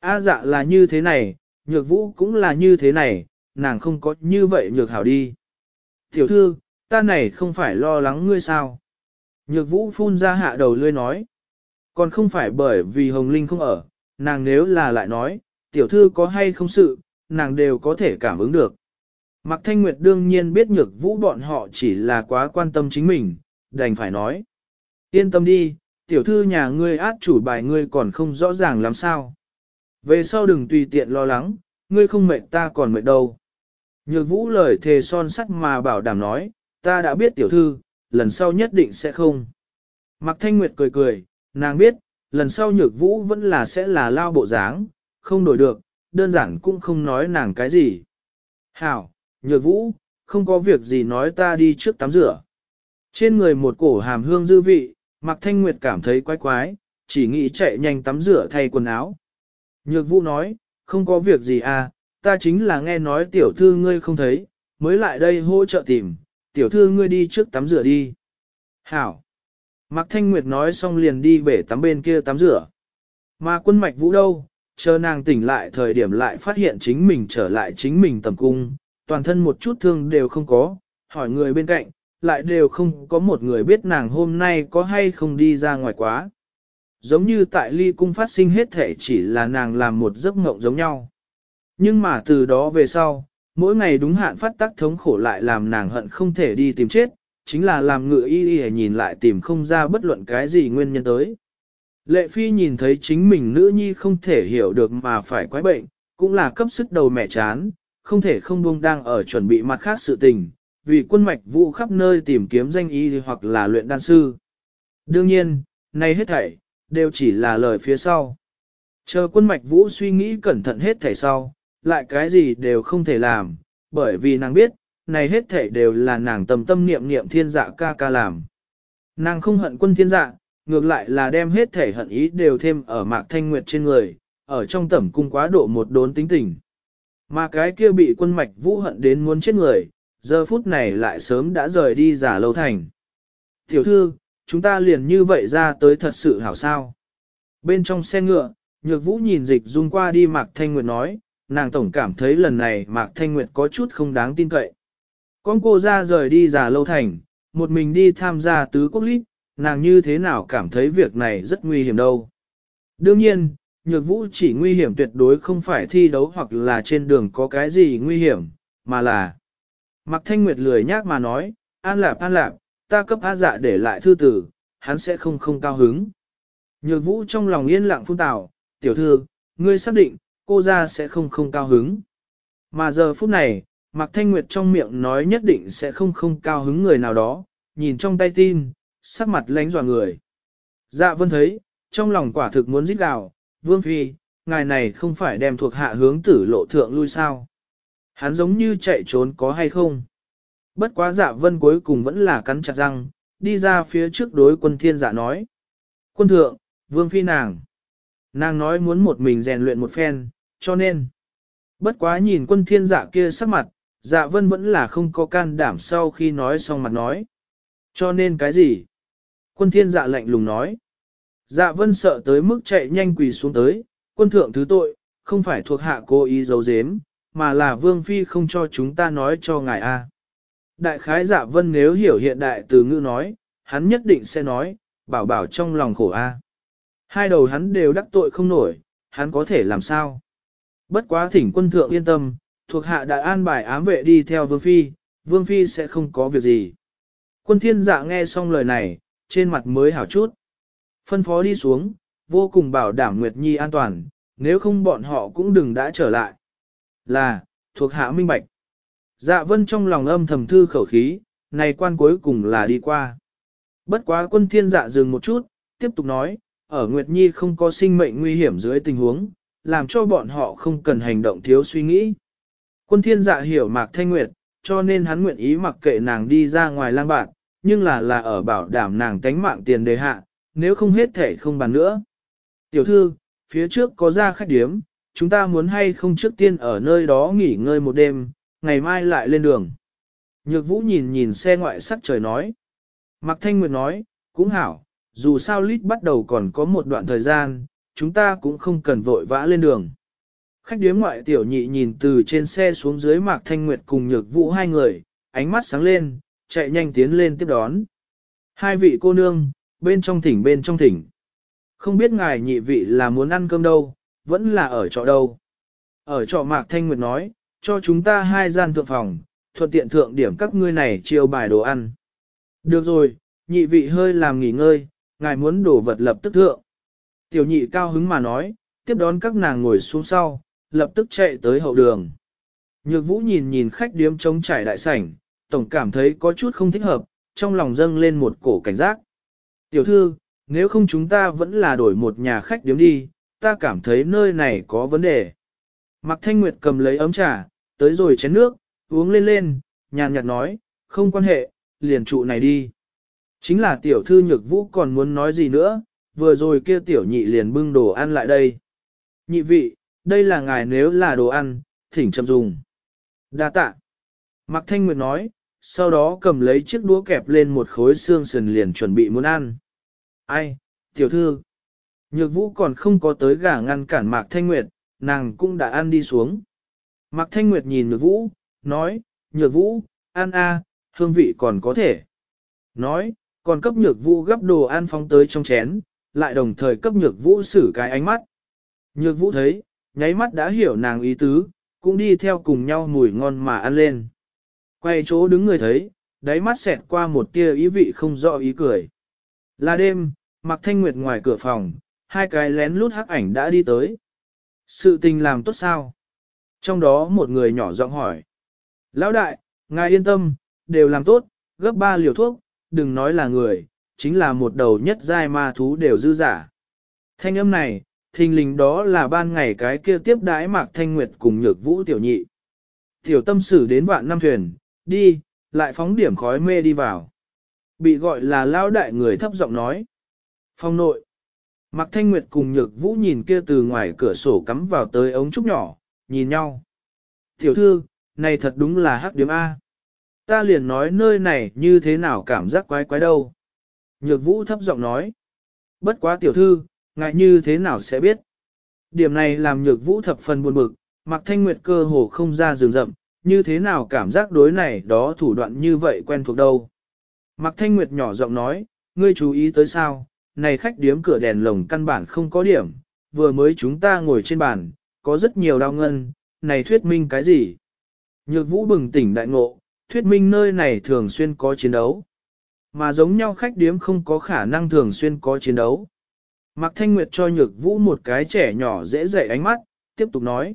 Speaker 1: A dạ là như thế này, nhược vũ cũng là như thế này, nàng không có như vậy nhược hảo đi. Tiểu thư, ta này không phải lo lắng ngươi sao. Nhược vũ phun ra hạ đầu lươi nói. Còn không phải bởi vì Hồng Linh không ở, nàng nếu là lại nói, tiểu thư có hay không sự, nàng đều có thể cảm ứng được. Mạc Thanh Nguyệt đương nhiên biết nhược vũ bọn họ chỉ là quá quan tâm chính mình, đành phải nói. Yên tâm đi, tiểu thư nhà ngươi át chủ bài ngươi còn không rõ ràng làm sao. Về sau đừng tùy tiện lo lắng, ngươi không mệt ta còn mệt đâu. Nhược vũ lời thề son sắt mà bảo đảm nói, ta đã biết tiểu thư, lần sau nhất định sẽ không. Mạc Thanh Nguyệt cười cười, nàng biết, lần sau nhược vũ vẫn là sẽ là lao bộ dáng, không đổi được, đơn giản cũng không nói nàng cái gì. Hảo, nhược vũ, không có việc gì nói ta đi trước tắm rửa. Trên người một cổ hàm hương dư vị, Mạc Thanh Nguyệt cảm thấy quái quái, chỉ nghĩ chạy nhanh tắm rửa thay quần áo. Nhược vũ nói, không có việc gì à, ta chính là nghe nói tiểu thư ngươi không thấy, mới lại đây hỗ trợ tìm, tiểu thư ngươi đi trước tắm rửa đi. Hảo. Mạc Thanh Nguyệt nói xong liền đi bể tắm bên kia tắm rửa. Mà quân mạch vũ đâu, chờ nàng tỉnh lại thời điểm lại phát hiện chính mình trở lại chính mình tầm cung, toàn thân một chút thương đều không có, hỏi người bên cạnh, lại đều không có một người biết nàng hôm nay có hay không đi ra ngoài quá. Giống như tại ly cung phát sinh hết thể chỉ là nàng làm một giấc mộng giống nhau. Nhưng mà từ đó về sau, mỗi ngày đúng hạn phát tác thống khổ lại làm nàng hận không thể đi tìm chết, chính là làm ngựa y y nhìn lại tìm không ra bất luận cái gì nguyên nhân tới. Lệ Phi nhìn thấy chính mình nữ nhi không thể hiểu được mà phải quái bệnh, cũng là cấp sức đầu mẹ chán, không thể không buông đang ở chuẩn bị mặt khác sự tình, vì quân mạch vũ khắp nơi tìm kiếm danh y hoặc là luyện đan sư. Đương nhiên, này hết thảy, đều chỉ là lời phía sau. Chờ quân mạch vũ suy nghĩ cẩn thận hết thảy sau, lại cái gì đều không thể làm, bởi vì nàng biết, này hết thảy đều là nàng tâm tâm niệm niệm thiên dạ ca ca làm. Nàng không hận quân thiên dạ, ngược lại là đem hết thể hận ý đều thêm ở mạc thanh nguyệt trên người, ở trong tẩm cung quá độ một đốn tính tình. Mà cái kia bị quân mạch vũ hận đến muốn chết người, giờ phút này lại sớm đã rời đi giả lâu thành. Tiểu thư, chúng ta liền như vậy ra tới thật sự hảo sao. Bên trong xe ngựa, nhược vũ nhìn dịch dung qua đi Mạc Thanh Nguyệt nói, nàng tổng cảm thấy lần này Mạc Thanh Nguyệt có chút không đáng tin cậy. Con cô ra rời đi giả lâu thành, một mình đi tham gia tứ quốc lít, nàng như thế nào cảm thấy việc này rất nguy hiểm đâu. Đương nhiên, nhược vũ chỉ nguy hiểm tuyệt đối không phải thi đấu hoặc là trên đường có cái gì nguy hiểm, mà là Mạc Thanh Nguyệt lười nhác mà nói, an lạp an lạp, ta cấp á dạ để lại thư tử, hắn sẽ không không cao hứng. Nhược vũ trong lòng yên lặng phun tào, tiểu thư, ngươi xác định, cô ra sẽ không không cao hứng. Mà giờ phút này, Mạc Thanh Nguyệt trong miệng nói nhất định sẽ không không cao hứng người nào đó, nhìn trong tay tin, sắc mặt lánh dò người. Dạ vân thấy, trong lòng quả thực muốn giết gào, vương phi, ngài này không phải đem thuộc hạ hướng tử lộ thượng lui sao. Hắn giống như chạy trốn có hay không. Bất quá dạ vân cuối cùng vẫn là cắn chặt răng, đi ra phía trước đối quân thiên dạ nói. Quân thượng, vương phi nàng. Nàng nói muốn một mình rèn luyện một phen, cho nên. Bất quá nhìn quân thiên dạ kia sắc mặt, dạ vân vẫn là không có can đảm sau khi nói xong mặt nói. Cho nên cái gì? Quân thiên dạ lạnh lùng nói. Dạ vân sợ tới mức chạy nhanh quỳ xuống tới, quân thượng thứ tội, không phải thuộc hạ cố ý giấu giếm, mà là vương phi không cho chúng ta nói cho ngài a. Đại khái dạ vân nếu hiểu hiện đại từ ngữ nói, hắn nhất định sẽ nói, bảo bảo trong lòng khổ a. Hai đầu hắn đều đắc tội không nổi, hắn có thể làm sao? Bất quá thỉnh quân thượng yên tâm, thuộc hạ đã an bài ám vệ đi theo vương phi, vương phi sẽ không có việc gì. Quân thiên dạ nghe xong lời này, trên mặt mới hảo chút. Phân phó đi xuống, vô cùng bảo đảm Nguyệt Nhi an toàn, nếu không bọn họ cũng đừng đã trở lại. Là, thuộc hạ minh bạch. Dạ vân trong lòng âm thầm thư khẩu khí, này quan cuối cùng là đi qua. Bất quá quân thiên dạ dừng một chút, tiếp tục nói, ở Nguyệt Nhi không có sinh mệnh nguy hiểm dưới tình huống, làm cho bọn họ không cần hành động thiếu suy nghĩ. Quân thiên dạ hiểu Mạc Thanh Nguyệt, cho nên hắn nguyện ý mặc kệ nàng đi ra ngoài lang bạn, nhưng là là ở bảo đảm nàng tánh mạng tiền đề hạ, nếu không hết thể không bàn nữa. Tiểu thư, phía trước có ra khách điếm, chúng ta muốn hay không trước tiên ở nơi đó nghỉ ngơi một đêm, ngày mai lại lên đường. Nhược vũ nhìn nhìn xe ngoại sắc trời nói. Mạc Thanh Nguyệt nói, cũng hảo, dù sao lít bắt đầu còn có một đoạn thời gian, chúng ta cũng không cần vội vã lên đường. Khách điếm ngoại tiểu nhị nhìn từ trên xe xuống dưới Mạc Thanh Nguyệt cùng nhược vũ hai người, ánh mắt sáng lên, chạy nhanh tiến lên tiếp đón. Hai vị cô nương, bên trong thỉnh bên trong thỉnh. Không biết ngài nhị vị là muốn ăn cơm đâu, vẫn là ở trọ đâu. Ở trọ Mạc Thanh Nguyệt nói, cho chúng ta hai gian thượng phòng, thuận tiện thượng điểm các ngươi này chiêu bài đồ ăn. Được rồi, nhị vị hơi làm nghỉ ngơi, ngài muốn đổ vật lập tức thượng. Tiểu nhị cao hứng mà nói, tiếp đón các nàng ngồi xuống sau, lập tức chạy tới hậu đường. Nhược vũ nhìn nhìn khách điếm trống trải đại sảnh, tổng cảm thấy có chút không thích hợp, trong lòng dâng lên một cổ cảnh giác. Tiểu thư, nếu không chúng ta vẫn là đổi một nhà khách điếm đi, ta cảm thấy nơi này có vấn đề. Mạc Thanh Nguyệt cầm lấy ấm trà, tới rồi chén nước, uống lên lên, nhàn nhạt nói, không quan hệ, liền trụ này đi. Chính là tiểu thư nhược vũ còn muốn nói gì nữa, vừa rồi kia tiểu nhị liền bưng đồ ăn lại đây. Nhị vị, đây là ngài nếu là đồ ăn, thỉnh chậm dùng. Đa tạ. Mạc Thanh Nguyệt nói, sau đó cầm lấy chiếc đũa kẹp lên một khối xương sườn liền chuẩn bị muốn ăn. Ai, tiểu thư. Nhược vũ còn không có tới gả ngăn cản Mạc Thanh Nguyệt, nàng cũng đã ăn đi xuống. Mạc Thanh Nguyệt nhìn nhược vũ, nói, nhược vũ, ăn a, hương vị còn có thể. Nói, còn cấp nhược vũ gấp đồ ăn phóng tới trong chén, lại đồng thời cấp nhược vũ xử cái ánh mắt. Nhược vũ thấy, nháy mắt đã hiểu nàng ý tứ, cũng đi theo cùng nhau mùi ngon mà ăn lên. Quay chỗ đứng người thấy, đáy mắt xẹt qua một tia ý vị không rõ ý cười. Là đêm, mặc thanh nguyệt ngoài cửa phòng, hai cái lén lút hắc ảnh đã đi tới. Sự tình làm tốt sao? Trong đó một người nhỏ giọng hỏi. Lão đại, ngài yên tâm, đều làm tốt, gấp ba liều thuốc, đừng nói là người, chính là một đầu nhất giai ma thú đều dư giả. Thanh âm này, thình lình đó là ban ngày cái kia tiếp đãi mạc thanh nguyệt cùng nhược vũ tiểu nhị. Tiểu tâm sử đến vạn năm thuyền, đi, lại phóng điểm khói mê đi vào. Bị gọi là lao đại người thấp giọng nói. Phong nội. Mạc Thanh Nguyệt cùng Nhược Vũ nhìn kia từ ngoài cửa sổ cắm vào tới ống trúc nhỏ, nhìn nhau. Tiểu thư, này thật đúng là hắc điểm A. Ta liền nói nơi này như thế nào cảm giác quái quái đâu. Nhược Vũ thấp giọng nói. Bất quá tiểu thư, ngại như thế nào sẽ biết. Điểm này làm Nhược Vũ thập phần buồn bực, Mạc Thanh Nguyệt cơ hồ không ra rừng rậm, như thế nào cảm giác đối này đó thủ đoạn như vậy quen thuộc đâu. Mạc Thanh Nguyệt nhỏ giọng nói, ngươi chú ý tới sao, này khách điếm cửa đèn lồng căn bản không có điểm, vừa mới chúng ta ngồi trên bàn, có rất nhiều đau ngân, này thuyết minh cái gì? Nhược vũ bừng tỉnh đại ngộ, thuyết minh nơi này thường xuyên có chiến đấu. Mà giống nhau khách điếm không có khả năng thường xuyên có chiến đấu. Mạc Thanh Nguyệt cho nhược vũ một cái trẻ nhỏ dễ dậy ánh mắt, tiếp tục nói.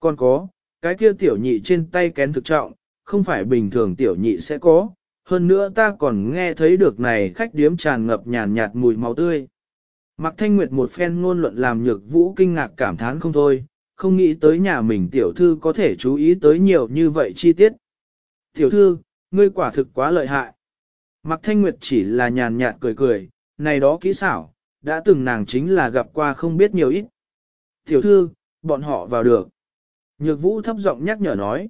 Speaker 1: Còn có, cái kia tiểu nhị trên tay kén thực trọng, không phải bình thường tiểu nhị sẽ có, hơn nữa ta còn nghe thấy được này khách điếm tràn ngập nhàn nhạt mùi máu tươi. Mạc Thanh Nguyệt một phen ngôn luận làm nhược vũ kinh ngạc cảm thán không thôi, không nghĩ tới nhà mình tiểu thư có thể chú ý tới nhiều như vậy chi tiết. Tiểu thư, ngươi quả thực quá lợi hại. Mạc Thanh Nguyệt chỉ là nhàn nhạt cười cười, này đó kỹ xảo, đã từng nàng chính là gặp qua không biết nhiều ít. Tiểu thư, bọn họ vào được. Nhược vũ thấp giọng nhắc nhở nói.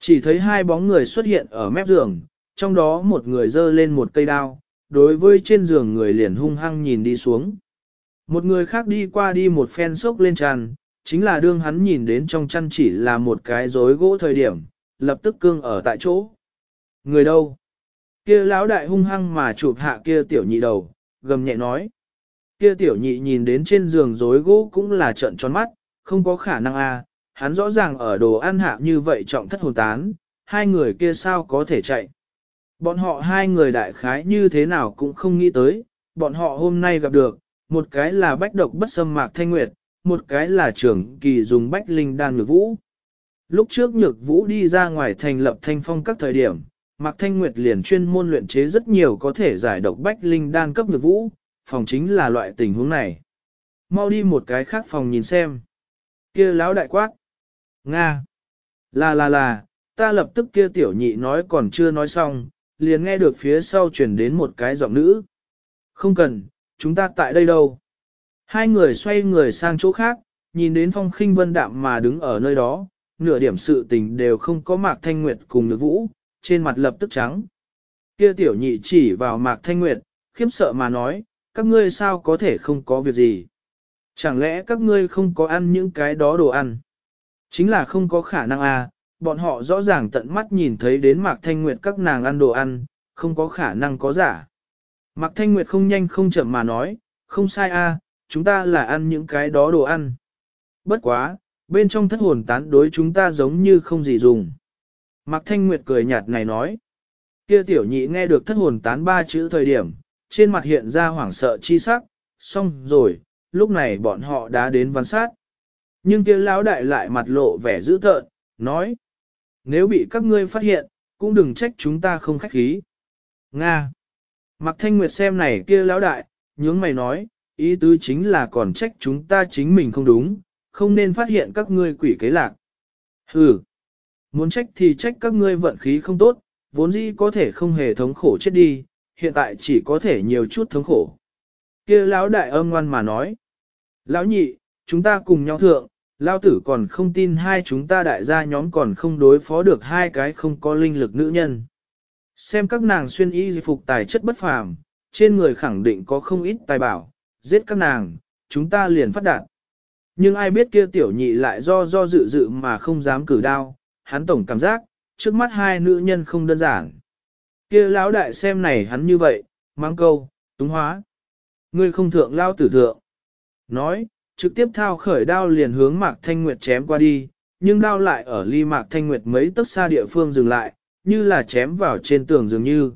Speaker 1: Chỉ thấy hai bóng người xuất hiện ở mép giường, trong đó một người dơ lên một cây đao, đối với trên giường người liền hung hăng nhìn đi xuống. Một người khác đi qua đi một phen sốc lên tràn, chính là đương hắn nhìn đến trong chăn chỉ là một cái rối gỗ thời điểm, lập tức cương ở tại chỗ. Người đâu? Kia lão đại hung hăng mà chụp hạ kia tiểu nhị đầu, gầm nhẹ nói. Kia tiểu nhị nhìn đến trên giường rối gỗ cũng là trợn tròn mắt, không có khả năng a, à, hắn rõ ràng ở đồ ăn hạ như vậy trọng thất hồn tán, hai người kia sao có thể chạy. Bọn họ hai người đại khái như thế nào cũng không nghĩ tới, bọn họ hôm nay gặp được, một cái là bách độc bất xâm mạc thanh nguyệt, một cái là trưởng kỳ dùng bách linh đan nhược vũ. Lúc trước nhược vũ đi ra ngoài thành lập thanh phong các thời điểm, mạc thanh nguyệt liền chuyên môn luyện chế rất nhiều có thể giải độc bách linh đan cấp nhược vũ, phòng chính là loại tình huống này. Mau đi một cái khác phòng nhìn xem. kia lão đại quát. Nga. Là là là, ta lập tức kia tiểu nhị nói còn chưa nói xong, liền nghe được phía sau chuyển đến một cái giọng nữ. Không cần, chúng ta tại đây đâu. Hai người xoay người sang chỗ khác, nhìn đến phong khinh vân đạm mà đứng ở nơi đó, nửa điểm sự tình đều không có mạc thanh nguyệt cùng nhược vũ, trên mặt lập tức trắng. Kia tiểu nhị chỉ vào Mạc Thanh Nguyệt, khiếp sợ mà nói, các ngươi sao có thể không có việc gì. Chẳng lẽ các ngươi không có ăn những cái đó đồ ăn? Chính là không có khả năng à, bọn họ rõ ràng tận mắt nhìn thấy đến Mạc Thanh Nguyệt các nàng ăn đồ ăn, không có khả năng có giả. Mạc Thanh Nguyệt không nhanh không chậm mà nói, không sai a, à, chúng ta là ăn những cái đó đồ ăn. Bất quá, bên trong thất hồn tán đối chúng ta giống như không gì dùng. Mạc Thanh Nguyệt cười nhạt này nói, kia tiểu nhị nghe được thất hồn tán ba chữ thời điểm, trên mặt hiện ra hoảng sợ chi sắc, xong rồi, lúc này bọn họ đã đến văn sát. Nhưng kia lão đại lại mặt lộ vẻ dữ tợn, nói, nếu bị các ngươi phát hiện, cũng đừng trách chúng ta không khách khí. Nga. Mạc Thanh Nguyệt xem này kia lão đại, nhướng mày nói, ý tứ chính là còn trách chúng ta chính mình không đúng, không nên phát hiện các ngươi quỷ kế lạc. Hừ. Muốn trách thì trách các ngươi vận khí không tốt, vốn dĩ có thể không hề thống khổ chết đi, hiện tại chỉ có thể nhiều chút thống khổ. kia lão đại âm ngoan mà nói. Lão nhị, chúng ta cùng nhau thượng, lão tử còn không tin hai chúng ta đại gia nhóm còn không đối phó được hai cái không có linh lực nữ nhân. Xem các nàng xuyên y phục tài chất bất phàm, trên người khẳng định có không ít tài bảo, giết các nàng, chúng ta liền phát đạt. Nhưng ai biết kia tiểu nhị lại do do dự dự mà không dám cử đao, hắn tổng cảm giác, trước mắt hai nữ nhân không đơn giản. Kia lão đại xem này hắn như vậy, mang câu, túng hóa. Ngươi không thượng lao tử thượng. Nói, trực tiếp thao khởi đao liền hướng Mạc Thanh Nguyệt chém qua đi, nhưng đao lại ở ly Mạc Thanh Nguyệt mấy tấc xa địa phương dừng lại, như là chém vào trên tường dường như.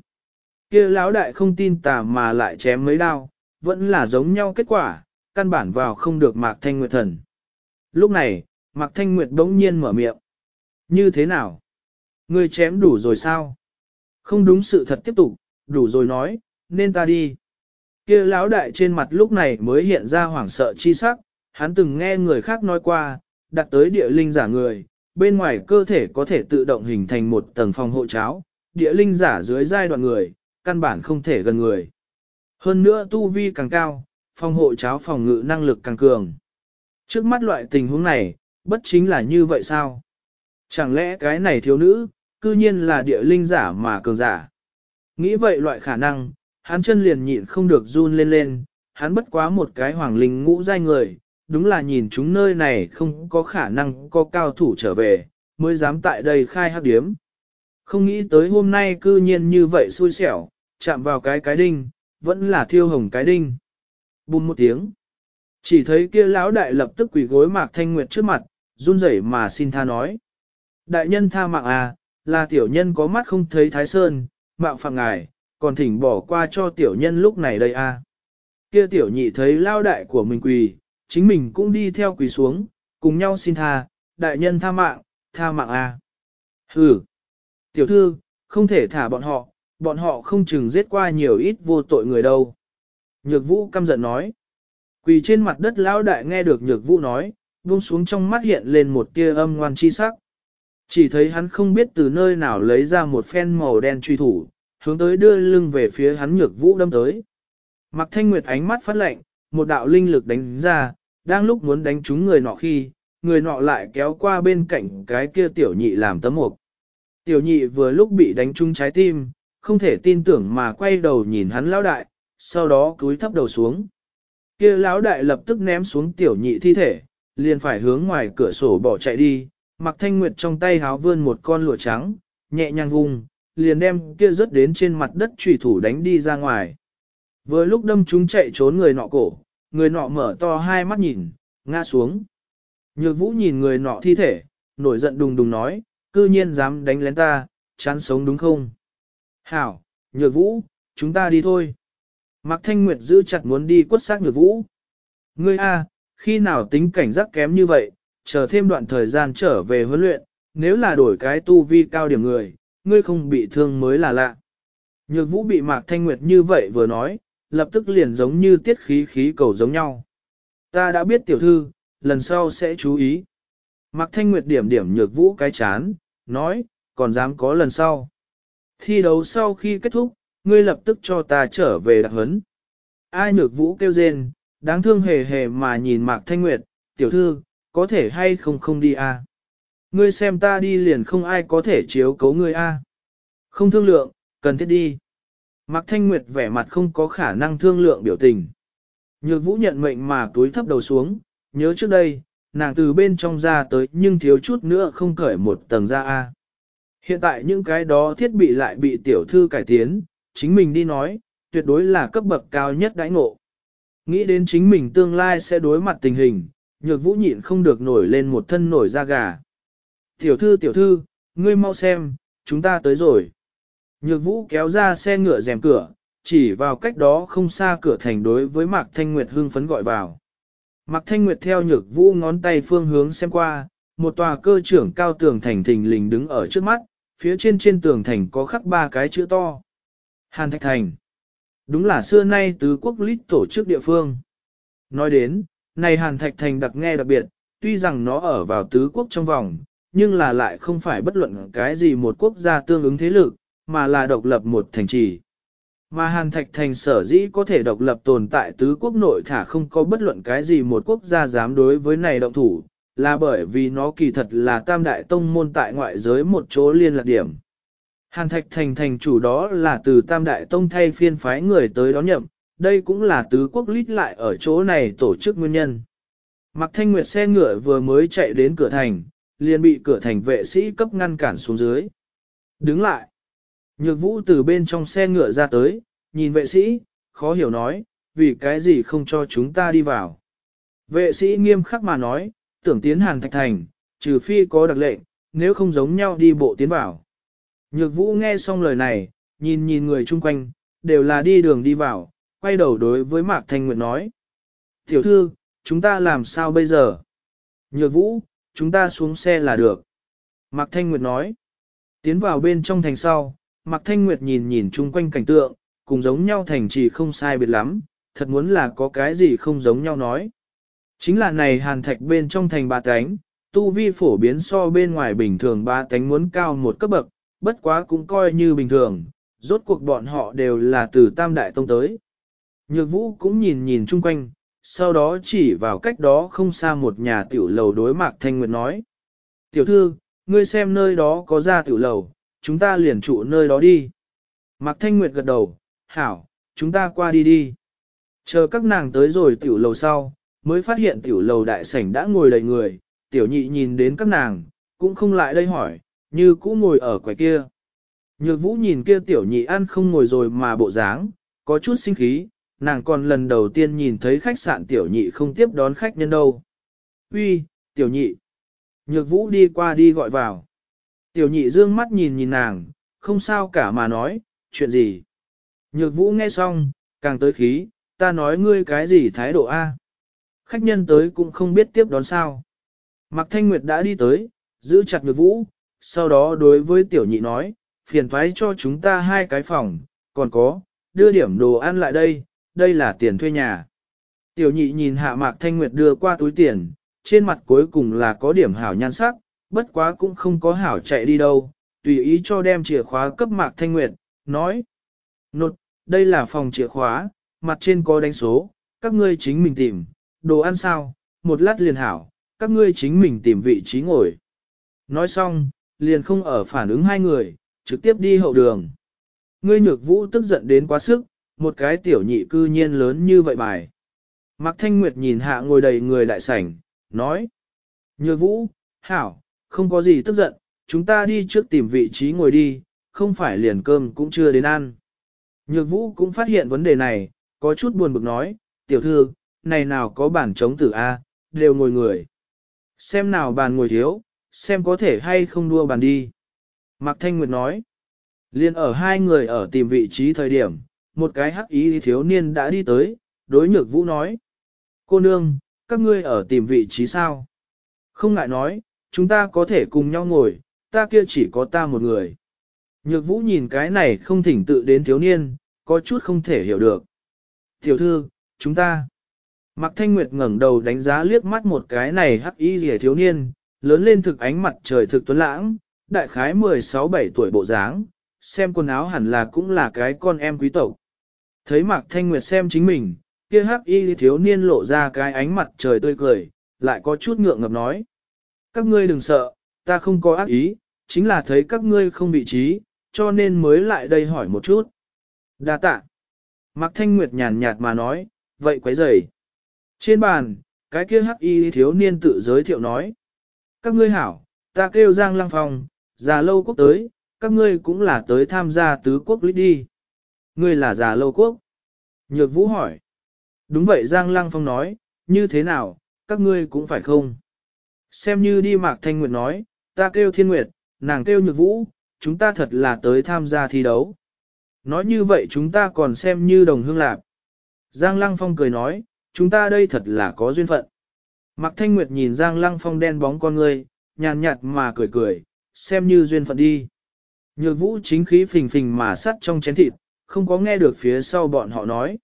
Speaker 1: Kia lão đại không tin tà mà lại chém mấy đao, vẫn là giống nhau kết quả, căn bản vào không được Mạc Thanh Nguyệt thần. Lúc này, Mạc Thanh Nguyệt bỗng nhiên mở miệng. Như thế nào? Ngươi chém đủ rồi sao? Không đúng sự thật tiếp tục, đủ rồi nói, nên ta đi. Kia lão đại trên mặt lúc này mới hiện ra hoảng sợ chi sắc, hắn từng nghe người khác nói qua, đặt tới địa linh giả người, bên ngoài cơ thể có thể tự động hình thành một tầng phòng hộ cháo, địa linh giả dưới giai đoạn người, căn bản không thể gần người. Hơn nữa tu vi càng cao, phòng hộ cháo phòng ngự năng lực càng cường. Trước mắt loại tình huống này, bất chính là như vậy sao? Chẳng lẽ cái này thiếu nữ, cư nhiên là địa linh giả mà cường giả? Nghĩ vậy loại khả năng, hắn chân liền nhịn không được run lên lên, hắn bất quá một cái hoàng linh ngũ giai người, đúng là nhìn chúng nơi này không có khả năng có cao thủ trở về, mới dám tại đây khai hắc điếm. Không nghĩ tới hôm nay cư nhiên như vậy xui xẻo, chạm vào cái cái đinh, vẫn là thiêu hồng cái đinh. Bùm một tiếng. Chỉ thấy kia lão đại lập tức quỳ gối mạc thanh nguyệt trước mặt, run rẩy mà xin tha nói. Đại nhân tha mạng à, là tiểu nhân có mắt không thấy thái sơn, mạo phạm ngài, còn thỉnh bỏ qua cho tiểu nhân lúc này đây à. Kia tiểu nhị thấy lao đại của mình quỳ, chính mình cũng đi theo quỳ xuống, cùng nhau xin tha, đại nhân tha mạng, tha mạng à. Hừ, tiểu thư, không thể thả bọn họ, bọn họ không chừng giết qua nhiều ít vô tội người đâu. Nhược vũ căm giận nói. Quỳ trên mặt đất lão đại nghe được nhược vũ nói, buông xuống trong mắt hiện lên một tia âm ngoan chi sắc. Chỉ thấy hắn không biết từ nơi nào lấy ra một phen màu đen truy thủ, hướng tới đưa lưng về phía hắn nhược vũ đâm tới. Mặc thanh nguyệt ánh mắt phát lạnh, một đạo linh lực đánh ra, đang lúc muốn đánh trúng người nọ khi, người nọ lại kéo qua bên cạnh cái kia tiểu nhị làm tấm mục. Tiểu nhị vừa lúc bị đánh trúng trái tim, không thể tin tưởng mà quay đầu nhìn hắn lão đại, sau đó cúi thấp đầu xuống. Kia lão đại lập tức ném xuống tiểu nhị thi thể, liền phải hướng ngoài cửa sổ bỏ chạy đi, mặc thanh nguyệt trong tay háo vươn một con lụa trắng, nhẹ nhàng vùng, liền đem kia rớt đến trên mặt đất trùy thủ đánh đi ra ngoài. Vừa lúc đâm chúng chạy trốn người nọ cổ, người nọ mở to hai mắt nhìn, ngã xuống. Nhược vũ nhìn người nọ thi thể, nổi giận đùng đùng nói, cư nhiên dám đánh lén ta, chán sống đúng không? Hảo, nhược vũ, chúng ta đi thôi. Mạc Thanh Nguyệt giữ chặt muốn đi quất xác nhược vũ. Ngươi A, khi nào tính cảnh giác kém như vậy, chờ thêm đoạn thời gian trở về huấn luyện, nếu là đổi cái tu vi cao điểm người, ngươi không bị thương mới là lạ. Nhược vũ bị Mạc Thanh Nguyệt như vậy vừa nói, lập tức liền giống như tiết khí khí cầu giống nhau. Ta đã biết tiểu thư, lần sau sẽ chú ý. Mạc Thanh Nguyệt điểm điểm nhược vũ cái chán, nói, còn dám có lần sau. Thi đấu sau khi kết thúc, ngươi lập tức cho ta trở về đặc huấn. Ai nhược vũ kêu rên, đáng thương hề hề mà nhìn Mạc Thanh Nguyệt, tiểu thư, có thể hay không không đi à? Ngươi xem ta đi liền không ai có thể chiếu cấu ngươi a. À? Không thương lượng, cần thiết đi. Mạc Thanh Nguyệt vẻ mặt không có khả năng thương lượng biểu tình. Nhược vũ nhận mệnh mà túi thấp đầu xuống, nhớ trước đây, nàng từ bên trong ra tới nhưng thiếu chút nữa không cởi một tầng ra A. Hiện tại những cái đó thiết bị lại bị tiểu thư cải tiến, chính mình đi nói, tuyệt đối là cấp bậc cao nhất đãi ngộ. Nghĩ đến chính mình tương lai sẽ đối mặt tình hình, nhược vũ nhịn không được nổi lên một thân nổi da gà. Tiểu thư tiểu thư, ngươi mau xem, chúng ta tới rồi. Nhược vũ kéo ra xe ngựa rèm cửa, chỉ vào cách đó không xa cửa thành đối với Mạc Thanh Nguyệt hưng phấn gọi vào. Mạc Thanh Nguyệt theo nhược vũ ngón tay phương hướng xem qua, một tòa cơ trưởng cao tường thành thình lình đứng ở trước mắt, phía trên trên tường thành có khắc ba cái chữ to. Hàn Thạch Thành. Đúng là xưa nay tứ quốc lít tổ chức địa phương. Nói đến, này Hàn Thạch Thành đặc nghe đặc biệt, tuy rằng nó ở vào tứ quốc trong vòng, nhưng là lại không phải bất luận cái gì một quốc gia tương ứng thế lực, mà là độc lập một thành trì. Mà Hàn Thạch Thành sở dĩ có thể độc lập tồn tại tứ quốc nội thả không có bất luận cái gì một quốc gia dám đối với này động thủ, là bởi vì nó kỳ thật là tam đại tông môn tại ngoại giới một chỗ liên lạc điểm. Hàn Thạch Thành thành chủ đó là từ tam đại tông thay phiên phái người tới đón nhậm, đây cũng là tứ quốc lít lại ở chỗ này tổ chức nguyên nhân. Mặc thanh nguyệt xe ngựa vừa mới chạy đến cửa thành, liền bị cửa thành vệ sĩ cấp ngăn cản xuống dưới. Đứng lại. Nhược vũ từ bên trong xe ngựa ra tới, nhìn vệ sĩ, khó hiểu nói, vì cái gì không cho chúng ta đi vào. Vệ sĩ nghiêm khắc mà nói, tưởng tiến hàn thạch thành, trừ phi có đặc lệnh, nếu không giống nhau đi bộ tiến vào. Nhược vũ nghe xong lời này, nhìn nhìn người chung quanh, đều là đi đường đi vào, quay đầu đối với Mạc Thanh Nguyệt nói. Tiểu thư, chúng ta làm sao bây giờ? Nhược vũ, chúng ta xuống xe là được. Mạc Thanh Nguyệt nói. Tiến vào bên trong thành sau, Mạc Thanh Nguyệt nhìn nhìn chung quanh cảnh tượng, cùng giống nhau thành trì không sai biệt lắm, thật muốn là có cái gì không giống nhau nói. Chính là này hàn thạch bên trong thành ba cánh, tu vi phổ biến so bên ngoài bình thường ba cánh muốn cao một cấp bậc, bất quá cũng coi như bình thường, rốt cuộc bọn họ đều là từ tam đại tông tới. Nhược vũ cũng nhìn nhìn chung quanh, sau đó chỉ vào cách đó không xa một nhà tiểu lầu đối mạc thanh nguyệt nói. Tiểu thư, ngươi xem nơi đó có ra tiểu lầu, chúng ta liền trụ nơi đó đi. Mạc thanh nguyệt gật đầu, hảo, chúng ta qua đi đi. Chờ các nàng tới rồi tiểu lầu sau, mới phát hiện tiểu lầu đại sảnh đã ngồi đầy người, tiểu nhị nhìn đến các nàng, cũng không lại đây hỏi, như cũ ngồi ở quầy kia. Nhược vũ nhìn kia tiểu nhị ăn không ngồi rồi mà bộ dáng, có chút sinh khí, nàng còn lần đầu tiên nhìn thấy khách sạn tiểu nhị không tiếp đón khách nhân đâu. Uy, tiểu nhị. Nhược vũ đi qua đi gọi vào. Tiểu nhị dương mắt nhìn nhìn nàng, không sao cả mà nói, chuyện gì. Nhược vũ nghe xong, càng tới khí, ta nói ngươi cái gì thái độ A. Khách nhân tới cũng không biết tiếp đón sao. Mạc Thanh Nguyệt đã đi tới, giữ chặt nhược vũ, sau đó đối với tiểu nhị nói, phiền thoái cho chúng ta hai cái phòng, còn có, đưa điểm đồ ăn lại đây, đây là tiền thuê nhà. Tiểu nhị nhìn hạ mạc thanh nguyệt đưa qua túi tiền, trên mặt cuối cùng là có điểm hảo nhan sắc, bất quá cũng không có hảo chạy đi đâu, tùy ý cho đem chìa khóa cấp mạc thanh nguyệt, nói. Nột, đây là phòng chìa khóa, mặt trên có đánh số, các ngươi chính mình tìm, đồ ăn sao, một lát liền hảo, các ngươi chính mình tìm vị trí ngồi. Nói xong, liền không ở phản ứng hai người, trực tiếp đi hậu đường. Ngươi nhược vũ tức giận đến quá sức, một cái tiểu nhị cư nhiên lớn như vậy bài. Mạc Thanh Nguyệt nhìn hạ ngồi đầy người đại sảnh, nói. Nhược vũ, hảo, không có gì tức giận, chúng ta đi trước tìm vị trí ngồi đi, không phải liền cơm cũng chưa đến ăn. Nhược vũ cũng phát hiện vấn đề này, có chút buồn bực nói, tiểu thư, này nào có bản chống tử A, đều ngồi người. Xem nào bàn ngồi thiếu, xem có thể hay không đua bàn đi. Mạc Thanh Nguyệt nói, liền ở hai người ở tìm vị trí thời điểm, một cái hắc ý thiếu niên đã đi tới, đối nhược vũ nói. Cô nương, các ngươi ở tìm vị trí sao? Không ngại nói, chúng ta có thể cùng nhau ngồi, ta kia chỉ có ta một người. Nhược vũ nhìn cái này không thỉnh tự đến thiếu niên, có chút không thể hiểu được. Tiểu thư, chúng ta. Mạc Thanh Nguyệt ngẩng đầu đánh giá liếc mắt một cái này hắc y rìa thiếu niên, lớn lên thực ánh mặt trời thực tuấn lãng, đại khái 16-17 tuổi bộ dáng, xem quần áo hẳn là cũng là cái con em quý tộc. Thấy Mạc Thanh Nguyệt xem chính mình, kia hắc y thiếu niên lộ ra cái ánh mặt trời tươi cười, lại có chút ngượng ngập nói. Các ngươi đừng sợ, ta không có ác ý, chính là thấy các ngươi không vị trí, cho nên mới lại đây hỏi một chút. Đa tạ. Mạc Thanh Nguyệt nhàn nhạt mà nói, vậy quấy rầy. Trên bàn, cái kia hắc y thiếu niên tự giới thiệu nói. Các ngươi hảo, ta kêu Giang Lăng Phong, già lâu quốc tới, các ngươi cũng là tới tham gia tứ quốc lít đi. Ngươi là già lâu quốc. Nhược vũ hỏi. Đúng vậy Giang Lăng Phong nói, như thế nào, các ngươi cũng phải không? Xem như đi Mạc Thanh Nguyệt nói, ta kêu Thiên Nguyệt, nàng kêu Nhược Vũ, chúng ta thật là tới tham gia thi đấu. Nói như vậy chúng ta còn xem như đồng hương lạc. Giang Lăng Phong cười nói, chúng ta đây thật là có duyên phận. Mạc Thanh Nguyệt nhìn Giang Lăng Phong đen bóng con người, nhàn nhạt mà cười cười, xem như duyên phận đi. Nhược vũ chính khí phình phình mà sắt trong chén thịt, không có nghe được phía sau bọn họ nói.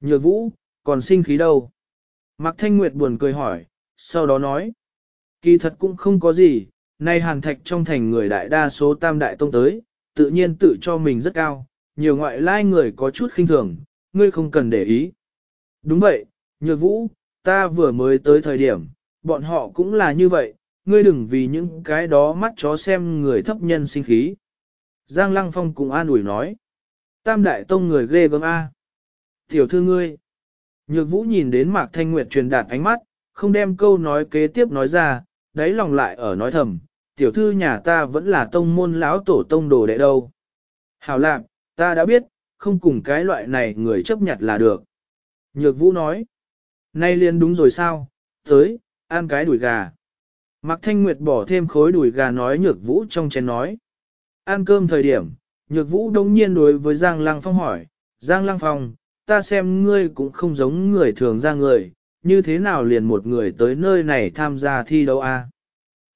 Speaker 1: Nhược vũ, còn sinh khí đâu? Mạc Thanh Nguyệt buồn cười hỏi, sau đó nói. Kỳ thật cũng không có gì, nay hàn thạch trong thành người đại đa số tam đại tông tới, tự nhiên tự cho mình rất cao, nhiều ngoại lai người có chút khinh thường, ngươi không cần để ý. Đúng vậy, nhược vũ, ta vừa mới tới thời điểm, bọn họ cũng là như vậy, ngươi đừng vì những cái đó mắt chó xem người thấp nhân sinh khí. Giang Lăng Phong cùng an ủi nói, tam đại tông người ghê gớm A. Tiểu thư ngươi, nhược vũ nhìn đến Mạc Thanh Nguyệt truyền đạt ánh mắt, không đem câu nói kế tiếp nói ra, đáy lòng lại ở nói thầm, tiểu thư nhà ta vẫn là tông môn lão tổ tông đồ đệ đâu. Hảo lạc, ta đã biết, không cùng cái loại này người chấp nhặt là được. Nhược vũ nói, nay liền đúng rồi sao, tới, ăn cái đùi gà. Mạc Thanh Nguyệt bỏ thêm khối đùi gà nói nhược vũ trong chén nói. Ăn cơm thời điểm, nhược vũ đông nhiên đối với Giang Lăng Phong hỏi, Giang Lăng Phong, ta xem ngươi cũng không giống người thường ra người, như thế nào liền một người tới nơi này tham gia thi đấu a?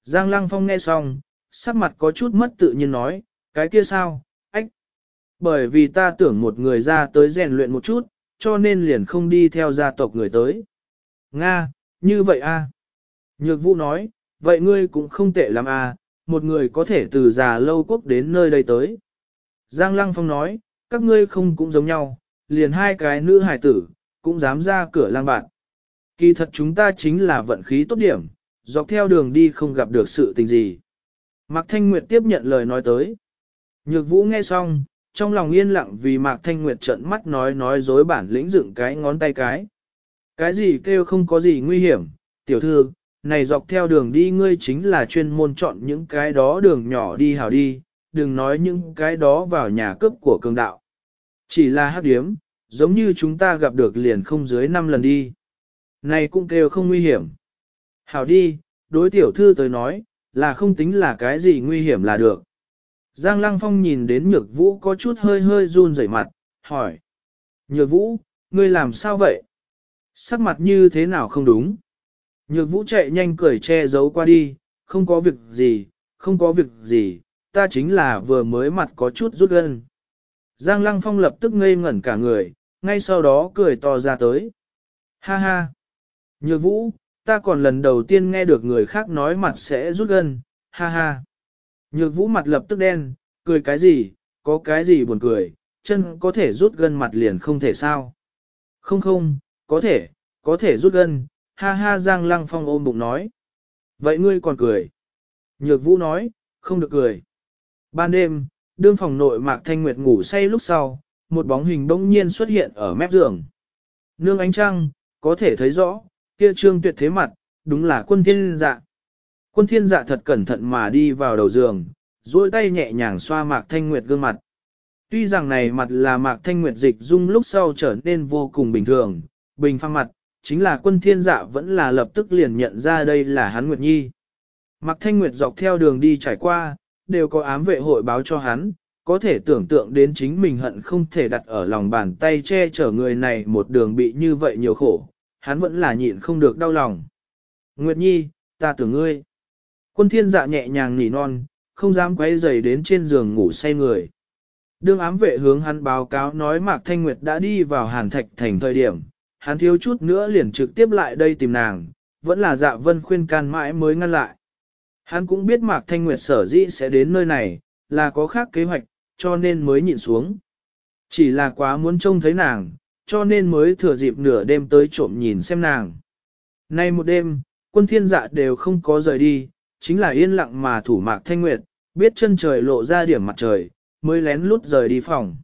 Speaker 1: Giang Lăng Phong nghe xong, sắc mặt có chút mất tự nhiên nói, cái kia sao, ách. Bởi vì ta tưởng một người ra tới rèn luyện một chút, cho nên liền không đi theo gia tộc người tới. Nga, như vậy a? Nhược vũ nói, vậy ngươi cũng không tệ lắm a, một người có thể từ già lâu quốc đến nơi đây tới. Giang Lăng Phong nói, các ngươi không cũng giống nhau, liền hai cái nữ hải tử, cũng dám ra cửa lang bạn. Kỳ thật chúng ta chính là vận khí tốt điểm, dọc theo đường đi không gặp được sự tình gì. Mạc Thanh Nguyệt tiếp nhận lời nói tới. Nhược vũ nghe xong, trong lòng yên lặng vì Mạc Thanh Nguyệt trợn mắt nói nói dối bản lĩnh dựng cái ngón tay cái. Cái gì kêu không có gì nguy hiểm, tiểu thư, này dọc theo đường đi ngươi chính là chuyên môn chọn những cái đó đường nhỏ đi hảo đi, đừng nói những cái đó vào nhà cướp của cường đạo. Chỉ là hắc điếm, giống như chúng ta gặp được liền không dưới 5 lần đi. Này cũng kêu không nguy hiểm. Hảo đi, đối tiểu thư tới nói, là không tính là cái gì nguy hiểm là được. Giang Lăng Phong nhìn đến nhược vũ có chút hơi hơi run rẩy mặt, hỏi. Nhược vũ, ngươi làm sao vậy? Sắc mặt như thế nào không đúng? Nhược vũ chạy nhanh cười che giấu qua đi, không có việc gì, không có việc gì, ta chính là vừa mới mặt có chút rút gân. Giang Lăng Phong lập tức ngây ngẩn cả người, ngay sau đó cười to ra tới. Ha ha! Nhược vũ, ta còn lần đầu tiên nghe được người khác nói mặt sẽ rút gân, ha ha. Nhược vũ mặt lập tức đen, cười cái gì, có cái gì buồn cười, chân có thể rút gân mặt liền không thể sao. Không không, có thể, có thể rút gân, ha ha Giang Lăng Phong ôm bụng nói. Vậy ngươi còn cười. Nhược vũ nói, không được cười. Ban đêm, đương phòng nội Mạc Thanh Nguyệt ngủ say lúc sau, một bóng hình bỗng nhiên xuất hiện ở mép giường. Nương ánh trăng, có thể thấy rõ, kia trương tuyệt thế mặt, đúng là quân thiên dạ. Quân thiên dạ thật cẩn thận mà đi vào đầu giường, duỗi tay nhẹ nhàng xoa Mạc Thanh Nguyệt gương mặt. Tuy rằng này mặt là Mạc Thanh Nguyệt dịch dung lúc sau trở nên vô cùng bình thường, bình phang mặt, chính là quân thiên dạ vẫn là lập tức liền nhận ra đây là hắn Nguyệt Nhi. Mạc Thanh Nguyệt dọc theo đường đi trải qua, đều có ám vệ hội báo cho hắn, có thể tưởng tượng đến chính mình hận không thể đặt ở lòng bàn tay che chở người này một đường bị như vậy nhiều khổ, hắn vẫn là nhịn không được đau lòng. Nguyệt Nhi, ta tưởng ngươi. Quân thiên dạ nhẹ nhàng nỉ non, không dám quay dày đến trên giường ngủ say người. Đương ám vệ hướng hắn báo cáo nói Mạc Thanh Nguyệt đã đi vào hàn thạch thành thời điểm, hắn thiếu chút nữa liền trực tiếp lại đây tìm nàng, vẫn là dạ vân khuyên can mãi mới ngăn lại. Hắn cũng biết Mạc Thanh Nguyệt sở dĩ sẽ đến nơi này, là có khác kế hoạch, cho nên mới nhịn xuống. Chỉ là quá muốn trông thấy nàng, cho nên mới thừa dịp nửa đêm tới trộm nhìn xem nàng. Nay một đêm, quân thiên dạ đều không có rời đi, chính là yên lặng mà thủ Mạc Thanh Nguyệt, biết chân trời lộ ra điểm mặt trời, mới lén lút rời đi phòng.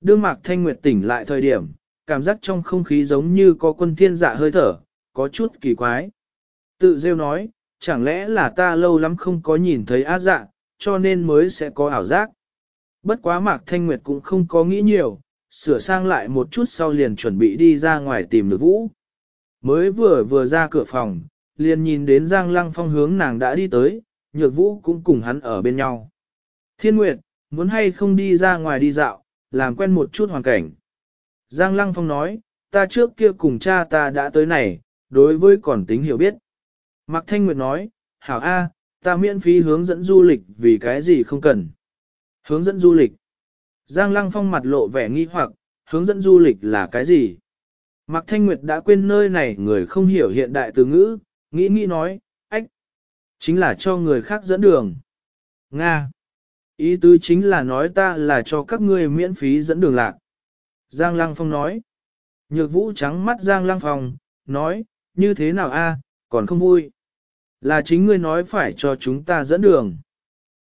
Speaker 1: Đương Mạc Thanh Nguyệt tỉnh lại thời điểm, cảm giác trong không khí giống như có quân thiên dạ hơi thở, có chút kỳ quái. Tự rêu nói, chẳng lẽ là ta lâu lắm không có nhìn thấy á dạ, cho nên mới sẽ có ảo giác. Bất quá Mạc Thanh Nguyệt cũng không có nghĩ nhiều, sửa sang lại một chút sau liền chuẩn bị đi ra ngoài tìm được Vũ. Mới vừa vừa ra cửa phòng, liền nhìn đến Giang Lăng Phong hướng nàng đã đi tới, nhược Vũ cũng cùng hắn ở bên nhau. Thiên Nguyệt, muốn hay không đi ra ngoài đi dạo, làm quen một chút hoàn cảnh. Giang Lăng Phong nói, ta trước kia cùng cha ta đã tới này, đối với còn tính hiểu biết. Mạc Thanh Nguyệt nói, hảo A, ta miễn phí hướng dẫn du lịch vì cái gì không cần. Hướng dẫn du lịch. Giang Lăng Phong mặt lộ vẻ nghi hoặc, hướng dẫn du lịch là cái gì? Mạc Thanh Nguyệt đã quên nơi này người không hiểu hiện đại từ ngữ, nghĩ nghĩ nói, ách, chính là cho người khác dẫn đường. Nga. Ý tứ chính là nói ta là cho các ngươi miễn phí dẫn đường lạc. Giang Lăng Phong nói. Nhược vũ trắng mắt Giang Lăng Phong, nói, như thế nào a, còn không vui. Là chính ngươi nói phải cho chúng ta dẫn đường.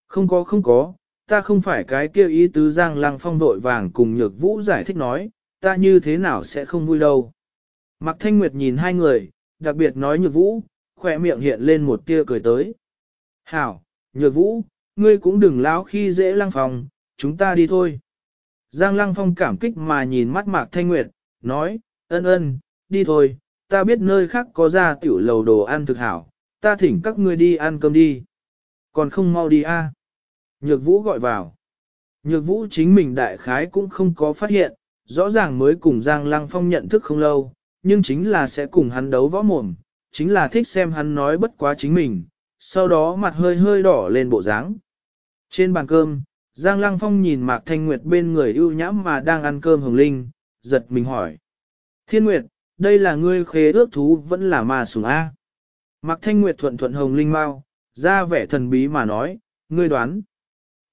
Speaker 1: Không có không có, ta không phải cái kia ý tứ Giang Lăng Phong vội vàng cùng Nhược Vũ giải thích nói, ta như thế nào sẽ không vui đâu. Mạc Thanh Nguyệt nhìn hai người, đặc biệt nói Nhược Vũ, khỏe miệng hiện lên một tia cười tới. Hảo, Nhược Vũ, ngươi cũng đừng láo khi dễ Lăng Phong, chúng ta đi thôi. Giang Lăng Phong cảm kích mà nhìn mắt Mạc Thanh Nguyệt, nói, ân ân, đi thôi, ta biết nơi khác có ra tiểu lầu đồ ăn thực hảo, ta thỉnh các ngươi đi ăn cơm đi. Còn không mau đi a? Nhược vũ gọi vào. Nhược vũ chính mình đại khái cũng không có phát hiện, rõ ràng mới cùng Giang Lăng Phong nhận thức không lâu, nhưng chính là sẽ cùng hắn đấu võ mồm, chính là thích xem hắn nói bất quá chính mình, sau đó mặt hơi hơi đỏ lên bộ dáng. Trên bàn cơm, Giang Lăng Phong nhìn Mạc Thanh Nguyệt bên người ưu nhãm mà đang ăn cơm hồng linh, giật mình hỏi. Thiên Nguyệt, đây là ngươi khế ước thú vẫn là ma sủng A. Mạc Thanh Nguyệt thuận thuận hồng linh mau, ra vẻ thần bí mà nói, ngươi đoán.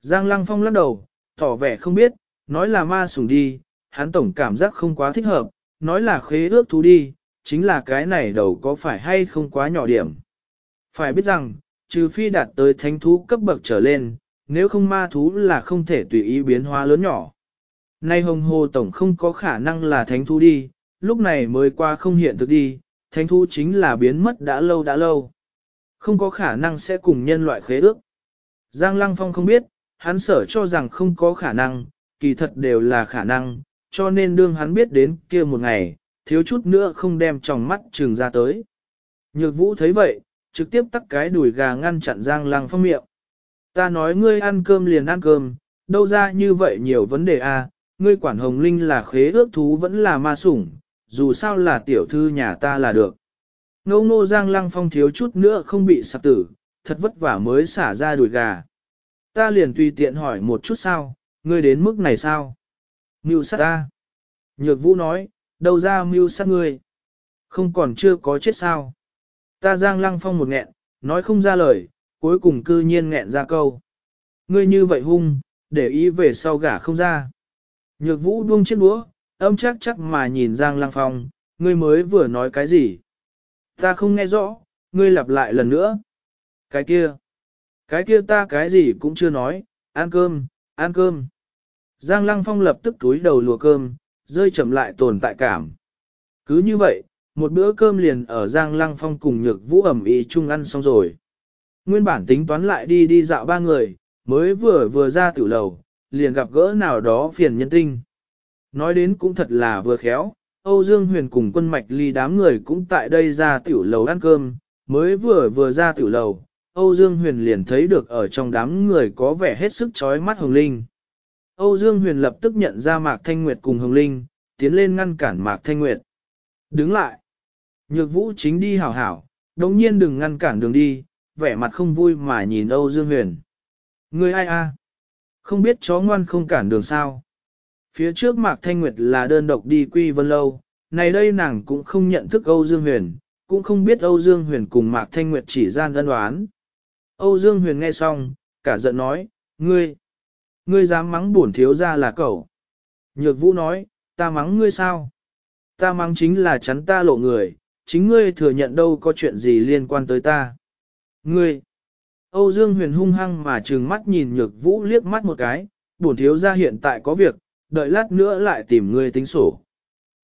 Speaker 1: Giang Lăng Phong lắc đầu, tỏ vẻ không biết, nói là ma sủng đi, hắn tổng cảm giác không quá thích hợp, nói là khế ước thú đi, chính là cái này đầu có phải hay không quá nhỏ điểm. Phải biết rằng, trừ phi đạt tới thánh thú cấp bậc trở lên, nếu không ma thú là không thể tùy ý biến hóa lớn nhỏ. Nay hồng hồ tổng không có khả năng là thánh thú đi, lúc này mới qua không hiện thực đi, thánh thú chính là biến mất đã lâu đã lâu. Không có khả năng sẽ cùng nhân loại khế ước. Giang Lăng Phong không biết, hắn sở cho rằng không có khả năng, kỳ thật đều là khả năng, cho nên đương hắn biết đến kia một ngày, thiếu chút nữa không đem tròng mắt trừng ra tới. Nhược vũ thấy vậy, trực tiếp tắt cái đùi gà ngăn chặn Giang Lăng Phong miệng. Ta nói ngươi ăn cơm liền ăn cơm, đâu ra như vậy nhiều vấn đề a, à, ngươi quản hồng linh là khế ước thú vẫn là ma sủng, dù sao là tiểu thư nhà ta là được. Ngô ngô Giang Lăng Phong thiếu chút nữa không bị sạc tử, thật vất vả mới xả ra đùi gà. Ta liền tùy tiện hỏi một chút sao, ngươi đến mức này sao? Mưu sát ta. Nhược vũ nói, đâu ra mưu sát ngươi? Không còn chưa có chết sao? Ta giang lăng phong một nghẹn, nói không ra lời, cuối cùng cư nhiên nghẹn ra câu. Ngươi như vậy hung, để ý về sau gả không ra. Nhược vũ buông chiếc đũa, âm chắc chắc mà nhìn giang lăng phong, ngươi mới vừa nói cái gì? Ta không nghe rõ, ngươi lặp lại lần nữa. Cái kia. Cái kia ta cái gì cũng chưa nói, ăn cơm, ăn cơm. Giang Lăng Phong lập tức túi đầu lùa cơm, rơi chậm lại tồn tại cảm. Cứ như vậy, một bữa cơm liền ở Giang Lăng Phong cùng nhược vũ ẩm ý chung ăn xong rồi. Nguyên bản tính toán lại đi đi dạo ba người, mới vừa vừa ra tiểu lầu, liền gặp gỡ nào đó phiền nhân tinh. Nói đến cũng thật là vừa khéo, Âu Dương Huyền cùng quân mạch ly đám người cũng tại đây ra tiểu lầu ăn cơm, mới vừa vừa ra tiểu lầu, Âu Dương Huyền liền thấy được ở trong đám người có vẻ hết sức chói mắt Hồng Linh. Âu Dương Huyền lập tức nhận ra Mạc Thanh Nguyệt cùng Hồng Linh, tiến lên ngăn cản Mạc Thanh Nguyệt. Đứng lại. Nhược vũ chính đi hảo hảo, đồng nhiên đừng ngăn cản đường đi, vẻ mặt không vui mà nhìn Âu Dương Huyền. Người ai a? Không biết chó ngoan không cản đường sao. Phía trước Mạc Thanh Nguyệt là đơn độc đi quy vân lâu, này đây nàng cũng không nhận thức Âu Dương Huyền, cũng không biết Âu Dương Huyền cùng Mạc Thanh Nguyệt chỉ gian ân đoán. Âu Dương Huyền nghe xong, cả giận nói, ngươi, ngươi dám mắng bổn thiếu ra là cậu. Nhược vũ nói, ta mắng ngươi sao? Ta mắng chính là chắn ta lộ người, chính ngươi thừa nhận đâu có chuyện gì liên quan tới ta. Ngươi, Âu Dương Huyền hung hăng mà trừng mắt nhìn nhược vũ liếc mắt một cái, bổn thiếu gia hiện tại có việc, đợi lát nữa lại tìm ngươi tính sổ.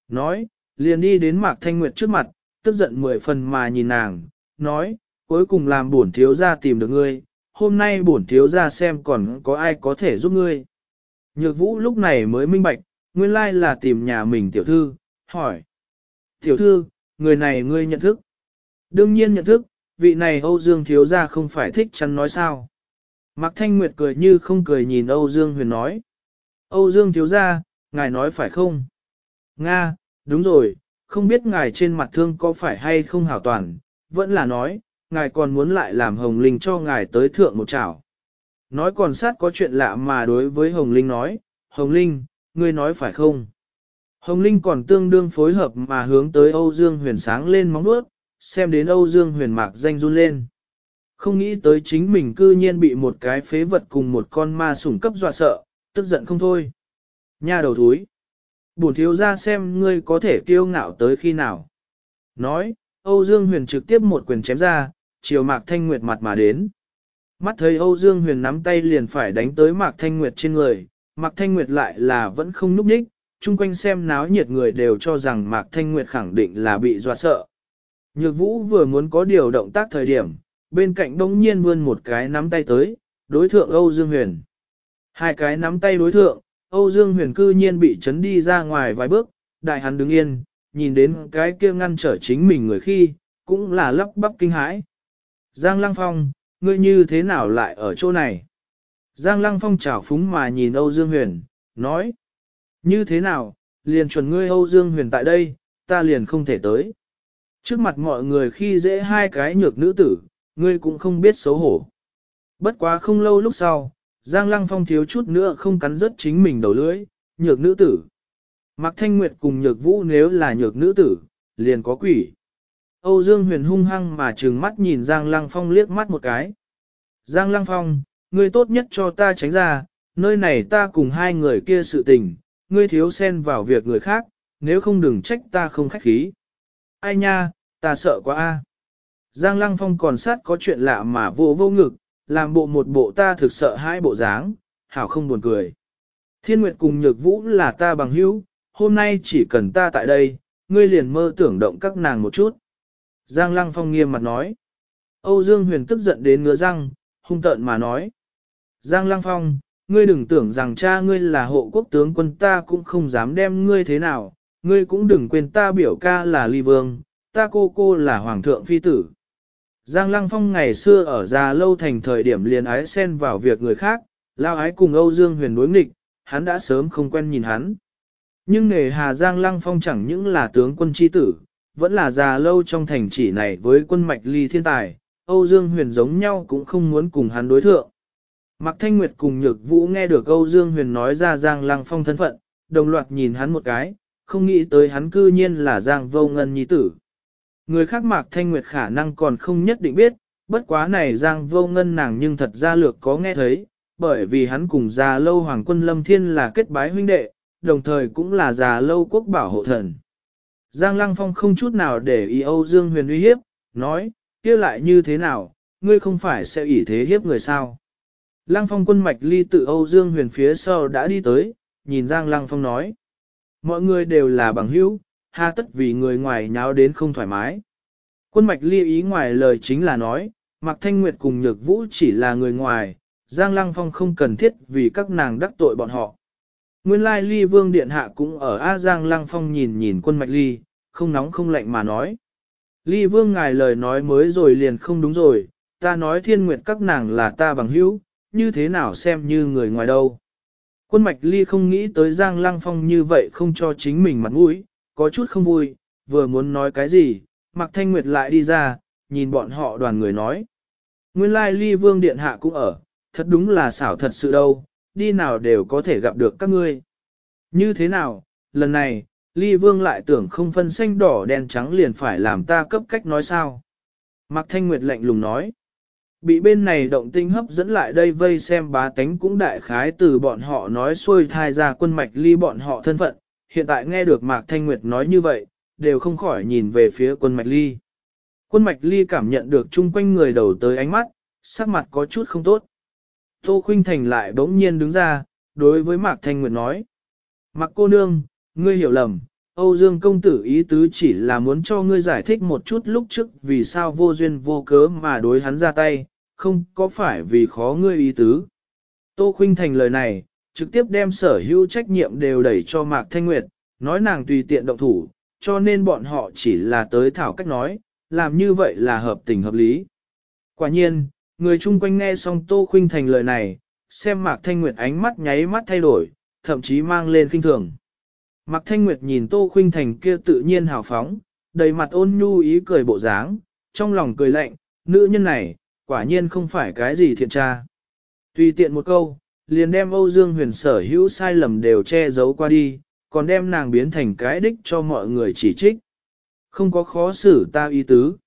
Speaker 1: Nói, liền đi đến Mạc Thanh Nguyệt trước mặt, tức giận mười phần mà nhìn nàng, nói, cuối cùng làm bổn thiếu gia tìm được ngươi, hôm nay bổn thiếu gia xem còn có ai có thể giúp ngươi. Nhược vũ lúc này mới minh bạch, nguyên lai là tìm nhà mình tiểu thư, hỏi. Tiểu thư, người này ngươi nhận thức. Đương nhiên nhận thức, vị này Âu Dương thiếu gia không phải thích chắn nói sao. Mạc Thanh Nguyệt cười như không cười nhìn Âu Dương huyền nói. Âu Dương thiếu gia, ngài nói phải không? Nga, đúng rồi, không biết ngài trên mặt thương có phải hay không hảo toàn, vẫn là nói, ngài còn muốn lại làm Hồng Linh cho ngài tới thượng một chảo. Nói còn sát có chuyện lạ mà đối với Hồng Linh nói, Hồng Linh, ngươi nói phải không? Hồng Linh còn tương đương phối hợp mà hướng tới Âu Dương huyền sáng lên móng nuốt, xem đến Âu Dương huyền mạc danh run lên. Không nghĩ tới chính mình cư nhiên bị một cái phế vật cùng một con ma sủng cấp dọa sợ, tức giận không thôi. Nha đầu thúi. Bổn thiếu ra xem ngươi có thể kiêu ngạo tới khi nào. Nói, Âu Dương huyền trực tiếp một quyền chém ra, chiều mạc thanh nguyệt mặt mà đến. Mắt thấy Âu Dương huyền nắm tay liền phải đánh tới mạc thanh nguyệt trên người, mạc thanh nguyệt lại là vẫn không núp ních, chung quanh xem náo nhiệt người đều cho rằng mạc thanh nguyệt khẳng định là bị dọa sợ. Nhược vũ vừa muốn có điều động tác thời điểm, bên cạnh đông nhiên vươn một cái nắm tay tới, đối thượng Âu Dương Huyền. Hai cái nắm tay đối thượng, Âu Dương Huyền cư nhiên bị chấn đi ra ngoài vài bước, đại hắn đứng yên, nhìn đến cái kia ngăn trở chính mình người khi, cũng là lắp bắp kinh hãi. Giang Lăng Phong, ngươi như thế nào lại ở chỗ này? Giang Lăng Phong chảo phúng mà nhìn Âu Dương Huyền, nói. Như thế nào, liền chuẩn ngươi Âu Dương Huyền tại đây, ta liền không thể tới. Trước mặt mọi người khi dễ hai cái nhược nữ tử, ngươi cũng không biết xấu hổ. Bất quá không lâu lúc sau, Giang Lăng Phong thiếu chút nữa không cắn rớt chính mình đầu lưỡi, nhược nữ tử. Mạc Thanh Nguyệt cùng nhược vũ nếu là nhược nữ tử, liền có quỷ. Âu Dương huyền hung hăng mà trừng mắt nhìn Giang Lăng Phong liếc mắt một cái. Giang Lăng Phong, ngươi tốt nhất cho ta tránh ra, nơi này ta cùng hai người kia sự tình, ngươi thiếu xen vào việc người khác, nếu không đừng trách ta không khách khí. Ai nha, ta sợ quá a. Giang Lăng Phong còn sát có chuyện lạ mà vô vô ngực, làm bộ một bộ ta thực sợ hai bộ dáng, hảo không buồn cười. Thiên Nguyệt cùng Nhược Vũ là ta bằng hữu, hôm nay chỉ cần ta tại đây, ngươi liền mơ tưởng động các nàng một chút. Giang Lăng Phong nghiêm mặt nói. Âu Dương Huyền tức giận đến ngứa răng, hung tợn mà nói. Giang Lăng Phong, ngươi đừng tưởng rằng cha ngươi là hộ quốc tướng quân ta cũng không dám đem ngươi thế nào, ngươi cũng đừng quên ta biểu ca là ly vương, ta cô cô là hoàng thượng phi tử. Giang Lăng Phong ngày xưa ở già lâu thành thời điểm liền ái xen vào việc người khác, lao ái cùng Âu Dương huyền đối nghịch, hắn đã sớm không quen nhìn hắn. Nhưng nghề hà Giang Lăng Phong chẳng những là tướng quân chi tử, vẫn là già lâu trong thành chỉ này với quân mạch ly thiên tài, Âu Dương huyền giống nhau cũng không muốn cùng hắn đối thượng. Mạc Thanh Nguyệt cùng Nhược Vũ nghe được Âu Dương huyền nói ra Giang Lăng Phong thân phận, đồng loạt nhìn hắn một cái, không nghĩ tới hắn cư nhiên là Giang Vô Ngân Nhi Tử. Người khác Mạc Thanh Nguyệt khả năng còn không nhất định biết, bất quá này Giang Vô Ngân nàng nhưng thật ra lược có nghe thấy, bởi vì hắn cùng già lâu Hoàng quân Lâm Thiên là kết bái huynh đệ, đồng thời cũng là già lâu quốc bảo hộ thần. Giang Lăng Phong không chút nào để ý Âu Dương Huyền uy hiếp, nói, kia lại như thế nào, ngươi không phải sẽ ủy thế hiếp người sao. Lăng Phong quân mạch ly tự Âu Dương Huyền phía sau đã đi tới, nhìn Giang Lăng Phong nói. Mọi người đều là bằng hữu, ha tất vì người ngoài nháo đến không thoải mái. Quân mạch ly ý ngoài lời chính là nói, Mạc Thanh Nguyệt cùng Nhược Vũ chỉ là người ngoài, Giang Lăng Phong không cần thiết vì các nàng đắc tội bọn họ. Nguyên lai ly vương điện hạ cũng ở A Giang Lăng Phong nhìn nhìn quân mạch ly, không nóng không lạnh mà nói. Ly vương ngài lời nói mới rồi liền không đúng rồi, ta nói thiên nguyệt các nàng là ta bằng hữu, như thế nào xem như người ngoài đâu. Quân mạch ly không nghĩ tới Giang Lăng Phong như vậy không cho chính mình mặt mũi, có chút không vui, vừa muốn nói cái gì, Mạc Thanh Nguyệt lại đi ra, nhìn bọn họ đoàn người nói. Nguyên lai ly vương điện hạ cũng ở, thật đúng là xảo thật sự đâu, đi nào đều có thể gặp được các ngươi. Như thế nào, lần này, ly vương lại tưởng không phân xanh đỏ đen trắng liền phải làm ta cấp cách nói sao. Mạc Thanh Nguyệt lạnh lùng nói. Bị bên này động tinh hấp dẫn lại đây vây xem bá tánh cũng đại khái từ bọn họ nói xuôi thai ra quân mạch ly bọn họ thân phận, hiện tại nghe được Mạc Thanh Nguyệt nói như vậy, đều không khỏi nhìn về phía quân mạch ly. Quân mạch ly cảm nhận được chung quanh người đầu tới ánh mắt, sắc mặt có chút không tốt. Tô Khuynh Thành lại bỗng nhiên đứng ra, đối với Mạc Thanh Nguyệt nói. Mạc cô nương, ngươi hiểu lầm, Âu Dương công tử ý tứ chỉ là muốn cho ngươi giải thích một chút lúc trước vì sao vô duyên vô cớ mà đối hắn ra tay, không có phải vì khó ngươi ý tứ. Tô Khuynh Thành lời này, trực tiếp đem sở hữu trách nhiệm đều đẩy cho Mạc Thanh Nguyệt, nói nàng tùy tiện động thủ, cho nên bọn họ chỉ là tới thảo cách nói, làm như vậy là hợp tình hợp lý. Quả nhiên, người chung quanh nghe xong Tô Khuynh Thành lời này, xem Mạc Thanh Nguyệt ánh mắt nháy mắt thay đổi, thậm chí mang lên kinh thường. Mạc Thanh Nguyệt nhìn Tô Khuynh Thành kia tự nhiên hào phóng, đầy mặt ôn nhu ý cười bộ dáng, trong lòng cười lạnh, nữ nhân này, quả nhiên không phải cái gì thiện tra. Tùy tiện một câu, liền đem Âu Dương huyền sở hữu sai lầm đều che giấu qua đi, còn đem nàng biến thành cái đích cho mọi người chỉ trích. Không có khó xử ta ý tứ.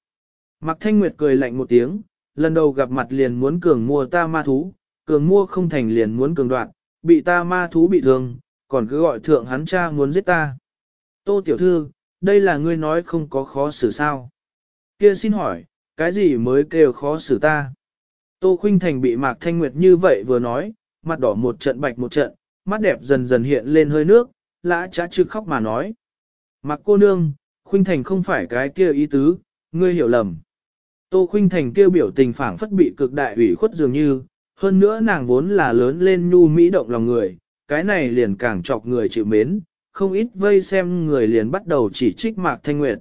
Speaker 1: Mạc Thanh Nguyệt cười lạnh một tiếng, lần đầu gặp mặt liền muốn cường mua ta ma thú, cường mua không thành liền muốn cường đoạn, bị ta ma thú bị thương, còn cứ gọi thượng hắn cha muốn giết ta. Tô tiểu thư, đây là ngươi nói không có khó xử sao. Kia xin hỏi, cái gì mới kêu khó xử ta? Tô Khuynh Thành bị Mạc Thanh Nguyệt như vậy vừa nói, mặt đỏ một trận bạch một trận, mắt đẹp dần dần hiện lên hơi nước, lã chả trực khóc mà nói. Mạc cô nương, Khuynh Thành không phải cái kia ý tứ, ngươi hiểu lầm. Tô Khuynh Thành kêu biểu tình phảng phất bị cực đại ủy khuất dường như, hơn nữa nàng vốn là lớn lên nhu mỹ động lòng người, cái này liền càng chọc người chịu mến, không ít vây xem người liền bắt đầu chỉ trích Mạc Thanh Nguyệt.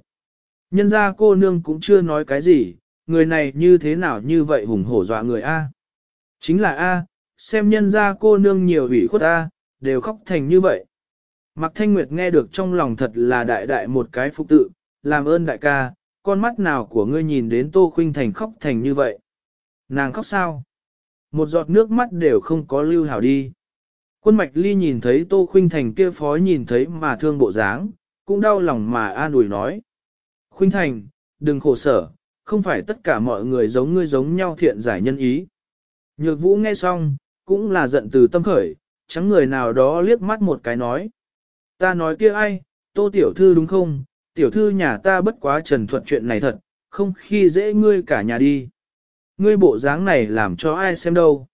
Speaker 1: Nhân ra cô nương cũng chưa nói cái gì, người này như thế nào như vậy hùng hổ dọa người A. Chính là A, xem nhân ra cô nương nhiều ủy khuất A, đều khóc thành như vậy. Mạc Thanh Nguyệt nghe được trong lòng thật là đại đại một cái phục tự, làm ơn đại ca, con mắt nào của ngươi nhìn đến Tô Khuynh Thành khóc thành như vậy? Nàng khóc sao? Một giọt nước mắt đều không có lưu hảo đi. Quân mạch ly nhìn thấy Tô Khuynh Thành kia phó nhìn thấy mà thương bộ dáng, cũng đau lòng mà an ủi nói. Khuynh Thành, đừng khổ sở, không phải tất cả mọi người giống ngươi giống nhau thiện giải nhân ý. Nhược vũ nghe xong, cũng là giận từ tâm khởi, chẳng người nào đó liếc mắt một cái nói. Ta nói kia ai, Tô Tiểu Thư đúng không, Tiểu Thư nhà ta bất quá trần thuận chuyện này thật, không khi dễ ngươi cả nhà đi. Ngươi bộ dáng này làm cho ai xem đâu.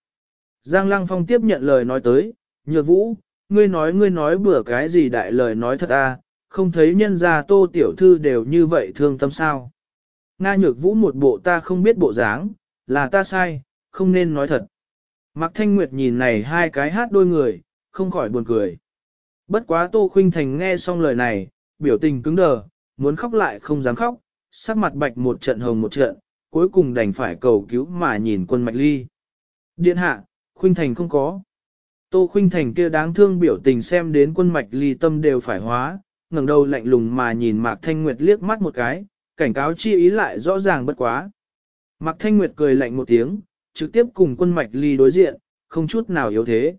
Speaker 1: Giang Lăng Phong tiếp nhận lời nói tới, nhược vũ, ngươi nói ngươi nói bữa cái gì đại lời nói thật à, không thấy nhân gia tô tiểu thư đều như vậy thương tâm sao. Nga nhược vũ một bộ ta không biết bộ dáng, là ta sai, không nên nói thật. Mạc Thanh Nguyệt nhìn này hai cái hát đôi người, không khỏi buồn cười. Bất quá Tô Khuynh Thành nghe xong lời này, biểu tình cứng đờ, muốn khóc lại không dám khóc, sắc mặt bạch một trận hồng một trận, cuối cùng đành phải cầu cứu mà nhìn quân mạch ly. Điện hạ, Khuynh Thành không có. Tô Khuynh Thành kia đáng thương biểu tình xem đến quân mạch ly tâm đều phải hóa, ngẩng đầu lạnh lùng mà nhìn Mạc Thanh Nguyệt liếc mắt một cái, cảnh cáo chi ý lại rõ ràng bất quá. Mạc Thanh Nguyệt cười lạnh một tiếng, trực tiếp cùng quân mạch ly đối diện, không chút nào yếu thế.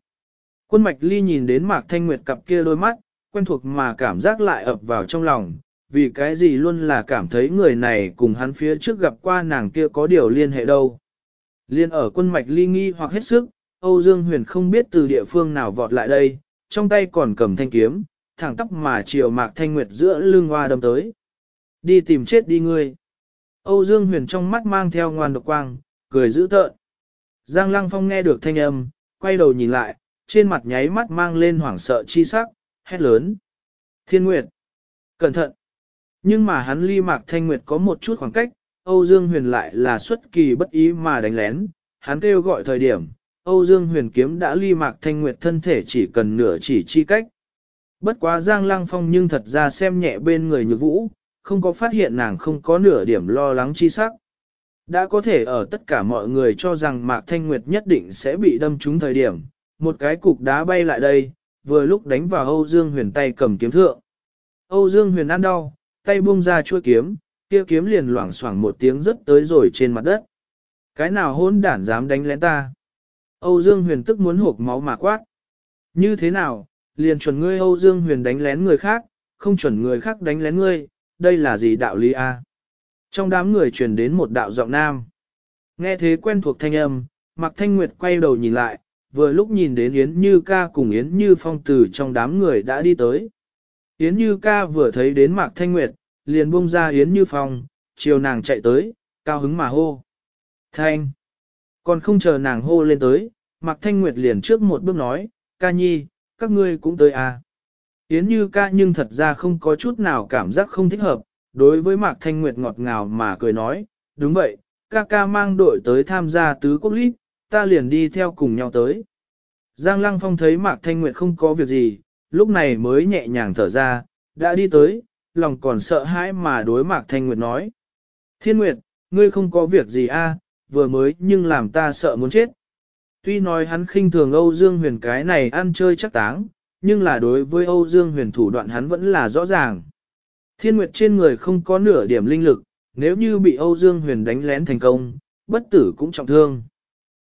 Speaker 1: Quân mạch ly nhìn đến Mạc Thanh Nguyệt cặp kia đôi mắt, quen thuộc mà cảm giác lại ập vào trong lòng, vì cái gì luôn là cảm thấy người này cùng hắn phía trước gặp qua nàng kia có điều liên hệ đâu. Liên ở quân mạch ly nghi hoặc hết sức, Âu Dương Huyền không biết từ địa phương nào vọt lại đây, trong tay còn cầm thanh kiếm, thẳng tóc mà chiều Mạc Thanh Nguyệt giữa lưng hoa đâm tới. Đi tìm chết đi ngươi. Âu Dương Huyền trong mắt mang theo ngoan độc quang, cười dữ tợn. Giang Lăng Phong nghe được thanh âm, quay đầu nhìn lại, trên mặt nháy mắt mang lên hoảng sợ chi sắc, hét lớn. Thiên Nguyệt! Cẩn thận! Nhưng mà hắn ly Mạc Thanh Nguyệt có một chút khoảng cách, Âu Dương Huyền lại là xuất kỳ bất ý mà đánh lén, hắn kêu gọi thời điểm, Âu Dương huyền kiếm đã ly mạc thanh nguyệt thân thể chỉ cần nửa chỉ chi cách. Bất quá Giang Lăng Phong nhưng thật ra xem nhẹ bên người nhược vũ, không có phát hiện nàng không có nửa điểm lo lắng chi sắc. Đã có thể ở tất cả mọi người cho rằng Mạc Thanh Nguyệt nhất định sẽ bị đâm trúng thời điểm, một cái cục đá bay lại đây, vừa lúc đánh vào Âu Dương Huyền tay cầm kiếm thượng. Âu Dương Huyền ăn đau, tay buông ra chuôi kiếm, kia kiếm liền loảng xoảng một tiếng rất tới rồi trên mặt đất. Cái nào hôn đản dám đánh lén ta? Âu Dương Huyền tức muốn hộp máu mà quát. Như thế nào, liền chuẩn ngươi Âu Dương Huyền đánh lén người khác, không chuẩn người khác đánh lén ngươi, đây là gì đạo lý a? Trong đám người truyền đến một đạo giọng nam. Nghe thế quen thuộc thanh âm, Mạc Thanh Nguyệt quay đầu nhìn lại, vừa lúc nhìn đến Yến Như ca cùng Yến Như phong từ trong đám người đã đi tới. Yến Như ca vừa thấy đến Mạc Thanh Nguyệt, liền buông ra Yến Như phong, chiều nàng chạy tới, cao hứng mà hô. Thanh! Còn không chờ nàng hô lên tới, Mạc Thanh Nguyệt liền trước một bước nói, ca nhi, các ngươi cũng tới à. Yến như ca nhưng thật ra không có chút nào cảm giác không thích hợp, đối với Mạc Thanh Nguyệt ngọt ngào mà cười nói, đúng vậy, ca ca mang đội tới tham gia tứ quốc lít, ta liền đi theo cùng nhau tới. Giang Lăng Phong thấy Mạc Thanh Nguyệt không có việc gì, lúc này mới nhẹ nhàng thở ra, đã đi tới, lòng còn sợ hãi mà đối Mạc Thanh Nguyệt nói. Thiên Nguyệt, ngươi không có việc gì a, à, vừa mới nhưng làm ta sợ muốn chết. Tuy nói hắn khinh thường Âu Dương Huyền cái này ăn chơi chắc táng, nhưng là đối với Âu Dương Huyền thủ đoạn hắn vẫn là rõ ràng. Thiên Nguyệt trên người không có nửa điểm linh lực, nếu như bị Âu Dương Huyền đánh lén thành công, bất tử cũng trọng thương.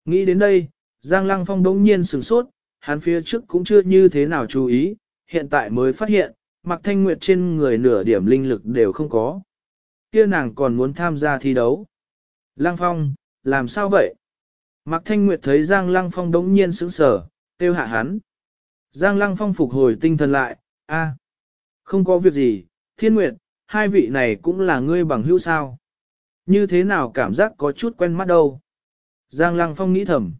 Speaker 1: Nghĩ đến đây, Giang Lăng Phong đống nhiên sửng sốt, hắn phía trước cũng chưa như thế nào chú ý, hiện tại mới phát hiện, Mạc Thanh Nguyệt trên người nửa điểm linh lực đều không có. Kia nàng còn muốn tham gia thi đấu. Lăng Phong, làm sao vậy? Mạc Thanh Nguyệt thấy Giang Lăng Phong đống nhiên sững sở, tiêu hạ hắn. Giang Lăng Phong phục hồi tinh thần lại, a, không có việc gì, Thiên Nguyệt, hai vị này cũng là ngươi bằng hữu sao. Như thế nào cảm giác có chút quen mắt đâu. Giang Lăng Phong nghĩ thầm.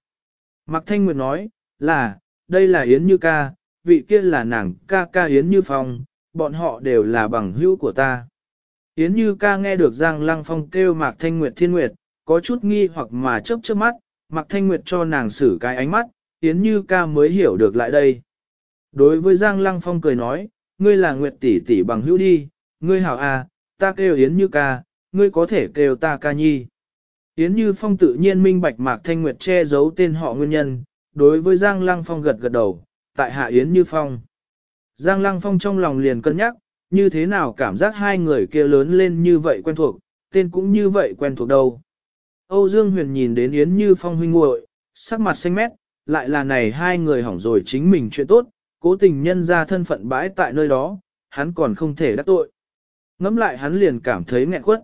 Speaker 1: Mạc Thanh Nguyệt nói, là, đây là Yến Như ca, vị kia là nàng ca ca Yến Như Phong, bọn họ đều là bằng hữu của ta. Yến Như ca nghe được Giang Lăng Phong kêu Mạc Thanh Nguyệt Thiên Nguyệt, có chút nghi hoặc mà chớp chớp mắt, Mạc Thanh Nguyệt cho nàng xử cái ánh mắt, Yến Như ca mới hiểu được lại đây. Đối với Giang Lăng Phong cười nói, ngươi là Nguyệt tỷ tỷ bằng hữu đi, ngươi hảo à, ta kêu Yến Như ca, ngươi có thể kêu ta ca nhi. Yến Như Phong tự nhiên minh bạch Mạc Thanh Nguyệt che giấu tên họ nguyên nhân, đối với Giang Lăng Phong gật gật đầu, tại hạ Yến Như Phong. Giang Lăng Phong trong lòng liền cân nhắc, như thế nào cảm giác hai người kia lớn lên như vậy quen thuộc, tên cũng như vậy quen thuộc đâu. Âu Dương Huyền nhìn đến Yến Như Phong huynh muội, sắc mặt xanh mét, lại là này hai người hỏng rồi chính mình chuyện tốt, cố tình nhân ra thân phận bãi tại nơi đó, hắn còn không thể đắc tội. Ngắm lại hắn liền cảm thấy nghẹn quất.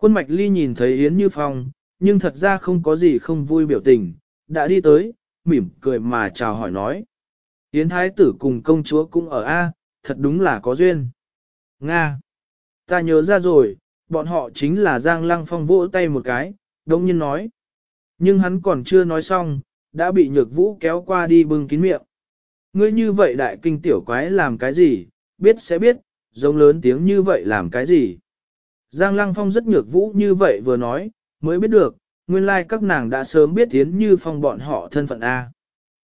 Speaker 1: Quân Mạch Ly nhìn thấy Yến Như Phong, nhưng thật ra không có gì không vui biểu tình, đã đi tới, mỉm cười mà chào hỏi nói. Yến Thái tử cùng công chúa cũng ở A, thật đúng là có duyên. Nga! Ta nhớ ra rồi, bọn họ chính là Giang Lăng Phong vỗ tay một cái, đông nhiên nói. Nhưng hắn còn chưa nói xong, đã bị nhược vũ kéo qua đi bưng kín miệng. Ngươi như vậy đại kinh tiểu quái làm cái gì, biết sẽ biết, giống lớn tiếng như vậy làm cái gì. Giang Lăng Phong rất nhược vũ như vậy vừa nói, mới biết được, nguyên lai like các nàng đã sớm biết tiến như phong bọn họ thân phận A.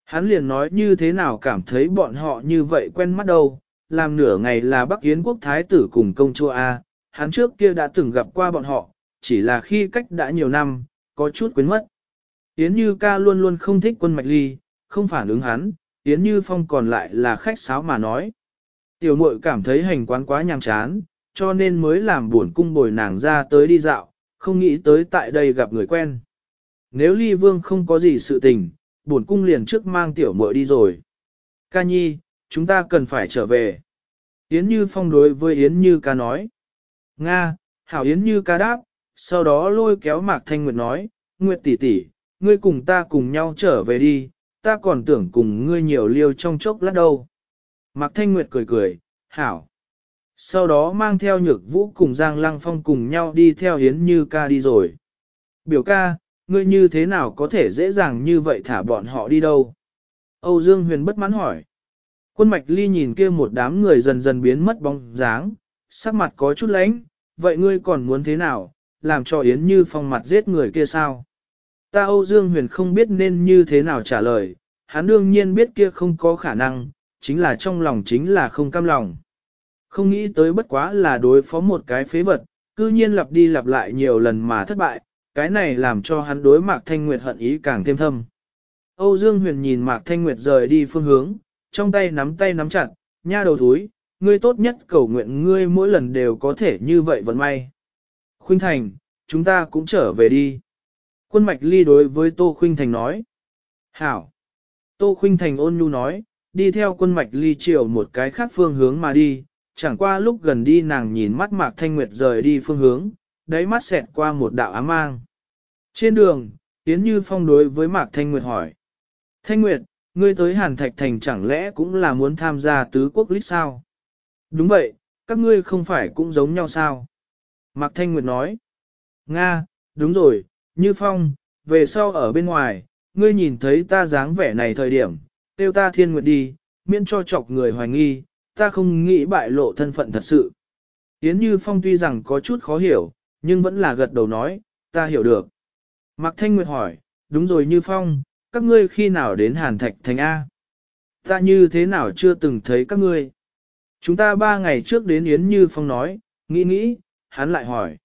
Speaker 1: Hắn liền nói như thế nào cảm thấy bọn họ như vậy quen mắt đâu, làm nửa ngày là Bắc Yến quốc thái tử cùng công chúa A, hắn trước kia đã từng gặp qua bọn họ, chỉ là khi cách đã nhiều năm, có chút quên mất. Yến Như ca luôn luôn không thích quân mạch ly, không phản ứng hắn, Yến Như Phong còn lại là khách sáo mà nói. Tiểu muội cảm thấy hành quán quá nhàm chán, cho nên mới làm buồn cung bồi nàng ra tới đi dạo, không nghĩ tới tại đây gặp người quen. Nếu ly vương không có gì sự tình, buồn cung liền trước mang tiểu muội đi rồi. Ca nhi, chúng ta cần phải trở về. Yến Như Phong đối với Yến Như ca nói. Nga, hảo Yến Như ca đáp, sau đó lôi kéo Mạc Thanh Nguyệt nói, Nguyệt tỷ tỷ, ngươi cùng ta cùng nhau trở về đi, ta còn tưởng cùng ngươi nhiều liêu trong chốc lát đâu. Mạc Thanh Nguyệt cười cười, hảo. Sau đó mang theo nhược vũ cùng Giang Lăng Phong cùng nhau đi theo Yến Như ca đi rồi. Biểu ca, ngươi như thế nào có thể dễ dàng như vậy thả bọn họ đi đâu? Âu Dương Huyền bất mãn hỏi. Quân mạch ly nhìn kia một đám người dần dần biến mất bóng dáng, sắc mặt có chút lãnh vậy ngươi còn muốn thế nào, làm cho Yến Như Phong mặt giết người kia sao? Ta Âu Dương Huyền không biết nên như thế nào trả lời, hắn đương nhiên biết kia không có khả năng, chính là trong lòng chính là không cam lòng. Không nghĩ tới bất quá là đối phó một cái phế vật, cư nhiên lặp đi lặp lại nhiều lần mà thất bại, cái này làm cho hắn đối Mạc Thanh Nguyệt hận ý càng thêm thâm. Âu Dương Huyền nhìn Mạc Thanh Nguyệt rời đi phương hướng, trong tay nắm tay nắm chặt, nha đầu thúi, ngươi tốt nhất cầu nguyện ngươi mỗi lần đều có thể như vậy vận may. Khuynh Thành, chúng ta cũng trở về đi. Quân Mạch Ly đối với Tô Khuynh Thành nói. Hảo. Tô Khuynh Thành ôn nhu nói, đi theo quân Mạch Ly chiều một cái khác phương hướng mà đi, chẳng qua lúc gần đi nàng nhìn mắt Mạc Thanh Nguyệt rời đi phương hướng, đáy mắt xẹt qua một đạo ám mang. Trên đường, Yến Như Phong đối với Mạc Thanh Nguyệt hỏi. Thanh Nguyệt, ngươi tới Hàn Thạch Thành chẳng lẽ cũng là muốn tham gia tứ quốc lít sao? Đúng vậy, các ngươi không phải cũng giống nhau sao? Mạc Thanh Nguyệt nói. Nga, đúng rồi, Như Phong, về sau ở bên ngoài, ngươi nhìn thấy ta dáng vẻ này thời điểm, tiêu ta thiên nguyệt đi, miễn cho chọc người hoài nghi, ta không nghĩ bại lộ thân phận thật sự. Yến Như Phong tuy rằng có chút khó hiểu, nhưng vẫn là gật đầu nói, ta hiểu được. Mạc Thanh Nguyệt hỏi, đúng rồi Như Phong, các ngươi khi nào đến Hàn Thạch Thành A? Ta như thế nào chưa từng thấy các ngươi? Chúng ta ba ngày trước đến Yến Như Phong nói, nghĩ nghĩ, hắn lại hỏi.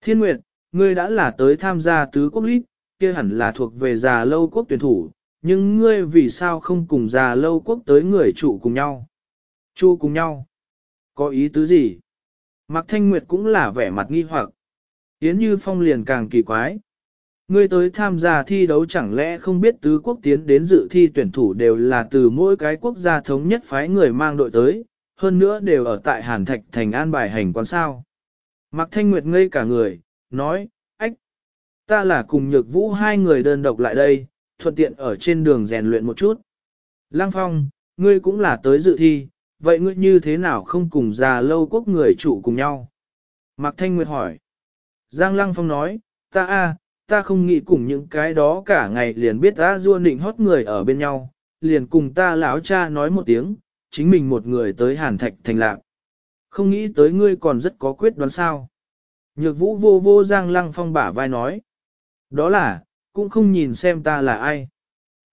Speaker 1: Thiên Nguyệt, ngươi đã là tới tham gia tứ quốc lít, kia hẳn là thuộc về già lâu quốc tuyển thủ, nhưng ngươi vì sao không cùng già lâu quốc tới người trụ cùng nhau? Chu cùng nhau? Có ý tứ gì? Mạc Thanh Nguyệt cũng là vẻ mặt nghi hoặc. Yến Như Phong liền càng kỳ quái. Ngươi tới tham gia thi đấu chẳng lẽ không biết tứ quốc tiến đến dự thi tuyển thủ đều là từ mỗi cái quốc gia thống nhất phái người mang đội tới, hơn nữa đều ở tại Hàn Thạch thành an bài hành quán sao. Mạc Thanh Nguyệt ngây cả người, nói, ách, ta là cùng nhược vũ hai người đơn độc lại đây, thuận tiện ở trên đường rèn luyện một chút. Lăng Phong, ngươi cũng là tới dự thi, vậy ngươi như thế nào không cùng già lâu quốc người chủ cùng nhau? Mạc Thanh Nguyệt hỏi. Giang Lăng Phong nói, ta a, ta không nghĩ cùng những cái đó cả ngày liền biết ta du nịnh hót người ở bên nhau, liền cùng ta lão cha nói một tiếng, chính mình một người tới hàn thạch thành lạc. Không nghĩ tới ngươi còn rất có quyết đoán sao. Nhược vũ vô vô Giang Lăng Phong bả vai nói. Đó là, cũng không nhìn xem ta là ai.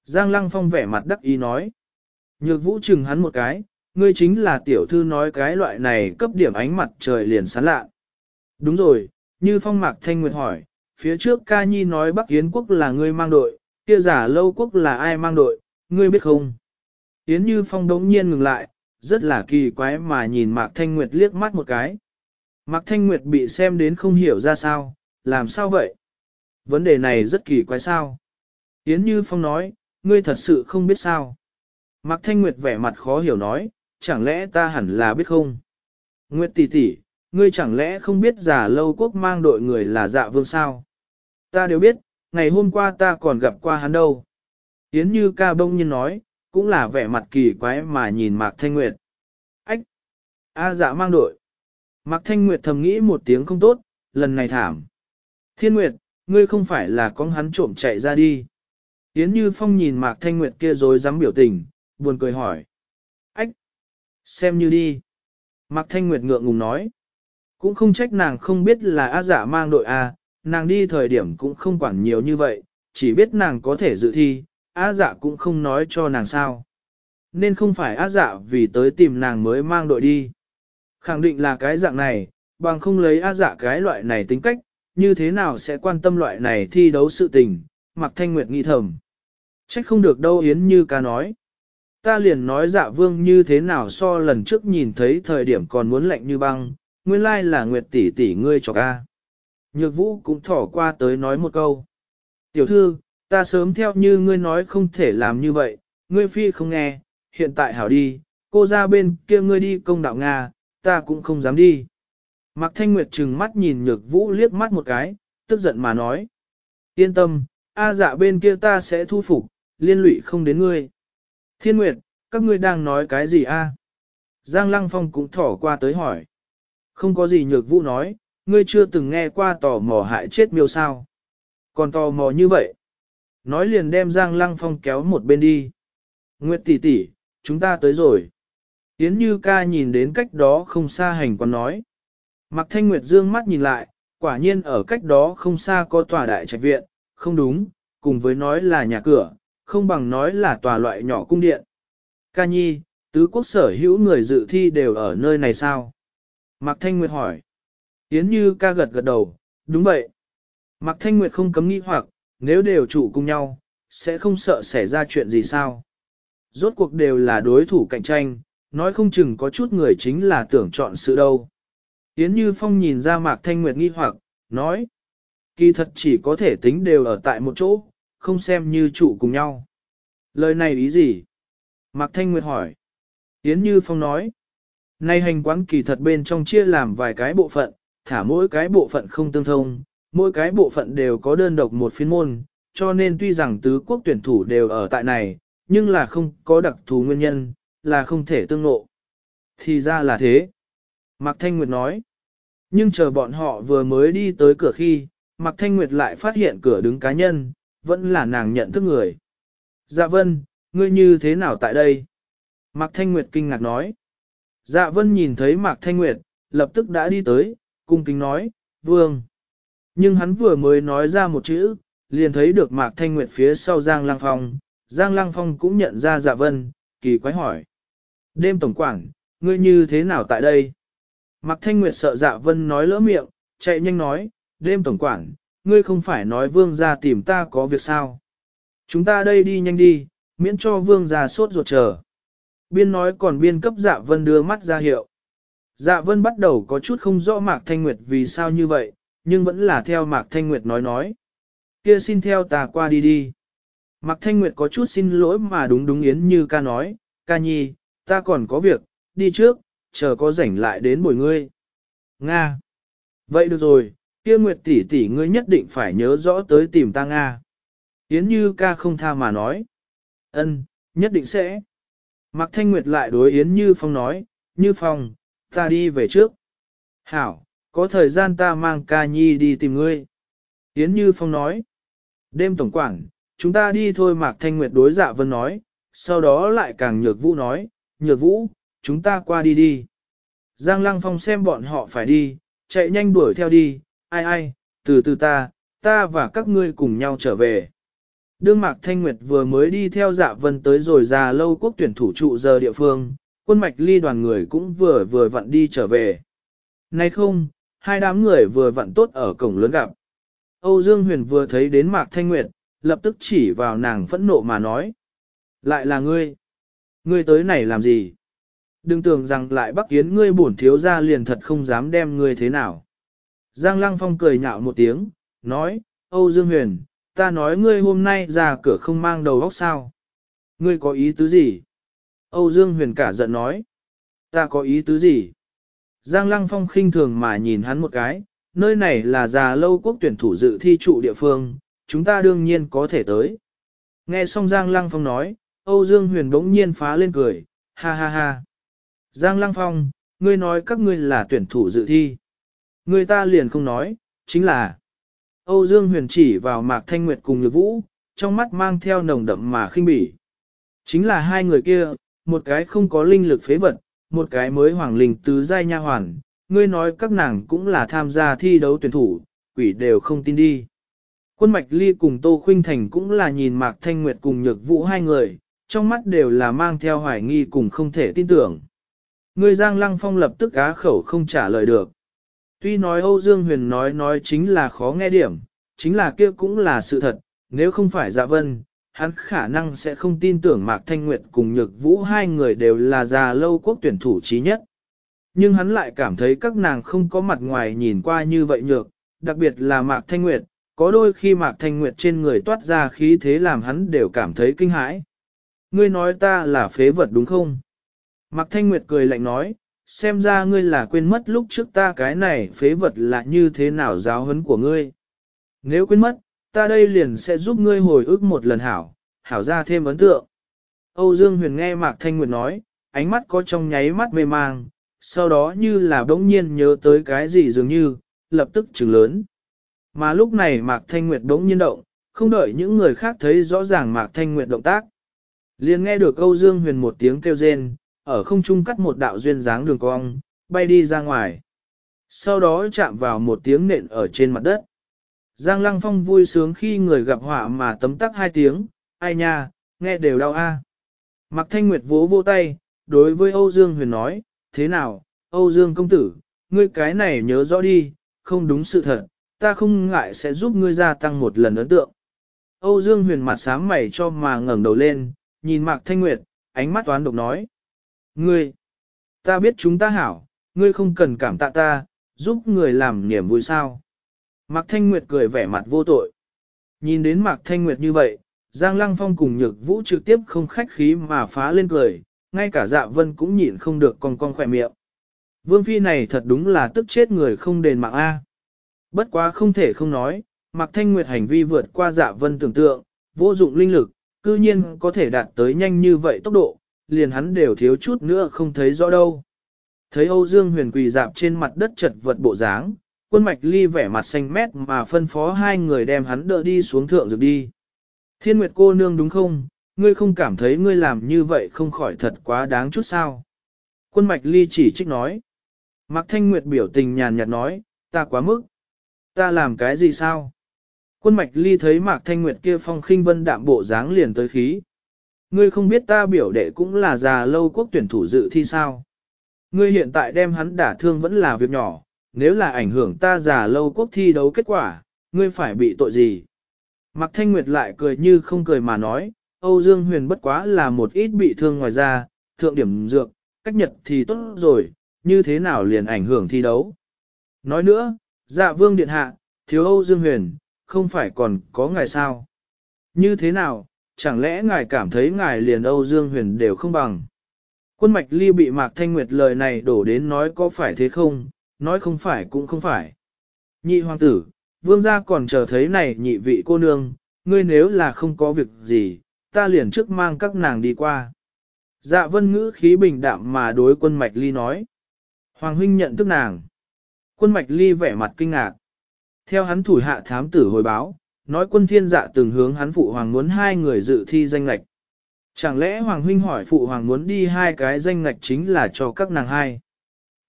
Speaker 1: Giang Lăng Phong vẻ mặt đắc ý nói. Nhược vũ chừng hắn một cái, ngươi chính là tiểu thư nói cái loại này cấp điểm ánh mặt trời liền sáng lạ. Đúng rồi, như Phong Mạc Thanh Nguyệt hỏi, phía trước ca nhi nói Bắc Yến quốc là ngươi mang đội, kia giả lâu quốc là ai mang đội, ngươi biết không? Yến Như Phong đống nhiên ngừng lại, rất là kỳ quái mà nhìn Mạc Thanh Nguyệt liếc mắt một cái. Mạc Thanh Nguyệt bị xem đến không hiểu ra sao, làm sao vậy? Vấn đề này rất kỳ quái sao? Yến Như Phong nói, ngươi thật sự không biết sao? Mạc Thanh Nguyệt vẻ mặt khó hiểu nói, chẳng lẽ ta hẳn là biết không? Nguyệt tỷ tỷ, ngươi chẳng lẽ không biết giả lâu quốc mang đội người là dạ vương sao? Ta đều biết, ngày hôm qua ta còn gặp qua hắn đâu. Yến Như ca bông nhiên nói, cũng là vẻ mặt kỳ quái mà nhìn Mạc Thanh Nguyệt. Ách! A dạ mang đội. Mạc Thanh Nguyệt thầm nghĩ một tiếng không tốt, lần này thảm. Thiên Nguyệt, ngươi không phải là con hắn trộm chạy ra đi. Yến Như Phong nhìn Mạc Thanh Nguyệt kia rồi dám biểu tình, buồn cười hỏi. Xem như đi. Mạc Thanh Nguyệt ngượng ngùng nói. Cũng không trách nàng không biết là A giả mang đội A, nàng đi thời điểm cũng không quản nhiều như vậy, chỉ biết nàng có thể dự thi, A dạ cũng không nói cho nàng sao. Nên không phải A dạ vì tới tìm nàng mới mang đội đi. Khẳng định là cái dạng này, bằng không lấy A dạ cái loại này tính cách, như thế nào sẽ quan tâm loại này thi đấu sự tình, Mạc Thanh Nguyệt nghĩ thầm. Trách không được đâu Yến như ca nói. Ta liền nói dạ vương như thế nào so lần trước nhìn thấy thời điểm còn muốn lạnh như băng, nguyên lai là Nguyệt tỷ tỷ ngươi cho ca. Nhược vũ cũng thỏ qua tới nói một câu. Tiểu thư, ta sớm theo như ngươi nói không thể làm như vậy, ngươi phi không nghe, hiện tại hảo đi, cô ra bên kia ngươi đi công đạo Nga, ta cũng không dám đi. Mạc Thanh Nguyệt trừng mắt nhìn nhược vũ liếc mắt một cái, tức giận mà nói. Yên tâm, A dạ bên kia ta sẽ thu phục, liên lụy không đến ngươi. Thiên Nguyệt, các ngươi đang nói cái gì a? Giang Lăng Phong cũng thỏ qua tới hỏi. Không có gì nhược vũ nói, ngươi chưa từng nghe qua tò mò hại chết miêu sao. Còn tò mò như vậy. Nói liền đem Giang Lăng Phong kéo một bên đi. Nguyệt tỷ tỷ, chúng ta tới rồi. Yến Như ca nhìn đến cách đó không xa hành quán nói. Mặc Thanh Nguyệt dương mắt nhìn lại, quả nhiên ở cách đó không xa có tòa đại trạch viện, không đúng, cùng với nói là nhà cửa, không bằng nói là tòa loại nhỏ cung điện. Ca nhi, tứ quốc sở hữu người dự thi đều ở nơi này sao? Mạc Thanh Nguyệt hỏi. Yến Như ca gật gật đầu, đúng vậy. Mạc Thanh Nguyệt không cấm nghi hoặc, nếu đều trụ cùng nhau, sẽ không sợ xảy ra chuyện gì sao? Rốt cuộc đều là đối thủ cạnh tranh, nói không chừng có chút người chính là tưởng chọn sự đâu. Yến Như Phong nhìn ra Mạc Thanh Nguyệt nghi hoặc, nói. Kỳ thật chỉ có thể tính đều ở tại một chỗ, không xem như trụ cùng nhau. Lời này ý gì? Mạc Thanh Nguyệt hỏi. Yến Như Phong nói. Nay hành quán kỳ thật bên trong chia làm vài cái bộ phận, thả mỗi cái bộ phận không tương thông, mỗi cái bộ phận đều có đơn độc một phiên môn, cho nên tuy rằng tứ quốc tuyển thủ đều ở tại này, nhưng là không có đặc thù nguyên nhân, là không thể tương ngộ. Thì ra là thế. Mạc Thanh Nguyệt nói. Nhưng chờ bọn họ vừa mới đi tới cửa khi, Mạc Thanh Nguyệt lại phát hiện cửa đứng cá nhân, vẫn là nàng nhận thức người. Dạ vân, ngươi như thế nào tại đây? Mạc Thanh Nguyệt kinh ngạc nói. Dạ vân nhìn thấy Mạc Thanh Nguyệt, lập tức đã đi tới, cung kính nói, vương. Nhưng hắn vừa mới nói ra một chữ, liền thấy được Mạc Thanh Nguyệt phía sau Giang Lăng Phong. Giang Lăng Phong cũng nhận ra dạ vân, kỳ quái hỏi. Đêm tổng quản, ngươi như thế nào tại đây? Mạc Thanh Nguyệt sợ dạ vân nói lỡ miệng, chạy nhanh nói, đêm tổng quản, ngươi không phải nói vương gia tìm ta có việc sao? Chúng ta đây đi nhanh đi, miễn cho vương gia sốt ruột chờ. Biên nói còn biên cấp dạ vân đưa mắt ra hiệu. Dạ vân bắt đầu có chút không rõ Mạc Thanh Nguyệt vì sao như vậy, nhưng vẫn là theo Mạc Thanh Nguyệt nói nói. Kia xin theo ta qua đi đi. Mạc Thanh Nguyệt có chút xin lỗi mà đúng đúng yến như ca nói, ca nhi, ta còn có việc, đi trước, chờ có rảnh lại đến buổi ngươi. Nga. Vậy được rồi, kia Nguyệt tỷ tỷ ngươi nhất định phải nhớ rõ tới tìm ta Nga. Yến Như ca không tha mà nói. Ân, nhất định sẽ. Mạc Thanh Nguyệt lại đối Yến Như Phong nói, Như Phong, ta đi về trước. Hảo, có thời gian ta mang ca nhi đi tìm ngươi. Yến Như Phong nói, đêm tổng quản, chúng ta đi thôi Mạc Thanh Nguyệt đối dạ vân nói, sau đó lại càng nhược vũ nói, nhược vũ, chúng ta qua đi đi. Giang Lăng Phong xem bọn họ phải đi, chạy nhanh đuổi theo đi, ai ai, từ từ ta, ta và các ngươi cùng nhau trở về. Đương Mạc Thanh Nguyệt vừa mới đi theo dạ vân tới rồi già lâu quốc tuyển thủ trụ giờ địa phương, quân mạch ly đoàn người cũng vừa vừa vặn đi trở về. Nay không, hai đám người vừa vặn tốt ở cổng lớn gặp. Âu Dương Huyền vừa thấy đến Mạc Thanh Nguyệt, lập tức chỉ vào nàng phẫn nộ mà nói. Lại là ngươi. Ngươi tới này làm gì? Đừng tưởng rằng lại bắt kiến ngươi bổn thiếu ra liền thật không dám đem ngươi thế nào. Giang Lăng Phong cười nhạo một tiếng, nói, Âu Dương Huyền, ta nói ngươi hôm nay ra cửa không mang đầu óc sao. Ngươi có ý tứ gì? Âu Dương Huyền cả giận nói, ta có ý tứ gì? Giang Lăng Phong khinh thường mà nhìn hắn một cái, nơi này là già lâu quốc tuyển thủ dự thi trụ địa phương, chúng ta đương nhiên có thể tới. Nghe xong Giang Lăng Phong nói, Âu Dương Huyền bỗng nhiên phá lên cười, ha ha ha. Giang Lăng Phong, ngươi nói các ngươi là tuyển thủ dự thi. Người ta liền không nói, chính là Âu Dương Huyền chỉ vào Mạc Thanh Nguyệt cùng Nhược Vũ, trong mắt mang theo nồng đậm mà khinh bỉ. Chính là hai người kia, một cái không có linh lực phế vật, một cái mới hoàng linh tứ giai nha hoàn, ngươi nói các nàng cũng là tham gia thi đấu tuyển thủ, quỷ đều không tin đi. Quân Mạch Ly cùng Tô Khuynh Thành cũng là nhìn Mạc Thanh Nguyệt cùng Nhược Vũ hai người, trong mắt đều là mang theo hoài nghi cùng không thể tin tưởng. Người Giang Lăng Phong lập tức á khẩu không trả lời được. Tuy nói Âu Dương Huyền nói nói chính là khó nghe điểm, chính là kia cũng là sự thật, nếu không phải dạ vân, hắn khả năng sẽ không tin tưởng Mạc Thanh Nguyệt cùng Nhược Vũ hai người đều là già lâu quốc tuyển thủ trí nhất. Nhưng hắn lại cảm thấy các nàng không có mặt ngoài nhìn qua như vậy nhược, đặc biệt là Mạc Thanh Nguyệt, có đôi khi Mạc Thanh Nguyệt trên người toát ra khí thế làm hắn đều cảm thấy kinh hãi. Ngươi nói ta là phế vật đúng không? Mạc Thanh Nguyệt cười lạnh nói, xem ra ngươi là quên mất lúc trước ta cái này phế vật là như thế nào giáo huấn của ngươi. Nếu quên mất, ta đây liền sẽ giúp ngươi hồi ức một lần hảo, hảo ra thêm ấn tượng. Âu Dương Huyền nghe Mạc Thanh Nguyệt nói, ánh mắt có trong nháy mắt mê mang, sau đó như là đống nhiên nhớ tới cái gì dường như, lập tức trừng lớn. Mà lúc này Mạc Thanh Nguyệt đống nhiên động, không đợi những người khác thấy rõ ràng Mạc Thanh Nguyệt động tác. liền nghe được Âu Dương Huyền một tiếng kêu rên, ở không trung cắt một đạo duyên dáng đường cong, bay đi ra ngoài. Sau đó chạm vào một tiếng nện ở trên mặt đất. Giang Lăng Phong vui sướng khi người gặp họa mà tấm tắc hai tiếng, ai nha, nghe đều đau a. À. Mạc Thanh Nguyệt vỗ vỗ tay, đối với Âu Dương Huyền nói, thế nào, Âu Dương công tử, ngươi cái này nhớ rõ đi, không đúng sự thật, ta không ngại sẽ giúp ngươi gia tăng một lần ấn tượng. Âu Dương Huyền mặt sáng mày cho mà ngẩng đầu lên, nhìn Mạc Thanh Nguyệt, ánh mắt toán độc nói. Ngươi, ta biết chúng ta hảo, ngươi không cần cảm tạ ta, giúp người làm niềm vui sao. Mạc Thanh Nguyệt cười vẻ mặt vô tội. Nhìn đến Mạc Thanh Nguyệt như vậy, Giang Lăng Phong cùng Nhược Vũ trực tiếp không khách khí mà phá lên cười, ngay cả dạ vân cũng nhịn không được con con khỏe miệng. Vương Phi này thật đúng là tức chết người không đền mạng A. Bất quá không thể không nói, Mạc Thanh Nguyệt hành vi vượt qua dạ vân tưởng tượng, vô dụng linh lực, cư nhiên có thể đạt tới nhanh như vậy tốc độ, liền hắn đều thiếu chút nữa không thấy rõ đâu. Thấy Âu Dương huyền quỳ dạp trên mặt đất chật vật bộ dáng, quân mạch ly vẻ mặt xanh mét mà phân phó hai người đem hắn đỡ đi xuống thượng dược đi. Thiên Nguyệt cô nương đúng không, Ngươi không cảm thấy ngươi làm như vậy không khỏi thật quá đáng chút sao. Quân mạch ly chỉ trích nói. Mạc Thanh Nguyệt biểu tình nhàn nhạt nói, ta quá mức. Ta làm cái gì sao? Quân mạch ly thấy Mạc Thanh Nguyệt kia phong khinh vân đạm bộ dáng liền tới khí. Ngươi không biết ta biểu đệ cũng là già lâu quốc tuyển thủ dự thi sao. Ngươi hiện tại đem hắn đả thương vẫn là việc nhỏ, nếu là ảnh hưởng ta già lâu quốc thi đấu kết quả, ngươi phải bị tội gì? Mạc Thanh Nguyệt lại cười như không cười mà nói, Âu Dương Huyền bất quá là một ít bị thương ngoài ra, thượng điểm dược, cách nhật thì tốt rồi, như thế nào liền ảnh hưởng thi đấu. Nói nữa, dạ vương điện hạ, thiếu Âu Dương Huyền, không phải còn có ngày sao? Như thế nào, chẳng lẽ ngài cảm thấy ngài liền Âu Dương Huyền đều không bằng? Quân mạch ly bị Mạc Thanh Nguyệt lời này đổ đến nói có phải thế không, nói không phải cũng không phải. Nhị hoàng tử, vương gia còn chờ thấy này nhị vị cô nương, ngươi nếu là không có việc gì, ta liền trước mang các nàng đi qua. Dạ vân ngữ khí bình đạm mà đối quân mạch ly nói. Hoàng huynh nhận thức nàng. Quân mạch ly vẻ mặt kinh ngạc. Theo hắn thủ hạ thám tử hồi báo, nói quân thiên dạ từng hướng hắn phụ hoàng muốn hai người dự thi danh lạch. Chẳng lẽ hoàng huynh hỏi phụ hoàng muốn đi hai cái danh lạch chính là cho các nàng hai.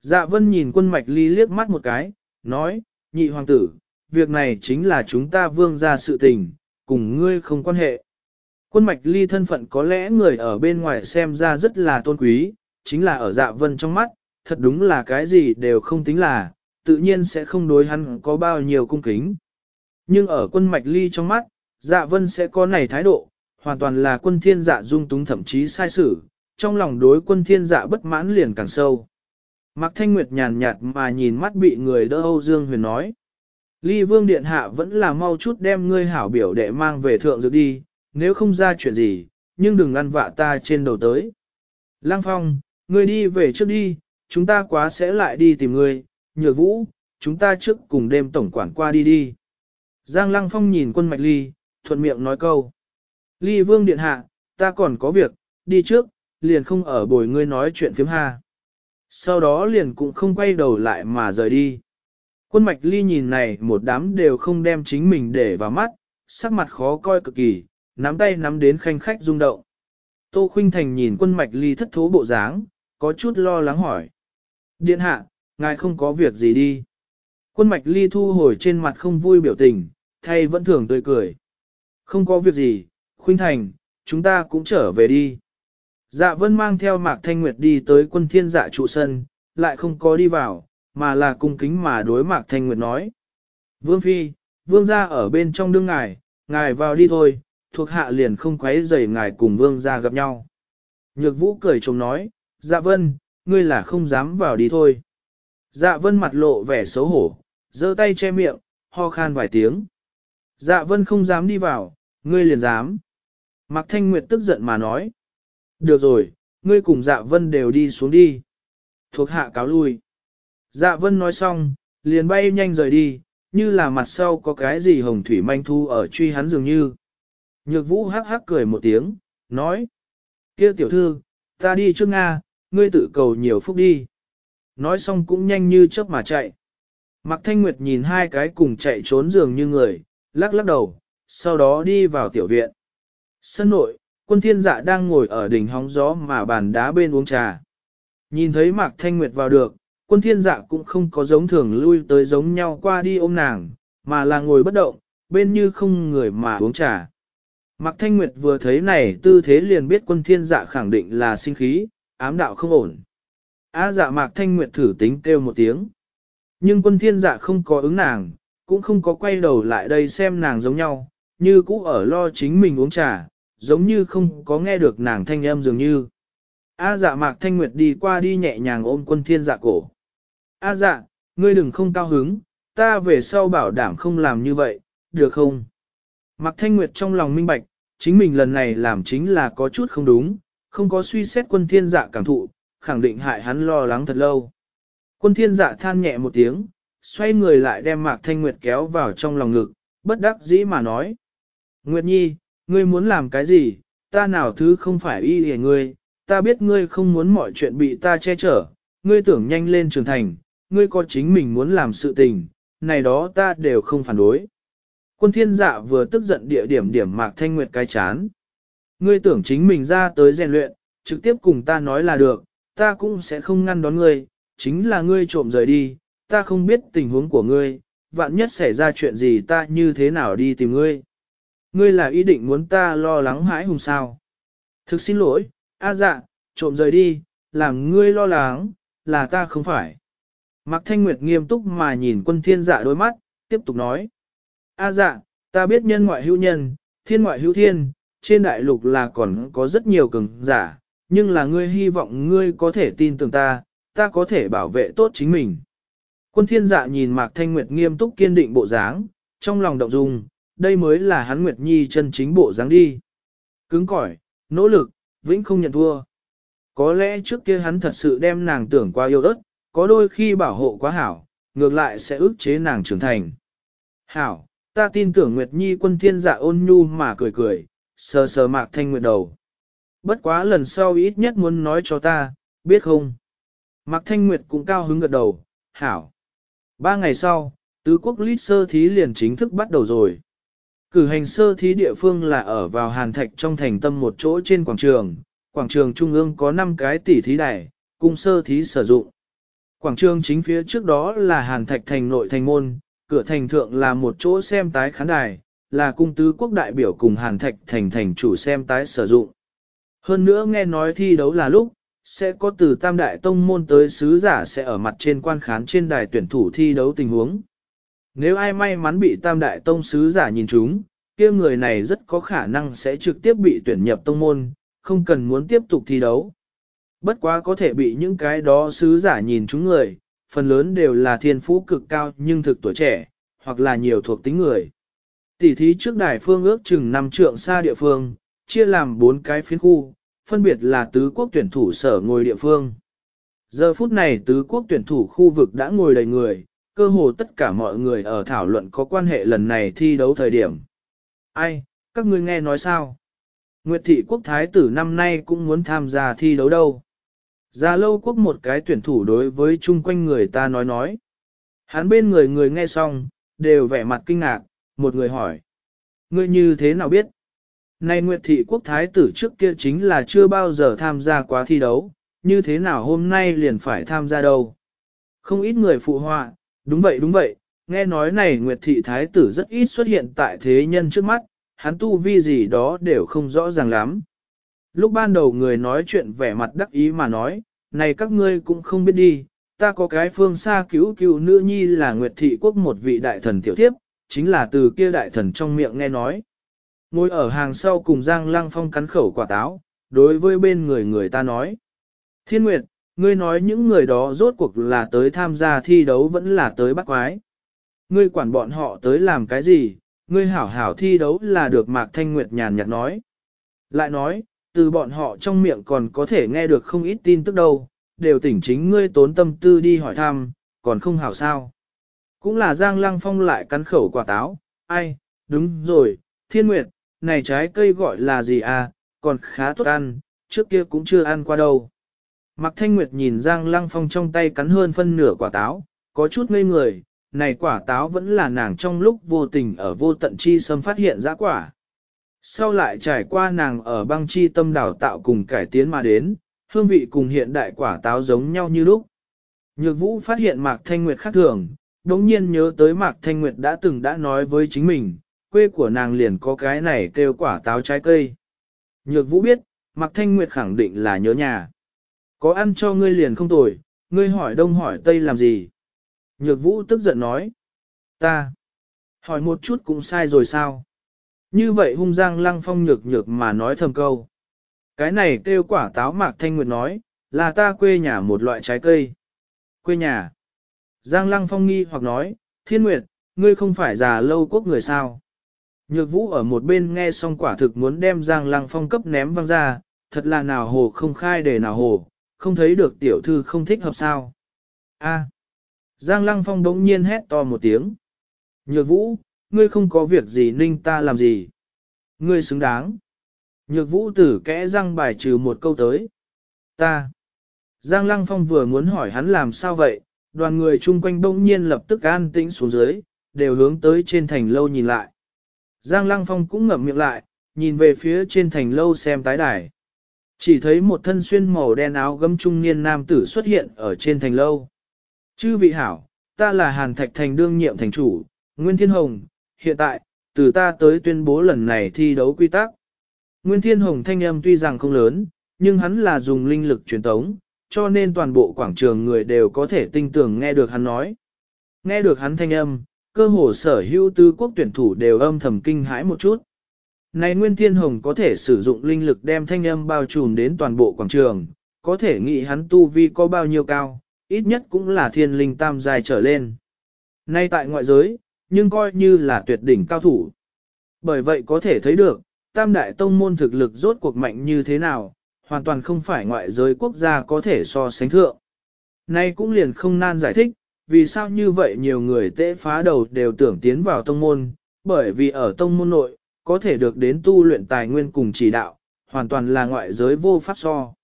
Speaker 1: Dạ vân nhìn quân mạch ly liếc mắt một cái, nói, nhị hoàng tử, việc này chính là chúng ta vương ra sự tình, cùng ngươi không quan hệ. Quân mạch ly thân phận có lẽ người ở bên ngoài xem ra rất là tôn quý, chính là ở dạ vân trong mắt, thật đúng là cái gì đều không tính là, tự nhiên sẽ không đối hắn có bao nhiêu cung kính. Nhưng ở quân mạch ly trong mắt, dạ vân sẽ có này thái độ, hoàn toàn là quân thiên dạ dung túng thậm chí sai sử, trong lòng đối quân thiên dạ bất mãn liền càng sâu. Mạc Thanh Nguyệt nhàn nhạt mà nhìn mắt bị người đỡ Âu Dương Huyền nói. Ly Vương Điện Hạ vẫn là mau chút đem ngươi hảo biểu đệ mang về thượng dược đi, nếu không ra chuyện gì, nhưng đừng ăn vạ ta trên đầu tới. Lăng Phong, ngươi đi về trước đi, chúng ta quá sẽ lại đi tìm ngươi, nhược vũ, chúng ta trước cùng đêm tổng quản qua đi đi. Giang Lăng Phong nhìn quân mạch ly, thuận miệng nói câu. Ly Vương Điện Hạ, ta còn có việc, đi trước, liền không ở bồi ngươi nói chuyện phiếm ha. Sau đó liền cũng không quay đầu lại mà rời đi. Quân mạch ly nhìn này một đám đều không đem chính mình để vào mắt, sắc mặt khó coi cực kỳ, nắm tay nắm đến khanh khách rung động. Tô Khuynh Thành nhìn quân mạch ly thất thố bộ dáng, có chút lo lắng hỏi. Điện hạ, ngài không có việc gì đi. Quân mạch ly thu hồi trên mặt không vui biểu tình, thay vẫn thường tươi cười. Không có việc gì, Khuynh Thành, chúng ta cũng trở về đi. Dạ vân mang theo Mạc Thanh Nguyệt đi tới quân thiên dạ trụ sân, lại không có đi vào, mà là cung kính mà đối Mạc Thanh Nguyệt nói. Vương Phi, Vương gia ở bên trong đương ngài, ngài vào đi thôi, thuộc hạ liền không quấy rầy ngài cùng Vương gia gặp nhau. Nhược vũ cười chồng nói, dạ vân, ngươi là không dám vào đi thôi. Dạ vân mặt lộ vẻ xấu hổ, giơ tay che miệng, ho khan vài tiếng. Dạ vân không dám đi vào, ngươi liền dám. Mạc Thanh Nguyệt tức giận mà nói. Được rồi, ngươi cùng dạ vân đều đi xuống đi. Thuộc hạ cáo lui. Dạ vân nói xong, liền bay nhanh rời đi, như là mặt sau có cái gì hồng thủy manh thu ở truy hắn dường như. Nhược vũ hắc hắc cười một tiếng, nói. kia tiểu thư, ta đi trước Nga, ngươi tự cầu nhiều phúc đi. Nói xong cũng nhanh như chớp mà chạy. Mạc Thanh Nguyệt nhìn hai cái cùng chạy trốn dường như người, lắc lắc đầu, sau đó đi vào tiểu viện. Sân nội, quân thiên dạ đang ngồi ở đỉnh hóng gió mà bàn đá bên uống trà. Nhìn thấy Mạc Thanh Nguyệt vào được, quân thiên dạ cũng không có giống thường lui tới giống nhau qua đi ôm nàng, mà là ngồi bất động, bên như không người mà uống trà. Mạc Thanh Nguyệt vừa thấy này tư thế liền biết quân thiên dạ khẳng định là sinh khí, ám đạo không ổn. Á dạ Mạc Thanh Nguyệt thử tính kêu một tiếng. Nhưng quân thiên dạ không có ứng nàng, cũng không có quay đầu lại đây xem nàng giống nhau, như cũ ở lo chính mình uống trà, giống như không có nghe được nàng thanh âm dường như. A dạ mạc thanh nguyệt đi qua đi nhẹ nhàng ôm quân thiên dạ cổ. A dạ, ngươi đừng không cao hứng, ta về sau bảo đảm không làm như vậy, được không? Mạc thanh nguyệt trong lòng minh bạch, chính mình lần này làm chính là có chút không đúng, không có suy xét quân thiên dạ cảm thụ, khẳng định hại hắn lo lắng thật lâu. Quân thiên dạ than nhẹ một tiếng, xoay người lại đem Mạc Thanh Nguyệt kéo vào trong lòng ngực, bất đắc dĩ mà nói. Nguyệt Nhi, ngươi muốn làm cái gì, ta nào thứ không phải y hề ngươi, ta biết ngươi không muốn mọi chuyện bị ta che chở, ngươi tưởng nhanh lên trưởng thành, ngươi có chính mình muốn làm sự tình, này đó ta đều không phản đối. Quân thiên dạ vừa tức giận địa điểm điểm Mạc Thanh Nguyệt cái chán. Ngươi tưởng chính mình ra tới rèn luyện, trực tiếp cùng ta nói là được, ta cũng sẽ không ngăn đón ngươi, chính là ngươi trộm rời đi, ta không biết tình huống của ngươi, vạn nhất xảy ra chuyện gì ta như thế nào đi tìm ngươi. Ngươi là ý định muốn ta lo lắng hãi hùng sao. Thực xin lỗi, a dạ, trộm rời đi, làm ngươi lo lắng, là ta không phải. Mạc Thanh Nguyệt nghiêm túc mà nhìn quân thiên dạ đôi mắt, tiếp tục nói. A dạ, ta biết nhân ngoại hữu nhân, thiên ngoại hữu thiên, trên đại lục là còn có rất nhiều cường giả, nhưng là ngươi hy vọng ngươi có thể tin tưởng ta, ta có thể bảo vệ tốt chính mình. Quân thiên dạ nhìn Mạc Thanh Nguyệt nghiêm túc kiên định bộ dáng, trong lòng động dung, đây mới là hắn Nguyệt Nhi chân chính bộ dáng đi. Cứng cỏi, nỗ lực, vĩnh không nhận thua. Có lẽ trước kia hắn thật sự đem nàng tưởng qua yêu đất, có đôi khi bảo hộ quá hảo, ngược lại sẽ ức chế nàng trưởng thành. Hảo, ta tin tưởng Nguyệt Nhi quân thiên dạ ôn nhu mà cười cười, sờ sờ Mạc Thanh Nguyệt đầu. Bất quá lần sau ít nhất muốn nói cho ta, biết không? Mạc Thanh Nguyệt cũng cao hứng gật đầu, hảo. Ba ngày sau, tứ quốc lít sơ thí liền chính thức bắt đầu rồi. Cử hành sơ thí địa phương là ở vào Hàn Thạch trong thành tâm một chỗ trên quảng trường. Quảng trường trung ương có 5 cái tỷ thí đài, cung sơ thí sử dụng. Quảng trường chính phía trước đó là Hàn Thạch thành nội thành môn, cửa thành thượng là một chỗ xem tái khán đài, là cung tứ quốc đại biểu cùng Hàn Thạch thành thành chủ xem tái sử dụng. Hơn nữa nghe nói thi đấu là lúc, sẽ có từ tam đại tông môn tới sứ giả sẽ ở mặt trên quan khán trên đài tuyển thủ thi đấu tình huống. Nếu ai may mắn bị tam đại tông sứ giả nhìn chúng, kia người này rất có khả năng sẽ trực tiếp bị tuyển nhập tông môn, không cần muốn tiếp tục thi đấu. Bất quá có thể bị những cái đó sứ giả nhìn chúng người, phần lớn đều là thiên phú cực cao nhưng thực tuổi trẻ, hoặc là nhiều thuộc tính người. Tỷ thí trước đài phương ước chừng năm trượng xa địa phương, chia làm bốn cái phiến khu, phân biệt là tứ quốc tuyển thủ sở ngồi địa phương. Giờ phút này tứ quốc tuyển thủ khu vực đã ngồi đầy người, cơ hồ tất cả mọi người ở thảo luận có quan hệ lần này thi đấu thời điểm. Ai, các ngươi nghe nói sao? Nguyệt thị quốc thái tử năm nay cũng muốn tham gia thi đấu đâu. gia lâu quốc một cái tuyển thủ đối với chung quanh người ta nói nói. Hắn bên người người nghe xong, đều vẻ mặt kinh ngạc, một người hỏi. Ngươi như thế nào biết? Này Nguyệt thị quốc thái tử trước kia chính là chưa bao giờ tham gia quá thi đấu, như thế nào hôm nay liền phải tham gia đâu? Không ít người phụ họa, đúng vậy đúng vậy, nghe nói này Nguyệt thị thái tử rất ít xuất hiện tại thế nhân trước mắt, hắn tu vi gì đó đều không rõ ràng lắm. Lúc ban đầu người nói chuyện vẻ mặt đắc ý mà nói, này các ngươi cũng không biết đi, ta có cái phương xa cứu cứu nữ nhi là Nguyệt thị quốc một vị đại thần tiểu tiếp, chính là từ kia đại thần trong miệng nghe nói. Ngồi ở hàng sau cùng Giang Lăng Phong cắn khẩu quả táo, đối với bên người người ta nói. Thiên Nguyệt, ngươi nói những người đó rốt cuộc là tới tham gia thi đấu vẫn là tới bắt quái. Ngươi quản bọn họ tới làm cái gì, ngươi hảo hảo thi đấu là được Mạc Thanh Nguyệt nhàn nhạt nói. Lại nói, từ bọn họ trong miệng còn có thể nghe được không ít tin tức đâu, đều tỉnh chính ngươi tốn tâm tư đi hỏi thăm, còn không hảo sao. Cũng là Giang Lăng Phong lại cắn khẩu quả táo, ai, đúng rồi, Thiên Nguyệt, này trái cây gọi là gì à, còn khá tốt ăn, trước kia cũng chưa ăn qua đâu. Mạc Thanh Nguyệt nhìn Giang Lăng Phong trong tay cắn hơn phân nửa quả táo, có chút ngây người, này quả táo vẫn là nàng trong lúc vô tình ở vô tận chi sâm phát hiện ra quả. Sau lại trải qua nàng ở băng chi tâm đảo tạo cùng cải tiến mà đến, hương vị cùng hiện đại quả táo giống nhau như lúc. Nhược vũ phát hiện Mạc Thanh Nguyệt khác thường, đống nhiên nhớ tới Mạc Thanh Nguyệt đã từng đã nói với chính mình, quê của nàng liền có cái này kêu quả táo trái cây. Nhược vũ biết, Mạc Thanh Nguyệt khẳng định là nhớ nhà. Có ăn cho ngươi liền không tồi, ngươi hỏi đông hỏi tây làm gì? Nhược vũ tức giận nói. Ta. Hỏi một chút cũng sai rồi sao? Như vậy hung giang lăng phong nhược nhược mà nói thầm câu. Cái này kêu quả táo Mạc Thanh Nguyệt nói, là ta quê nhà một loại trái cây. Quê nhà. Giang lăng phong nghi hoặc nói, thiên nguyệt, ngươi không phải già lâu quốc người sao? Nhược vũ ở một bên nghe xong quả thực muốn đem Giang Lăng Phong cấp ném văng ra, thật là nào hồ không khai để nào hồ, không thấy được tiểu thư không thích hợp sao. A. Giang Lăng Phong đống nhiên hét to một tiếng. Nhược vũ, ngươi không có việc gì ninh ta làm gì. Ngươi xứng đáng. Nhược vũ tử kẽ răng bài trừ một câu tới. Ta. Giang Lăng Phong vừa muốn hỏi hắn làm sao vậy, đoàn người chung quanh bỗng nhiên lập tức an tĩnh xuống dưới, đều hướng tới trên thành lâu nhìn lại. Giang Lăng Phong cũng ngậm miệng lại, nhìn về phía trên thành lâu xem tái đài. Chỉ thấy một thân xuyên màu đen áo gấm trung niên nam tử xuất hiện ở trên thành lâu. Chư vị hảo, ta là Hàn Thạch Thành đương nhiệm thành chủ, Nguyên Thiên Hồng, hiện tại, từ ta tới tuyên bố lần này thi đấu quy tắc. Nguyên Thiên Hồng thanh âm tuy rằng không lớn, nhưng hắn là dùng linh lực truyền tống, cho nên toàn bộ quảng trường người đều có thể tinh tưởng nghe được hắn nói. Nghe được hắn thanh âm, cơ hồ sở hữu tư quốc tuyển thủ đều âm thầm kinh hãi một chút. Này Nguyên Thiên Hồng có thể sử dụng linh lực đem thanh âm bao trùm đến toàn bộ quảng trường, có thể nghĩ hắn tu vi có bao nhiêu cao, ít nhất cũng là thiên linh tam dài trở lên. Nay tại ngoại giới, nhưng coi như là tuyệt đỉnh cao thủ. Bởi vậy có thể thấy được, tam đại tông môn thực lực rốt cuộc mạnh như thế nào, hoàn toàn không phải ngoại giới quốc gia có thể so sánh thượng. Nay cũng liền không nan giải thích, vì sao như vậy nhiều người tễ phá đầu đều tưởng tiến vào tông môn, bởi vì ở tông môn nội, có thể được đến tu luyện tài nguyên cùng chỉ đạo, hoàn toàn là ngoại giới vô pháp so.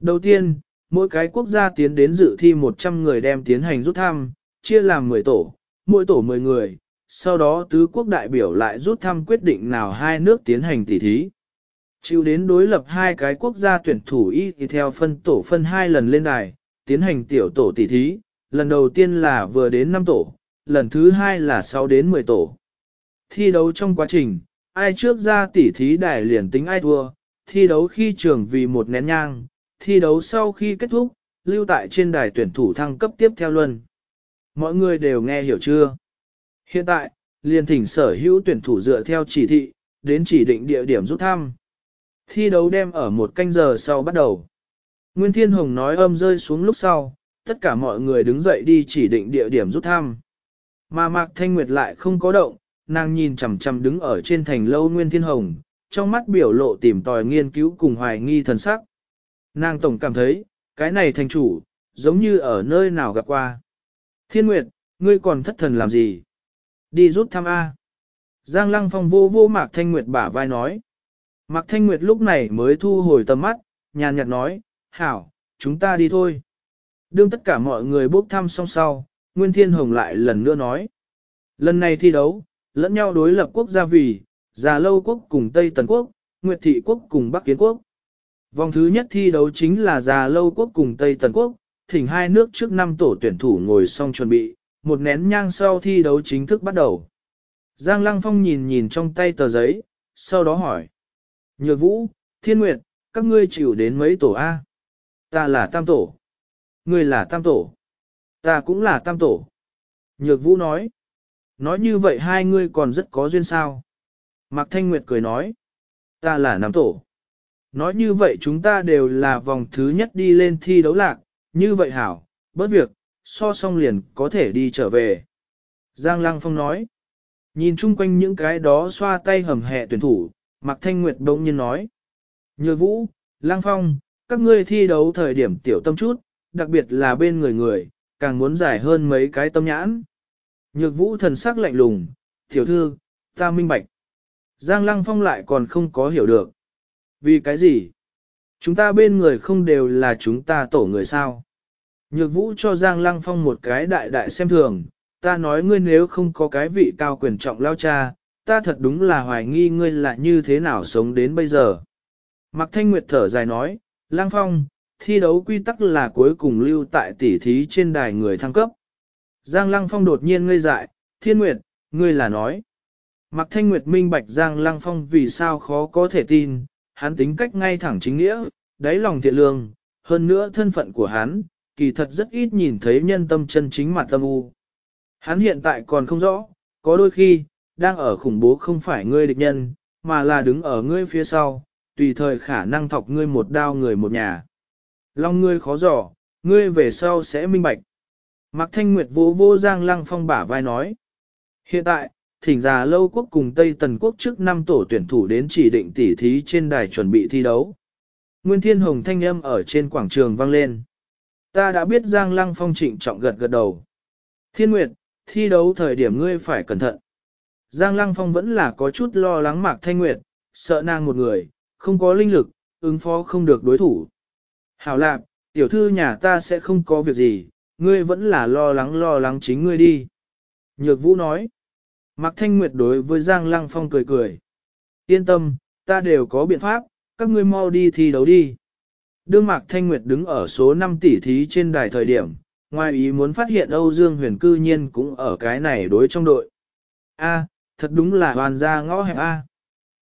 Speaker 1: Đầu tiên, mỗi cái quốc gia tiến đến dự thi 100 người đem tiến hành rút thăm, chia làm 10 tổ, mỗi tổ 10 người, sau đó tứ quốc đại biểu lại rút thăm quyết định nào hai nước tiến hành tỉ thí. Chịu đến đối lập hai cái quốc gia tuyển thủ y thì theo phân tổ phân hai lần lên đài, tiến hành tiểu tổ tỉ thí, lần đầu tiên là vừa đến 5 tổ, lần thứ hai là 6 đến 10 tổ. Thi đấu trong quá trình, ai trước ra tỉ thí đài liền tính ai thua, thi đấu khi trường vì một nén nhang, thi đấu sau khi kết thúc, lưu tại trên đài tuyển thủ thăng cấp tiếp theo luân. Mọi người đều nghe hiểu chưa? Hiện tại, liền thỉnh sở hữu tuyển thủ dựa theo chỉ thị, đến chỉ định địa điểm rút thăm. Thi đấu đem ở một canh giờ sau bắt đầu. Nguyên Thiên Hồng nói âm rơi xuống lúc sau, tất cả mọi người đứng dậy đi chỉ định địa điểm rút thăm. Mà Mạc Thanh Nguyệt lại không có động, nàng nhìn chằm chằm đứng ở trên thành lâu Nguyên Thiên Hồng, trong mắt biểu lộ tìm tòi nghiên cứu cùng hoài nghi thần sắc. Nàng tổng cảm thấy, cái này thành chủ, giống như ở nơi nào gặp qua. Thiên Nguyệt, ngươi còn thất thần làm gì? Đi rút thăm A. Giang Lăng Phong vô vô Mạc Thanh Nguyệt bả vai nói. Mạc Thanh Nguyệt lúc này mới thu hồi tầm mắt, nhàn nhạt nói, hảo, chúng ta đi thôi. Đương tất cả mọi người bốc thăm xong sau, Nguyên Thiên Hồng lại lần nữa nói. Lần này thi đấu, lẫn nhau đối lập quốc gia vì, Già Lâu Quốc cùng Tây Tần Quốc, Nguyệt Thị Quốc cùng Bắc Kiến Quốc. Vòng thứ nhất thi đấu chính là Già Lâu Quốc cùng Tây Tần Quốc, thỉnh hai nước trước năm tổ tuyển thủ ngồi xong chuẩn bị, một nén nhang sau thi đấu chính thức bắt đầu. Giang Lăng Phong nhìn nhìn trong tay tờ giấy, sau đó hỏi. Nhược Vũ, Thiên Nguyệt, các ngươi chịu đến mấy tổ A? Ta là tam tổ. Ngươi là tam tổ. Ta cũng là tam tổ. Nhược Vũ nói. Nói như vậy hai ngươi còn rất có duyên sao. Mạc Thanh Nguyệt cười nói. Ta là năm tổ. Nói như vậy chúng ta đều là vòng thứ nhất đi lên thi đấu lạc, như vậy hảo, bớt việc, so xong liền có thể đi trở về. Giang Lăng Phong nói, nhìn chung quanh những cái đó xoa tay hầm hẹ tuyển thủ, Mạc Thanh Nguyệt bỗng nhiên nói, Nhược Vũ, Lăng Phong, các ngươi thi đấu thời điểm tiểu tâm chút, đặc biệt là bên người người, càng muốn giải hơn mấy cái tâm nhãn. Nhược Vũ thần sắc lạnh lùng, tiểu thư, ta minh bạch. Giang Lăng Phong lại còn không có hiểu được. Vì cái gì? Chúng ta bên người không đều là chúng ta tổ người sao? Nhược vũ cho Giang Lăng Phong một cái đại đại xem thường, ta nói ngươi nếu không có cái vị cao quyền trọng lao cha, ta thật đúng là hoài nghi ngươi là như thế nào sống đến bây giờ. Mạc Thanh Nguyệt thở dài nói, Lăng Phong, thi đấu quy tắc là cuối cùng lưu tại tỉ thí trên đài người thăng cấp. Giang Lăng Phong đột nhiên ngây dại, Thiên Nguyệt, ngươi là nói. Mạc Thanh Nguyệt minh bạch Giang Lăng Phong vì sao khó có thể tin, hắn tính cách ngay thẳng chính nghĩa, đáy lòng thiện lương, hơn nữa thân phận của hắn, kỳ thật rất ít nhìn thấy nhân tâm chân chính mặt tâm u. Hắn hiện tại còn không rõ, có đôi khi, đang ở khủng bố không phải ngươi địch nhân, mà là đứng ở ngươi phía sau, tùy thời khả năng thọc ngươi một đao người một nhà. Long ngươi khó dò, ngươi về sau sẽ minh bạch. Mạc Thanh Nguyệt vô vô Giang Lăng Phong bả vai nói. Hiện tại, thỉnh già lâu quốc cùng Tây Tần quốc trước năm tổ tuyển thủ đến chỉ định tỉ thí trên đài chuẩn bị thi đấu. Nguyên Thiên Hồng thanh âm ở trên quảng trường vang lên. Ta đã biết Giang Lăng Phong trịnh trọng gật gật đầu. Thiên Nguyệt, thi đấu thời điểm ngươi phải cẩn thận. Giang Lăng Phong vẫn là có chút lo lắng Mạc Thanh Nguyệt, sợ nàng một người, không có linh lực, ứng phó không được đối thủ. Hảo lạp, tiểu thư nhà ta sẽ không có việc gì, ngươi vẫn là lo lắng lo lắng chính ngươi đi. Nhược Vũ nói. Mạc Thanh Nguyệt đối với Giang Lăng Phong cười cười. Yên tâm, ta đều có biện pháp, các ngươi mau đi thi đấu đi. Đương Mạc Thanh Nguyệt đứng ở số 5 tỷ thí trên đài thời điểm, ngoài ý muốn phát hiện Âu Dương Huyền cư nhiên cũng ở cái này đối trong đội. A, thật đúng là hoàn gia ngõ hẹp A.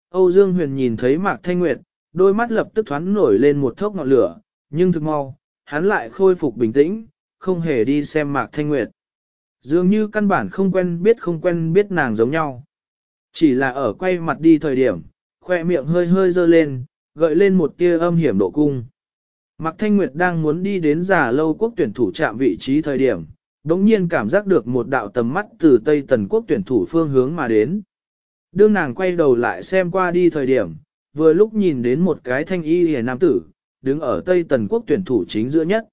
Speaker 1: Âu Dương Huyền nhìn thấy Mạc Thanh Nguyệt, đôi mắt lập tức thoáng nổi lên một thốc ngọn lửa, nhưng thực mau, hắn lại khôi phục bình tĩnh, không hề đi xem Mạc Thanh Nguyệt. Dường như căn bản không quen biết không quen biết nàng giống nhau. Chỉ là ở quay mặt đi thời điểm, khoe miệng hơi hơi dơ lên, gợi lên một tia âm hiểm độ cung. Mạc Thanh Nguyệt đang muốn đi đến giả lâu quốc tuyển thủ chạm vị trí thời điểm, đống nhiên cảm giác được một đạo tầm mắt từ Tây Tần quốc tuyển thủ phương hướng mà đến. Đương nàng quay đầu lại xem qua đi thời điểm, vừa lúc nhìn đến một cái thanh y hề nam tử, đứng ở Tây Tần quốc tuyển thủ chính giữa nhất.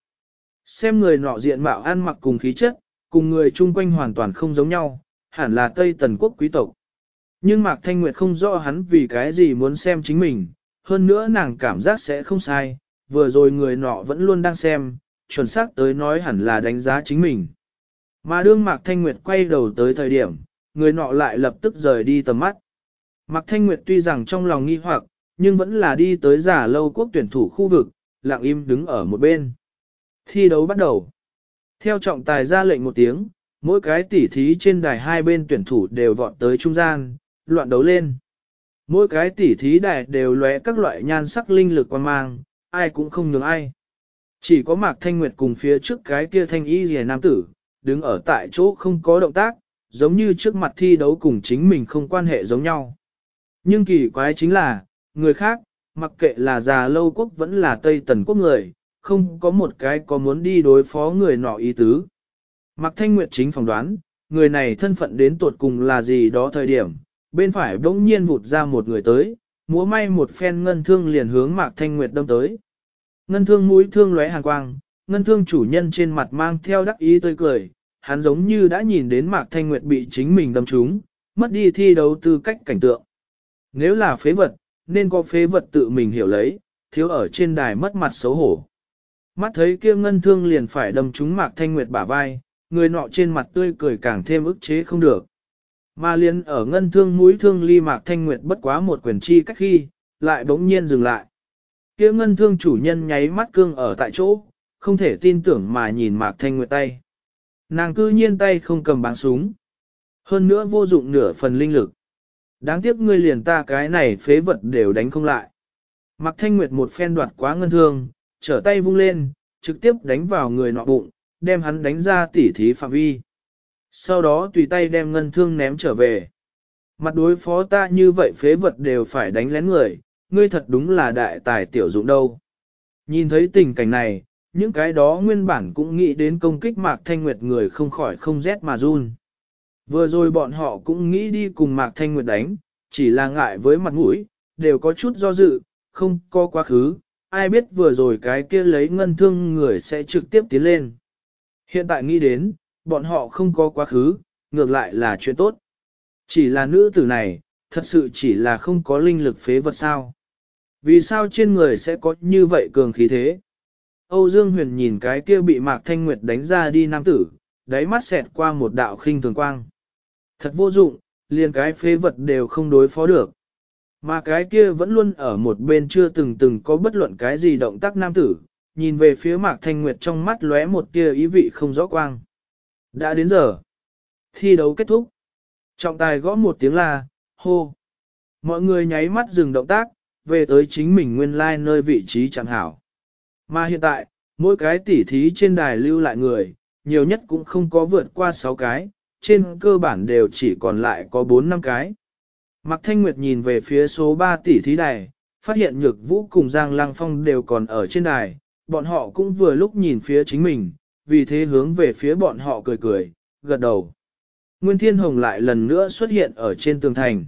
Speaker 1: Xem người nọ diện mạo ăn mặc cùng khí chất, cùng người chung quanh hoàn toàn không giống nhau, hẳn là Tây Tần quốc quý tộc. Nhưng Mạc Thanh Nguyệt không rõ hắn vì cái gì muốn xem chính mình, hơn nữa nàng cảm giác sẽ không sai, vừa rồi người nọ vẫn luôn đang xem, chuẩn xác tới nói hẳn là đánh giá chính mình. Mà đương Mạc Thanh Nguyệt quay đầu tới thời điểm, người nọ lại lập tức rời đi tầm mắt. Mạc Thanh Nguyệt tuy rằng trong lòng nghi hoặc, nhưng vẫn là đi tới giả lâu quốc tuyển thủ khu vực, lặng im đứng ở một bên. Thi đấu bắt đầu. Theo trọng tài ra lệnh một tiếng, mỗi cái tỉ thí trên đài hai bên tuyển thủ đều vọt tới trung gian, loạn đấu lên. Mỗi cái tỉ thí đài đều lóe các loại nhan sắc linh lực quan mang, ai cũng không nhường ai. Chỉ có Mạc Thanh Nguyệt cùng phía trước cái kia thanh y rìa nam tử, đứng ở tại chỗ không có động tác, giống như trước mặt thi đấu cùng chính mình không quan hệ giống nhau. Nhưng kỳ quái chính là, người khác, mặc kệ là già lâu quốc vẫn là Tây Tần quốc người, không có một cái có muốn đi đối phó người nọ ý tứ. Mạc Thanh Nguyệt chính phỏng đoán, người này thân phận đến tuột cùng là gì đó thời điểm, bên phải bỗng nhiên vụt ra một người tới, múa may một phen ngân thương liền hướng Mạc Thanh Nguyệt đâm tới. Ngân thương mũi thương lóe hàn quang, ngân thương chủ nhân trên mặt mang theo đắc ý tươi cười, hắn giống như đã nhìn đến Mạc Thanh Nguyệt bị chính mình đâm trúng, mất đi thi đấu tư cách cảnh tượng. Nếu là phế vật, nên có phế vật tự mình hiểu lấy, thiếu ở trên đài mất mặt xấu hổ. Mắt thấy kia ngân thương liền phải đâm trúng Mạc Thanh Nguyệt bả vai, người nọ trên mặt tươi cười càng thêm ức chế không được. Mà liền ở ngân thương mũi thương ly Mạc Thanh Nguyệt bất quá một quyền chi cách khi, lại bỗng nhiên dừng lại. Kia ngân thương chủ nhân nháy mắt cương ở tại chỗ, không thể tin tưởng mà nhìn Mạc Thanh Nguyệt tay. Nàng cư nhiên tay không cầm bán súng. Hơn nữa vô dụng nửa phần linh lực. Đáng tiếc ngươi liền ta cái này phế vật đều đánh không lại. Mạc Thanh Nguyệt một phen đoạt quá ngân thương, trở tay vung lên, trực tiếp đánh vào người nọ bụng, đem hắn đánh ra tỉ thí phạm vi. Sau đó tùy tay đem ngân thương ném trở về. Mặt đối phó ta như vậy phế vật đều phải đánh lén người, ngươi thật đúng là đại tài tiểu dụng đâu. Nhìn thấy tình cảnh này, những cái đó nguyên bản cũng nghĩ đến công kích Mạc Thanh Nguyệt người không khỏi không rét mà run. Vừa rồi bọn họ cũng nghĩ đi cùng Mạc Thanh Nguyệt đánh, chỉ là ngại với mặt mũi, đều có chút do dự, không có quá khứ, ai biết vừa rồi cái kia lấy ngân thương người sẽ trực tiếp tiến lên. Hiện tại nghĩ đến, bọn họ không có quá khứ, ngược lại là chuyện tốt. Chỉ là nữ tử này, thật sự chỉ là không có linh lực phế vật sao. Vì sao trên người sẽ có như vậy cường khí thế? Âu Dương Huyền nhìn cái kia bị Mạc Thanh Nguyệt đánh ra đi nam tử, đáy mắt xẹt qua một đạo khinh thường quang. Thật vô dụng, liền cái phế vật đều không đối phó được. Mà cái kia vẫn luôn ở một bên chưa từng từng có bất luận cái gì động tác nam tử, nhìn về phía Mạc Thanh Nguyệt trong mắt lóe một tia ý vị không rõ quang. Đã đến giờ. Thi đấu kết thúc. Trọng tài gõ một tiếng là, hô. Mọi người nháy mắt dừng động tác, về tới chính mình nguyên lai like nơi vị trí chẳng hảo. Mà hiện tại, mỗi cái tỉ thí trên đài lưu lại người, nhiều nhất cũng không có vượt qua 6 cái, trên cơ bản đều chỉ còn lại có 4 năm cái. Mạc Thanh Nguyệt nhìn về phía số 3 tỷ thí đài, phát hiện Nhược Vũ cùng Giang Lăng Phong đều còn ở trên đài, bọn họ cũng vừa lúc nhìn phía chính mình, vì thế hướng về phía bọn họ cười cười, gật đầu. Nguyên Thiên Hồng lại lần nữa xuất hiện ở trên tường thành.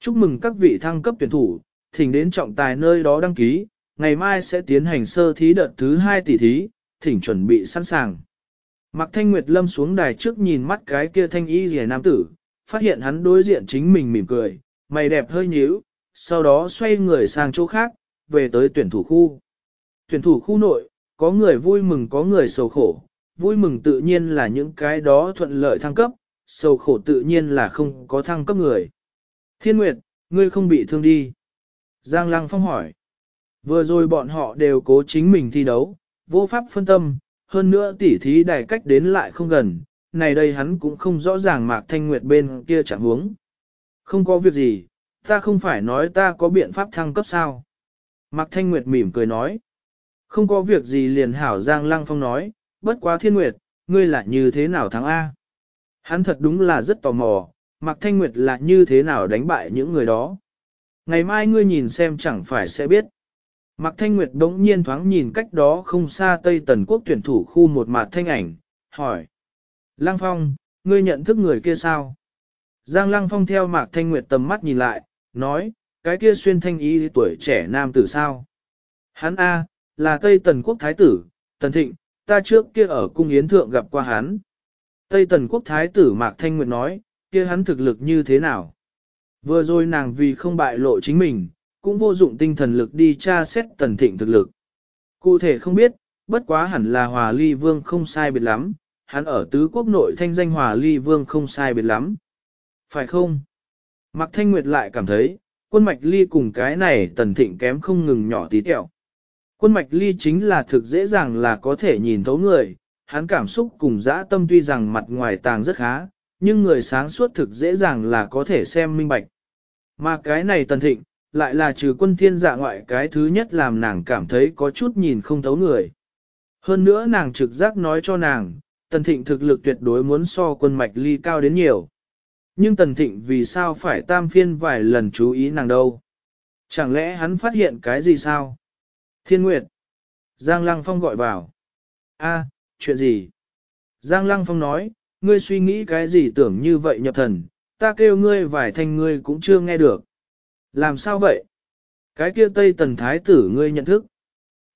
Speaker 1: Chúc mừng các vị thăng cấp tuyển thủ, thỉnh đến trọng tài nơi đó đăng ký, ngày mai sẽ tiến hành sơ thí đợt thứ 2 tỷ thí, thỉnh chuẩn bị sẵn sàng. Mạc Thanh Nguyệt lâm xuống đài trước nhìn mắt cái kia thanh y rìa nam tử, phát hiện hắn đối diện chính mình mỉm cười, mày đẹp hơi nhíu, sau đó xoay người sang chỗ khác, về tới tuyển thủ khu. Tuyển thủ khu nội, có người vui mừng có người sầu khổ, vui mừng tự nhiên là những cái đó thuận lợi thăng cấp, sầu khổ tự nhiên là không có thăng cấp người. Thiên Nguyệt, ngươi không bị thương đi. Giang Lăng Phong hỏi. Vừa rồi bọn họ đều cố chính mình thi đấu, vô pháp phân tâm, hơn nữa tỉ thí đài cách đến lại không gần, này đây hắn cũng không rõ ràng Mạc Thanh Nguyệt bên kia chẳng hướng Không có việc gì, ta không phải nói ta có biện pháp thăng cấp sao. Mạc Thanh Nguyệt mỉm cười nói. Không có việc gì liền hảo Giang Lăng Phong nói, bất quá thiên nguyệt, ngươi là như thế nào thắng A. Hắn thật đúng là rất tò mò, Mạc Thanh Nguyệt là như thế nào đánh bại những người đó. Ngày mai ngươi nhìn xem chẳng phải sẽ biết. Mạc Thanh Nguyệt đống nhiên thoáng nhìn cách đó không xa Tây Tần Quốc tuyển thủ khu một mặt thanh ảnh, hỏi. Lăng Phong, ngươi nhận thức người kia sao? Giang Lăng Phong theo Mạc Thanh Nguyệt tầm mắt nhìn lại, nói, cái kia xuyên thanh y tuổi trẻ nam tử sao? Hắn A, là Tây Tần Quốc Thái tử, Tần Thịnh, ta trước kia ở cung yến thượng gặp qua hắn. Tây Tần Quốc Thái tử Mạc Thanh Nguyệt nói, kia hắn thực lực như thế nào? Vừa rồi nàng vì không bại lộ chính mình, cũng vô dụng tinh thần lực đi tra xét Tần Thịnh thực lực. Cụ thể không biết, bất quá hẳn là Hòa Ly Vương không sai biệt lắm, hắn ở tứ quốc nội thanh danh Hòa Ly Vương không sai biệt lắm. Phải không? Mạc Thanh Nguyệt lại cảm thấy, quân mạch ly cùng cái này Tần Thịnh kém không ngừng nhỏ tí tẹo. Quân mạch ly chính là thực dễ dàng là có thể nhìn thấu người, hắn cảm xúc cùng dã tâm tuy rằng mặt ngoài tàng rất khá, nhưng người sáng suốt thực dễ dàng là có thể xem minh bạch. Mà cái này tần thịnh, lại là trừ quân thiên dạ ngoại cái thứ nhất làm nàng cảm thấy có chút nhìn không thấu người. Hơn nữa nàng trực giác nói cho nàng, tần thịnh thực lực tuyệt đối muốn so quân mạch ly cao đến nhiều. Nhưng tần thịnh vì sao phải tam phiên vài lần chú ý nàng đâu? Chẳng lẽ hắn phát hiện cái gì sao? Thiên Nguyệt. Giang Lăng Phong gọi vào. A, chuyện gì? Giang Lăng Phong nói, ngươi suy nghĩ cái gì tưởng như vậy nhập thần, ta kêu ngươi vài thanh ngươi cũng chưa nghe được. Làm sao vậy? Cái kia Tây Tần Thái tử ngươi nhận thức.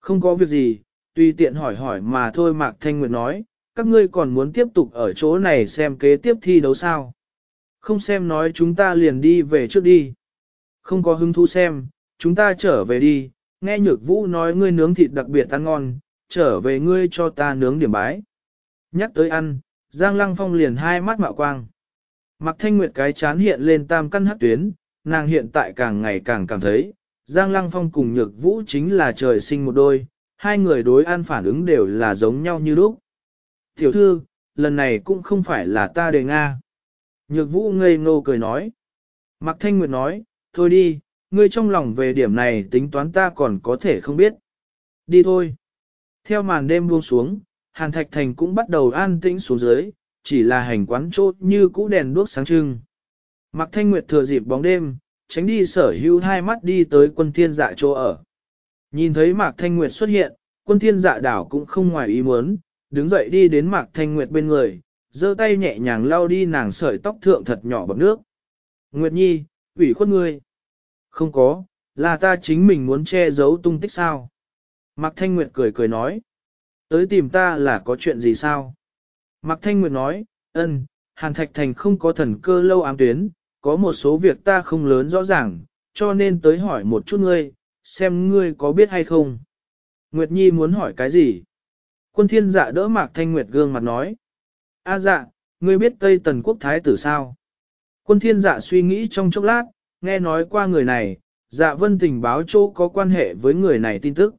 Speaker 1: Không có việc gì, tùy tiện hỏi hỏi mà thôi Mạc Thanh Nguyệt nói, các ngươi còn muốn tiếp tục ở chỗ này xem kế tiếp thi đấu sao. Không xem nói chúng ta liền đi về trước đi. Không có hứng thú xem, chúng ta trở về đi, nghe nhược vũ nói ngươi nướng thịt đặc biệt ăn ngon, trở về ngươi cho ta nướng điểm bái. Nhắc tới ăn, Giang Lăng Phong liền hai mắt mạo quang. Mặc thanh nguyệt cái chán hiện lên tam căn hắc tuyến, nàng hiện tại càng ngày càng cảm thấy, Giang Lăng Phong cùng nhược vũ chính là trời sinh một đôi, hai người đối ăn phản ứng đều là giống nhau như lúc. Tiểu thư, lần này cũng không phải là ta đề Nga. Nhược vũ ngây ngô cười nói. Mặc thanh nguyệt nói, thôi đi, ngươi trong lòng về điểm này tính toán ta còn có thể không biết. Đi thôi. Theo màn đêm buông xuống, Hàn Thạch Thành cũng bắt đầu an tĩnh xuống dưới, chỉ là hành quán chốt như cũ đèn đuốc sáng trưng. Mạc Thanh Nguyệt thừa dịp bóng đêm, tránh đi sở hữu hai mắt đi tới quân thiên dạ chỗ ở. Nhìn thấy Mạc Thanh Nguyệt xuất hiện, quân thiên dạ đảo cũng không ngoài ý muốn, đứng dậy đi đến Mạc Thanh Nguyệt bên người, giơ tay nhẹ nhàng lau đi nàng sợi tóc thượng thật nhỏ bọt nước. Nguyệt Nhi, ủy khuất ngươi. Không có, là ta chính mình muốn che giấu tung tích sao. Mạc Thanh Nguyệt cười cười nói. Tới tìm ta là có chuyện gì sao? Mạc Thanh Nguyệt nói, ân, Hàn Thạch Thành không có thần cơ lâu ám tuyến, có một số việc ta không lớn rõ ràng, cho nên tới hỏi một chút ngươi, xem ngươi có biết hay không. Nguyệt Nhi muốn hỏi cái gì? Quân thiên dạ đỡ Mạc Thanh Nguyệt gương mặt nói. A dạ, ngươi biết Tây Tần Quốc Thái tử sao? Quân thiên dạ suy nghĩ trong chốc lát, nghe nói qua người này, dạ vân tình báo chỗ có quan hệ với người này tin tức.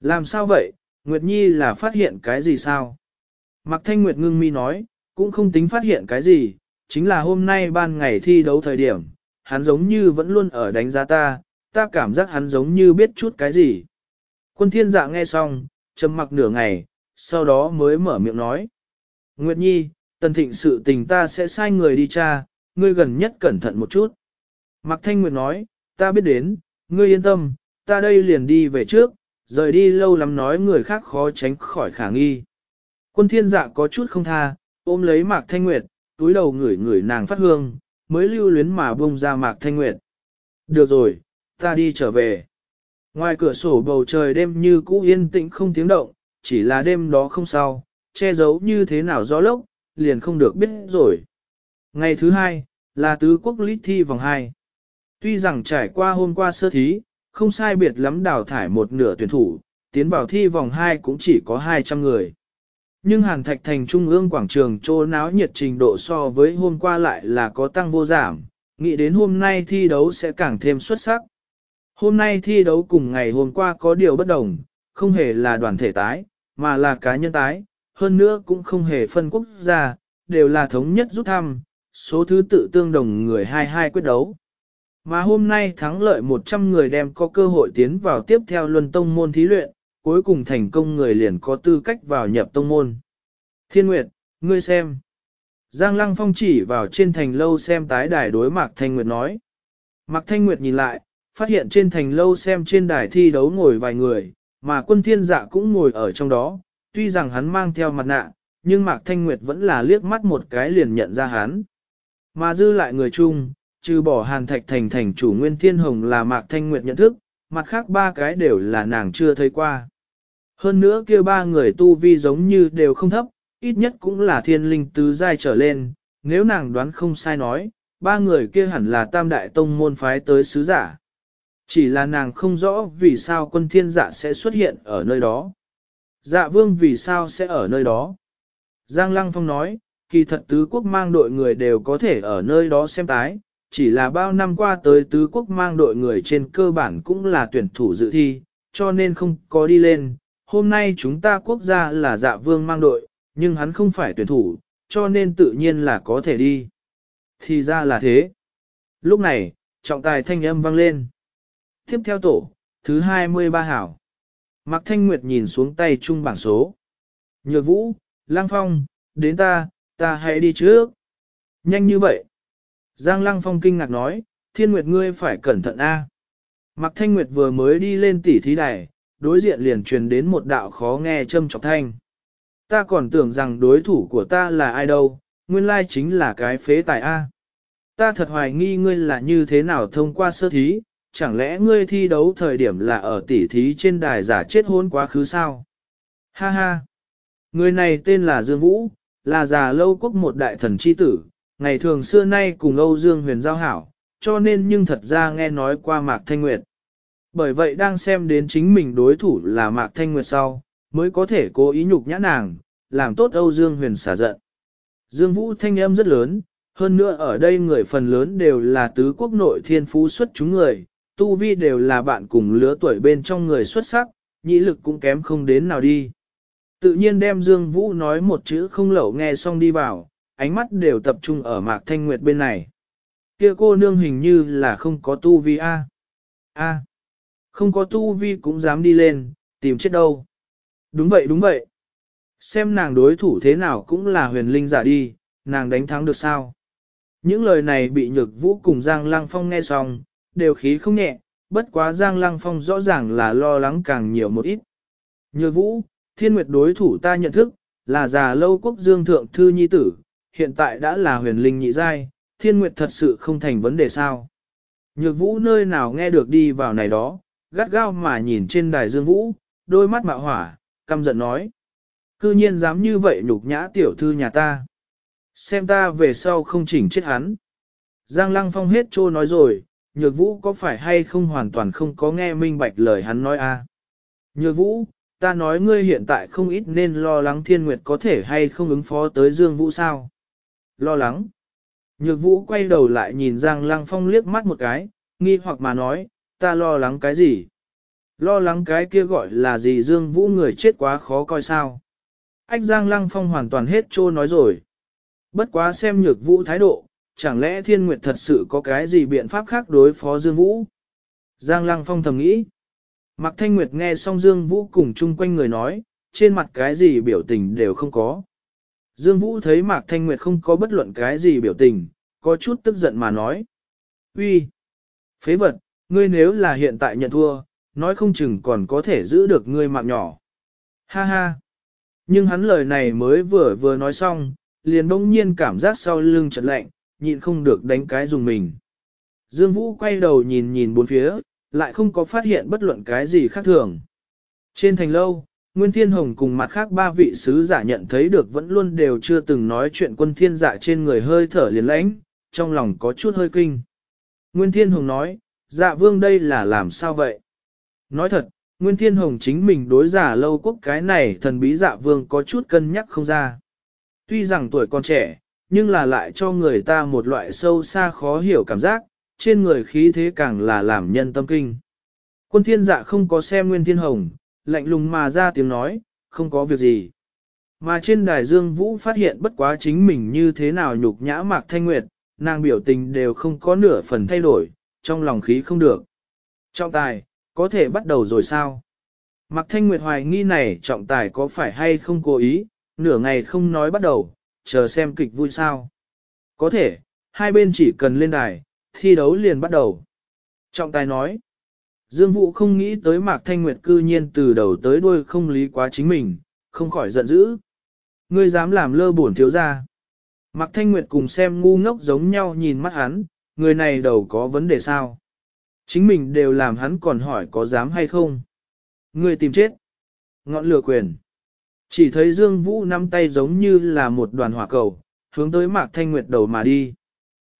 Speaker 1: Làm sao vậy, Nguyệt Nhi là phát hiện cái gì sao? Mạc Thanh Nguyệt ngưng mi nói, cũng không tính phát hiện cái gì, chính là hôm nay ban ngày thi đấu thời điểm, hắn giống như vẫn luôn ở đánh giá ta, ta cảm giác hắn giống như biết chút cái gì. Quân thiên dạ nghe xong, trầm mặc nửa ngày, sau đó mới mở miệng nói. Nguyệt Nhi, tần thịnh sự tình ta sẽ sai người đi tra, ngươi gần nhất cẩn thận một chút. Mạc Thanh Nguyệt nói, ta biết đến, ngươi yên tâm, ta đây liền đi về trước, rời đi lâu lắm nói người khác khó tránh khỏi khả nghi. Quân thiên dạ có chút không tha, ôm lấy Mạc Thanh Nguyệt, túi đầu ngửi ngửi nàng phát hương, mới lưu luyến mà bông ra Mạc Thanh Nguyệt. Được rồi, ta đi trở về. Ngoài cửa sổ bầu trời đêm như cũ yên tĩnh không tiếng động, chỉ là đêm đó không sao, che giấu như thế nào gió lốc, liền không được biết rồi. Ngày thứ hai, là tứ quốc lít thi vòng 2. Tuy rằng trải qua hôm qua sơ thí, không sai biệt lắm đào thải một nửa tuyển thủ, tiến vào thi vòng 2 cũng chỉ có 200 người. Nhưng Hàn Thạch Thành Trung ương quảng trường trô náo nhiệt trình độ so với hôm qua lại là có tăng vô giảm, nghĩ đến hôm nay thi đấu sẽ càng thêm xuất sắc. Hôm nay thi đấu cùng ngày hôm qua có điều bất đồng, không hề là đoàn thể tái, mà là cá nhân tái, hơn nữa cũng không hề phân quốc gia, đều là thống nhất rút thăm, số thứ tự tương đồng người hai hai quyết đấu. Mà hôm nay thắng lợi 100 người đem có cơ hội tiến vào tiếp theo luân tông môn thí luyện, cuối cùng thành công người liền có tư cách vào nhập tông môn. Thiên Nguyệt, ngươi xem. Giang Lăng Phong chỉ vào trên thành lâu xem tái đài đối Mạc Thanh Nguyệt nói. Mạc Thanh Nguyệt nhìn lại, phát hiện trên thành lâu xem trên đài thi đấu ngồi vài người, mà quân thiên dạ cũng ngồi ở trong đó, tuy rằng hắn mang theo mặt nạ, nhưng Mạc Thanh Nguyệt vẫn là liếc mắt một cái liền nhận ra hắn. Mà dư lại người chung, trừ bỏ hàn thạch thành thành chủ Nguyên Thiên Hồng là Mạc Thanh Nguyệt nhận thức, mặt khác ba cái đều là nàng chưa thấy qua. Hơn nữa kia ba người tu vi giống như đều không thấp, ít nhất cũng là thiên linh tứ giai trở lên, nếu nàng đoán không sai nói, ba người kia hẳn là tam đại tông môn phái tới sứ giả. Chỉ là nàng không rõ vì sao quân thiên dạ sẽ xuất hiện ở nơi đó. Dạ vương vì sao sẽ ở nơi đó. Giang Lăng Phong nói, kỳ thật tứ quốc mang đội người đều có thể ở nơi đó xem tái, chỉ là bao năm qua tới tứ quốc mang đội người trên cơ bản cũng là tuyển thủ dự thi, cho nên không có đi lên. Hôm nay chúng ta quốc gia là dạ vương mang đội, nhưng hắn không phải tuyển thủ, cho nên tự nhiên là có thể đi. Thì ra là thế. Lúc này, trọng tài thanh âm vang lên. Tiếp theo tổ, thứ 23 hảo. Mạc Thanh Nguyệt nhìn xuống tay chung bảng số. Nhược Vũ, Lang Phong, đến ta, ta hãy đi trước. Nhanh như vậy. Giang Lăng Phong kinh ngạc nói, Thiên Nguyệt ngươi phải cẩn thận a. Mạc Thanh Nguyệt vừa mới đi lên tỉ thí đài, đối diện liền truyền đến một đạo khó nghe châm chọc thanh. Ta còn tưởng rằng đối thủ của ta là ai đâu, nguyên lai chính là cái phế tài A. Ta thật hoài nghi ngươi là như thế nào thông qua sơ thí, chẳng lẽ ngươi thi đấu thời điểm là ở tỉ thí trên đài giả chết hôn quá khứ sao? Ha ha! Người này tên là Dương Vũ, là già lâu quốc một đại thần chi tử, ngày thường xưa nay cùng Âu Dương huyền giao hảo, cho nên nhưng thật ra nghe nói qua Mạc Thanh Nguyệt. Bởi vậy đang xem đến chính mình đối thủ là Mạc Thanh Nguyệt sau, mới có thể cố ý nhục nhã nàng, làm tốt Âu Dương huyền xả giận. Dương Vũ thanh âm rất lớn, hơn nữa ở đây người phần lớn đều là tứ quốc nội thiên phú xuất chúng người, tu vi đều là bạn cùng lứa tuổi bên trong người xuất sắc, nhĩ lực cũng kém không đến nào đi. Tự nhiên đem Dương Vũ nói một chữ không lẩu nghe xong đi vào, ánh mắt đều tập trung ở Mạc Thanh Nguyệt bên này. Kia cô nương hình như là không có tu vi a. A. Không có tu vi cũng dám đi lên, tìm chết đâu. Đúng vậy đúng vậy. Xem nàng đối thủ thế nào cũng là huyền linh giả đi, nàng đánh thắng được sao. Những lời này bị nhược vũ cùng Giang Lăng Phong nghe xong, đều khí không nhẹ, bất quá Giang Lăng Phong rõ ràng là lo lắng càng nhiều một ít. Nhược vũ, thiên nguyệt đối thủ ta nhận thức, là già lâu quốc dương thượng thư nhi tử, hiện tại đã là huyền linh nhị giai, thiên nguyệt thật sự không thành vấn đề sao. Nhược vũ nơi nào nghe được đi vào này đó, gắt gao mà nhìn trên đài dương vũ, đôi mắt mạo hỏa, căm giận nói. Cư nhiên dám như vậy nhục nhã tiểu thư nhà ta. Xem ta về sau không chỉnh chết hắn. Giang Lăng Phong hết trô nói rồi, nhược vũ có phải hay không hoàn toàn không có nghe minh bạch lời hắn nói a? À? Nhược vũ, ta nói ngươi hiện tại không ít nên lo lắng thiên nguyệt có thể hay không ứng phó tới Dương Vũ sao? Lo lắng. Nhược vũ quay đầu lại nhìn Giang Lăng Phong liếc mắt một cái, nghi hoặc mà nói, ta lo lắng cái gì? Lo lắng cái kia gọi là gì Dương Vũ người chết quá khó coi sao? Ách Giang Lăng Phong hoàn toàn hết trô nói rồi. Bất quá xem nhược vũ thái độ, chẳng lẽ thiên nguyệt thật sự có cái gì biện pháp khác đối phó Dương Vũ? Giang Lăng Phong thầm nghĩ. Mạc Thanh Nguyệt nghe xong Dương Vũ cùng chung quanh người nói, trên mặt cái gì biểu tình đều không có. Dương Vũ thấy Mạc Thanh Nguyệt không có bất luận cái gì biểu tình, có chút tức giận mà nói. Uy, Phế vật, ngươi nếu là hiện tại nhận thua, nói không chừng còn có thể giữ được ngươi mạng nhỏ. Ha ha! Nhưng hắn lời này mới vừa vừa nói xong, liền bỗng nhiên cảm giác sau lưng chật lạnh, nhịn không được đánh cái dùng mình. Dương Vũ quay đầu nhìn nhìn bốn phía, lại không có phát hiện bất luận cái gì khác thường. Trên thành lâu, Nguyên Thiên Hồng cùng mặt khác ba vị sứ giả nhận thấy được vẫn luôn đều chưa từng nói chuyện quân thiên dạ trên người hơi thở liền lãnh, trong lòng có chút hơi kinh. Nguyên Thiên Hồng nói, dạ vương đây là làm sao vậy? Nói thật, Nguyên Thiên Hồng chính mình đối giả lâu quốc cái này thần bí dạ vương có chút cân nhắc không ra. Tuy rằng tuổi còn trẻ, nhưng là lại cho người ta một loại sâu xa khó hiểu cảm giác, trên người khí thế càng là làm nhân tâm kinh. Quân thiên dạ không có xem Nguyên Thiên Hồng, lạnh lùng mà ra tiếng nói, không có việc gì. Mà trên đài Dương Vũ phát hiện bất quá chính mình như thế nào nhục nhã Mạc Thanh Nguyệt, nàng biểu tình đều không có nửa phần thay đổi, trong lòng khí không được. Trọng tài, có thể bắt đầu rồi sao? Mạc Thanh Nguyệt hoài nghi này trọng tài có phải hay không cố ý, nửa ngày không nói bắt đầu, chờ xem kịch vui sao. Có thể, hai bên chỉ cần lên đài, thi đấu liền bắt đầu. Trọng tài nói, Dương Vũ không nghĩ tới Mạc Thanh Nguyệt cư nhiên từ đầu tới đuôi không lý quá chính mình, không khỏi giận dữ. Ngươi dám làm lơ bổn thiếu gia. Mạc Thanh Nguyệt cùng xem ngu ngốc giống nhau nhìn mắt hắn, người này đầu có vấn đề sao? Chính mình đều làm hắn còn hỏi có dám hay không? người tìm chết. Ngọn lửa quyền. Chỉ thấy Dương Vũ nắm tay giống như là một đoàn hỏa cầu, hướng tới Mạc Thanh Nguyệt đầu mà đi.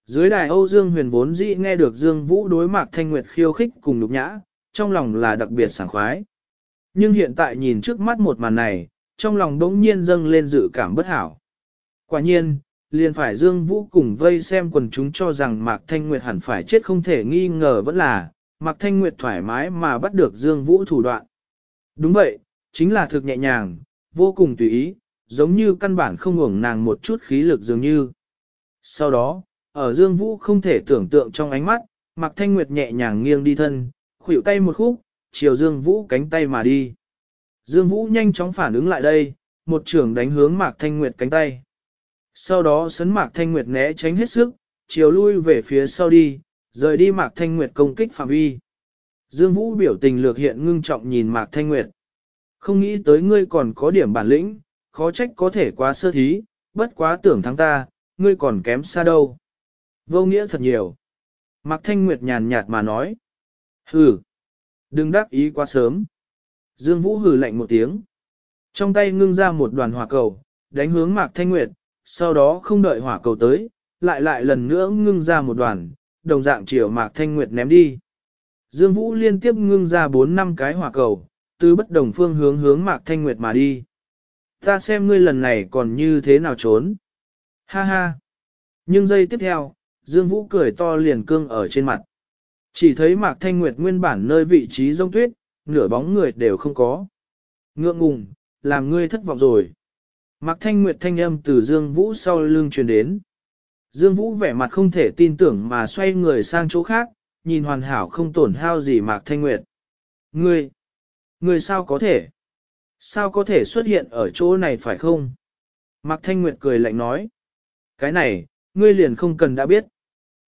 Speaker 1: Dưới đài Âu Dương huyền vốn dĩ nghe được Dương Vũ đối Mạc Thanh Nguyệt khiêu khích cùng nhục nhã, trong lòng là đặc biệt sảng khoái. Nhưng hiện tại nhìn trước mắt một màn này, trong lòng đống nhiên dâng lên dự cảm bất hảo. Quả nhiên, liền phải Dương Vũ cùng vây xem quần chúng cho rằng Mạc Thanh Nguyệt hẳn phải chết không thể nghi ngờ vẫn là, Mạc Thanh Nguyệt thoải mái mà bắt được Dương Vũ thủ đoạn. Đúng vậy, chính là thực nhẹ nhàng, vô cùng tùy ý, giống như căn bản không ngủng nàng một chút khí lực dường như. Sau đó, ở Dương Vũ không thể tưởng tượng trong ánh mắt, Mạc Thanh Nguyệt nhẹ nhàng nghiêng đi thân, khuỷu tay một khúc, chiều Dương Vũ cánh tay mà đi. Dương Vũ nhanh chóng phản ứng lại đây, một trường đánh hướng Mạc Thanh Nguyệt cánh tay. Sau đó sấn Mạc Thanh Nguyệt né tránh hết sức, chiều lui về phía sau đi, rời đi Mạc Thanh Nguyệt công kích phạm vi. Dương Vũ biểu tình lược hiện ngưng trọng nhìn Mạc Thanh Nguyệt. Không nghĩ tới ngươi còn có điểm bản lĩnh, khó trách có thể quá sơ thí, bất quá tưởng thắng ta, ngươi còn kém xa đâu. Vô nghĩa thật nhiều. Mạc Thanh Nguyệt nhàn nhạt mà nói. Hừ, đừng đắc ý quá sớm. Dương Vũ hừ lạnh một tiếng. Trong tay ngưng ra một đoàn hỏa cầu, đánh hướng Mạc Thanh Nguyệt, sau đó không đợi hỏa cầu tới, lại lại lần nữa ngưng ra một đoàn, đồng dạng chiều Mạc Thanh Nguyệt ném đi. Dương Vũ liên tiếp ngưng ra 4 năm cái hỏa cầu, từ bất đồng phương hướng hướng Mạc Thanh Nguyệt mà đi. Ta xem ngươi lần này còn như thế nào trốn. Ha ha. Nhưng giây tiếp theo, Dương Vũ cười to liền cương ở trên mặt. Chỉ thấy Mạc Thanh Nguyệt nguyên bản nơi vị trí rông tuyết, nửa bóng người đều không có. Ngượng ngùng, làm ngươi thất vọng rồi. Mạc Thanh Nguyệt thanh âm từ Dương Vũ sau lưng truyền đến. Dương Vũ vẻ mặt không thể tin tưởng mà xoay người sang chỗ khác, nhìn hoàn hảo không tổn hao gì Mạc Thanh Nguyệt. Ngươi, ngươi sao có thể? Sao có thể xuất hiện ở chỗ này phải không? Mạc Thanh Nguyệt cười lạnh nói. Cái này, ngươi liền không cần đã biết.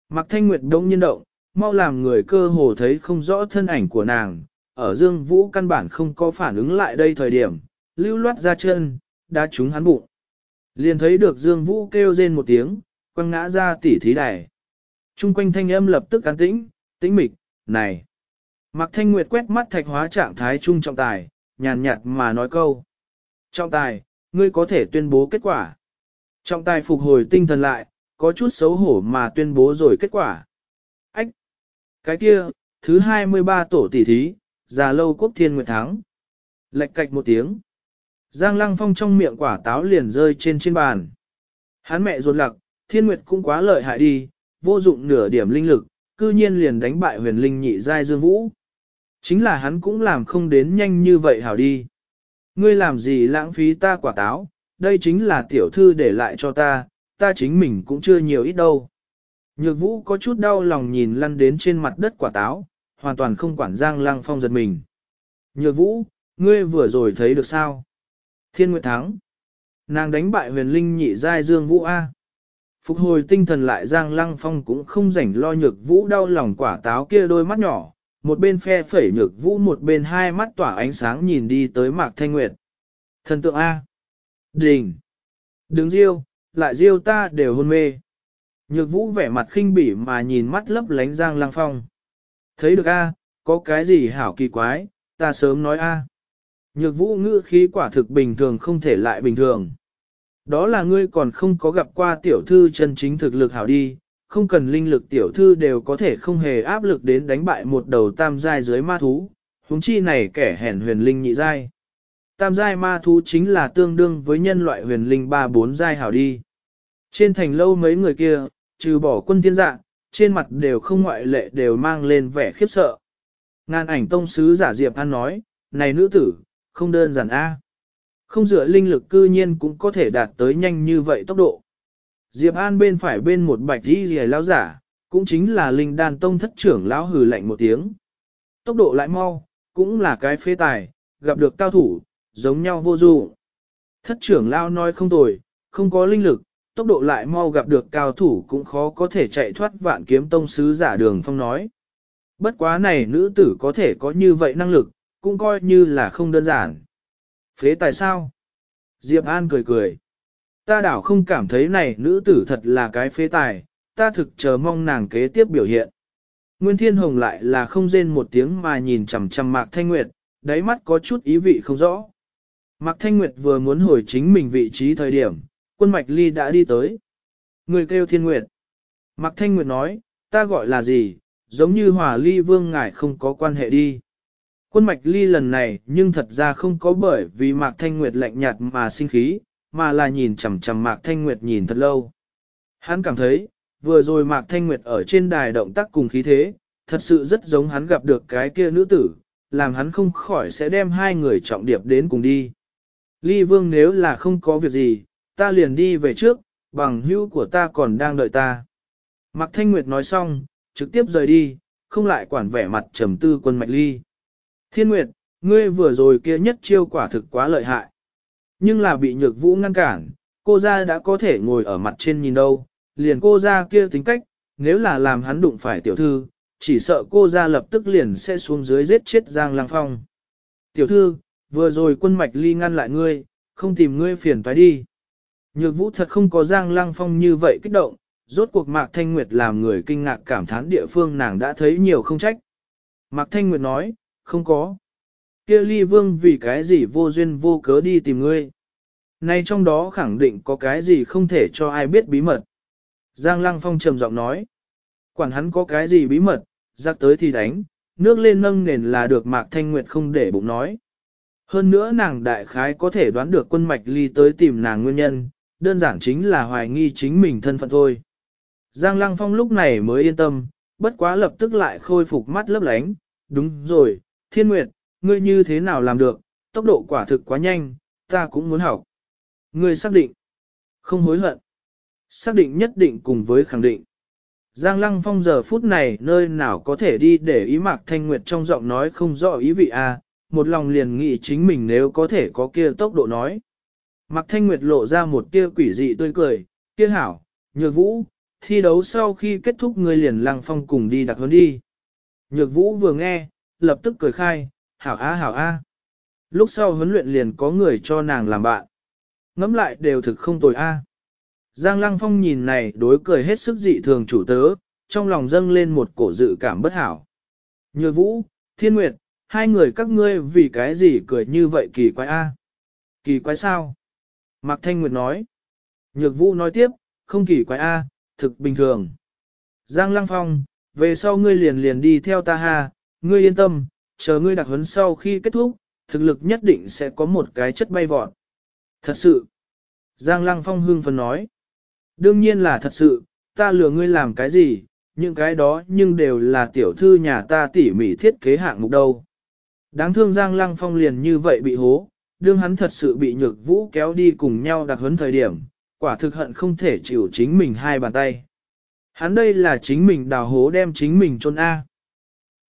Speaker 1: Mạc Thanh Nguyệt đông nhiên động, mau làm người cơ hồ thấy không rõ thân ảnh của nàng, ở Dương Vũ căn bản không có phản ứng lại đây thời điểm, lưu loát ra chân, đã trúng hắn bụng. Liền thấy được Dương Vũ kêu rên một tiếng, quăng ngã ra tỉ thí đài. Trung quanh thanh âm lập tức an tĩnh, tĩnh mịch, này. Mạc Thanh Nguyệt quét mắt thạch hóa trạng thái trung trọng tài, nhàn nhạt mà nói câu. Trọng tài, ngươi có thể tuyên bố kết quả. Trọng tài phục hồi tinh thần lại, có chút xấu hổ mà tuyên bố rồi kết quả. Ách! Cái kia, thứ 23 tổ tỷ thí, già lâu quốc thiên nguyệt thắng. Lệch cạch một tiếng. Giang lăng phong trong miệng quả táo liền rơi trên trên bàn. Hắn mẹ ruột lặc, thiên nguyệt cũng quá lợi hại đi, vô dụng nửa điểm linh lực, cư nhiên liền đánh bại huyền linh nhị giai dương vũ. Chính là hắn cũng làm không đến nhanh như vậy hảo đi. Ngươi làm gì lãng phí ta quả táo, đây chính là tiểu thư để lại cho ta, ta chính mình cũng chưa nhiều ít đâu. Nhược vũ có chút đau lòng nhìn lăn đến trên mặt đất quả táo, hoàn toàn không quản Giang Lăng Phong giật mình. Nhược vũ, ngươi vừa rồi thấy được sao? Thiên Nguyệt thắng. Nàng đánh bại huyền linh nhị giai Dương Vũ A. Phục hồi tinh thần lại Giang Lăng Phong cũng không rảnh lo nhược vũ đau lòng quả táo kia đôi mắt nhỏ, một bên phe phẩy nhược vũ một bên hai mắt tỏa ánh sáng nhìn đi tới Mạc Thanh Nguyệt. Thần tượng A. Đình. Đứng riêu, lại riêu ta đều hôn mê. Nhược vũ vẻ mặt khinh bỉ mà nhìn mắt lấp lánh Giang Lăng Phong. Thấy được A, có cái gì hảo kỳ quái, ta sớm nói A. Nhược vũ ngữ khí quả thực bình thường không thể lại bình thường. Đó là ngươi còn không có gặp qua tiểu thư chân chính thực lực hảo đi, không cần linh lực tiểu thư đều có thể không hề áp lực đến đánh bại một đầu tam giai dưới ma thú, huống chi này kẻ hèn huyền linh nhị giai. Tam giai ma thú chính là tương đương với nhân loại huyền linh ba bốn giai hảo đi. Trên thành lâu mấy người kia, trừ bỏ quân thiên dạng trên mặt đều không ngoại lệ đều mang lên vẻ khiếp sợ. Ngàn ảnh tông sứ giả Diệp An nói, này nữ tử, không đơn giản a, Không dựa linh lực cư nhiên cũng có thể đạt tới nhanh như vậy tốc độ. Diệp An bên phải bên một bạch đi rìa lão giả, cũng chính là linh đan tông thất trưởng lão hừ lạnh một tiếng. Tốc độ lại mau, cũng là cái phế tài, gặp được cao thủ, giống nhau vô dụ. Thất trưởng lão nói không tồi, không có linh lực, tốc độ lại mau gặp được cao thủ cũng khó có thể chạy thoát vạn kiếm tông sứ giả đường phong nói. Bất quá này nữ tử có thể có như vậy năng lực, cũng coi như là không đơn giản. Phế tài sao? Diệp An cười cười. Ta đảo không cảm thấy này nữ tử thật là cái phế tài, ta thực chờ mong nàng kế tiếp biểu hiện. Nguyên Thiên Hồng lại là không rên một tiếng mà nhìn chằm chằm Mạc Thanh Nguyệt, đáy mắt có chút ý vị không rõ. Mạc Thanh Nguyệt vừa muốn hồi chính mình vị trí thời điểm, quân mạch ly đã đi tới. Người kêu Thiên Nguyệt. Mạc Thanh Nguyệt nói, ta gọi là gì, giống như hòa ly vương ngài không có quan hệ đi. Quân mạch ly lần này nhưng thật ra không có bởi vì Mạc Thanh Nguyệt lạnh nhạt mà sinh khí, mà là nhìn chằm chằm Mạc Thanh Nguyệt nhìn thật lâu. Hắn cảm thấy, vừa rồi Mạc Thanh Nguyệt ở trên đài động tác cùng khí thế, thật sự rất giống hắn gặp được cái kia nữ tử, làm hắn không khỏi sẽ đem hai người trọng điệp đến cùng đi. Ly Vương nếu là không có việc gì, ta liền đi về trước, bằng hữu của ta còn đang đợi ta. Mạc Thanh Nguyệt nói xong, trực tiếp rời đi, không lại quản vẻ mặt trầm tư quân mạch ly. Thiên Nguyệt, ngươi vừa rồi kia nhất chiêu quả thực quá lợi hại. Nhưng là bị nhược vũ ngăn cản, cô ra đã có thể ngồi ở mặt trên nhìn đâu, liền cô ra kia tính cách, nếu là làm hắn đụng phải tiểu thư, chỉ sợ cô ra lập tức liền sẽ xuống dưới giết chết Giang Lang Phong. Tiểu thư, vừa rồi quân mạch ly ngăn lại ngươi, không tìm ngươi phiền toái đi. Nhược vũ thật không có Giang Lang Phong như vậy kích động, rốt cuộc Mạc Thanh Nguyệt làm người kinh ngạc cảm thán địa phương nàng đã thấy nhiều không trách. Mạc Thanh Nguyệt nói, không có. kia ly vương vì cái gì vô duyên vô cớ đi tìm ngươi. Nay trong đó khẳng định có cái gì không thể cho ai biết bí mật. Giang Lăng Phong trầm giọng nói. Quản hắn có cái gì bí mật, giặc tới thì đánh, nước lên nâng nền là được Mạc Thanh Nguyệt không để bụng nói. Hơn nữa nàng đại khái có thể đoán được quân mạch ly tới tìm nàng nguyên nhân, đơn giản chính là hoài nghi chính mình thân phận thôi. Giang Lăng Phong lúc này mới yên tâm, bất quá lập tức lại khôi phục mắt lấp lánh. Đúng rồi, Thiên Nguyệt, ngươi như thế nào làm được, tốc độ quả thực quá nhanh, ta cũng muốn học. Ngươi xác định, không hối hận. Xác định nhất định cùng với khẳng định. Giang Lăng Phong giờ phút này nơi nào có thể đi để ý Mạc Thanh Nguyệt trong giọng nói không rõ ý vị a, à, một lòng liền nghĩ chính mình nếu có thể có kia tốc độ nói. Mạc Thanh Nguyệt lộ ra một tia quỷ dị tươi cười, kia hảo, nhược vũ, thi đấu sau khi kết thúc người liền Lăng Phong cùng đi đặt huấn đi. Nhược vũ vừa nghe, lập tức cười khai, hảo a hảo a. Lúc sau huấn luyện liền có người cho nàng làm bạn. Ngắm lại đều thực không tồi a. Giang Lăng Phong nhìn này đối cười hết sức dị thường chủ tớ, trong lòng dâng lên một cổ dự cảm bất hảo. Nhược vũ, thiên nguyệt, hai người các ngươi vì cái gì cười như vậy kỳ quái a? Kỳ quái sao? Mạc Thanh Nguyệt nói. Nhược vũ nói tiếp, không kỳ quái a, thực bình thường. Giang Lăng Phong, về sau ngươi liền liền đi theo ta ha, ngươi yên tâm, chờ ngươi đặc huấn sau khi kết thúc, thực lực nhất định sẽ có một cái chất bay vọt. Thật sự. Giang Lăng Phong hương phấn nói. Đương nhiên là thật sự, ta lừa ngươi làm cái gì, những cái đó nhưng đều là tiểu thư nhà ta tỉ mỉ thiết kế hạng mục đâu. Đáng thương Giang Lăng Phong liền như vậy bị hố, đương hắn thật sự bị nhược vũ kéo đi cùng nhau đặc huấn thời điểm, quả thực hận không thể chịu chính mình hai bàn tay. Hắn đây là chính mình đào hố đem chính mình chôn A.